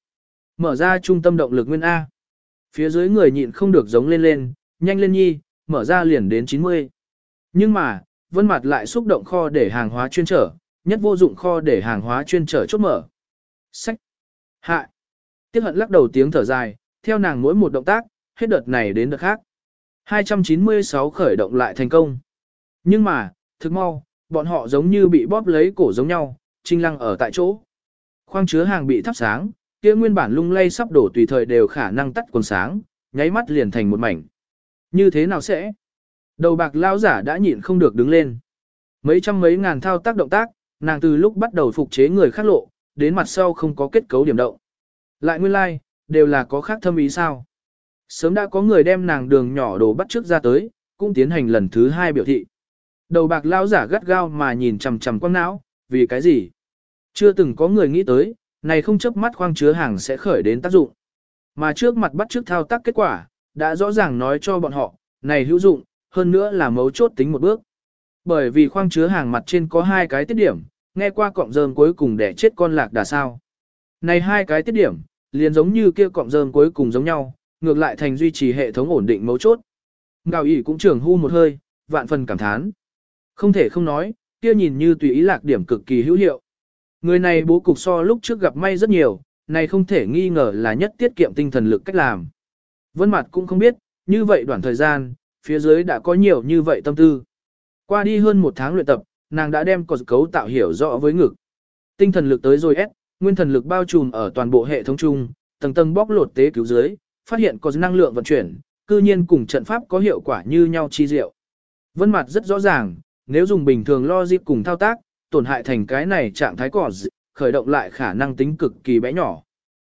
Mở ra trung tâm động lực nguyên A. Phía dưới người nhịn không được giống lên lên, nhanh lên nhi, mở ra liền đến 90. Nhưng mà, vân mặt lại xúc động kho để hàng hóa chuyên trở, nhất vô dụng kho để hàng hóa chuyên trở chốt mở. Sách. Hạ. tiếc hận lắc đầu tiếng thở dài, theo nàng mỗi một động tác, hết đợt này đến đợt khác. 296 khởi động lại thành công. Nhưng mà, thực mau, bọn họ giống như bị bóp lấy cổ giống nhau, trinh lăng ở tại chỗ. Khoang chứa hàng bị thắp sáng, kia nguyên bản lung lay sắp đổ tùy thời đều khả năng tắt quần sáng, nháy mắt liền thành một mảnh. Như thế nào sẽ? Đầu bạc lao giả đã nhịn không được đứng lên. Mấy trăm mấy ngàn thao tác động tác, nàng từ lúc bắt đầu phục chế người khác lộ, đến mặt sau không có kết cấu điểm động. Lại nguyên lai, like, đều là có khác thâm ý sao. Sớm đã có người đem nàng đường nhỏ đồ bắt trước ra tới, cũng tiến hành lần thứ hai biểu thị. Đầu bạc lao giả gắt gao mà nhìn chằm chằm quăng não, vì cái gì? Chưa từng có người nghĩ tới, này không chấp mắt khoang chứa hàng sẽ khởi đến tác dụng. Mà trước mặt bắt trước thao tác kết quả, đã rõ ràng nói cho bọn họ, này hữu dụng, hơn nữa là mấu chốt tính một bước. Bởi vì khoang chứa hàng mặt trên có hai cái tiết điểm, nghe qua cọng rơm cuối cùng để chết con lạc đà sao. Này hai cái tiết điểm, liền giống như kia cọng rơm cuối cùng giống nhau, ngược lại thành duy trì hệ thống ổn định mấu chốt. Ngào ỉ cũng trưởng hu một hơi, vạn phần cảm thán. Không thể không nói, kia nhìn như tùy ý lạc điểm cực kỳ hữu hiệu. Người này bố cục so lúc trước gặp may rất nhiều, này không thể nghi ngờ là nhất tiết kiệm tinh thần lực cách làm. Vân Mạt cũng không biết, như vậy đoạn thời gian, phía dưới đã có nhiều như vậy tâm tư. Qua đi hơn một tháng luyện tập, nàng đã đem cột cấu tạo hiểu rõ với ngực. Tinh thần lực tới rồi S, nguyên thần lực bao trùm ở toàn bộ hệ thống chung, tầng tầng bóc lột tế cứu dưới, phát hiện có năng lượng vận chuyển, cư nhiên cùng trận pháp có hiệu quả như nhau chi diệu. Vân Mạt rất rõ ràng, nếu dùng bình thường logic cùng thao tác, tổn hại thành cái này trạng thái cỏ khởi động lại khả năng tính cực kỳ bé nhỏ.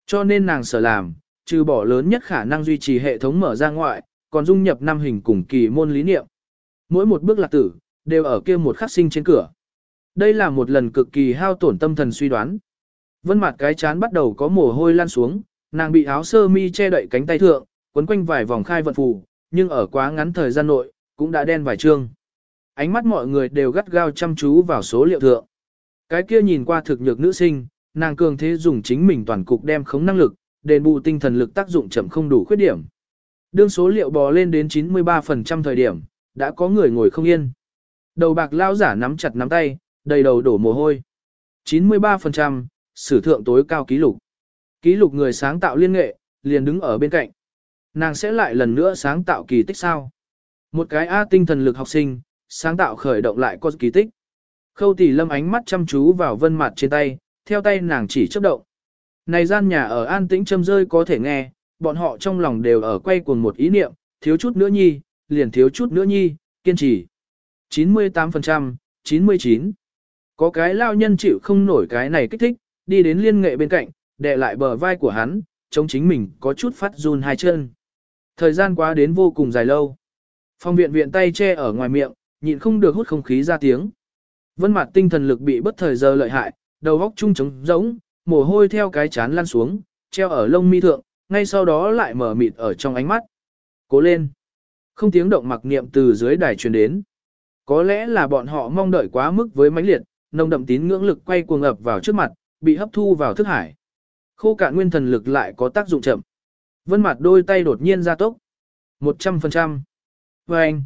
Cho nên nàng sở làm, trừ bỏ lớn nhất khả năng duy trì hệ thống mở ra ngoại, còn dung nhập năm hình cùng kỳ môn lý niệm. Mỗi một bước lạc tử, đều ở kia một khắc sinh trên cửa. Đây là một lần cực kỳ hao tổn tâm thần suy đoán. Vân mặt cái chán bắt đầu có mồ hôi lan xuống, nàng bị áo sơ mi che đậy cánh tay thượng, quấn quanh vài vòng khai vận phù, nhưng ở quá ngắn thời gian nội, cũng đã đen vài trương ánh mắt mọi người đều gắt gao chăm chú vào số liệu thượng. Cái kia nhìn qua thực nhược nữ sinh, nàng cường thế dùng chính mình toàn cục đem khống năng lực, đền bù tinh thần lực tác dụng chậm không đủ khuyết điểm. Đương số liệu bò lên đến 93% thời điểm, đã có người ngồi không yên. Đầu bạc lao giả nắm chặt nắm tay, đầy đầu đổ mồ hôi. 93%, sử thượng tối cao ký lục. Ký lục người sáng tạo liên nghệ, liền đứng ở bên cạnh. Nàng sẽ lại lần nữa sáng tạo kỳ tích sao. Một cái A tinh thần lực học sinh, sáng tạo khởi động lại có kỳ tích. Khâu tỷ lâm ánh mắt chăm chú vào vân mặt trên tay, theo tay nàng chỉ chấp động. Này gian nhà ở an tĩnh châm rơi có thể nghe, bọn họ trong lòng đều ở quay cuồng một ý niệm, thiếu chút nữa nhi, liền thiếu chút nữa nhi, kiên trì. 98%, 99. Có cái lao nhân chịu không nổi cái này kích thích, đi đến liên nghệ bên cạnh, đè lại bờ vai của hắn, chống chính mình có chút phát run hai chân. Thời gian quá đến vô cùng dài lâu. Phong viện viện tay che ở ngoài miệng, nhịn không được hút không khí ra tiếng. Vân mặt tinh thần lực bị bất thời giờ lợi hại, đầu góc trung trống rỗng, mồ hôi theo cái chán lăn xuống, treo ở lông mi thượng, ngay sau đó lại mở mịt ở trong ánh mắt. Cố lên. Không tiếng động mặc niệm từ dưới đài truyền đến. Có lẽ là bọn họ mong đợi quá mức với mãnh liệt, nồng đậm tín ngưỡng lực quay cuồng ập vào trước mặt, bị hấp thu vào thức hải. Khô cạn nguyên thần lực lại có tác dụng chậm. Vân mặt đôi tay đột nhiên ra tốc. 100%. Và anh.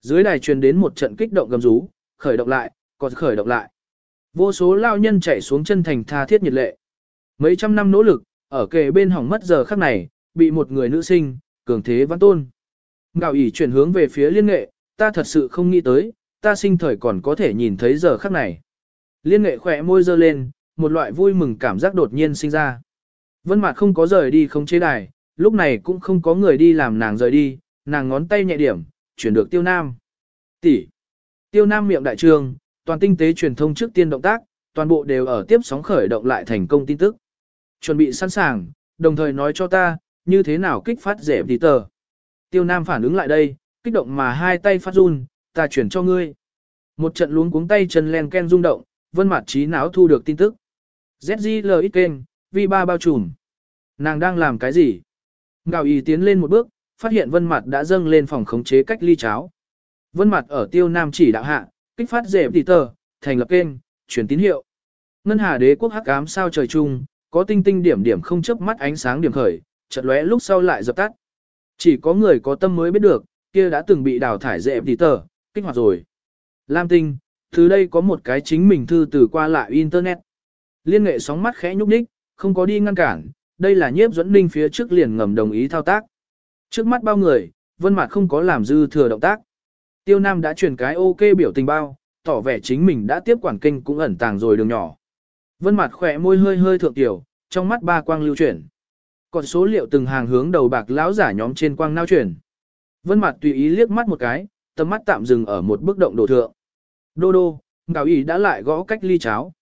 Dưới đài truyền đến một trận kích động gầm rú, khởi động lại, còn khởi động lại. Vô số lao nhân chạy xuống chân thành tha thiết nhiệt lệ. Mấy trăm năm nỗ lực, ở kề bên hỏng mất giờ khắc này, bị một người nữ sinh, cường thế văn tôn. Ngạo ỉ chuyển hướng về phía liên nghệ, ta thật sự không nghĩ tới, ta sinh thời còn có thể nhìn thấy giờ khắc này. Liên nghệ khỏe môi dơ lên, một loại vui mừng cảm giác đột nhiên sinh ra. Vân Mạt không có rời đi không chế đài, lúc này cũng không có người đi làm nàng rời đi, nàng ngón tay nhẹ điểm, chuyển được Tiêu Nam. Tỷ. Tiêu Nam miệng đại trường, toàn tinh tế truyền thông trước tiên động tác, toàn bộ đều ở tiếp sóng khởi động lại thành công tin tức. Chuẩn bị sẵn sàng, đồng thời nói cho ta, như thế nào kích phát rẻ tí tờ. Tiêu Nam phản ứng lại đây, kích động mà hai tay phát run, ta chuyển cho ngươi. Một trận luống cuống tay chân len ken rung động, vân mặt trí não thu được tin tức. ZZLX kênh, V3 bao trùm. Nàng đang làm cái gì? Gào y tiến lên một bước, phát hiện vân mặt đã dâng lên phòng khống chế cách ly cháo. Vân mặt ở tiêu nam chỉ đạo hạ, kích phát dễ tỷ tờ, thành lập kênh, truyền tín hiệu. Ngân hà đế quốc hắc ám sao trời chung, có tinh tinh điểm điểm không chớp mắt ánh sáng điểm khởi, chợt lóe lúc sau lại dập tắt. Chỉ có người có tâm mới biết được, kia đã từng bị đào thải dẹp tỷ tờ, kích hoạt rồi. Lam tinh, từ đây có một cái chính mình thư từ qua lại internet. Liên nghệ sóng mắt khẽ nhúc nhích, không có đi ngăn cản, đây là nhiếp dẫn ninh phía trước liền ngầm đồng ý thao tác. Trước mắt bao người, vân mặt không có làm dư thừa động tác. Tiêu Nam đã truyền cái ok biểu tình bao, tỏ vẻ chính mình đã tiếp quản kênh cũng ẩn tàng rồi đường nhỏ. Vân mặt khỏe môi hơi hơi thượng tiểu, trong mắt ba quang lưu chuyển. Còn số liệu từng hàng hướng đầu bạc lão giả nhóm trên quang nao chuyển. Vân mặt tùy ý liếc mắt một cái, tầm mắt tạm dừng ở một bức động đồ thượng. Đô đô, ngào ý đã lại gõ cách ly cháo.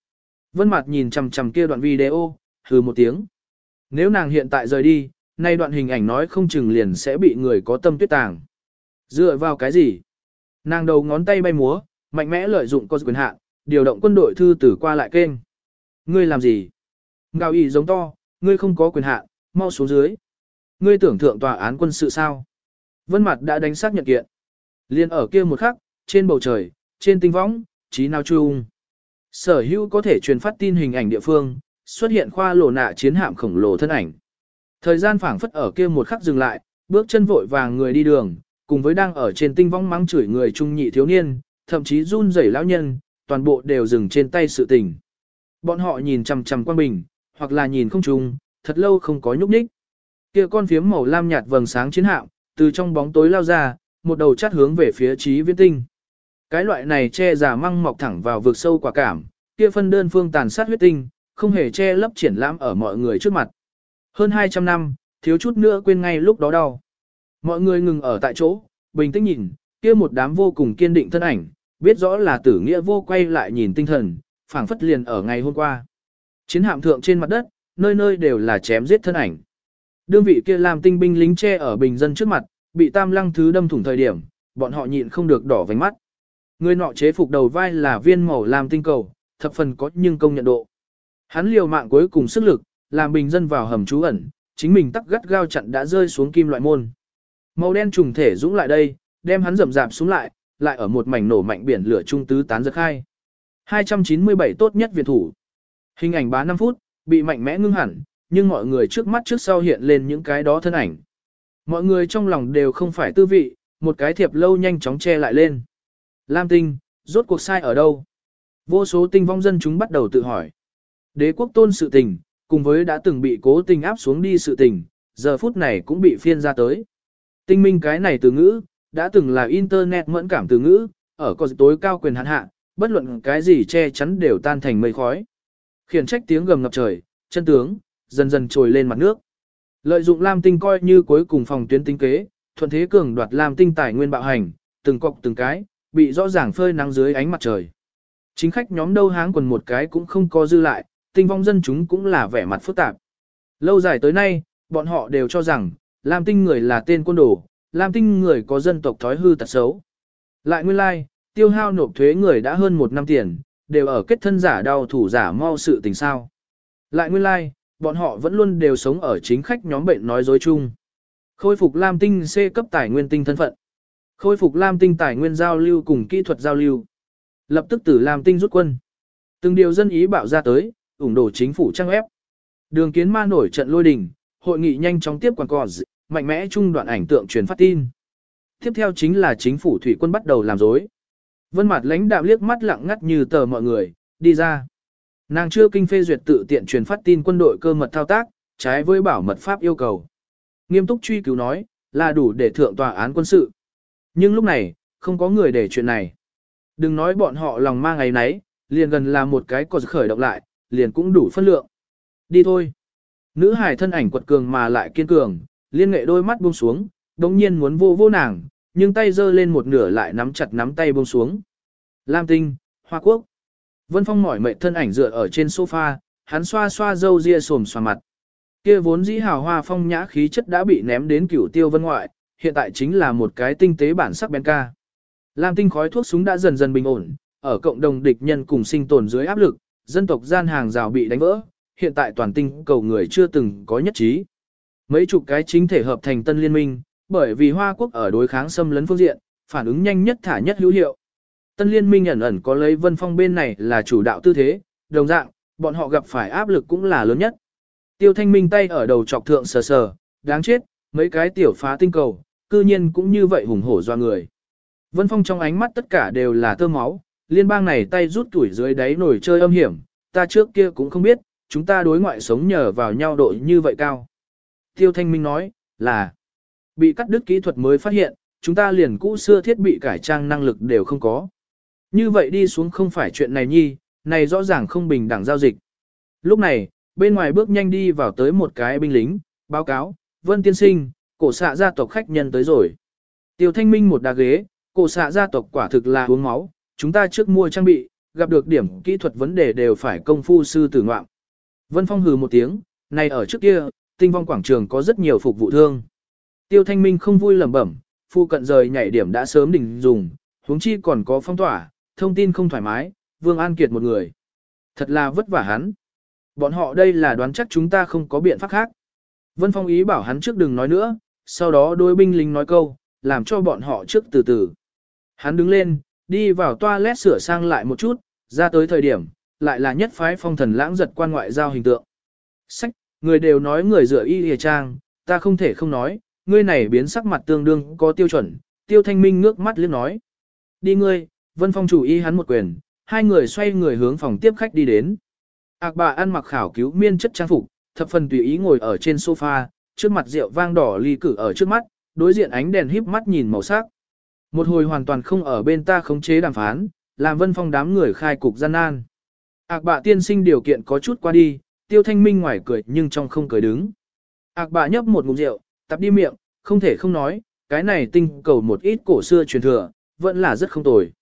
Vân mặt nhìn chằm chằm kia đoạn video, hừ một tiếng. Nếu nàng hiện tại rời đi, nay đoạn hình ảnh nói không chừng liền sẽ bị người có tâm tuyết tàng. Dựa vào cái gì? Nàng đầu ngón tay bay múa, mạnh mẽ lợi dụng con quyền hạn, điều động quân đội thư tử qua lại kênh. Ngươi làm gì? Ngao y giống to, ngươi không có quyền hạn, mau xuống dưới. Ngươi tưởng thượng tòa án quân sự sao? Vân mặt đã đánh xác nhận kiện. Liên ở kia một khắc, trên bầu trời, trên tinh võng, trí nào chung. Sở hữu có thể truyền phát tin hình ảnh địa phương, xuất hiện khoa lồ nạ chiến hạm khổng lồ thân ảnh. Thời gian phảng phất ở kia một khắc dừng lại, bước chân vội vàng người đi đường, cùng với đang ở trên tinh vong mắng chửi người trung nhị thiếu niên, thậm chí run rẩy lão nhân, toàn bộ đều dừng trên tay sự tình. Bọn họ nhìn chằm chằm quang bình, hoặc là nhìn không trùng, thật lâu không có nhúc nhích. Kia con phiếm màu lam nhạt vầng sáng chiến hạm, từ trong bóng tối lao ra, một đầu chát hướng về phía trí viễn tinh. Cái loại này che giả măng mọc thẳng vào vực sâu quả cảm, kia phân đơn phương tàn sát huyết tinh, không hề che lấp triển lãm ở mọi người trước mặt. Hơn 200 năm, thiếu chút nữa quên ngay lúc đó đau. Mọi người ngừng ở tại chỗ, bình tĩnh nhìn, kia một đám vô cùng kiên định thân ảnh, biết rõ là tử nghĩa vô quay lại nhìn tinh thần, phảng phất liền ở ngày hôm qua. Chiến hạm thượng trên mặt đất, nơi nơi đều là chém giết thân ảnh. Đương vị kia làm tinh binh lính che ở bình dân trước mặt, bị tam lăng thứ đâm thủng thời điểm, bọn họ nhịn không được đỏ vành mắt. Người nọ chế phục đầu vai là viên màu làm tinh cầu, thập phần có nhưng công nhận độ. Hắn liều mạng cuối cùng sức lực, làm bình dân vào hầm trú ẩn, chính mình tắc gắt gao chặn đã rơi xuống kim loại môn. Màu đen trùng thể dũng lại đây, đem hắn rầm rạp xuống lại, lại ở một mảnh nổ mạnh biển lửa trung tứ tán giật khai. 297 tốt nhất viện thủ. Hình ảnh bá 5 phút, bị mạnh mẽ ngưng hẳn, nhưng mọi người trước mắt trước sau hiện lên những cái đó thân ảnh. Mọi người trong lòng đều không phải tư vị, một cái thiệp lâu nhanh chóng che lại lên. Lam tinh, rốt cuộc sai ở đâu? Vô số tinh vong dân chúng bắt đầu tự hỏi. Đế quốc tôn sự tình, cùng với đã từng bị cố tình áp xuống đi sự tình, giờ phút này cũng bị phiên ra tới. Tinh minh cái này từ ngữ, đã từng là internet mẫn cảm từ ngữ, ở có tối cao quyền hạn hạ, bất luận cái gì che chắn đều tan thành mây khói. Khiển trách tiếng gầm ngập trời, chân tướng, dần dần trồi lên mặt nước. Lợi dụng Lam Tinh coi như cuối cùng phòng tuyến tinh kế, thuận thế cường đoạt Lam Tinh tài nguyên bạo hành, từng cọc từng cái, bị rõ ràng phơi nắng dưới ánh mặt trời. Chính khách nhóm đâu háng quần một cái cũng không có dư lại, tinh vong dân chúng cũng là vẻ mặt phức tạp. Lâu dài tới nay, bọn họ đều cho rằng, Lam Tinh người là tên quân đồ, Lam Tinh người có dân tộc thói hư tật xấu. Lại nguyên lai, like, tiêu hao nộp thuế người đã hơn một năm tiền, đều ở kết thân giả đau thủ giả mau sự tình sao. Lại nguyên lai, like, bọn họ vẫn luôn đều sống ở chính khách nhóm bệnh nói dối chung. Khôi phục Lam Tinh C cấp tài nguyên tinh thân phận. Khôi phục Lam Tinh tài nguyên giao lưu cùng kỹ thuật giao lưu. Lập tức từ Lam Tinh rút quân. Từng điều dân ý bạo ra tới, ủng đổ chính phủ trang ép. Đường kiến ma nổi trận lôi đình, hội nghị nhanh chóng tiếp quản cò mạnh mẽ trung đoạn ảnh tượng truyền phát tin. Tiếp theo chính là chính phủ thủy quân bắt đầu làm dối. Vân mặt lãnh đạm liếc mắt lặng ngắt như tờ mọi người, đi ra. Nàng chưa kinh phê duyệt tự tiện truyền phát tin quân đội cơ mật thao tác, trái với bảo mật pháp yêu cầu. Nghiêm túc truy cứu nói, là đủ để thượng tòa án quân sự. Nhưng lúc này, không có người để chuyện này. Đừng nói bọn họ lòng ma ngày nấy, liền gần là một cái còn khởi động lại, liền cũng đủ phân lượng. Đi thôi. Nữ hải thân ảnh quật cường mà lại kiên cường, liên nghệ đôi mắt buông xuống, đống nhiên muốn vô vô nàng, nhưng tay giơ lên một nửa lại nắm chặt nắm tay buông xuống. Lam tinh, Hoa Quốc. Vân Phong mỏi mệt thân ảnh dựa ở trên sofa, hắn xoa xoa râu ria sồm xoa mặt. Kia vốn dĩ hào hoa phong nhã khí chất đã bị ném đến cửu tiêu vân ngoại, hiện tại chính là một cái tinh tế bản sắc bén ca. Lam tinh khói thuốc súng đã dần dần bình ổn, ở cộng đồng địch nhân cùng sinh tồn dưới áp lực, dân tộc gian hàng rào bị đánh vỡ, hiện tại toàn tinh cầu người chưa từng có nhất trí. Mấy chục cái chính thể hợp thành tân liên minh, bởi vì Hoa Quốc ở đối kháng xâm lấn phương diện, phản ứng nhanh nhất thả nhất hữu hiệu. Tân liên minh ẩn ẩn có lấy vân phong bên này là chủ đạo tư thế, đồng dạng, bọn họ gặp phải áp lực cũng là lớn nhất. Tiêu thanh minh tay ở đầu chọc thượng sờ sờ, đáng chết, mấy cái tiểu phá tinh cầu, cư nhiên cũng như vậy hùng hổ doa người. Vân phong trong ánh mắt tất cả đều là tơ máu, liên bang này tay rút tuổi dưới đáy nổi chơi âm hiểm, ta trước kia cũng không biết, chúng ta đối ngoại sống nhờ vào nhau đội như vậy cao. Tiêu Thanh Minh nói, là bị cắt đứt kỹ thuật mới phát hiện, chúng ta liền cũ xưa thiết bị cải trang năng lực đều không có. Như vậy đi xuống không phải chuyện này nhi, này rõ ràng không bình đẳng giao dịch. Lúc này, bên ngoài bước nhanh đi vào tới một cái binh lính, báo cáo, Vân Tiên Sinh, cổ xạ gia tộc khách nhân tới rồi. Tiêu Thanh Minh một đá ghế, cổ xạ gia tộc quả thực là uống máu, chúng ta trước mua trang bị, gặp được điểm kỹ thuật vấn đề đều phải công phu sư tử ngoạm. Vân Phong hừ một tiếng, này ở trước kia, tinh vong quảng trường có rất nhiều phục vụ thương. Tiêu Thanh Minh không vui lẩm bẩm, phu cận rời nhảy điểm đã sớm đỉnh dùng, huống chi còn có phong tỏa, thông tin không thoải mái, Vương An Kiệt một người. Thật là vất vả hắn. Bọn họ đây là đoán chắc chúng ta không có biện pháp khác. Vân Phong ý bảo hắn trước đừng nói nữa, sau đó đôi binh lính nói câu, làm cho bọn họ trước từ từ. Hắn đứng lên, đi vào toilet sửa sang lại một chút, ra tới thời điểm, lại là nhất phái phong thần lãng giật quan ngoại giao hình tượng. Sách, người đều nói người dựa y hề trang, ta không thể không nói, ngươi này biến sắc mặt tương đương có tiêu chuẩn, tiêu thanh minh ngước mắt liếc nói. Đi ngươi, vân phong chủ y hắn một quyền, hai người xoay người hướng phòng tiếp khách đi đến. Ác bà ăn mặc khảo cứu miên chất trang phục, thập phần tùy ý ngồi ở trên sofa, trước mặt rượu vang đỏ ly cử ở trước mắt, đối diện ánh đèn híp mắt nhìn màu sắc. Một hồi hoàn toàn không ở bên ta khống chế đàm phán, làm vân phong đám người khai cục gian nan. Ác bạ tiên sinh điều kiện có chút qua đi, tiêu thanh minh ngoài cười nhưng trong không cười đứng. Ác Bà nhấp một ngụm rượu, tập đi miệng, không thể không nói, cái này tinh cầu một ít cổ xưa truyền thừa, vẫn là rất không tồi.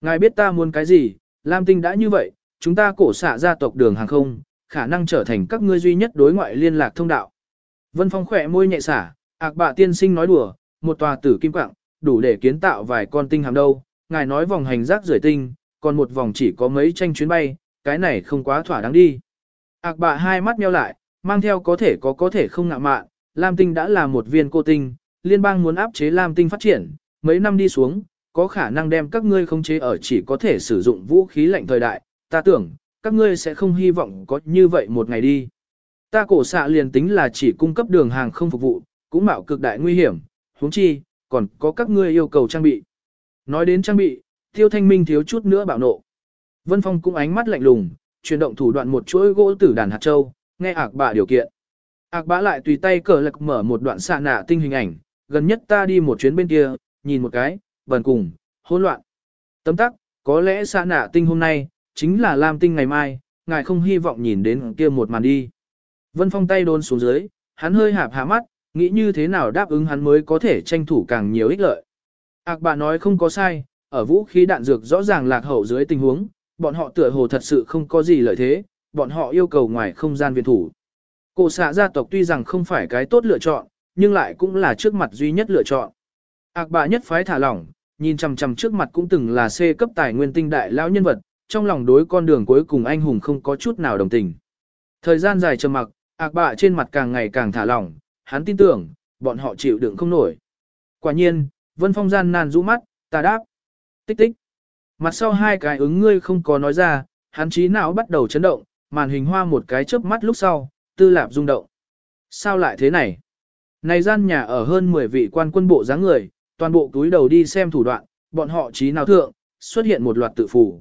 Ngài biết ta muốn cái gì, Lam tinh đã như vậy, chúng ta cổ xạ gia tộc đường hàng không, khả năng trở thành các ngươi duy nhất đối ngoại liên lạc thông đạo. Vân Phong khỏe môi nhẹ xả, ác bạ tiên sinh nói đùa, một tòa tử kim quạng, đủ để kiến tạo vài con tinh hàm đâu, ngài nói vòng hành rác rưởi tinh, còn một vòng chỉ có mấy tranh chuyến bay, cái này không quá thỏa đáng đi. Ác bạ hai mắt nheo lại, mang theo có thể có có thể không ngạ mạn, Lam tinh đã là một viên cô tinh, liên bang muốn áp chế Lam tinh phát triển, mấy năm đi xuống, có khả năng đem các ngươi khống chế ở chỉ có thể sử dụng vũ khí lạnh thời đại, ta tưởng, các ngươi sẽ không hy vọng có như vậy một ngày đi. Ta cổ xạ liền tính là chỉ cung cấp đường hàng không phục vụ, cũng mạo cực đại nguy hiểm, huống chi, còn có các ngươi yêu cầu trang bị. Nói đến trang bị, tiêu thanh minh thiếu chút nữa bạo nộ. Vân Phong cũng ánh mắt lạnh lùng, chuyển động thủ đoạn một chuỗi gỗ tử đàn hạt châu, nghe ạc bạ điều kiện. Ác bà lại tùy tay cờ lạc mở một đoạn xạ nạ tinh hình ảnh, gần nhất ta đi một chuyến bên kia, nhìn một cái, bần cùng, hỗn loạn. Tấm tắc, có lẽ xạ nạ tinh hôm nay, chính là Lam tinh ngày mai, ngài không hy vọng nhìn đến kia một màn đi. Vân Phong tay đôn xuống dưới, hắn hơi hạp hạ mắt, nghĩ như thế nào đáp ứng hắn mới có thể tranh thủ càng nhiều ích lợi. Ác bà nói không có sai, ở vũ khí đạn dược rõ ràng lạc hậu dưới tình huống, bọn họ tựa hồ thật sự không có gì lợi thế, bọn họ yêu cầu ngoài không gian viện thủ. Cổ xạ gia tộc tuy rằng không phải cái tốt lựa chọn, nhưng lại cũng là trước mặt duy nhất lựa chọn. Ác bạ nhất phái thả lỏng, nhìn chằm chằm trước mặt cũng từng là C cấp tài nguyên tinh đại lão nhân vật, trong lòng đối con đường cuối cùng anh hùng không có chút nào đồng tình. Thời gian dài trầm mặc, ác bạ trên mặt càng ngày càng thả lỏng, hắn tin tưởng, bọn họ chịu đựng không nổi. Quả nhiên, Vân Phong gian nan rũ mắt, ta đáp. Tích tích. Mặt sau hai cái ứng ngươi không có nói ra, hắn trí não bắt đầu chấn động, màn hình hoa một cái chớp mắt lúc sau, tư lạp rung động. Sao lại thế này? Này gian nhà ở hơn 10 vị quan quân bộ dáng người, toàn bộ túi đầu đi xem thủ đoạn, bọn họ trí nào thượng, xuất hiện một loạt tự phủ.